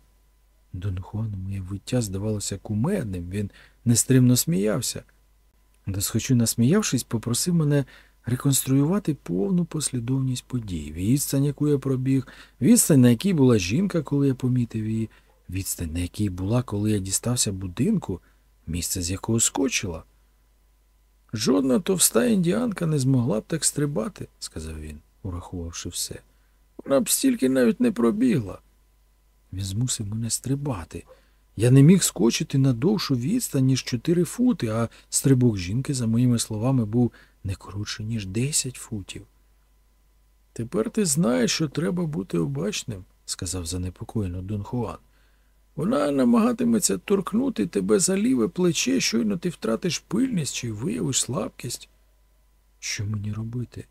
Дон Хуану моє виття здавалося кумедним, він нестримно сміявся. Досхочу, насміявшись, попросив мене реконструювати повну послідовність подій, відстань, яку я пробіг, відстань, на якій була жінка, коли я помітив її, відстань, на якій була, коли я дістався будинку, місце, з якого скочила. Жодна товста індіанка не змогла б так стрибати, сказав він, урахувавши все. Вона б стільки навіть не пробігла. Він змусив мене стрибати. Я не міг скочити на довшу відстань, ніж чотири фути, а стрибок жінки, за моїми словами, був не коротше, ніж десять футів. Тепер ти знаєш, що треба бути обачним, сказав занепокоєно Дон Хуан. Вона намагатиметься торкнути тебе за ліве плече, щойно ти втратиш пильність чи виявиш слабкість. Що мені робити?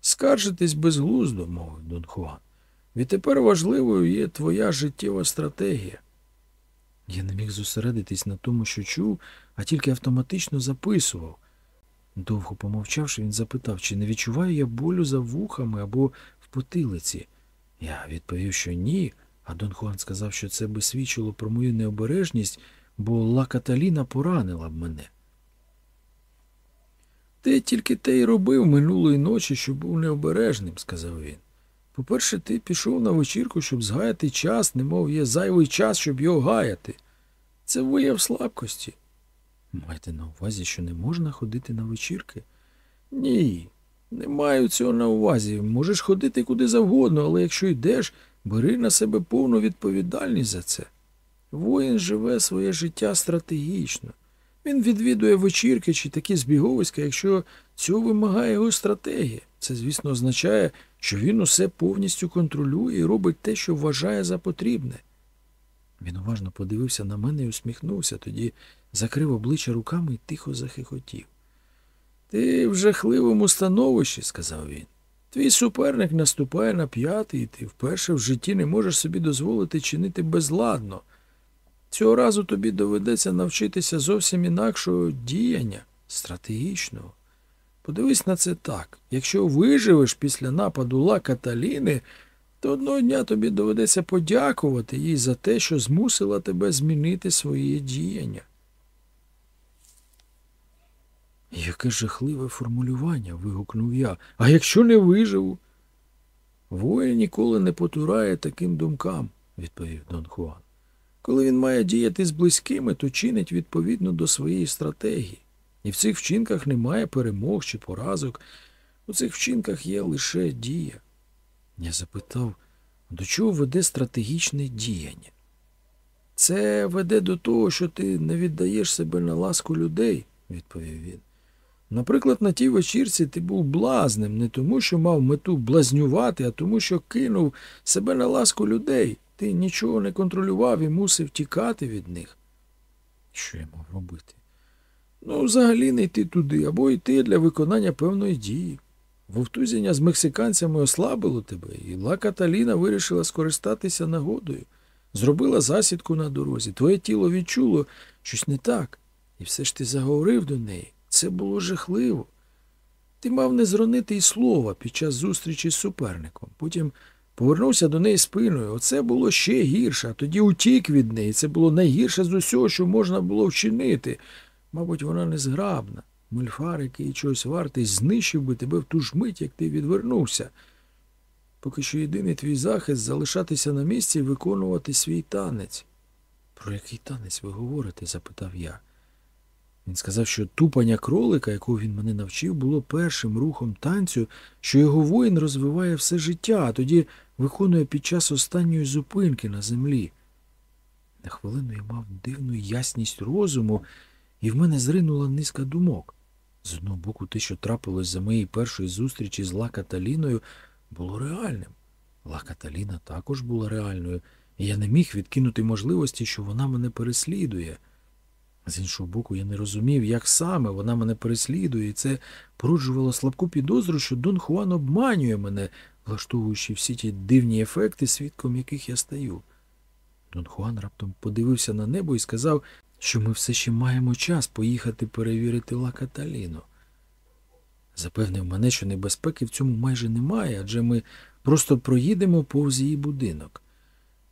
Скаржитись безглуздо, мовив Дон Хуан. Відтепер важливою є твоя життєва стратегія. Я не міг зосередитись на тому, що чув, а тільки автоматично записував. Довго помовчавши, він запитав, чи не відчуваю я болю за вухами або в потилиці. Я відповів, що ні, а Дон Хуан сказав, що це би свідчило про мою необережність, бо Ла Каталіна поранила б мене. Ти тільки те й робив минулої ночі, що був необережним, сказав він. По-перше, ти пішов на вечірку, щоб згаяти час, немов є зайвий час, щоб його гаяти. Це вияв слабкості. Маєте на увазі, що не можна ходити на вечірки? Ні, не маю цього на увазі. Можеш ходити куди завгодно, але якщо йдеш, бери на себе повну відповідальність за це. Воїн живе своє життя стратегічно. Він відвідує вечірки чи такі збіговиська, якщо цього вимагає його стратегія. Це, звісно, означає, що він усе повністю контролює і робить те, що вважає за потрібне. Він уважно подивився на мене і усміхнувся, тоді закрив обличчя руками і тихо захихотів. Ти в жахливому становищі, сказав він. Твій суперник наступає на п'ятий, і ти вперше в житті не можеш собі дозволити чинити безладно. Цього разу тобі доведеться навчитися зовсім інакшого діяння, стратегічного. Подивись на це так. Якщо виживеш після нападу Ла Каталіни, то одного дня тобі доведеться подякувати їй за те, що змусила тебе змінити своє діяння. Яке жахливе формулювання. вигукнув я. А якщо не виживу? Воїн ніколи не потурає таким думкам, відповів Дон Хуан. Коли він має діяти з близькими, то чинить відповідно до своєї стратегії. І в цих вчинках немає перемог чи поразок. У цих вчинках є лише дія. Я запитав, до чого веде стратегічне діяння? Це веде до того, що ти не віддаєш себе на ласку людей, відповів він. Наприклад, на тій вечірці ти був блазним не тому, що мав мету блазнювати, а тому, що кинув себе на ласку людей. Ти нічого не контролював і мусив тікати від них. Що я мав робити? Ну, взагалі не йти туди, або йти для виконання певної дії. Вовтузіння з мексиканцями ослабило тебе, і Ла Каталіна вирішила скористатися нагодою. Зробила засідку на дорозі. Твоє тіло відчуло щось не так. І все ж ти заговорив до неї. Це було жахливо. Ти мав не зронити й слова під час зустрічі з суперником. Потім повернувся до неї спиною. Оце було ще гірше, а тоді утік від неї. Це було найгірше з усього, що можна було вчинити. Мабуть, вона незграбна. Мульфар, який чогось вартий, знищив би тебе в ту ж мить, як ти відвернувся. Поки що єдиний твій захист залишатися на місці і виконувати свій танець. Про який танець ви говорите? запитав я. Він сказав, що тупання кролика, якого він мене навчив, було першим рухом танцю, що його воїн розвиває все життя, а тоді виконує під час останньої зупинки на землі. На хвилину я мав дивну ясність розуму, і в мене зринула низка думок. З одного боку, те, що трапилось за моєї першої зустрічі з Ла Каталіною, було реальним. Ла Каталіна також була реальною, і я не міг відкинути можливості, що вона мене переслідує. З іншого боку, я не розумів, як саме вона мене переслідує, і це породжувало слабку підозру, що Дон Хуан обманює мене, влаштовуючи всі ті дивні ефекти, свідком яких я стаю. Дон Хуан раптом подивився на небо і сказав, що ми все ще маємо час поїхати перевірити Ла Каталіну. Запевнив мене, що небезпеки в цьому майже немає, адже ми просто проїдемо повз її будинок.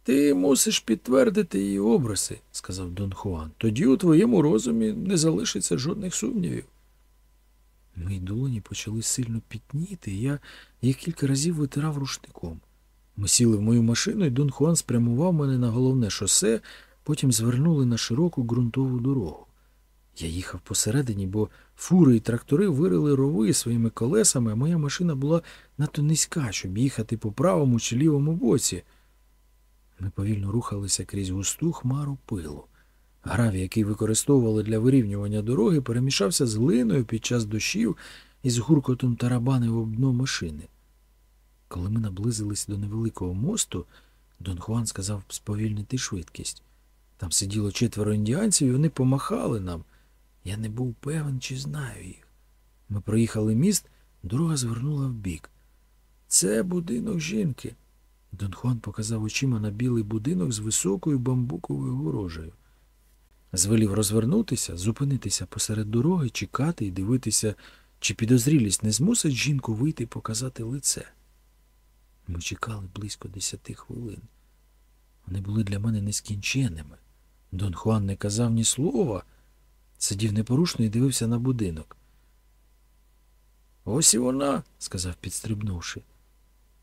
Ти мусиш підтвердити її образи, сказав Дон Хуан. Тоді у твоєму розумі не залишиться жодних сумнівів. Мої долоні почали сильно пітніти, і я їх кілька разів витирав рушником. Ми сіли в мою машину, і Дон Хуан спрямував мене на головне шосе, потім звернули на широку ґрунтову дорогу. Я їхав посередині, бо фури і трактори вирили рови своїми колесами, а моя машина була надто низька, щоб їхати по правому чи лівому боці. Ми повільно рухалися крізь густу хмару пилу. Гравій, який використовували для вирівнювання дороги, перемішався з глиною під час дощів і з гуркотом тарабанив об дно машини. Коли ми наблизились до невеликого мосту, Дон Хуан сказав сповільнити швидкість. Там сиділо четверо індіанців, і вони помахали нам. Я не був певен, чи знаю їх. Ми проїхали міст, дорога звернула вбік. Це будинок жінки. Дон Хуан показав очима на білий будинок з високою бамбуковою горожею. Звелів розвернутися, зупинитися посеред дороги, чекати і дивитися, чи підозрілість не змусить жінку вийти і показати лице. Ми чекали близько десяти хвилин. Вони були для мене нескінченними. Дон Хуан не казав ні слова, сидів непорушно і дивився на будинок. Ось і вона, сказав, підстрибнувши.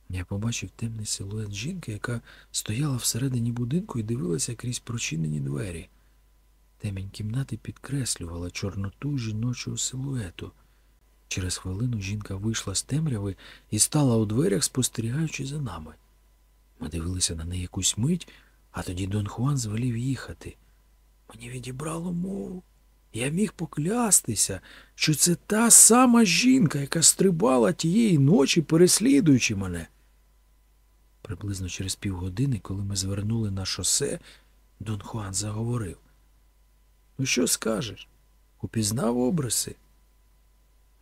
Я побачив темний силует жінки, яка стояла всередині будинку і дивилася крізь прочинені двері. Темінь кімнати підкреслювала чорноту жіночого силуету. Через хвилину жінка вийшла з темряви і стала у дверях, спостерігаючи за нами. Ми дивилися на неї якусь мить, а тоді Дон Хуан звелів їхати. Мені відібрало мову. Я міг поклястися, що це та сама жінка, яка стрибала тієї ночі, переслідуючи мене. Приблизно через півгодини, коли ми звернули на шосе, Дон Хуан заговорив. Ну, що скажеш? Упізнав обриси?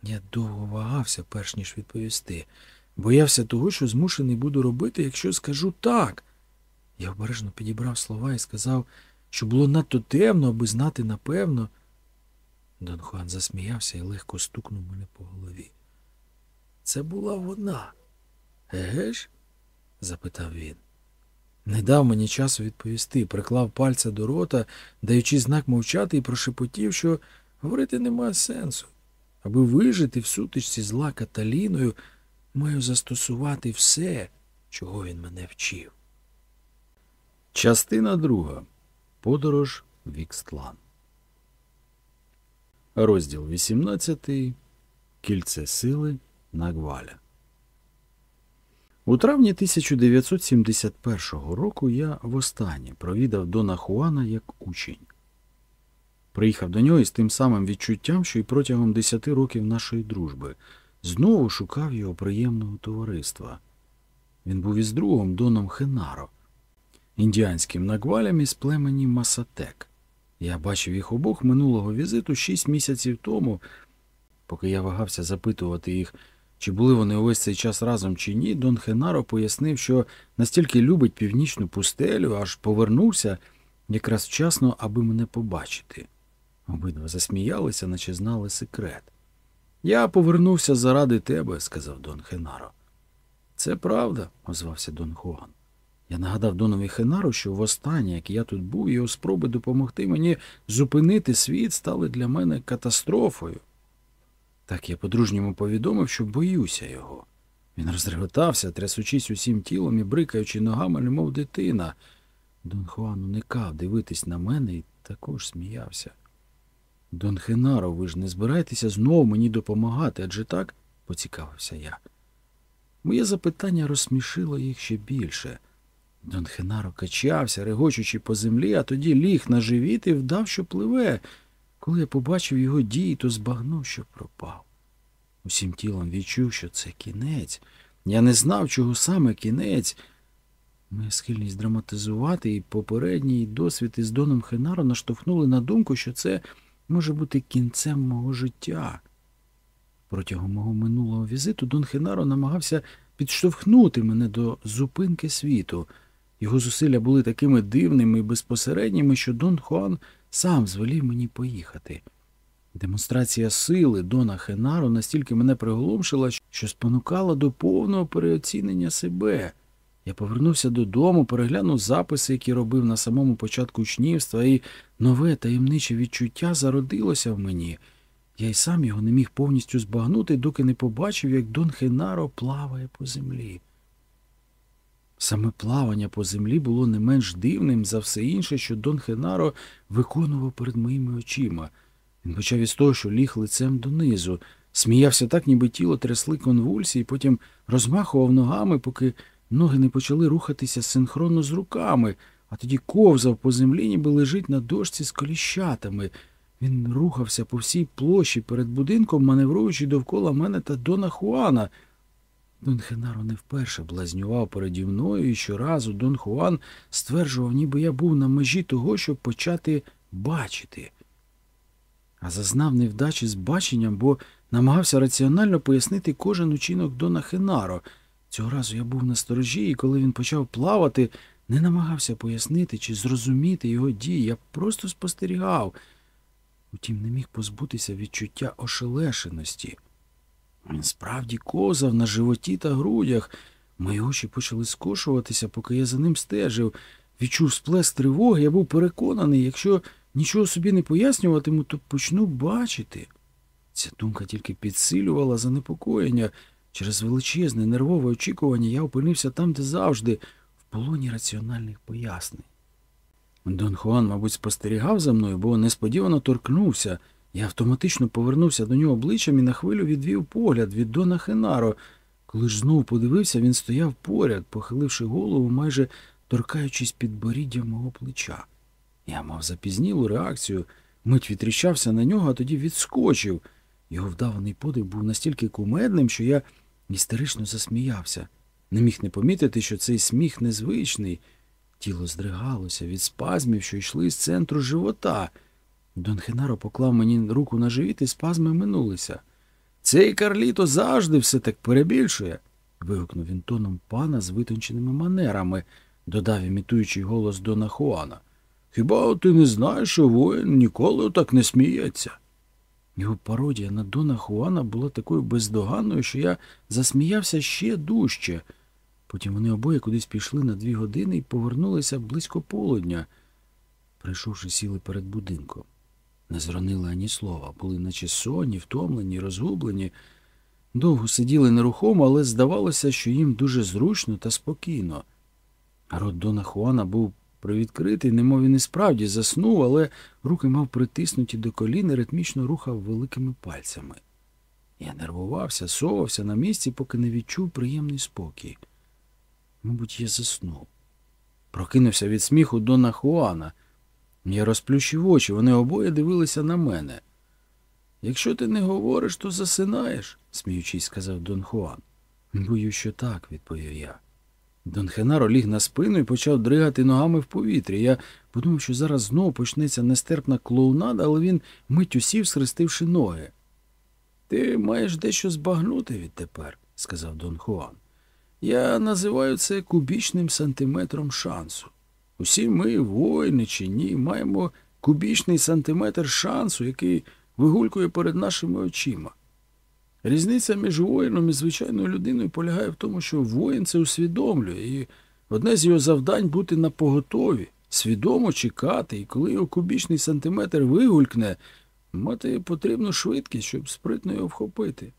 Я довго вагався, перш ніж відповісти. Боявся того, що змушений буду робити, якщо скажу так. Я обережно підібрав слова і сказав, що було надто темно, аби знати напевно. Дон Хуан засміявся і легко стукнув мене по голові. Це була вона. Еге ж? Запитав він. Не дав мені часу відповісти, приклав пальця до рота, даючи знак мовчати, і прошепотів, що говорити немає сенсу. Аби вижити в сутичці з Ла Каталіною, маю застосувати все, чого він мене вчив. Частина друга. Подорож в Ікстлан. Розділ 18. Кільце сили Нагваля. У травні 1971 року я востаннє провідав Дона Хуана як учень. Приїхав до нього із тим самим відчуттям, що й протягом десяти років нашої дружби. Знову шукав його приємного товариства. Він був із другом Доном Хенаро, індіанським нагвалям із племені Масатек. Я бачив їх обох минулого візиту шість місяців тому, поки я вагався запитувати їх, Чи були вони увесь цей час разом чи ні, Дон Хенаро пояснив, що настільки любить північну пустелю, аж повернувся якраз вчасно, аби мене побачити. Обидва засміялися, наче знали секрет. Я повернувся заради тебе, сказав Дон Хенаро. Це правда, озвався Дон Хуан. Я нагадав Донові Хенару, що востаннє, як я тут був, його спроби допомогти мені зупинити світ стали для мене катастрофою. Так я по-дружньому повідомив, що боюся його. Він розреготався, трясучись усім тілом і брикаючи ногами, немов дитина. Дон Хуан уникав дивитись на мене і також сміявся. Дон Хенаро, ви ж не збираєтеся знову мені допомагати, адже так? поцікавився я. Моє запитання розсмішило їх ще більше. Дон Хенаро качався, регочучи по землі, а тоді ліг на живіт і вдав, що пливе. Коли я побачив його дії, то збагнув, що пропав. Усім тілом відчув, що це кінець. Я не знав, чого саме кінець. Моя схильність драматизувати і попередній досвід із Доном Хенаро наштовхнули на думку, що це може бути кінцем мого життя. Протягом мого минулого візиту Дон Хенаро намагався підштовхнути мене до зупинки світу. Його зусилля були такими дивними і безпосередніми, що Дон Хуан сам звелів мені поїхати. Демонстрація сили Дона Хенаро настільки мене приголомшила, що спонукала до повного переоцінення себе. Я повернувся додому, переглянув записи, які робив на самому початку учнівства, і нове таємниче відчуття зародилося в мені. Я й сам його не міг повністю збагнути, доки не побачив, як Дон Хенаро плаває по землі. Саме плавання по землі було не менш дивним за все інше, що Дон Хенаро виконував перед моїми очима. Він почав із того, що ліг лицем донизу, сміявся так, ніби тіло трясли конвульсії, потім розмахував ногами, поки ноги не почали рухатися синхронно з руками, а тоді ковзав по землі, ніби лежить на дошці з коліщатами. Він рухався по всій площі перед будинком, маневруючи довкола мене та Дона Хуана. Дон Хенаро не вперше блазнював переді мною, і щоразу Дон Хуан стверджував, ніби я був на межі того, щоб почати бачити. А зазнав невдачі з баченням, бо намагався раціонально пояснити кожен учинок Дона Хенаро. Цього разу я був на сторожі, і коли він почав плавати, не намагався пояснити чи зрозуміти його дії. Я просто спостерігав. Утім, не міг позбутися відчуття ошелешеності. Він справді козав на животі та грудях. Мої очі почали скошуватися, поки я за ним стежив. Відчув сплеск тривоги, я був переконаний, якщо нічого собі не пояснюватиму, то почну бачити. Ця думка тільки підсилювала занепокоєння. Через величезне нервове очікування я опинився там, де завжди, в полоні раціональних пояснень. Дон Хуан, мабуть, спостерігав за мною, бо несподівано торкнувся. Я автоматично повернувся до нього обличчям і на хвилю відвів погляд від Дона Хенаро. Коли ж знову подивився, він стояв поряд, похиливши голову, майже торкаючись підборіддя мого плеча. Я мав запізнілу реакцію, мить відріщався на нього, а тоді відскочив. Його вдаваний подив був настільки кумедним, що я істерично засміявся. Не міг не помітити, що цей сміх незвичний. Тіло здригалося від спазмів, що йшли з центру живота. Дон Хенаро поклав мені руку на живіт, і спазми минулися. Цей Карліто завжди все так перебільшує. вигукнув він тоном пана з витонченими манерами, додав імітуючий голос Дона Хуана. Хіба ти не знаєш, що воїн ніколи так не сміється? Його пародія на Дона Хуана була такою бездоганною, що я засміявся ще дужче. Потім вони обоє кудись пішли на дві години і повернулися близько полудня. Прийшовши, сіли перед будинком. Не зронили ані слова, були наче сонні, втомлені, розгублені. Довго сиділи нерухомо, але здавалося, що їм дуже зручно та спокійно. Рот Дона Хуана був привідкритий, немов він і справді заснув, але руки мав притиснуті до колін ритмічно рухав великими пальцями. Я нервувався, совався на місці, поки не відчув приємний спокій. Мабуть, я заснув. Прокинувся від сміху Дона Хуана. Я розплющив очі, вони обоє дивилися на мене. Якщо ти не говориш, то засинаєш, сміючись, сказав Дон Хуан. Бою, що так, відповів я. Дон Хенаро ліг на спину і почав дригати ногами в повітрі. Я подумав, що зараз знову почнеться нестерпна клоунада, але він миттю сів, схрестивши ноги. Ти маєш дещо збагнути відтепер, сказав Дон Хуан. Я називаю це кубічним сантиметром шансу. Усі ми, воїни чи ні, маємо кубічний сантиметр шансу, який вигулькує перед нашими очима. Різниця між воїном і звичайною людиною полягає в тому, що воїн це усвідомлює, і одне з його завдань бути на поготові, свідомо чекати, і коли його кубічний сантиметр вигулькне, мати потрібну швидкість, щоб спритно його вхопити.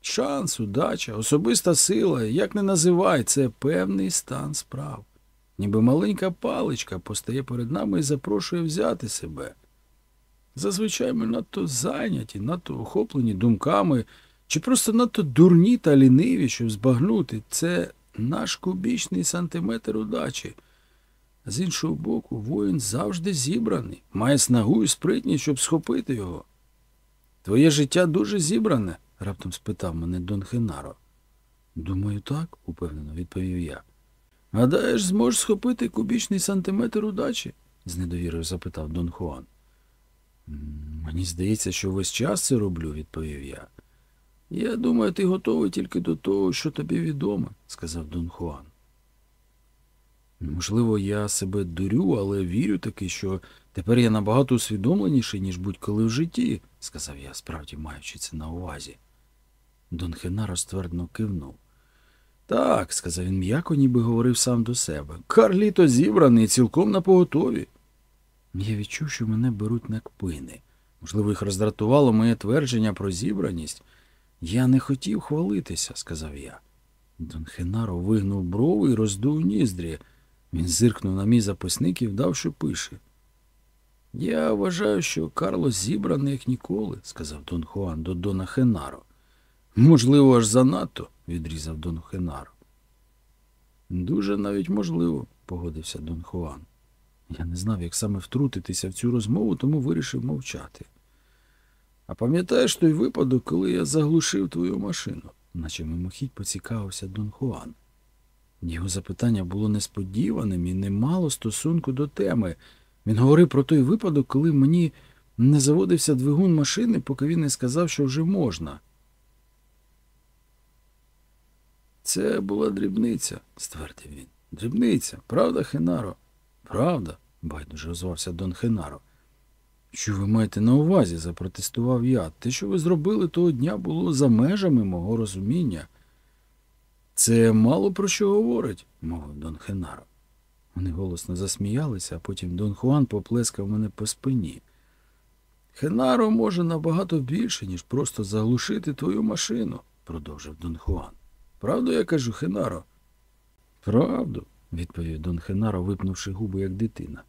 Шанс, удача, особиста сила, як не називай, це певний стан справ. Ніби маленька паличка постає перед нами і запрошує взяти себе. Зазвичай ми надто зайняті, надто охоплені думками, чи просто надто дурні та ліниві, щоб збагнути. Це наш кубічний сантиметр удачі. З іншого боку, воїн завжди зібраний, має снагу і спритність, щоб схопити його. Твоє життя дуже зібране? раптом спитав мене Дон Хенаро. Думаю, так, упевнено відповів я. Гадаєш, зможеш схопити кубічний сантиметр удачі? з недовірою запитав Дон Хуан. Мені здається, що весь час це роблю, відповів я. Я думаю, ти готовий тільки до того, що тобі відомо, сказав Дон Хуан. Можливо, я себе дурю, але вірю таки, що тепер я набагато усвідомленіший, ніж будь-коли в житті, сказав я, справді маючи це на увазі. Дон Хенаро ствердно кивнув. Так, сказав він м'яко, ніби говорив сам до себе. Карліто зібраний, цілком на поготові. Я відчув, що мене беруть на кпини. Можливо, їх роздратувало моє твердження про зібраність. Я не хотів хвалитися, сказав я. Дон Хенаро вигнув брови і роздув ніздрі. Він зиркнув на мій записник і вдав, що пише. Я вважаю, що Карлос зібраний як ніколи, сказав Дон Хуан до Дона Хенаро. Можливо, аж занадто, відрізав Дон Хенаро. Дуже навіть можливо, погодився Дон Хуан. Я не знав, як саме втрутитися в цю розмову, тому вирішив мовчати. А пам'ятаєш той випадок, коли я заглушив твою машину, наче мимохідь поцікавився Дон Хуан. Його запитання було несподіваним і не мало стосунку до теми. Він говорив про той випадок, коли мені не заводився двигун машини, поки він не сказав, що вже можна. Це була дрібниця, ствердив він. Дрібниця, правда, Хенаро? Правда, байдуже озвався Дон Хенаро. Що ви маєте на увазі? запротестував я. Те, що ви зробили того дня, було за межами мого розуміння. Це мало про що говорить, мовив Дон Хенаро. Вони голосно засміялися, а потім Дон Хуан поплескав мене по спині. Хенаро може набагато більше, ніж просто заглушити твою машину, продовжив Дон Хуан. Правду я кажу, Хенаро? Правду, відповів Дон Хенаро, випнувши губи, як дитина.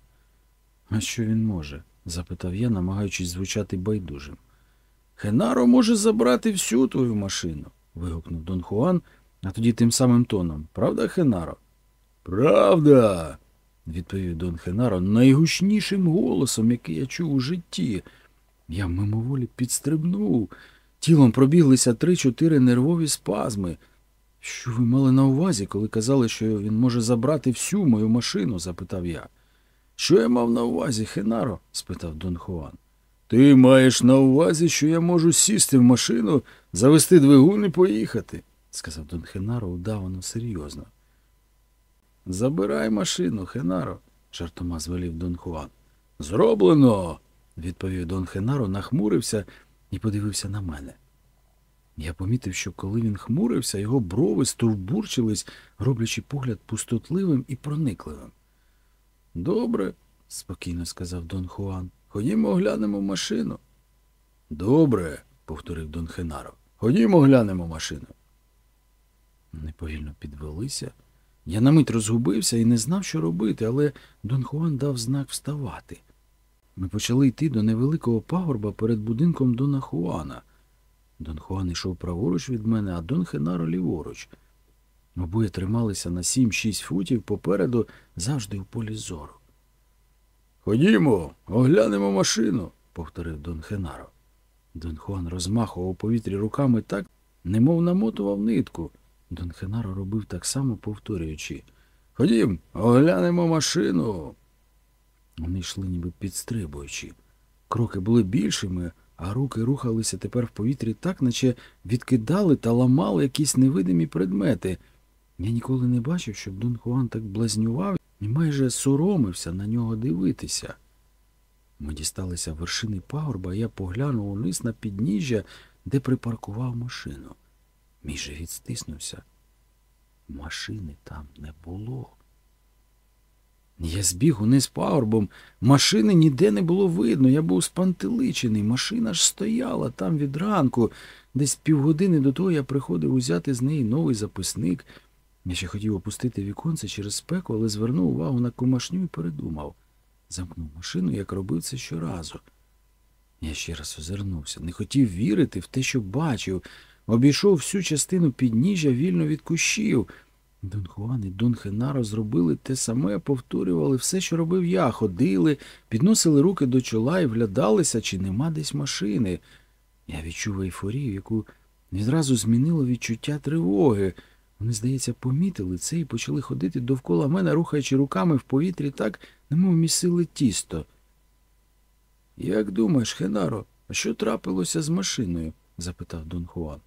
А що він може? запитав я, намагаючись звучати байдужим. Хенаро може забрати всю твою машину, вигукнув Дон Хуан, а тоді тим самим тоном. Правда, Хенаро? Правда, відповів Дон Хенаро найгучнішим голосом, який я чув у житті. Я мимоволі підстрибнув. Тілом пробіглися три-чотири нервові спазми. Що ви мали на увазі, коли казали, що він може забрати всю мою машину? запитав я. Що я мав на увазі, Хенаро? спитав Дон Хуан. Ти маєш на увазі, що я можу сісти в машину, завести двигун і поїхати, сказав Дон Хенаро удавано серйозно. Забирай машину, Хенаро, жартома звелів Дон Хуан. Зроблено, відповів Дон Хенаро, нахмурився і подивився на мене. Я помітив, що коли він хмурився, його брови стовбурчились, роблячи погляд пустотливим і проникливим. Добре, спокійно сказав Дон Хуан. Ходімо оглянемо машину. Добре, повторив Дон Хенаро. Ходімо оглянемо машину. Вони повільно підвелися. Я на мить розгубився і не знав, що робити, але Дон Хуан дав знак вставати. Ми почали йти до невеликого пагорба перед будинком Дона Хуана. Дон Хуан йшов праворуч від мене, а Дон Хенаро ліворуч. Обоє трималися на сім-шість футів попереду, завжди у полі зору. Ходімо, оглянемо машину, повторив Дон Хенаро. Дон Хуан розмахував у повітрі руками так, немов намотував нитку. Дон Хенаро робив так само, повторюючи Ходім, оглянемо машину. Вони йшли ніби підстрибуючи. Кроки були більшими, а руки рухалися тепер в повітрі так, наче відкидали та ламали якісь невидимі предмети. Я ніколи не бачив, щоб Дон Хуан так блазнював і майже соромився на нього дивитися. Ми дісталися вершини пагорба, і я поглянув униз на підніжжя, де припаркував машину. Мій живіт стиснувся. Машини там не було. Я збіг униз пагорбом, машини ніде не було видно, я був спантеличений, машина ж стояла там від ранку. Десь півгодини до того я приходив узяти з неї новий записник. Я ще хотів опустити віконце через спеку, але звернув увагу на комашню і передумав. Замкнув машину, як робив це щоразу. Я ще раз озирнувся, не хотів вірити в те, що бачив. Обійшов всю частину підніжжя вільно від кущів. Дон Хуан і Дон Хенаро зробили те саме, повторювали все, що робив я. Ходили, підносили руки до чола і вглядалися, чи нема десь машини. Я відчув ейфорію, яку відразу змінило відчуття тривоги. Вони, здається, помітили це і почали ходити довкола мене, рухаючи руками в повітрі так, немов місили тісто. Як думаєш, Хенаро, а що трапилося з машиною? запитав Дон Хуан.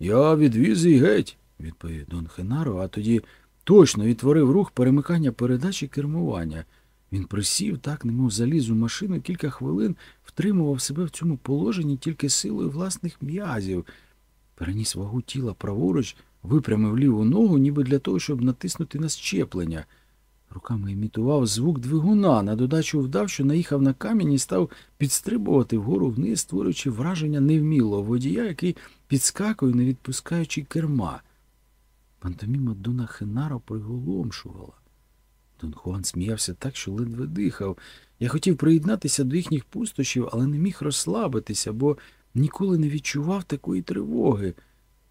Я відвіз її геть, відповів Дон Хенаро, а тоді точно відтворив рух перемикання передачі кермування. Він присів, так, немов заліз у машину, кілька хвилин втримував себе в цьому положенні тільки силою власних м'язів, переніс вагу тіла праворуч, випрямив ліву ногу, ніби для того, щоб натиснути на щеплення. Руками імітував звук двигуна, на додачу вдав, що наїхав на камінь і став підстрибувати вгору вниз, створюючи враження невмілого водія, який підскакує, не відпускаючи керма. Пантоміма Дона Хенаро приголомшувала. Дон Хуан сміявся так, що ледве дихав. Я хотів приєднатися до їхніх пустощів, але не міг розслабитися, бо ніколи не відчував такої тривоги.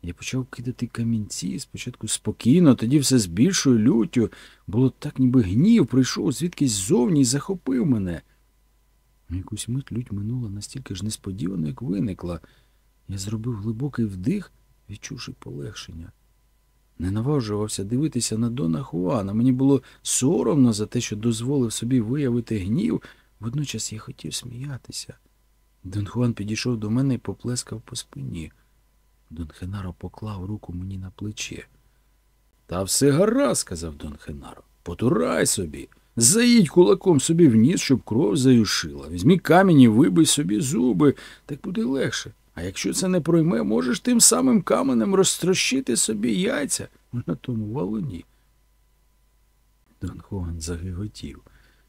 Я почав кидати камінці, спочатку спокійно, тоді все з більшою люттю. Було так, ніби гнів прийшов звідкись ззовні і захопив мене. Якусь мить лють минула настільки ж несподівано, як виникла. Я зробив глибокий вдих, відчувши полегшення. Не наважувався дивитися на Дона Хуана. Мені було соромно за те, що дозволив собі виявити гнів, водночас я хотів сміятися. Дон Хуан підійшов до мене і поплескав по спині. Дон Хенаро поклав руку мені на плече. Та все гаразд, сказав Дон Хенаро. Потурай собі. Заїдь кулаком собі в ніс, щоб кров заюшила. Візьмі камінь і вибий собі зуби, так буде легше. А якщо це не пройме, можеш тим самим каменем розтрощити собі яйця на тому валуні. Дон Хуан загиготів.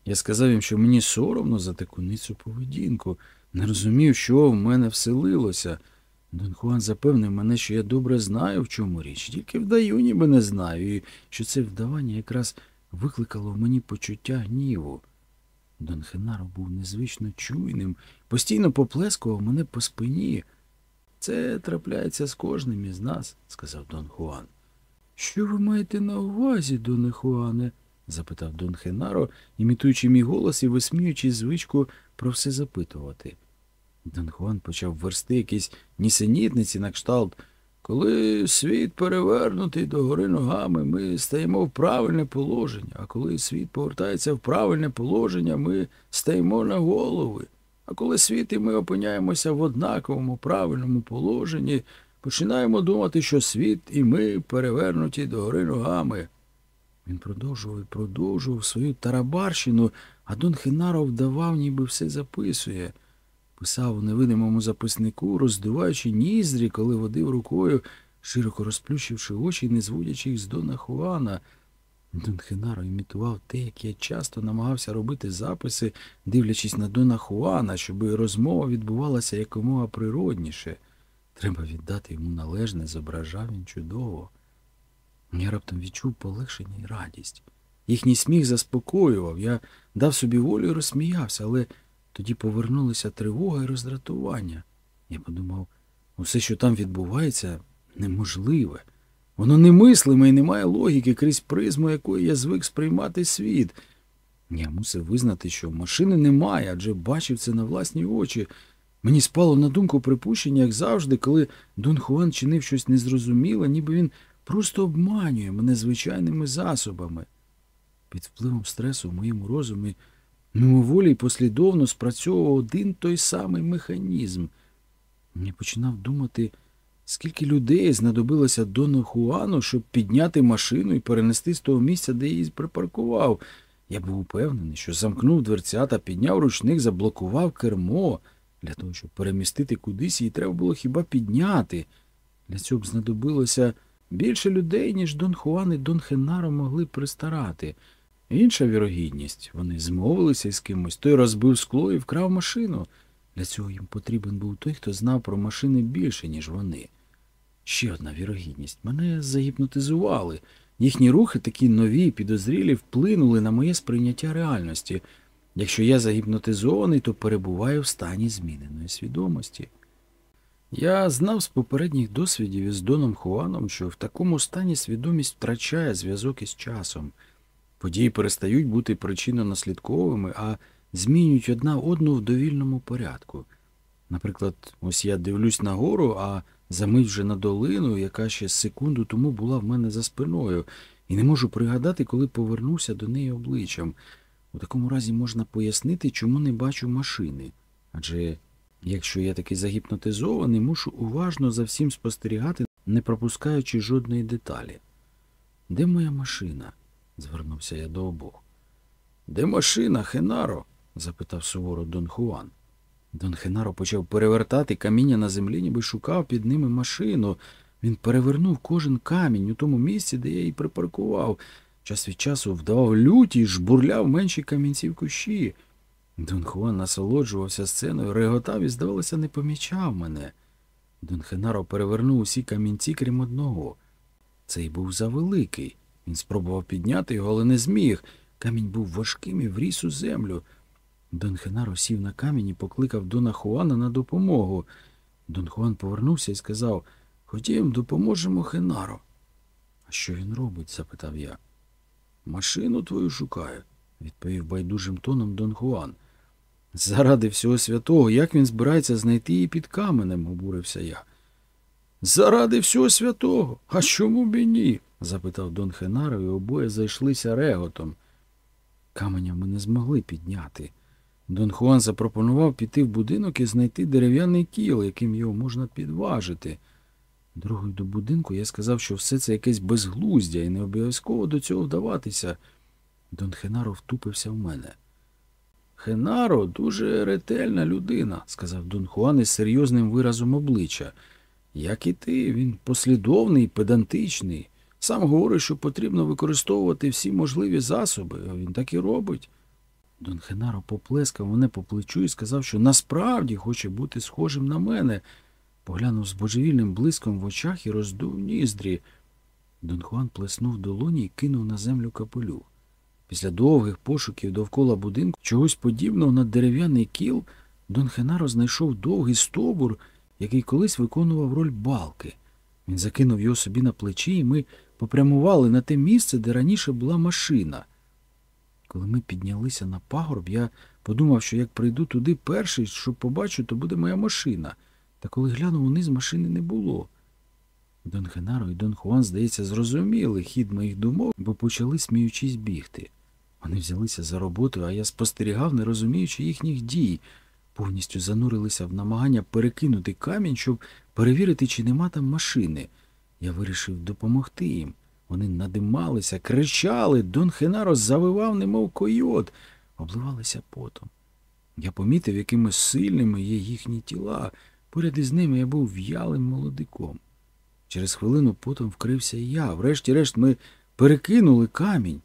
Я сказав їм, що мені соромно за таку ницю поведінку, не розумів, що в мене вселилося. Дон Хуан запевнив мене, що я добре знаю, в чому річ, тільки вдаю, ніби не знаю, і що це вдавання якраз викликало в мені почуття гніву. Дон Хенаро був незвично чуйним, постійно поплескував мене по спині. Це трапляється з кожним із нас, сказав Дон Хуан. Що ви маєте на увазі, Доне Хуане? запитав Дон Хенаро, імітуючи мій голос і висміючи звичку про все запитувати. Дон Хуан почав версти якісь нісенітниці на кшталт. Коли світ перевернутий догори ногами, ми стаємо в правильне положення, а коли світ повертається в правильне положення, ми стаємо на голови. А коли світ і ми опиняємося в однаковому правильному положенні, починаємо думати, що світ і ми перевернуті догори ногами. Він продовжував і продовжував свою тарабарщину, а Дон Хенаро вдавав, ніби все записує. Писав у невидимому записнику, роздуваючи ніздрі, коли водив рукою, широко розплющивши очі не зводячи їх з Дона Хуана. Дон Хенаро імітував те, як я часто намагався робити записи, дивлячись на Дона Хуана, щоб розмова відбувалася якомога природніше. Треба віддати йому належне, зображав він чудово. Я раптом відчув полегшення і радість. Їхній сміх заспокоював, я дав собі волю і розсміявся, але тоді повернулися тривога і роздратування. Я подумав, усе, що там відбувається, неможливе. Воно немислиме і не має логіки, крізь призму, якої я звик сприймати світ. Я мусив визнати, що машини немає, адже бачив це на власні очі. Мені спало на думку припущення, як завжди, коли Дон Хуан чинив щось незрозуміле, ніби він просто обманює мене звичайними засобами. Під впливом стресу в моєму розумі мимоволі й послідовно спрацьовував один той самий механізм. Я починав думати, скільки людей знадобилося Дону Хуану, щоб підняти машину і перенести з того місця, де її припаркував. Я був упевнений, що замкнув дверцята, підняв ручник, заблокував кермо. Для того, щоб перемістити кудись, її треба було хіба підняти. Для цього б знадобилося більше людей, ніж Дон Хуан і Дон Хенаро могли пристарати. Інша вірогідність вони змовилися із кимось, той розбив скло і вкрав машину. Для цього їм потрібен був той, хто знав про машини більше, ніж вони. Ще одна вірогідність. Мене загіпнотизували. Їхні рухи, такі нові, підозрілі, вплинули на моє сприйняття реальності. Якщо я загіпнотизований, то перебуваю в стані зміненої свідомості. Я знав з попередніх досвідів із Доном Хуаном, що в такому стані свідомість втрачає зв'язок із часом. Події перестають бути причинно-наслідковими, а змінюють одна одну в довільному порядку. Наприклад, ось я дивлюсь нагору, а замить вже на долину, яка ще секунду тому була в мене за спиною, і не можу пригадати, коли повернувся до неї обличчям. У такому разі можна пояснити, чому не бачу машини. Адже якщо я такий загіпнотизований, мушу уважно за всім спостерігати, не пропускаючи жодної деталі. Де моя машина? Звернувся я до обох. Де машина, Хенаро? запитав суворо Дон Хуан. Дон Хенаро почав перевертати каміння на землі, ніби шукав під ними машину. Він перевернув кожен камінь у тому місці, де я її припаркував. Час від часу вдавав люті і жбурляв менші камінці в кущі. Дон Хуан насолоджувався сценою, реготав і, здавалося, не помічав мене. Дон Хенаро перевернув усі камінці, крім одного. Цей був завеликий. Він спробував підняти його, але не зміг. Камінь був важким і вріс у землю. Дон Хенаро сів на камінь і покликав Дона Хуана на допомогу. Дон Хуан повернувся і сказав Ходім, допоможемо Хенаро. А що він робить? запитав я. Машину твою шукаю, відповів байдужим тоном Дон Хуан. Заради всього святого, як він збирається знайти її під каменем, обурився я. Заради всього святого. А чому б і ні? Запитав Дон Хенаро, і обоє зайшлися реготом. Каменя ми не змогли підняти. Дон Хуан запропонував піти в будинок і знайти дерев'яний кіл, яким його можна підважити. Дорогою до будинку я сказав, що все це якесь безглуздя і не обов'язково до цього вдаватися. Дон Хенаро втупився в мене. Хенаро дуже ретельна людина, сказав Дон Хуан із серйозним виразом обличчя. Як і ти, він послідовний, педантичний. Сам говорить, що потрібно використовувати всі можливі засоби, а він так і робить. Дон Хенаро поплескав мене по плечу і сказав, що насправді хоче бути схожим на мене. Поглянув з божевільним блиском в очах і роздув ніздрі. Дон Хуан плеснув долоні і кинув на землю капелюх. Після довгих пошуків довкола будинку чогось подібного на дерев'яний кіл Дон Хенаро знайшов довгий стобур, який колись виконував роль балки. Він закинув його собі на плечі, і ми попрямували на те місце, де раніше була машина. Коли ми піднялися на пагорб, я подумав, що як прийду туди перший, що побачу, то буде моя машина. Та коли глянув униз, машини не було. Дон Хенаро і Дон Хуан, здається, зрозуміли хід моїх думок, бо почали сміючись бігти. Вони взялися за роботу, а я спостерігав, не розуміючи їхніх дій, повністю занурилися в намагання перекинути камінь, щоб перевірити, чи нема там машини. Я вирішив допомогти їм. Вони надималися, кричали, Дон Хенаро завивав, немов койот, обливалися потом. Я помітив, якими сильними є їхні тіла. Поряд із ними я був в'ялим молодиком. Через хвилину потом вкрився і я. Врешті-решт ми перекинули камінь.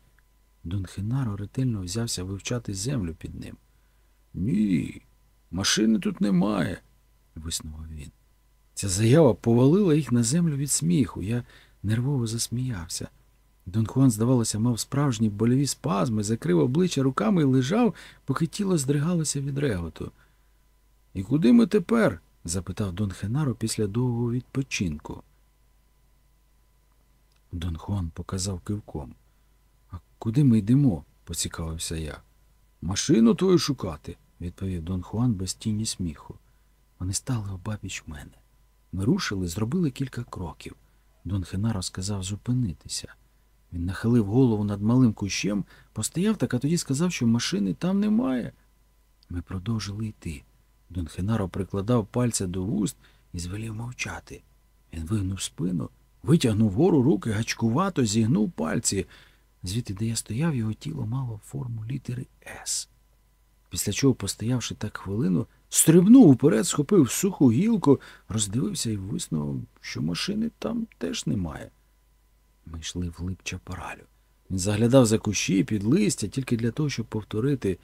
Дон Хенаро ретельно взявся вивчати землю під ним. Ні, машини тут немає, виснував він. Ця заява повалила їх на землю від сміху. Я нервово засміявся. Дон Хуан, здавалося, мав справжні больові спазми, закрив обличчя руками і лежав, поки тіло здригалося від реготу. І куди ми тепер? запитав Дон Хенаро після довгого відпочинку. Дон Хуан показав кивком. А куди ми йдемо? поцікавився я. Машину твою шукати, відповів Дон Хуан без тіні сміху. Вони стали обабіч мене. Ми рушили, зробили кілька кроків. Дон Хенаро сказав зупинитися. Він нахилив голову над малим кущем, постояв так, а тоді сказав, що машини там немає. Ми продовжили йти. Дон Хенаро прикладав пальця до вуст і звелів мовчати. Він вигнув спину, витягнув вгору руки, гачкувато зігнув пальці. Звідти, де я стояв, його тіло мало форму літери С. Після чого, постоявши так хвилину, стрибнув уперед, схопив суху гілку, роздивився і виснув, що машини там теж немає. Ми йшли в лип чапаралю. Він заглядав за кущі під листя тільки для того, щоб повторити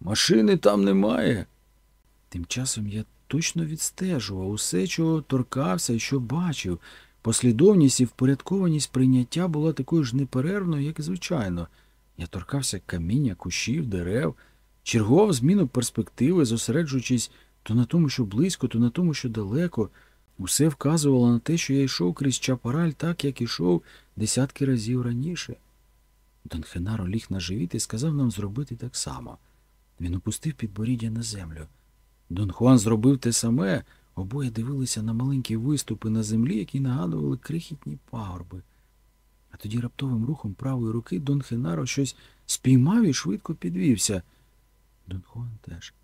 машини там немає. Тим часом я точно відстежував усе, чого торкався і що бачив. Послідовність і впорядкованість прийняття була такою ж неперервною, як і звичайно. Я торкався каміння, кущів, дерев, чергував зміну перспективи, зосереджуючись то на тому, що близько, то на тому, що далеко. Усе вказувало на те, що я йшов крізь чапараль так, як ішов десятки разів раніше. Дон Хенаро ліг на живіт і сказав нам зробити так само. Він опустив підборіддя на землю. Дон Хуан зробив те саме, обоє дивилися на маленькі виступи на землі, які нагадували крихітні пагорби. А тоді раптовим рухом правої руки Дон Хенаро щось спіймав і швидко підвівся. Дон Хуан теж.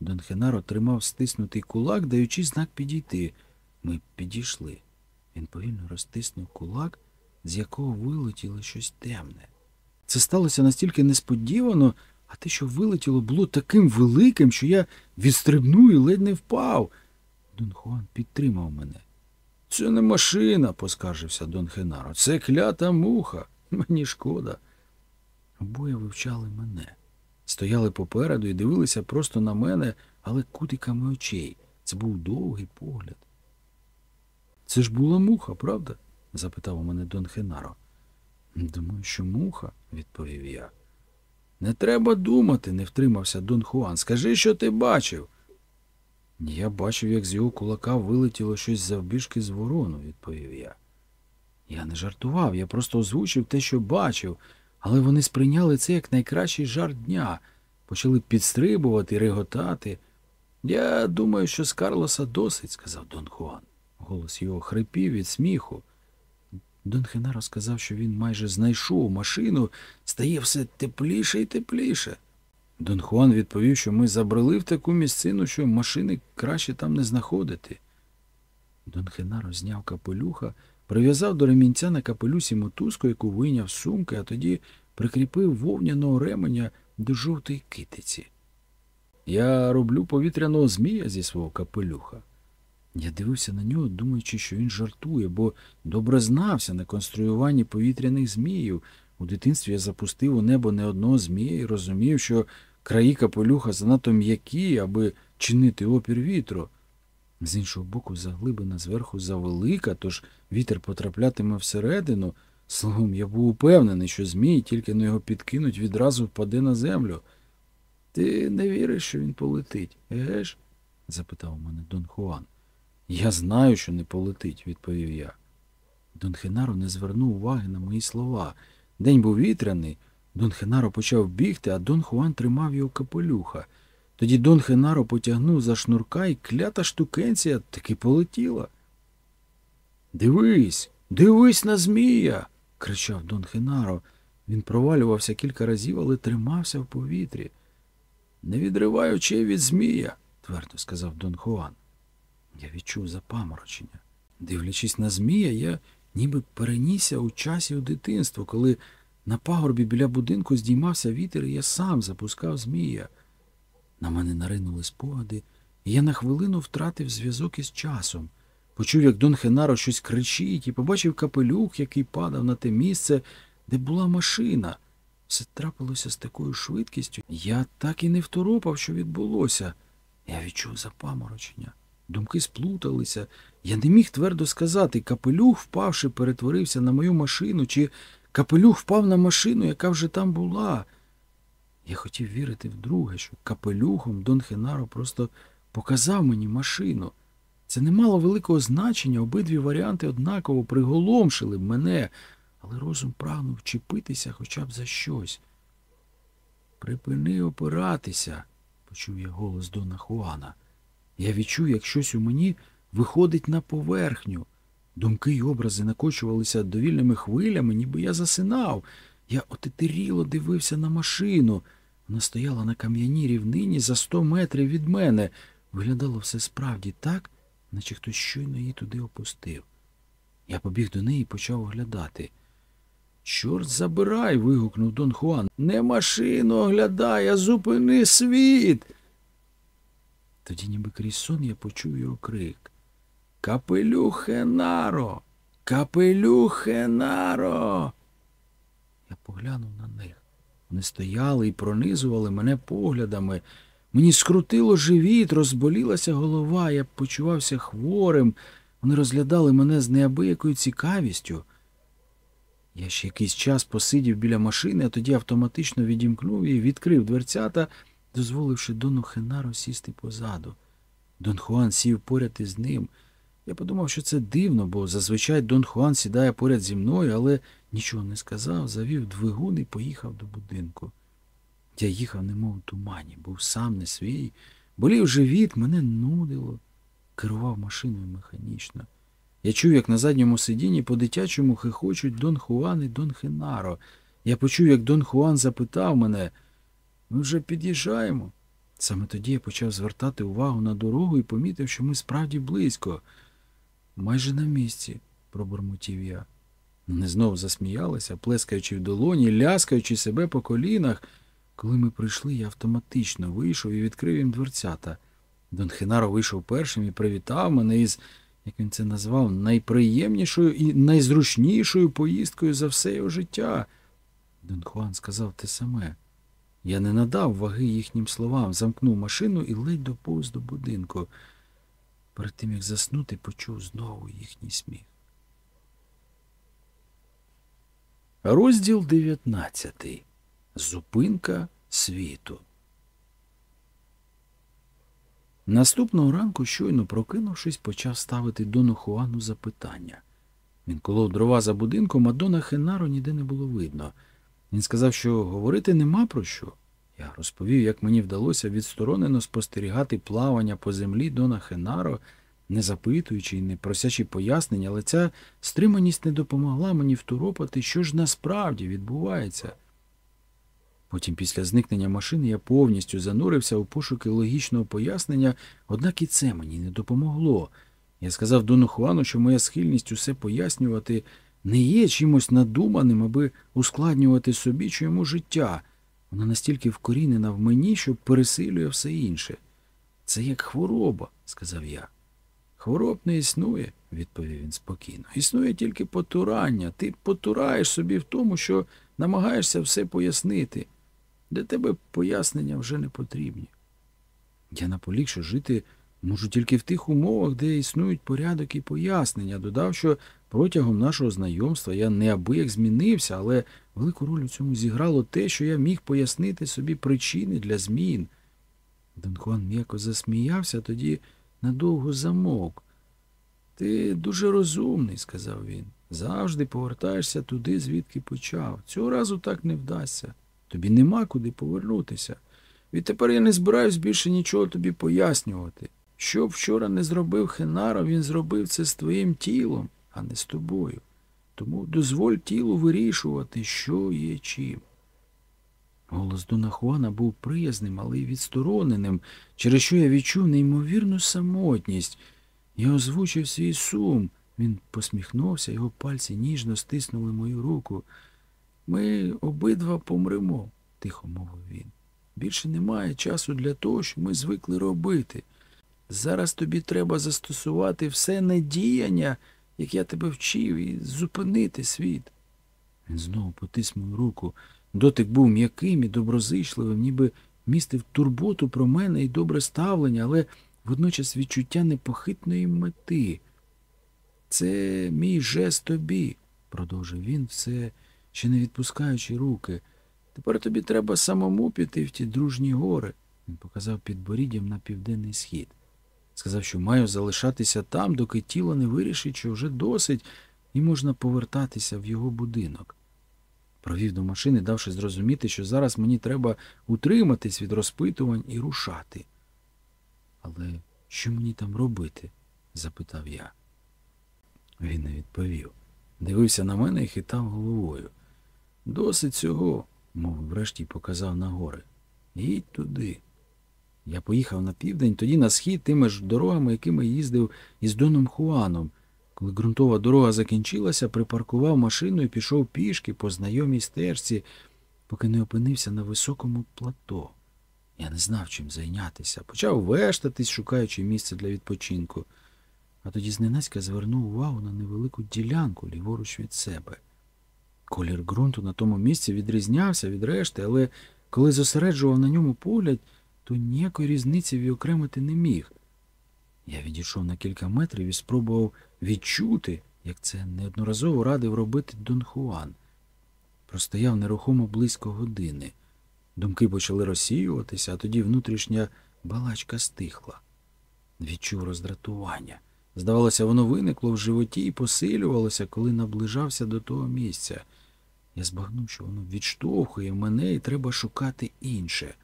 Дон Хенаро тримав стиснутий кулак, даючи знак підійти. Ми підійшли. Він повільно розтиснув кулак, з якого вилетіло щось темне. Це сталося настільки несподівано, а те, що вилетіло, було таким великим, що я відстрибнув і ледь не впав. Дон Хуан підтримав мене. Це не машина, поскаржився Дон Хенаро. Це клята муха. Мені шкода. Обоє вивчали мене. Стояли попереду і дивилися просто на мене, але кутиками очей. Це був довгий погляд. Це ж була муха, правда? запитав у мене Дон Хенаро. Думаю, що муха, відповів я. Не треба думати, не втримався Дон Хуан. Скажи, що ти бачив. Я бачив, як з його кулака вилетіло щось завбіжки з ворону, відповів я. Я не жартував, я просто озвучив те, що бачив, але вони сприйняли це як найкращий жарт дня, почали підстрибувати реготати. Я думаю, що з Карлоса досить, сказав Дон Хуан. Голос його хрипів від сміху. Дон Хенаро сказав, що він майже знайшов машину, стає все тепліше і тепліше. Дон Хуан відповів, що ми забрели в таку місцину, що машини краще там не знаходити. Дон Хенаро зняв капелюха, прив'язав до ремінця на капелюсі мотузку, яку вийняв з сумки, а тоді прикріпив вовняного ременя до жовтої китиці. Я роблю повітряного змія зі свого капелюха. Я дивився на нього, думаючи, що він жартує, бо добре знався на конструюванні повітряних зміїв. У дитинстві я запустив у небо не одного змія і розумів, що краї капелюха занадто м'які, аби чинити опір вітру. З іншого боку, заглибина зверху завелика, тож вітер потраплятиме всередину. Словом, я був упевнений, що змій, тільки на його підкинуть, відразу впаде на землю. Ти не віриш, що він полетить, еге ж? запитав мене Дон Хуан. Я знаю, що не полетить, відповів я. Дон Хенаро не звернув уваги на мої слова. День був вітряний. Дон Хенаро почав бігти, а Дон Хуан тримав його капелюха. Тоді Дон Хенаро потягнув за шнурка і клята штукенція таки полетіла. Дивись, дивись на змія. кричав Дон Хенаро. Він провалювався кілька разів, але тримався в повітрі. Не відривай очей від змія, твердо сказав Дон Хуан. Я відчув запаморочення. Дивлячись на змія, я ніби перенісся у часі у дитинство, коли на пагорбі біля будинку здіймався вітер, і я сам запускав змія. На мене наринули спогади, і я на хвилину втратив зв'язок із часом. Почув, як Дон Хенаро щось кричить, і побачив капелюх, який падав на те місце, де була машина. Все трапилося з такою швидкістю. Я так і не второпав, що відбулося. Я відчув запаморочення. Думки сплуталися. Я не міг твердо сказати, капелюх, впавши, перетворився на мою машину, чи капелюх впав на машину, яка вже там була. Я хотів вірити вдруге, що капелюхом Дон Хенаро просто показав мені машину. Це не мало великого значення, обидві варіанти однаково приголомшили б мене, але розум прагнув чіпитися хоча б за щось. Припини опиратися, почув я голос Дона Хуана. Я відчув, як щось у мені виходить на поверхню. Думки й образи накочувалися довільними хвилями, ніби я засинав. Я отетеріло дивився на машину. Вона стояла на кам'яній рівнині за сто метрів від мене. Виглядало все справді так, наче хтось щойно її туди опустив. Я побіг до неї і почав оглядати. Чорт забирай. вигукнув Дон Хуан. Не машину оглядай, а зупини світ. Тоді, ніби крізь сон, я почув його крик. Капелюхе наро! Капелюхе наро! Я поглянув на них. Вони стояли і пронизували мене поглядами. Мені скрутило живіт, розболілася голова, я почувався хворим. Вони розглядали мене з неабиякою цікавістю. Я ще якийсь час посидів біля машини, а тоді автоматично відімкнув її, відкрив дверцята, дозволивши Дону Хенаро сісти позаду. Дон Хуан сів поряд із ним. Я подумав, що це дивно, бо зазвичай Дон Хуан сідає поряд зі мною, але нічого не сказав, завів двигун і поїхав до будинку. Я їхав, немов у тумані, був сам не свій, болів живіт, мене нудило, керував машиною механічно. Я чув, як на задньому сидінні по-дитячому хихочуть Дон Хуан і Дон Хенаро. Я почув, як Дон Хуан запитав мене, ми вже під'їжджаємо. Саме тоді я почав звертати увагу на дорогу і помітив, що ми справді близько. Майже на місці, пробурмотів я. Вони знов засміялися, плескаючи в долоні, ляскаючи себе по колінах. Коли ми прийшли, я автоматично вийшов і відкрив їм дверцята. Дон Хенаро вийшов першим і привітав мене із, як він це назвав, найприємнішою і найзручнішою поїздкою за все його життя. Дон Хуан сказав те саме. Я не надав ваги їхнім словам, замкнув машину і ледь доповз до будинку. Перед тим, як заснути, почув знову їхній сміх. Розділ 19. Зупинка світу. Наступного ранку, щойно прокинувшись, почав ставити Дону Хуану запитання. Він колов дрова за будинком, а Дона Хенаро ніде не було видно. Він сказав, що говорити нема про що. Я розповів, як мені вдалося відсторонено спостерігати плавання по землі Дона Хенаро, не запитуючи і не просячи пояснень, але ця стриманість не допомогла мені второпати, що ж насправді відбувається. Потім, після зникнення машини, я повністю занурився у пошуки логічного пояснення, однак і це мені не допомогло. Я сказав Дону Хуану, що моя схильність усе пояснювати не є чимось надуманим, аби ускладнювати собі чи йому життя. Вона настільки вкорінена в мені, що пересилює все інше. Це як хвороба, сказав я. Хвороб не існує, відповів він спокійно. Існує тільки потурання. Ти потураєш собі в тому, що намагаєшся все пояснити. Для тебе пояснення вже не потрібні. Я наполіг, що жити можу тільки в тих умовах, де існують порядок і пояснення, додав, що протягом нашого знайомства я неабияк змінився, але велику роль у цьому зіграло те, що я міг пояснити собі причини для змін. Дон Хуан м'яко засміявся, тоді надовго замовк. Ти дуже розумний, сказав він. Завжди повертаєшся туди, звідки почав. Цього разу так не вдасться. Тобі нема куди повернутися. Відтепер я не збираюсь більше нічого тобі пояснювати. Що б вчора не зробив Хенаро, він зробив це з твоїм тілом, а не з тобою. Тому дозволь тілу вирішувати, що є чим. Голос Дона Хуана був приязним, але й відстороненим, через що я відчув неймовірну самотність. Я озвучив свій сум. Він посміхнувся, його пальці ніжно стиснули мою руку. Ми обидва помремо, тихо мовив він. Більше немає часу для того, що ми звикли робити. Зараз тобі треба застосувати все недіяння, як я тебе вчив, і зупинити світ. Він знову потис мою руку. Дотик був м'яким і доброзичливим, ніби містив турботу про мене і добре ставлення, але водночас відчуття непохитної мети. Це мій жест тобі, продовжив він, все ще не відпускаючи руки. Тепер тобі треба самому піти в ті дружні гори. Він показав підборіддям на південний схід. Сказав, що маю залишатися там, доки тіло не вирішить, що вже досить, і можна повертатися в його будинок. Провів до машини, давши зрозуміти, що зараз мені треба утриматись від розпитувань і рушати. Але що мені там робити? запитав я. Він не відповів. Дивився на мене і хитав головою. Досить цього, мов врешті показав на гори. Їдь туди. Я поїхав на південь, тоді на схід тими ж дорогами, якими їздив із Доном Хуаном. Коли ґрунтова дорога закінчилася, припаркував машину і пішов пішки по знайомій стежці, поки не опинився на високому плато. Я не знав, чим зайнятися. Почав вештатись, шукаючи місце для відпочинку. А тоді зненацька звернув увагу на невелику ділянку ліворуч від себе. Колір ґрунту на тому місці відрізнявся від решти, але коли зосереджував на ньому погляд, то ніякої різниці відокремити не міг. Я відійшов на кілька метрів і спробував відчути, як це неодноразово радив робити Дон Хуан. Простояв нерухомо близько години. Думки почали розсіюватися, а тоді внутрішня балачка стихла. Відчув роздратування. Здавалося, воно виникло в животі і посилювалося, коли наближався до того місця. Я збагнув, що воно відштовхує мене і треба шукати інше.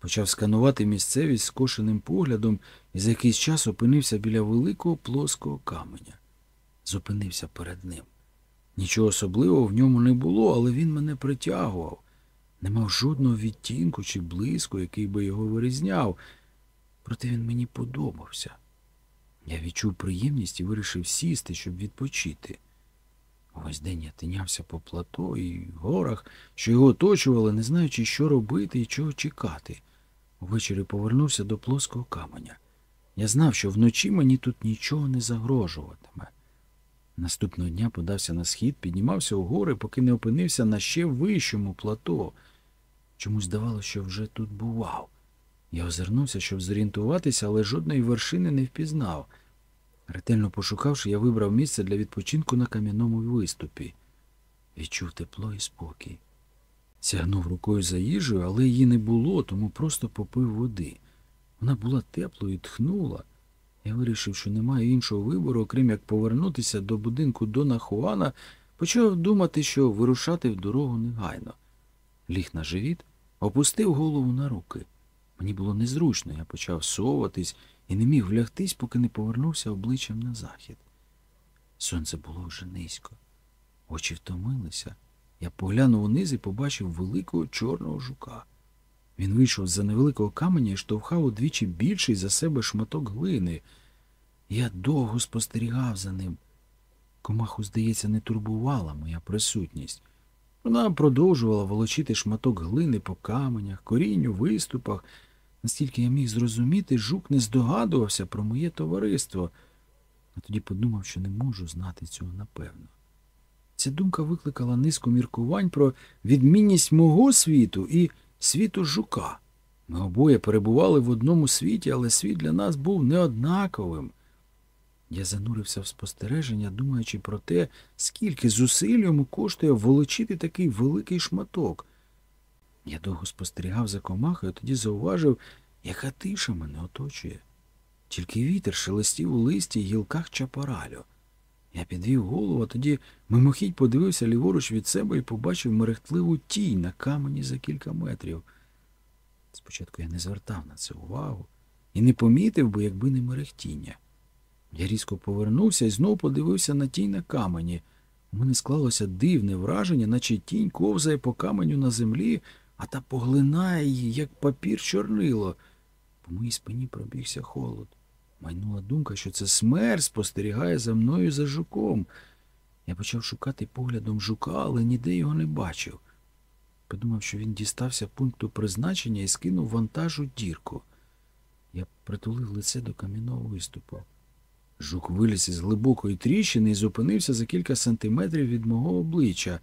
Почав сканувати місцевість скошеним поглядом і за якийсь час опинився біля великого плоского каменя. Зупинився перед ним. Нічого особливого в ньому не було, але він мене притягував. Не мав жодного відтінку чи блиску, який би його вирізняв. Проте він мені подобався. Я відчув приємність і вирішив сісти, щоб відпочити. Увесь день я тинявся по плато і горах, що його оточували, не знаючи, що робити і чого чекати. Увечері повернувся до плоского каменя. Я знав, що вночі мені тут нічого не загрожуватиме. Наступного дня подався на схід, піднімався у гори, поки не опинився на ще вищому плато. Чомусь здавалося, що вже тут бував. Я озирнувся, щоб зорієнтуватися, але жодної вершини не впізнав. Ретельно пошукавши, я вибрав місце для відпочинку на кам'яному виступі. Відчув тепло і спокій. Сягнув рукою за їжею, але її не було, тому просто попив води. Вона була теплою тхнула. Я вирішив, що немає іншого вибору, окрім як повернутися до будинку Дона Хуана, почав думати, що вирушати в дорогу негайно. Ліг на живіт, опустив голову на руки. Мені було незручно, я почав соватись і не міг влягтись, поки не повернувся обличчям на захід. Сонце було вже низько. Очі втомилися. Я поглянув униз і побачив великого чорного жука. Він вийшов з за невеликого каменя і штовхав удвічі більший за себе шматок глини. Я довго спостерігав за ним. Комаху, здається, не турбувала моя присутність. Вона продовжувала волочити шматок глини по каменях, корінню, виступах. Настільки я міг зрозуміти, жук не здогадувався про моє товариство, а тоді подумав, що не можу знати цього напевно. Ця думка викликала низку міркувань про відмінність мого світу і світу жука. Ми обоє перебували в одному світі, але світ для нас був неоднаковим. Я занурився в спостереження, думаючи про те, скільки зусиль йому коштує волочити такий великий шматок. Я довго спостерігав за комахою, тоді зауважив, яка тиша мене оточує. Тільки вітер шелестів у листі й гілках чапаралю. Я підвів голову, а тоді мимохідь подивився ліворуч від себе і побачив мерехтливу тінь на камені за кілька метрів. Спочатку я не звертав на це увагу і не помітив би, якби не мерехтіння. Я різко повернувся і знов подивився на тінь на камені. У мене склалося дивне враження, наче тінь ковзає по каменю на землі, а та поглинає її, як папір чорнило. По моїй спині пробігся холод. Майнула думка, що це смерть спостерігає за мною за жуком. Я почав шукати поглядом жука, але ніде його не бачив. Подумав, що він дістався пункту призначення і скинув вантажу дірку. Я притулив лице до кам'яного виступу. Жук виліз із глибокої тріщини і зупинився за кілька сантиметрів від мого обличчя.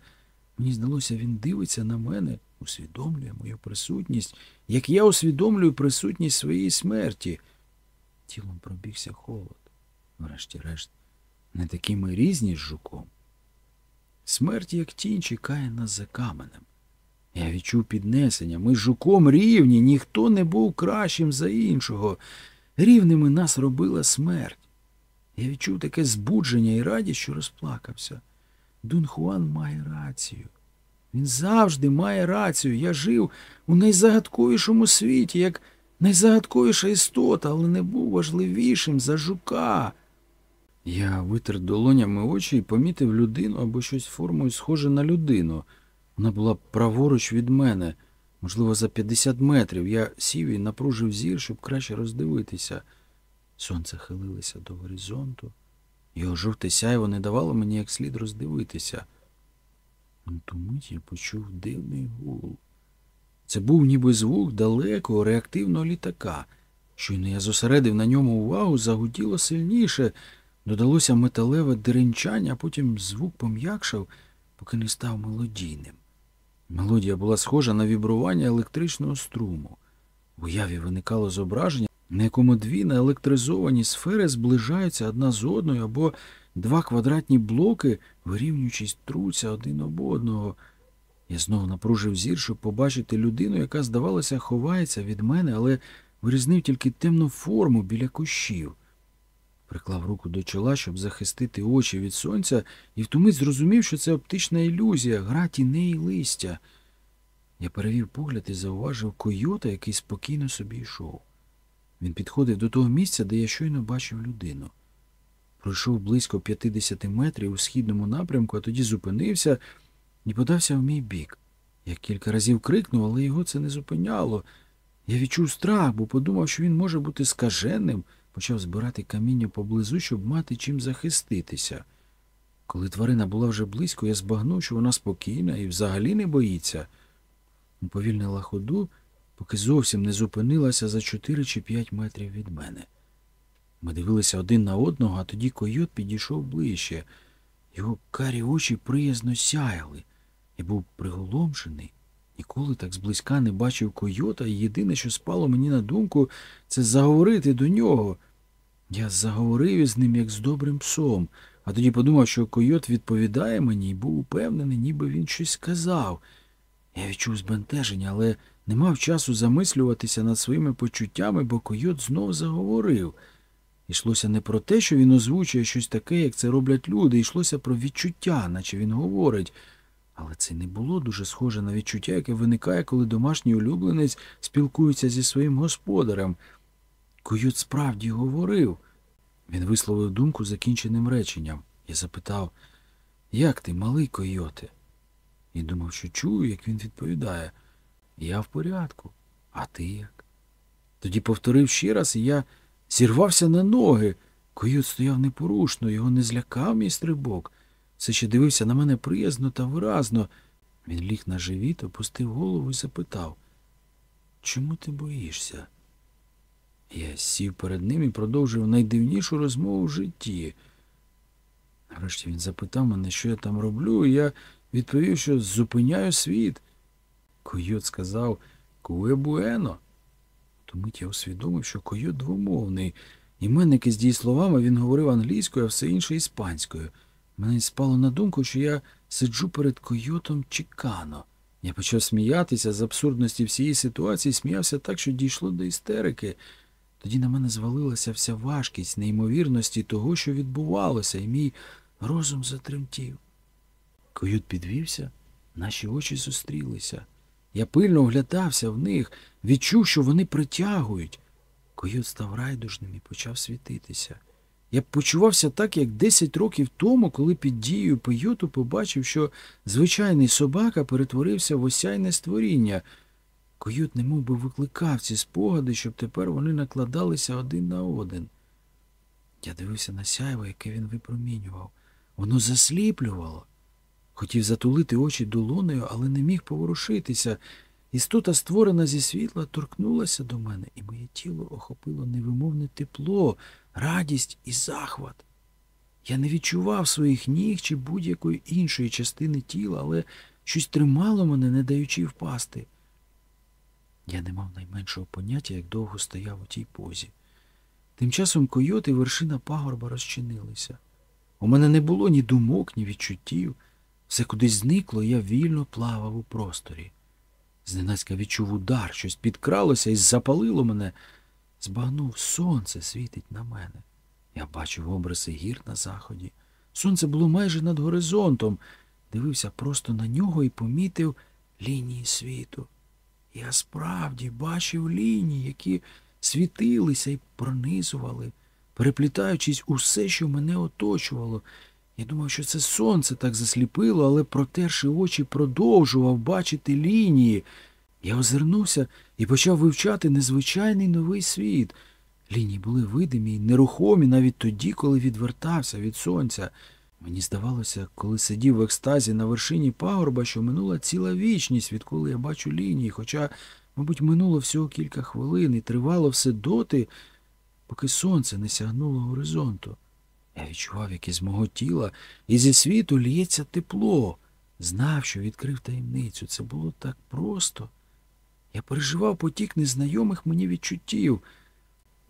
Мені здалося, він дивиться на мене, усвідомлює мою присутність, як я усвідомлюю присутність своєї смерті. Тілом пробігся холод. Врешті-решт, не такі ми різні з жуком. Смерть, як тінь, чекає нас за каменем. Я відчув піднесення. Ми з жуком рівні, ніхто не був кращим за іншого. Рівними нас робила смерть. Я відчув таке збудження і радість, що розплакався. Дун Хуан має рацію. Він завжди має рацію. Я жив у найзагадковішому світі, як найзагадковіша істота, але не був важливішим за жука. Я витер долонями очі і помітив людину або щось формою схоже на людину. Вона була праворуч від мене. Можливо, за 50 метрів я сів і напружив зір, щоб краще роздивитися. Сонце хилилося до горизонту. Його жовте сяйво не давало мені як слід роздивитися. Ту мить я почув дивний гул. Це був ніби звук далекого реактивного літака. Щойно я зосередив на ньому увагу, загуділо сильніше, додалося металеве деренчання, а потім звук пом'якшав, поки не став мелодійним. Мелодія була схожа на вібрування електричного струму. В уяві виникало зображення, на якому дві наелектризовані сфери зближаються одна з одною або два квадратні блоки, вирівнюючись, труться один об одного. Я знову напружив зір, щоб побачити людину, яка, здавалося, ховається від мене, але вирізнив тільки темну форму біля кущів. Приклав руку до чола, щоб захистити очі від сонця, і втомить зрозумів, що це оптична ілюзія, гра тіней і листя. Я перевів погляд і зауважив койота, який спокійно собі йшов. Він підходив до того місця, де я щойно бачив людину. Пройшов близько 50 метрів у східному напрямку, а тоді зупинився і подався в мій бік. Я кілька разів крикнув, але його це не зупиняло. Я відчув страх, бо подумав, що він може бути скаженним, почав збирати каміння поблизу, щоб мати чим захиститися. Коли тварина була вже близько, я збагнув, що вона спокійна і взагалі не боїться. Уповільнила ходу, поки зовсім не зупинилася за чотири чи п'ять метрів від мене. Ми дивилися один на одного, а тоді койот підійшов ближче. Його карі очі приязно сяяли. Я був приголомшений. Ніколи так зблизька не бачив койота, і єдине, що спало мені на думку, це заговорити до нього. Я заговорив із ним, як з добрим псом, а тоді подумав, що койот відповідає мені і був упевнений, ніби він щось сказав. Я відчув збентеження, але не мав часу замислюватися над своїми почуттями, бо койот знов заговорив. Йшлося не про те, що він озвучує щось таке, як це роблять люди, йшлося про відчуття, наче він говорить. Але це не було дуже схоже на відчуття, яке виникає, коли домашній улюбленець спілкується зі своїм господарем. Койот справді говорив. Він висловив думку закінченим реченням. Я запитав, як ти, малий койоте? І думав, що чую, як він відповідає. Я в порядку. А ти як? Тоді повторив ще раз, і я зірвався на ноги. Койот стояв непорушно, його не злякав мій стрибок. Все ще дивився на мене приязно та виразно. Він ліг на живіт, опустив голову і запитав, чому ти боїшся? Я сів перед ним і продовжив найдивнішу розмову в житті. Нарешті він запитав мене, що я там роблю, і я відповів, що зупиняю світ. Койот сказав Куе буено. Томить я усвідомив, що койот двомовний. Іменники з дієсловами він говорив англійською, а все інше іспанською. Мене спало на думку, що я сиджу перед койотом Чікано. Я почав сміятися з абсурдності всієї ситуації, сміявся так, що дійшло до істерики. Тоді на мене звалилася вся важкість неймовірності того, що відбувалося, і мій розум затремтів. Койот підвівся, наші очі зустрілися. Я пильно вглядався в них, відчув, що вони притягують. Койот став райдужним і почав світитися. Я почувався так, як 10 років тому, коли під дією пейоту побачив, що звичайний собака перетворився в осяйне створіння. Койот немов би викликав ці спогади, щоб тепер вони накладалися один на один. Я дивився на сяйво, яке він випромінював. Воно засліплювало. Хотів затулити очі долонею, але не міг поворушитися. Істота, створена зі світла, торкнулася до мене, і моє тіло охопило невимовне тепло, радість і захват. Я не відчував своїх ніг чи будь-якої іншої частини тіла, але щось тримало мене, не даючи впасти. Я не мав найменшого поняття, як довго стояв у тій позі. Тим часом койот і вершина пагорба розчинилися. У мене не було ні думок, ні відчуттів. Все кудись зникло, і я вільно плавав у просторі. Зненацька відчув удар, щось підкралося і запалило мене. Збагнув, сонце світить на мене. Я бачив обриси гір на заході. Сонце було майже над горизонтом. Дивився просто на нього і помітив лінії світу. Я справді бачив лінії, які світилися і пронизували, переплітаючись усе, що мене оточувало. Я думав, що це сонце так засліпило, але, протерши очі, продовжував бачити лінії. Я озирнувся і почав вивчати незвичайний новий світ. Лінії були видимі й нерухомі навіть тоді, коли відвертався від сонця. Мені здавалося, коли сидів в екстазі на вершині пагорба, що минула ціла вічність, відколи я бачу лінії, хоча, мабуть, минуло всього кілька хвилин і тривало все доти, поки сонце не сягнуло горизонту. Я відчував, як із мого тіла, і зі світу лється тепло. Знав, що відкрив таємницю. Це було так просто. Я переживав потік незнайомих мені відчуттів.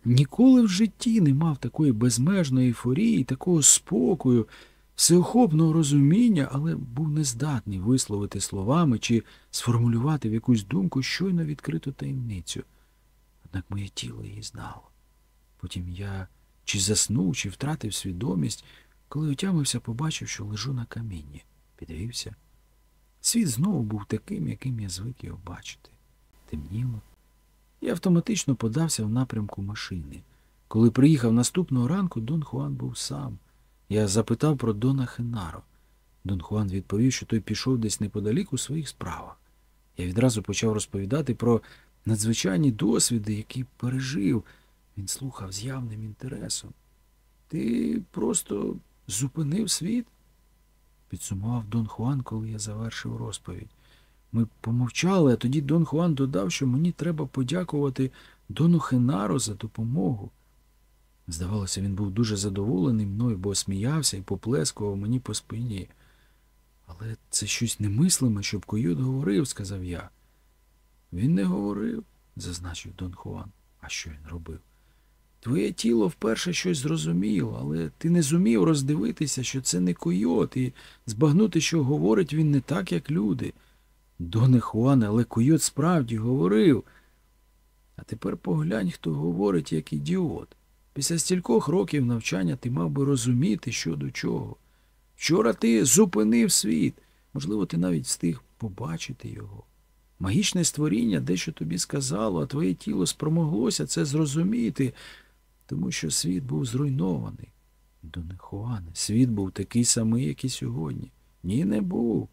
Ніколи в житті не мав такої безмежної ейфорії, такого спокою, всеохопного розуміння, але був нездатний висловити словами чи сформулювати в якусь думку щойно відкриту таємницю. Однак моє тіло її знало. Потім я чи заснув, чи втратив свідомість, коли отямився, побачив, що лежу на камінні. Підвівся. Світ знову був таким, яким я звик його бачити. Темніло. Я автоматично подався в напрямку машини. Коли приїхав наступного ранку, Дон Хуан був сам. Я запитав про Дона Хенаро. Дон Хуан відповів, що той пішов десь неподалік у своїх справах. Я відразу почав розповідати про надзвичайні досвіди, які пережив. Він слухав з явним інтересом. Ти просто зупинив світ? підсумував Дон Хуан, коли я завершив розповідь. Ми помовчали, а тоді Дон Хуан додав, що мені треба подякувати Дону Хенаро за допомогу. Здавалося, він був дуже задоволений мною, бо сміявся і поплескував мені по спині. Але це щось немислиме, щоб койот говорив, сказав я. Він не говорив, зазначив Дон Хуан. А що він робив? Твоє тіло вперше щось зрозуміло, але ти не зумів роздивитися, що це не койот, і збагнути, що говорить він не так, як люди. Доне Хуане, але койот справді говорив. А тепер поглянь, хто говорить, як ідіот. Після стількох років навчання ти мав би розуміти, що до чого. Вчора ти зупинив світ, можливо, ти навіть встиг побачити його. Магічне створіння дещо тобі сказало, а твоє тіло спромоглося це зрозуміти, тому що світ був зруйнований. Доне Хуане, світ був такий самий, як і сьогодні. Ні, не був.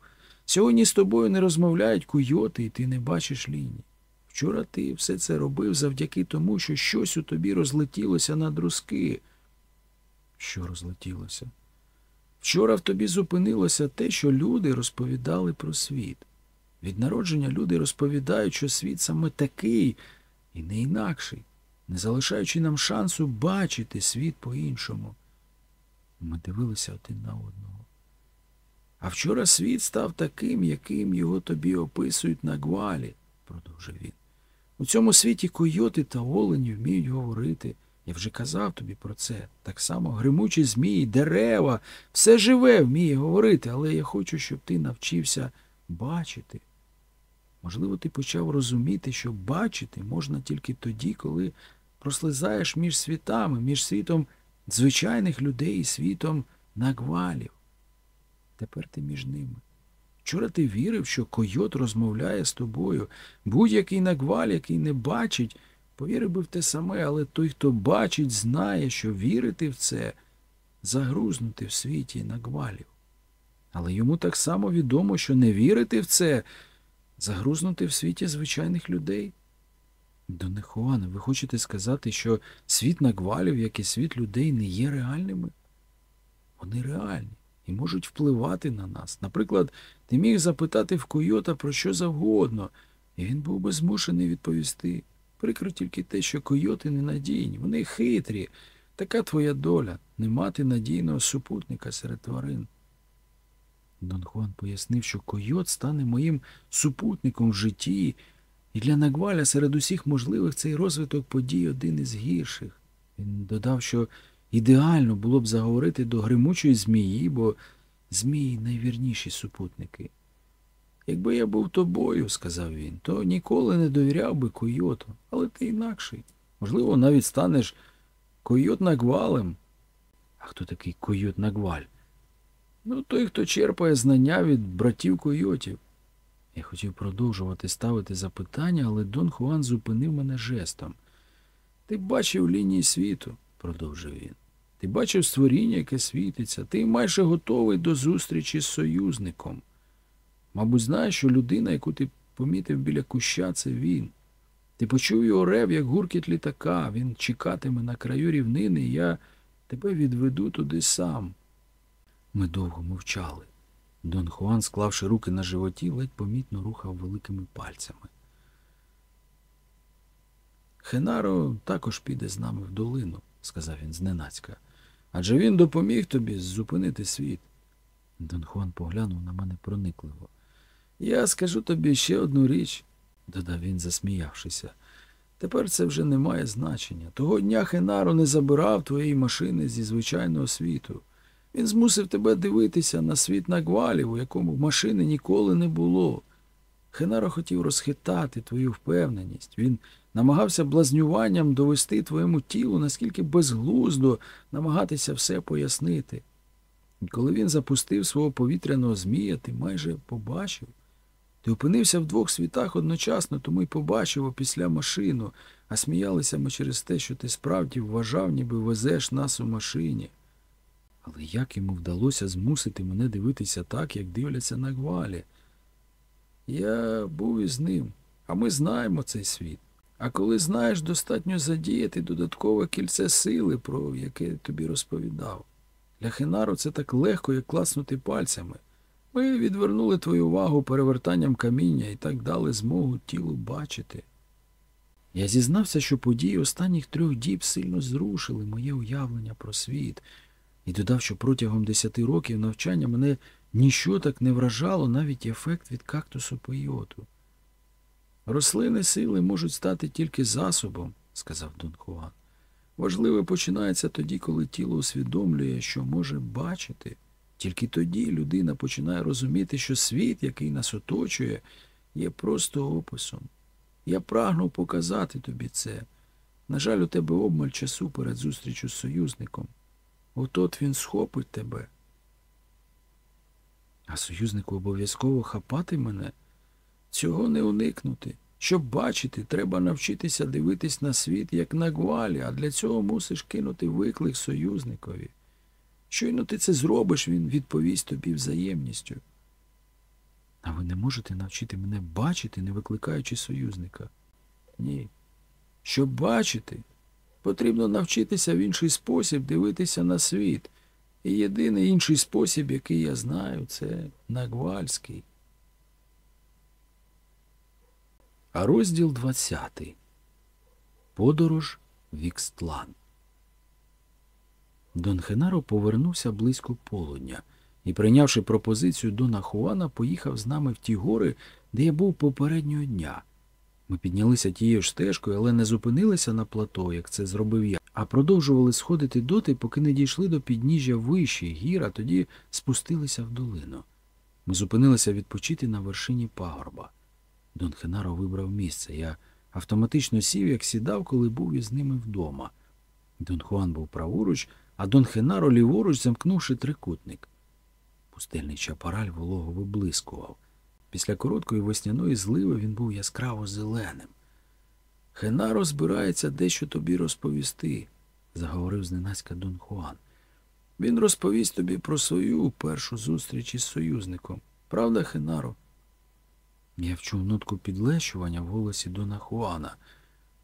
Сьогодні з тобою не розмовляють куйоти, і ти не бачиш ліній. Вчора ти все це робив завдяки тому, що щось у тобі розлетілося на друзки. Що розлетілося? Вчора в тобі зупинилося те, що люди розповідали про світ. Від народження люди розповідають, що світ саме такий і не інакший, не залишаючи нам шансу бачити світ по-іншому. Ми дивилися один на одного. А вчора світ став таким, яким його тобі описують на гвалі, продовжив він. У цьому світі койоти та олені вміють говорити. Я вже казав тобі про це. Так само гримучі змії, дерева, все живе вміє говорити, але я хочу, щоб ти навчився бачити. Можливо, ти почав розуміти, що бачити можна тільки тоді, коли прослизаєш між світами, між світом звичайних людей і світом нагвалів. Тепер ти між ними. Вчора ти вірив, що койот розмовляє з тобою. Будь-який нагваль, який не бачить, повірив би в те саме, але той, хто бачить, знає, що вірити в це, загрузнути в світі нагвалів. Але йому так само відомо, що не вірити в це, загрузнути в світі звичайних людей. Доне Хуане, ви хочете сказати, що світ нагвалів, як і світ людей, не є реальними? Вони реальні і можуть впливати на нас. Наприклад, ти міг запитати в койота про що завгодно, і він був би змушений відповісти. Прикро тільки те, що койоти ненадійні, вони хитрі. Така твоя доля не мати надійного супутника серед тварин. Дон Хуан пояснив, що койот стане моїм супутником в житті, і для Нагваля серед усіх можливих цей розвиток подій один із гірших. Він додав, що ідеально було б заговорити до гримучої змії, бо змії найвірніші супутники. Якби я був тобою, сказав він, то ніколи не довіряв би койоту, але ти інакший. Можливо, навіть станеш койот Нагвалем. А хто такий койот Нагваль? Ну, той, хто черпає знання від братів койотів. Я хотів продовжувати ставити запитання, але Дон Хуан зупинив мене жестом. Ти бачив лінії світу, продовжив він. Ти бачив створіння, яке світиться, ти майже готовий до зустрічі з союзником. Мабуть, знаєш, що людина, яку ти помітив біля куща, це він. Ти почув його рев, як гуркіт літака. Він чекатиме на краю рівнини, і я тебе відведу туди сам. Ми довго мовчали. Дон Хуан, склавши руки на животі, ледь помітно рухав великими пальцями. Хенаро також піде з нами в долину, сказав він зненацька. Адже він допоміг тобі зупинити світ. Дон Хуан поглянув на мене проникливо. Я скажу тобі ще одну річ, додав він, засміявшися. Тепер це вже не має значення. Того дня Хенаро не забирав твоєї машини зі звичайного світу. Він змусив тебе дивитися на світ Нагвалів, у якому машини ніколи не було. Хенаро хотів розхитати твою впевненість. Він намагався блазнюванням довести твоєму тілу, наскільки безглуздо намагатися все пояснити. І коли він запустив свого повітряного змія, ти майже побачив. Ти опинився в двох світах одночасно, тому й побачив опісля машину, а сміялися ми через те, що ти справді вважав, ніби везеш нас у машині. Але як йому вдалося змусити мене дивитися так, як дивляться на гвалі? Я був із ним, а ми знаємо цей світ. А коли знаєш, достатньо задіяти додаткове кільце сили, про яке тобі розповідав. Для Хенару це так легко, як класнути пальцями. Ми відвернули твою увагу перевертанням каміння і так дали змогу тілу бачити. Я зізнався, що події останніх трьох діб сильно зрушили моє уявлення про світ, і додав, що протягом десяти років навчання мене ніщо так не вражало, навіть ефект від кактусу пейоту. Рослини сили можуть стати тільки засобом, сказав Дон Хуан. Важливе починається тоді, коли тіло усвідомлює, що може бачити. Тільки тоді людина починає розуміти, що світ, який нас оточує, є просто описом. Я прагнув показати тобі це. На жаль, у тебе обмаль часу перед зустрічю з союзником. От-от він схопить тебе. А союзнику обов'язково хапати мене? Цього не уникнути. Щоб бачити, треба навчитися дивитись на світ, як на гвалі, а для цього мусиш кинути виклик союзникові. Щойно ти це зробиш, він відповість тобі взаємністю. А ви не можете навчити мене бачити, не викликаючи союзника? Ні. Щоб бачити, потрібно навчитися в інший спосіб дивитися на світ. І єдиний інший спосіб, який я знаю, це нагвальський. А розділ 20. Подорож в Ікстлан. Дон Хенаро повернувся близько полудня і, прийнявши пропозицію Дона Хуана, поїхав з нами в ті гори, де я був попереднього дня. Ми піднялися тією ж стежкою, але не зупинилися на плато, як це зробив я, а продовжували сходити доти, поки не дійшли до підніжжя вищих гір, а тоді спустилися в долину. Ми зупинилися відпочити на вершині пагорба. Дон Хенаро вибрав місце. Я автоматично сів, як сідав, коли був із ними вдома. Дон Хуан був праворуч, а Дон Хенаро ліворуч, замкнувши трикутник. Пустельний чапараль волого виблискував. Після короткої весняної зливи він був яскраво зеленим. Хенаро збирається дещо тобі розповісти, заговорив зненацька Дон Хуан. Він розповість тобі про свою першу зустріч із союзником. Правда, Хенаро? Я вчув нотку підлещування в голосі Дона Хуана.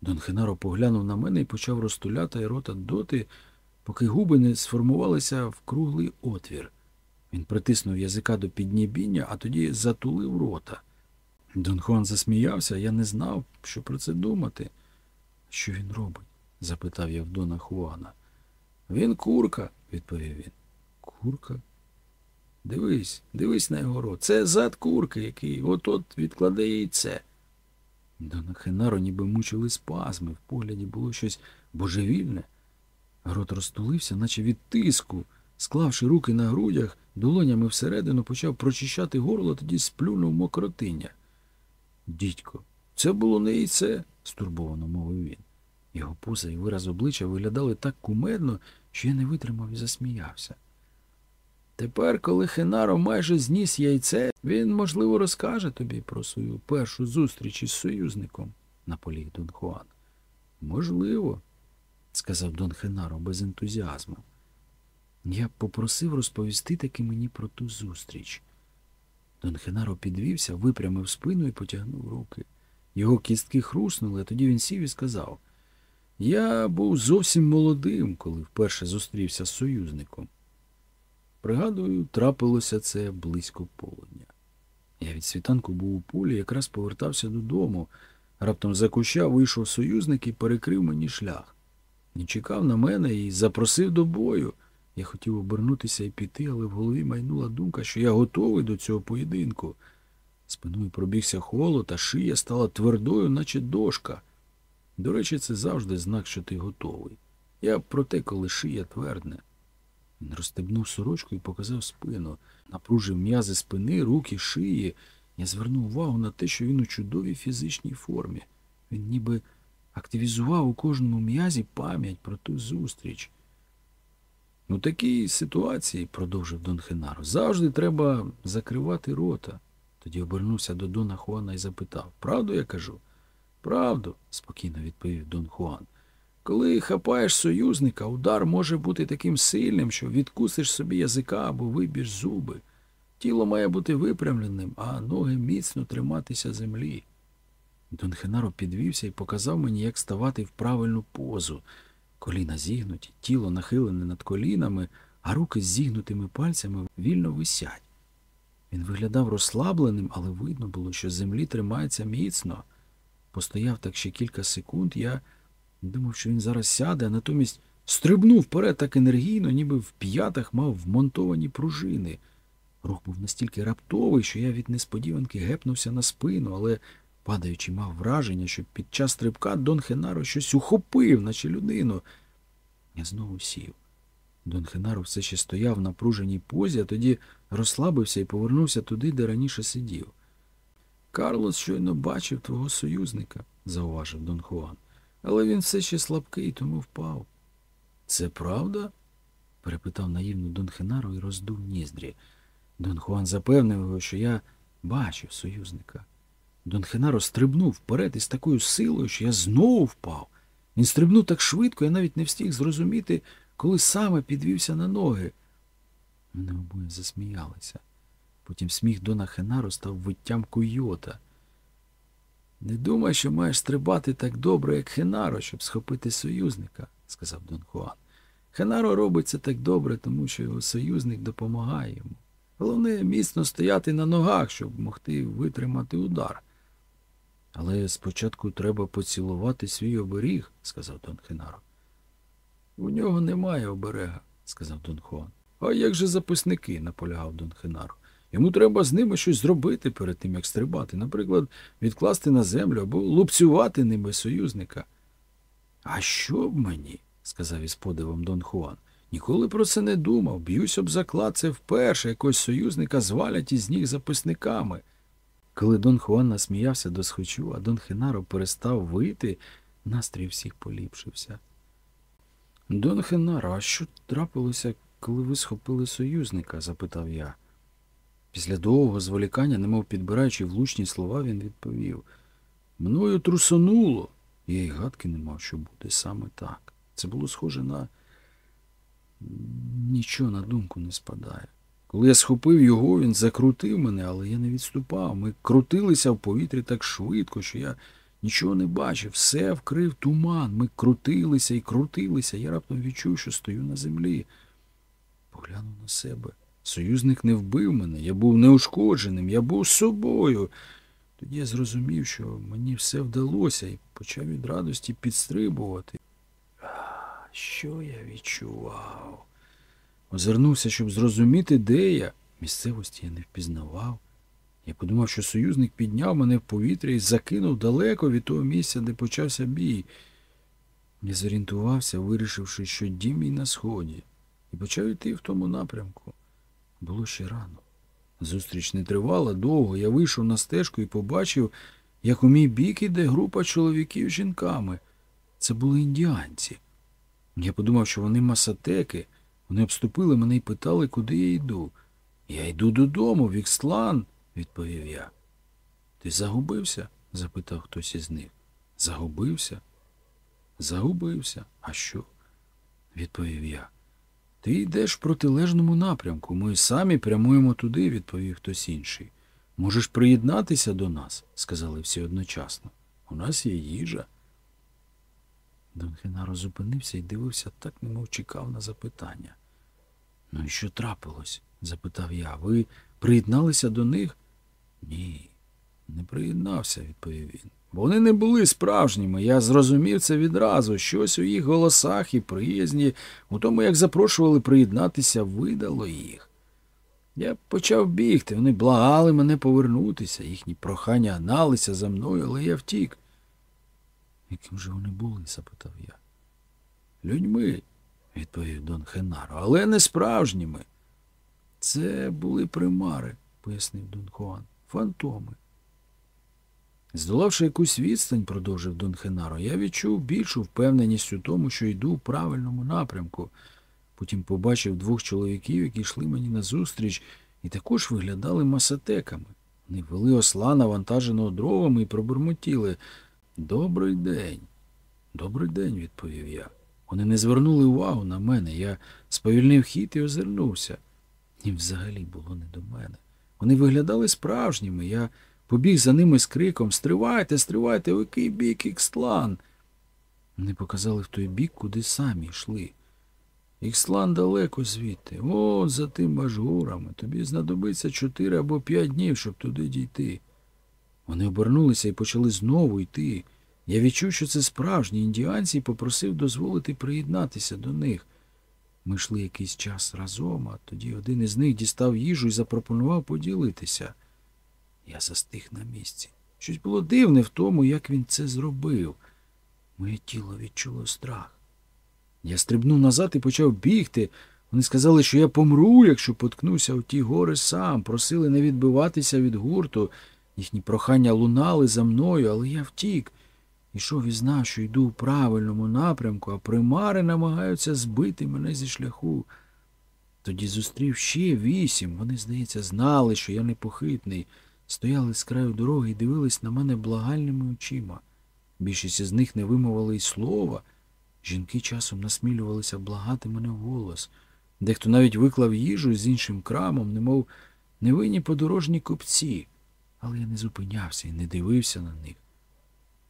Дон Хенаро поглянув на мене і почав розтуляти рота доти, поки губи не сформувалися в круглий отвір. Він притиснув язика до піднібіння, а тоді затулив рота. Дон Хуан засміявся, я не знав, що про це думати. Що він робить? запитав я в Дона Хуана. Він курка, відповів він. Курка? Дивись, дивись на його рот. Це зад курки, який от-от відкладе яйце. Дона Хенаро ніби мучили спазми, в погляді було щось божевільне. Рот розтулився, наче від тиску. Склавши руки на грудях, долонями всередину почав прочищати горло, тоді сплюнув мокротиння. Дідько, це було не яйце, стурбовано мовив він. Його поза і вираз обличчя виглядали так кумедно, що я не витримав і засміявся. Тепер, коли Хенаро майже зніс яйце, він, можливо, розкаже тобі про свою першу зустріч із союзником, наполіг Дон Хуан. Можливо, сказав Дон Хенаро без ентузіазму. Я попросив розповісти таки мені про ту зустріч. Дон Хенаро підвівся, випрямив спину і потягнув руки. Його кістки хруснули, а тоді він сів і сказав Я був зовсім молодим, коли вперше зустрівся з союзником. Пригадую, трапилося це близько полудня. Я від світанку був у полі, якраз повертався додому. Раптом за куща вийшов союзник і перекрив мені шлях. Він чекав на мене і запросив до бою. Я хотів обернутися і піти, але в голові майнула думка, що я готовий до цього поєдинку. Спиною пробігся холод, а шия стала твердою, наче дошка. До речі, це завжди знак, що ти готовий. Я про те, коли шия твердне. Він розстебнув сорочку і показав спину, напружив м'язи спини, руки, шиї. Я звернув увагу на те, що він у чудовій фізичній формі. Він ніби активізував у кожному м'язі пам'ять про ту зустріч. У такій ситуації, продовжив Дон Хенаро, завжди треба закривати рота. Тоді обернувся до Дона Хуана і запитав Правду я кажу? Правду, спокійно відповів Дон Хуан. Коли хапаєш союзника, удар може бути таким сильним, що відкусиш собі язика або виб'єш зуби. Тіло має бути випрямленим, а ноги міцно триматися землі. Дон Хенаро підвівся і показав мені, як ставати в правильну позу. Коліна зігнуті, тіло нахилене над колінами, а руки з зігнутими пальцями вільно висять. Він виглядав розслабленим, але видно було, що землі тримається міцно. Постояв так ще кілька секунд, я думав, що він зараз сяде, а натомість стрибнув вперед так енергійно, ніби в п'ятах мав вмонтовані пружини. Рух був настільки раптовий, що я від несподіванки гепнувся на спину, але, падаючи, мав враження, що під час стрибка Дон Хенаро щось ухопив, наче людину. Я знову сів. Дон Хенаро все ще стояв в напруженій позі, а тоді розслабився і повернувся туди, де раніше сидів. Карлос щойно бачив твого союзника, зауважив Дон Хуан. Але він все ще слабкий, тому впав. Це правда? перепитав наївно Дон Хенаро і роздув ніздрі. Дон Хуан запевнив його, що я бачив союзника. Дон Хенаро стрибнув вперед із такою силою, що я знову впав. Він стрибнув так швидко, я навіть не встиг зрозуміти, коли саме підвівся на ноги. Вони обоє засміялися. Потім сміх Дона Хенаро став виттям койота. Не думай, що маєш стрибати так добре, як Хенаро, щоб схопити союзника, сказав Дон Хуан. Хенаро робить це так добре, тому що його союзник допомагає йому. Головне міцно стояти на ногах, щоб могти витримати удар. Але спочатку треба поцілувати свій оберіг, сказав Дон Хенаро. У нього немає оберега, сказав Дон Хуан. А як же записники, наполягав Дон Хенаро. Йому треба з ними щось зробити перед тим, як стрибати, наприклад, відкласти на землю або лупцювати ними союзника. А що б мені? сказав із подивом Дон Хуан. Ніколи про це не думав. Б'юсь об заклад, це вперше якось союзника звалять із ніг записниками. Коли Дон Хуан насміявся до схочу, а Дон Хенаро перестав вити, настрій всіх поліпшився. Дон Хенаро, а що трапилося, коли ви схопили союзника? запитав я. Після довгого зволікання, немов підбираючи влучні слова, він відповів Мною трусонуло. Я й гадки не мав, що буде саме так. Це було схоже на нічого на думку не спадає. Коли я схопив його, він закрутив мене, але я не відступав. Ми крутилися в повітрі так швидко, що я нічого не бачив. Все вкрив туман. Ми крутилися і крутилися. Я раптом відчув, що стою на землі. Поглянув на себе. Союзник не вбив мене, я був неушкодженим, я був собою. Тоді я зрозумів, що мені все вдалося, і почав від радості підстрибувати. А, що я відчував? Озирнувся, щоб зрозуміти, де я. Місцевості я не впізнавав. Я подумав, що союзник підняв мене в повітря і закинув далеко від того місця, де почався бій. Я зорієнтувався, вирішивши, що дім мій на сході, і почав йти в тому напрямку. Було ще рано. Зустріч не тривала довго. Я вийшов на стежку і побачив, як у мій бік іде група чоловіків з жінками. Це були індіанці. Я подумав, що вони масатеки. Вони обступили мене і питали, куди я йду. Я йду додому, в Ікслан, відповів я. Ти загубився? запитав хтось із них. Загубився? Загубився. А що? відповів я. Ти йдеш в протилежному напрямку. Ми самі прямуємо туди, відповів хтось інший. Можеш приєднатися до нас, сказали всі одночасно. У нас є їжа. Дон зупинився і дивився так, немов чекав на запитання. Ну і що трапилось? запитав я. Ви приєдналися до них? Ні, не приєднався, відповів він. Вони не були справжніми. Я зрозумів це відразу. Щось у їх голосах і приязні, у тому, як запрошували приєднатися, видало їх. Я почав бігти, вони благали мене повернутися, їхні прохання гналися за мною, але я втік. Яким же вони були? запитав я. Людьми, відповів Дон Хенаро, але не справжніми. Це були примари, пояснив Дон Хуан, фантоми. Здолавши якусь відстань, продовжив Дон Хенаро, я відчув більшу впевненість у тому, що йду в правильному напрямку. Потім побачив двох чоловіків, які йшли мені назустріч, і також виглядали масатеками. Вони вели осла, навантаженого дровами, і пробурмотіли. Добрий день. Добрий день, відповів я. Вони не звернули увагу на мене. Я сповільнив хід і озирнувся. Їм взагалі було не до мене. Вони виглядали справжніми. Я побіг за ними з криком Стривайте, стривайте, в який бік Ікстлан. Вони показали в той бік, куди самі йшли. Ікслан далеко звідти, от за тим бажгурами. Тобі знадобиться чотири або п'ять днів, щоб туди дійти. Вони обернулися і почали знову йти. Я відчув, що це справжні індіанці і попросив дозволити приєднатися до них. Ми йшли якийсь час разом, а тоді один із них дістав їжу і запропонував поділитися. Я застиг на місці. Щось було дивне в тому, як він це зробив. Моє тіло відчуло страх. Я стрибнув назад і почав бігти. Вони сказали, що я помру, якщо поткнуся у ті гори сам, просили не відбиватися від гурту. Їхні прохання лунали за мною, але я втік. Ішов і знав, що йду у правильному напрямку, а примари намагаються збити мене зі шляху. Тоді зустрів ще вісім. Вони, здається, знали, що я непохитний. Стояли з краю дороги і дивились на мене благальними очима. Більшість із них не вимовили й слова. Жінки часом насмілювалися благати мене вголос. Дехто навіть виклав їжу з іншим крамом, немов невинні подорожні купці. Але я не зупинявся і не дивився на них.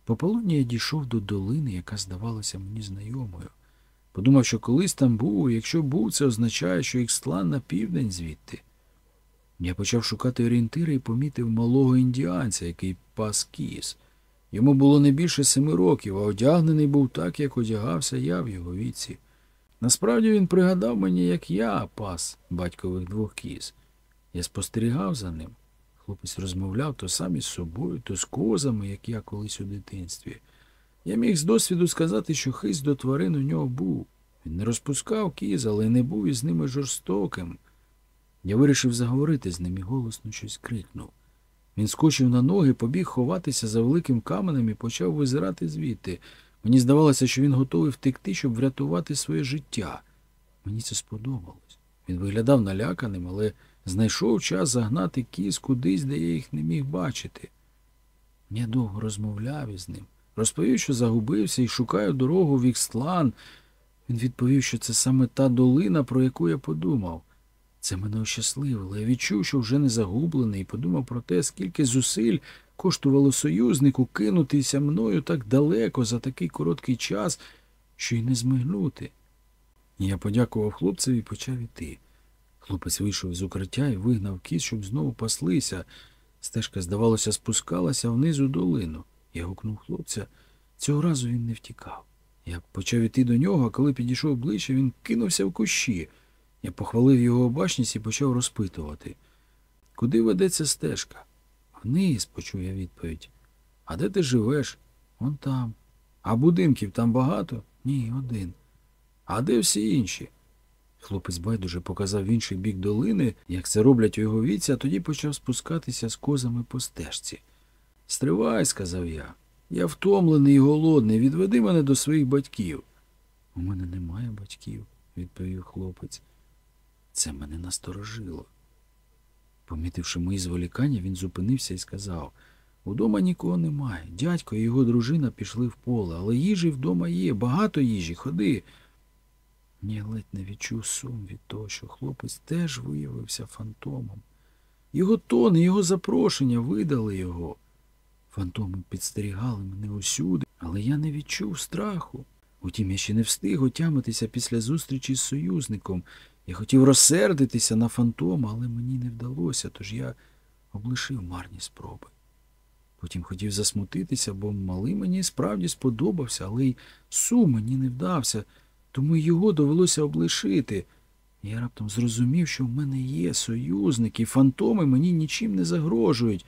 По полоні я дійшов до долини, яка здавалася мені знайомою. Подумав, що колись там був, якщо був, це означає, що Ікстлан на південь звідти. Я почав шукати орієнтири і помітив малого індіанця, який пас кіз. Йому було не більше семи років, а одягнений був так, як одягався я в його віці. Насправді він пригадав мені, як я пас батькових двох кіз. Я спостерігав за ним. Хлопець розмовляв то сам із собою, то з козами, як я колись у дитинстві. Я міг з досвіду сказати, що хист до тварин у нього був. Він не розпускав кіз, але не був із ними жорстоким. Я вирішив заговорити з ним і голосно щось крикнув. Він скочив на ноги, побіг ховатися за великим каменем і почав визирати звідти. Мені здавалося, що він готовий втекти, щоб врятувати своє життя. Мені це сподобалось. Він виглядав наляканим, але знайшов час загнати кіз кудись, де я їх не міг бачити. Я довго розмовляв із ним, розповів, що загубився і шукаю дорогу в Ікстлан. Він відповів, що це саме та долина, про яку я подумав. Це мене ощасливило. Я відчув, що вже не загублений, і подумав про те, скільки зусиль коштувало союзнику кинутися мною так далеко за такий короткий час, що й не змигнути. Я подякував хлопцеві і почав іти. Хлопець вийшов з укриття і вигнав кіт, щоб знову паслися. Стежка, здавалося, спускалася вниз у долину. Я гукнув хлопця. Цього разу він не втікав. Я почав іти до нього, а коли підійшов ближче, він кинувся в кущі. Я похвалив його обачність і почав розпитувати. Куди ведеться стежка? Вниз, почув я відповідь. А де ти живеш? Он там. А будинків там багато? Ні, один. А де всі інші? Хлопець байдуже показав інший бік долини, як це роблять у його віці, а тоді почав спускатися з козами по стежці. Стривай, сказав я. Я втомлений і голодний. Відведи мене до своїх батьків. У мене немає батьків, відповів хлопець. Це мене насторожило. Помітивши мої зволікання, він зупинився і сказав Удома нікого немає. Дядько і його дружина пішли в поле, але їжі вдома є, багато їжі, ходи. Я ледь не відчув сум від того, що хлопець теж виявився фантомом. Його тон і його запрошення видали його. Фантоми підстерігали мене усюди, але я не відчув страху. Утім, я ще не встиг отямитися після зустрічі з союзником. Я хотів розсердитися на фантома, але мені не вдалося, тож я облишив марні спроби. Потім хотів засмутитися, бо малий мені справді сподобався, але й сум мені не вдався, тому його довелося облишити. Я раптом зрозумів, що в мене є союзники, фантоми мені нічим не загрожують.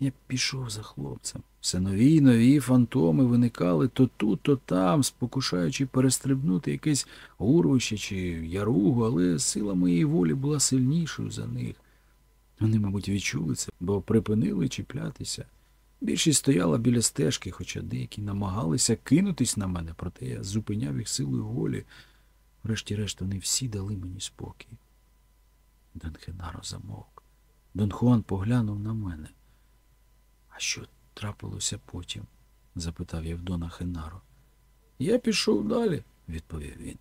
Я пішов за хлопцем. Все нові й нові фантоми виникали то тут, то там, спокушаючи перестрибнути якесь урвище чи яругу, але сила моєї волі була сильнішою за них. Вони, мабуть, відчули це, бо припинили чіплятися. Більшість стояла біля стежки, хоча деякі намагалися кинутись на мене, проте я зупиняв їх силою волі. Врешті-решт вони всі дали мені спокій. Дон Хенаро замовк. Дон Хуан поглянув на мене. А що трапилося потім? запитав в Хенаро. Я пішов далі, відповів він.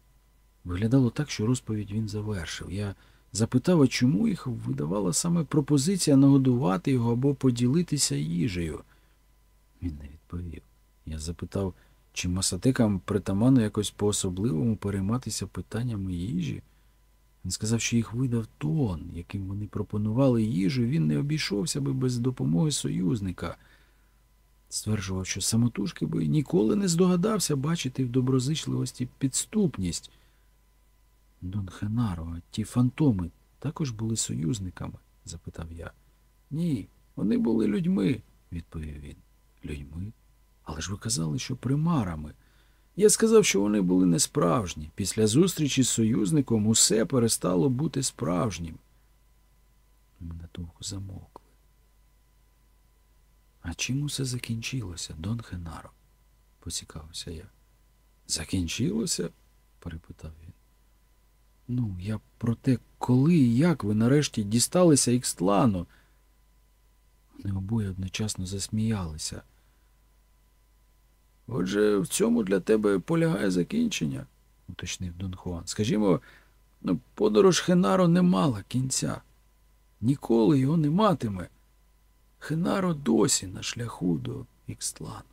Виглядало так, що розповідь він завершив. Я запитав, а чому їх видавала саме пропозиція нагодувати його або поділитися їжею. Він не відповів. Я запитав, чи масатикам притаманно якось по-особливому перейматися питаннями їжі. Він сказав, що їх видав тон, яким вони пропонували їжу, він не обійшовся би без допомоги союзника. Стверджував, що самотужки би ніколи не здогадався бачити в доброзичливості підступність. Дон Хенаро, ті фантоми також були союзниками? запитав я. Ні, вони були людьми, відповів він. Людьми? Але ж ви казали, що примарами. Я сказав, що вони були несправжні. Після зустрічі з союзником усе перестало бути справжнім. Надовго замовкли. А чим усе закінчилося, Дон Хенаро? поцікавився я. Закінчилося? перепитав він. Ну, я про те, коли і як ви нарешті дісталися Ікстлану. Вони обоє одночасно засміялися. Отже, в цьому для тебе полягає закінчення, уточнив Дон Хуан. Скажімо, ну, подорож Хенаро не мала кінця. Ніколи його не матиме. Хенаро досі на шляху до Ікстлану.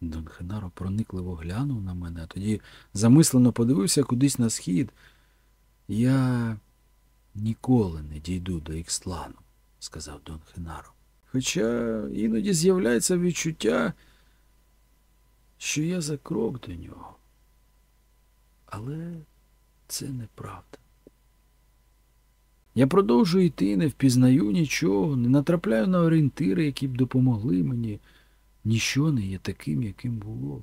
Дон Хенаро проникливо глянув на мене, а тоді замислено подивився кудись на схід. Я ніколи не дійду до Ікстлану, сказав Дон Хенаро. Хоча іноді з'являється відчуття, що я за крок до нього. Але це неправда. Я продовжую йти, не впізнаю нічого, не натрапляю на орієнтири, які б допомогли мені. Ніщо не є таким, яким було.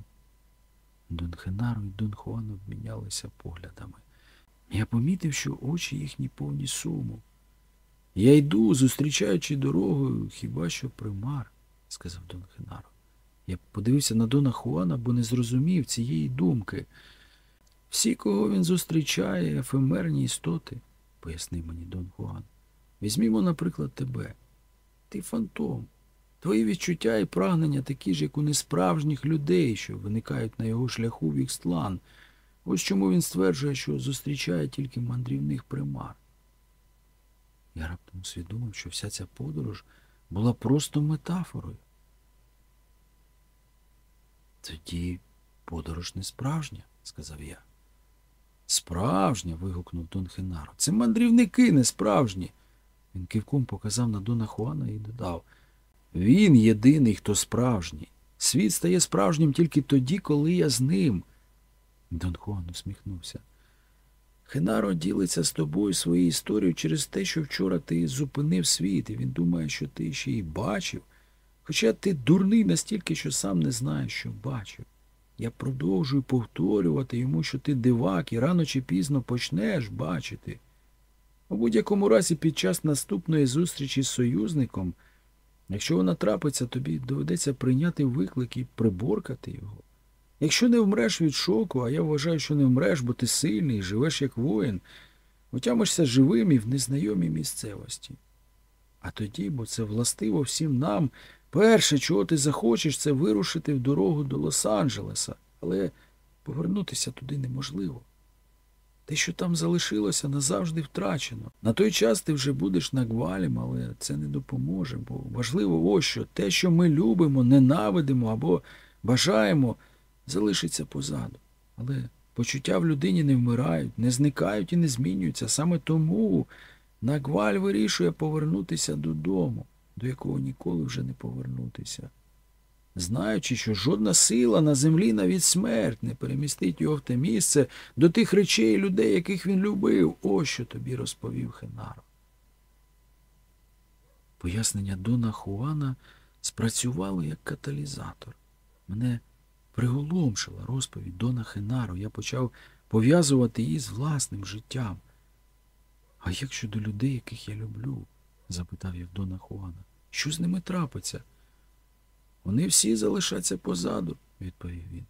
Дон Хенаро і Дон Хуан обмінялися поглядами. Я помітив, що очі їхні повні суму. Я йду, зустрічаючи дорогою, хіба що примар, сказав Дон Хенаро. Я подивився на Дона Хуана, бо не зрозумів цієї думки. Всі, кого він зустрічає, ефемерні істоти, пояснив мені Дон Хуан. Візьмімо, наприклад, тебе. Ти фантом. Твої відчуття і прагнення такі ж, як у несправжніх людей, що виникають на його шляху в Ікстлан. Ось чому він стверджує, що зустрічає тільки мандрівних примар. Я раптом усвідомив, що вся ця подорож була просто метафорою. Тоді подорож не справжня, сказав я. Справжня. вигукнув Дон Хенаро. Це мандрівники не справжні. Він кивком показав на Дона Хуана і додав. Він єдиний, хто справжній. Світ стає справжнім тільки тоді, коли я з ним. Дон Хуан усміхнувся. Хенаро ділиться з тобою своєю історією через те, що вчора ти зупинив світ, і він думає, що ти ще й бачив. Хоча ти дурний настільки, що сам не знаєш, що бачив. Я продовжую повторювати йому, що ти дивак і рано чи пізно почнеш бачити. У будь-якому разі під час наступної зустрічі з союзником, якщо вона трапиться, тобі доведеться прийняти виклик і приборкати його. Якщо не вмреш від шоку, а я вважаю, що не вмреш, бо ти сильний, живеш як воїн, отямишся живим і в незнайомій місцевості. А тоді, бо це властиво всім нам, перше, чого ти захочеш, це вирушити в дорогу до Лос-Анджелеса, але повернутися туди неможливо. Те, що там залишилося, назавжди втрачено. На той час ти вже будеш нагвалем, але це не допоможе, бо важливо ось що те, що ми любимо, ненавидимо або бажаємо, залишиться позаду. Але почуття в людині не вмирають, не зникають і не змінюються. Саме тому Нагваль вирішує повернутися додому, до якого ніколи вже не повернутися. Знаючи, що жодна сила на землі, навіть смерть, не перемістить його в те місце до тих речей і людей, яких він любив, ось що тобі розповів Хенаро. Пояснення Дона Хуана спрацювало як каталізатор. Мене приголомшила розповідь Дона Хенаро. Я почав пов'язувати її з власним життям. А як щодо людей, яких я люблю? запитав я Дона Хуана. Що з ними трапиться? Вони всі залишаться позаду, відповів він.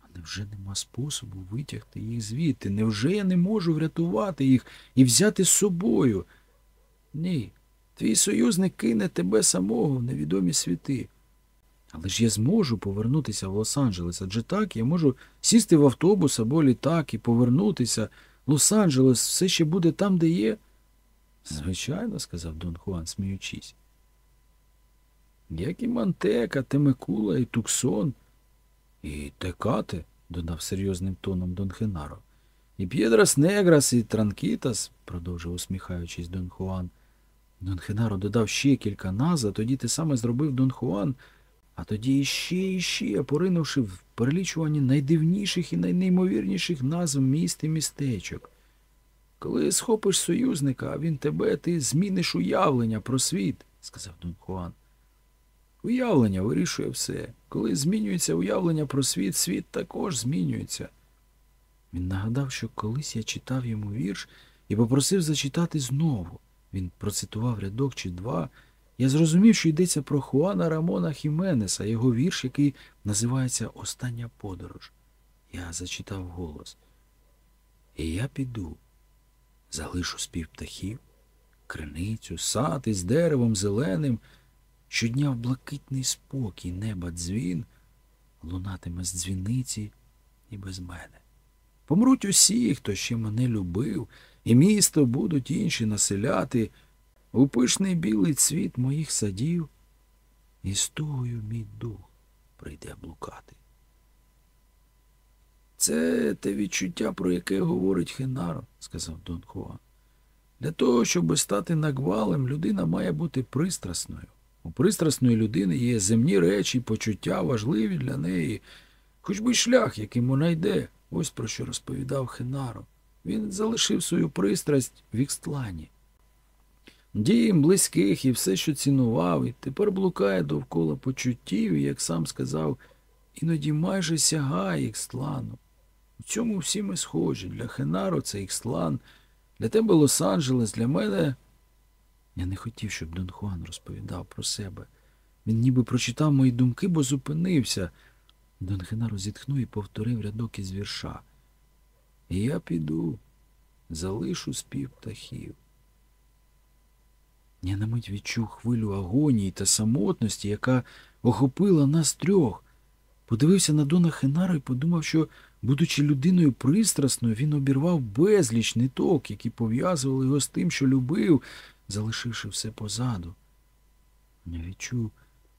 А невже нема способу витягти їх звідти? Невже я не можу врятувати їх і взяти з собою? Ні, твій союзник кине тебе самого в невідомі світи. Але ж я зможу повернутися в Лос-Анджелес, адже так я можу сісти в автобус або літак і повернутися. Лос-Анджелес все ще буде там, де є. Звичайно, сказав Дон Хуан, сміючись. Як і Мантека, Темекула, і Туксон, і Текате, додав серйозним тоном Дон Хенаро. І П'єдрас Неграс, і Транкітас, продовжив усміхаючись Дон Хуан. Дон Хенаро додав ще кілька назв, а тоді те саме зробив Дон Хуан, а тоді іще і іще, поринувши в перелічуванні найдивніших і найнеймовірніших назв міст і містечок. Коли схопиш союзника, він тебе, ти зміниш уявлення про світ, сказав Дон Хуан. Уявлення вирішує все. Коли змінюється уявлення про світ, світ також змінюється. Він нагадав, що колись я читав йому вірш і попросив зачитати знову. Він процитував рядок чи два. Я зрозумів, що йдеться про Хуана Рамона Хіменеса, його вірш, який називається Остання подорож. Я зачитав голос. І я піду, залишу спів птахів, криницю, сад із деревом зеленим. Щодня в блакитний спокій неба дзвін лунатиме з дзвіниці і без мене. Помруть усі, хто ще мене любив, і місто будуть інші населяти, у пишний білий цвіт моїх садів, і з тугою мій дух прийде блукати. Це те відчуття, про яке говорить Хенаро, сказав Дон Хуан. Для того, щоб стати нагвалем, людина має бути пристрасною. У пристрасної людини є земні речі, почуття важливі для неї, хоч би шлях, яким вона йде, ось про що розповідав Хенаро. Він залишив свою пристрасть в Ікстлані. Дім близьких і все, що цінував, і тепер блукає довкола почуттів, і, як сам сказав, іноді майже сягає Ікстлану. У цьому всі ми схожі. Для Хенаро це Ікстлан, для тебе Лос-Анджелес, для мене. Я не хотів, щоб Дон Хуан розповідав про себе. Він ніби прочитав мої думки, бо зупинився. Дон Хенаро зітхнув і повторив рядок із вірша. Я піду, залишу спів птахів. Я на мить відчув хвилю агонії та самотності, яка охопила нас трьох. Подивився на Дона Хенара і подумав, що, будучи людиною пристрасною, він обірвав безліч ниток, які пов'язували його з тим, що любив, залишивши все позаду. Я відчув,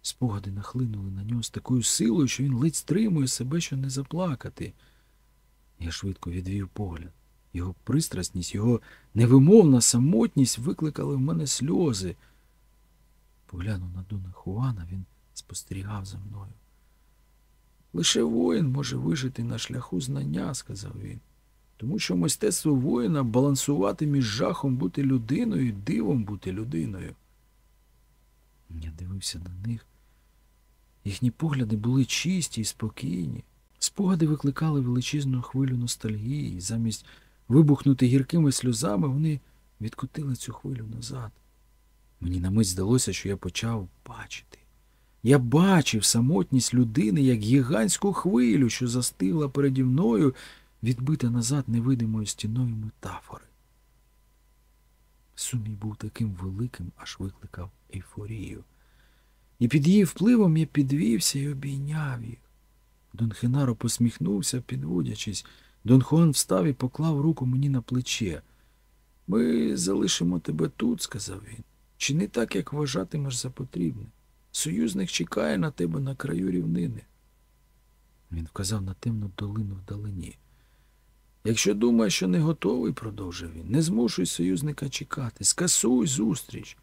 спогади нахлинули на нього з такою силою, що він ледь стримує себе, що не заплакати. Я швидко відвів погляд. Його пристрасність, його невимовна самотність викликали в мене сльози. Поглянув на Дона Хуана, він спостерігав за мною. Лише воїн може вижити на шляху знання, сказав він, тому що мистецтво воїна балансувати між жахом бути людиною і дивом бути людиною. Я дивився на них. Їхні погляди були чисті і спокійні. Спогади викликали величезну хвилю ностальгії, і замість вибухнути гіркими сльозами, вони відкотили цю хвилю назад. Мені на мить здалося, що я почав бачити. Я бачив самотність людини як гігантську хвилю, що застигла переді мною, відбита назад невидимою стіною метафори. Сумій був таким великим, аж викликав ейфорію. І під її впливом я підвівся і обійняв їх. Дон Хенаро посміхнувся, підводячись. Дон Хуан встав і поклав руку мені на плече. Ми залишимо тебе тут, сказав він. Чи не так, як вважатимеш за потрібне? Союзник чекає на тебе на краю рівнини. Він вказав на темну долину вдалині. Якщо думаєш, що не готовий, продовжив він, не змушуй союзника чекати, скасуй зустріч.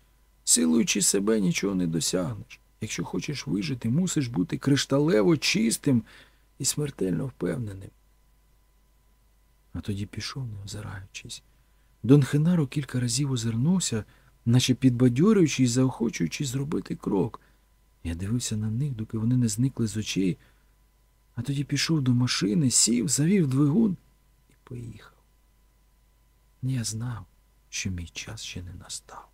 Силуючи себе, нічого не досягнеш. Якщо хочеш вижити, мусиш бути кришталево чистим і смертельно впевненим. А тоді пішов, не озираючись. Дон Хенаро кілька разів озирнувся, наче підбадьорюючи і заохочуючи зробити крок. Я дивився на них, доки вони не зникли з очей, а тоді пішов до машини, сів, завів двигун поїхав. Я знав, що мій час ще не настав.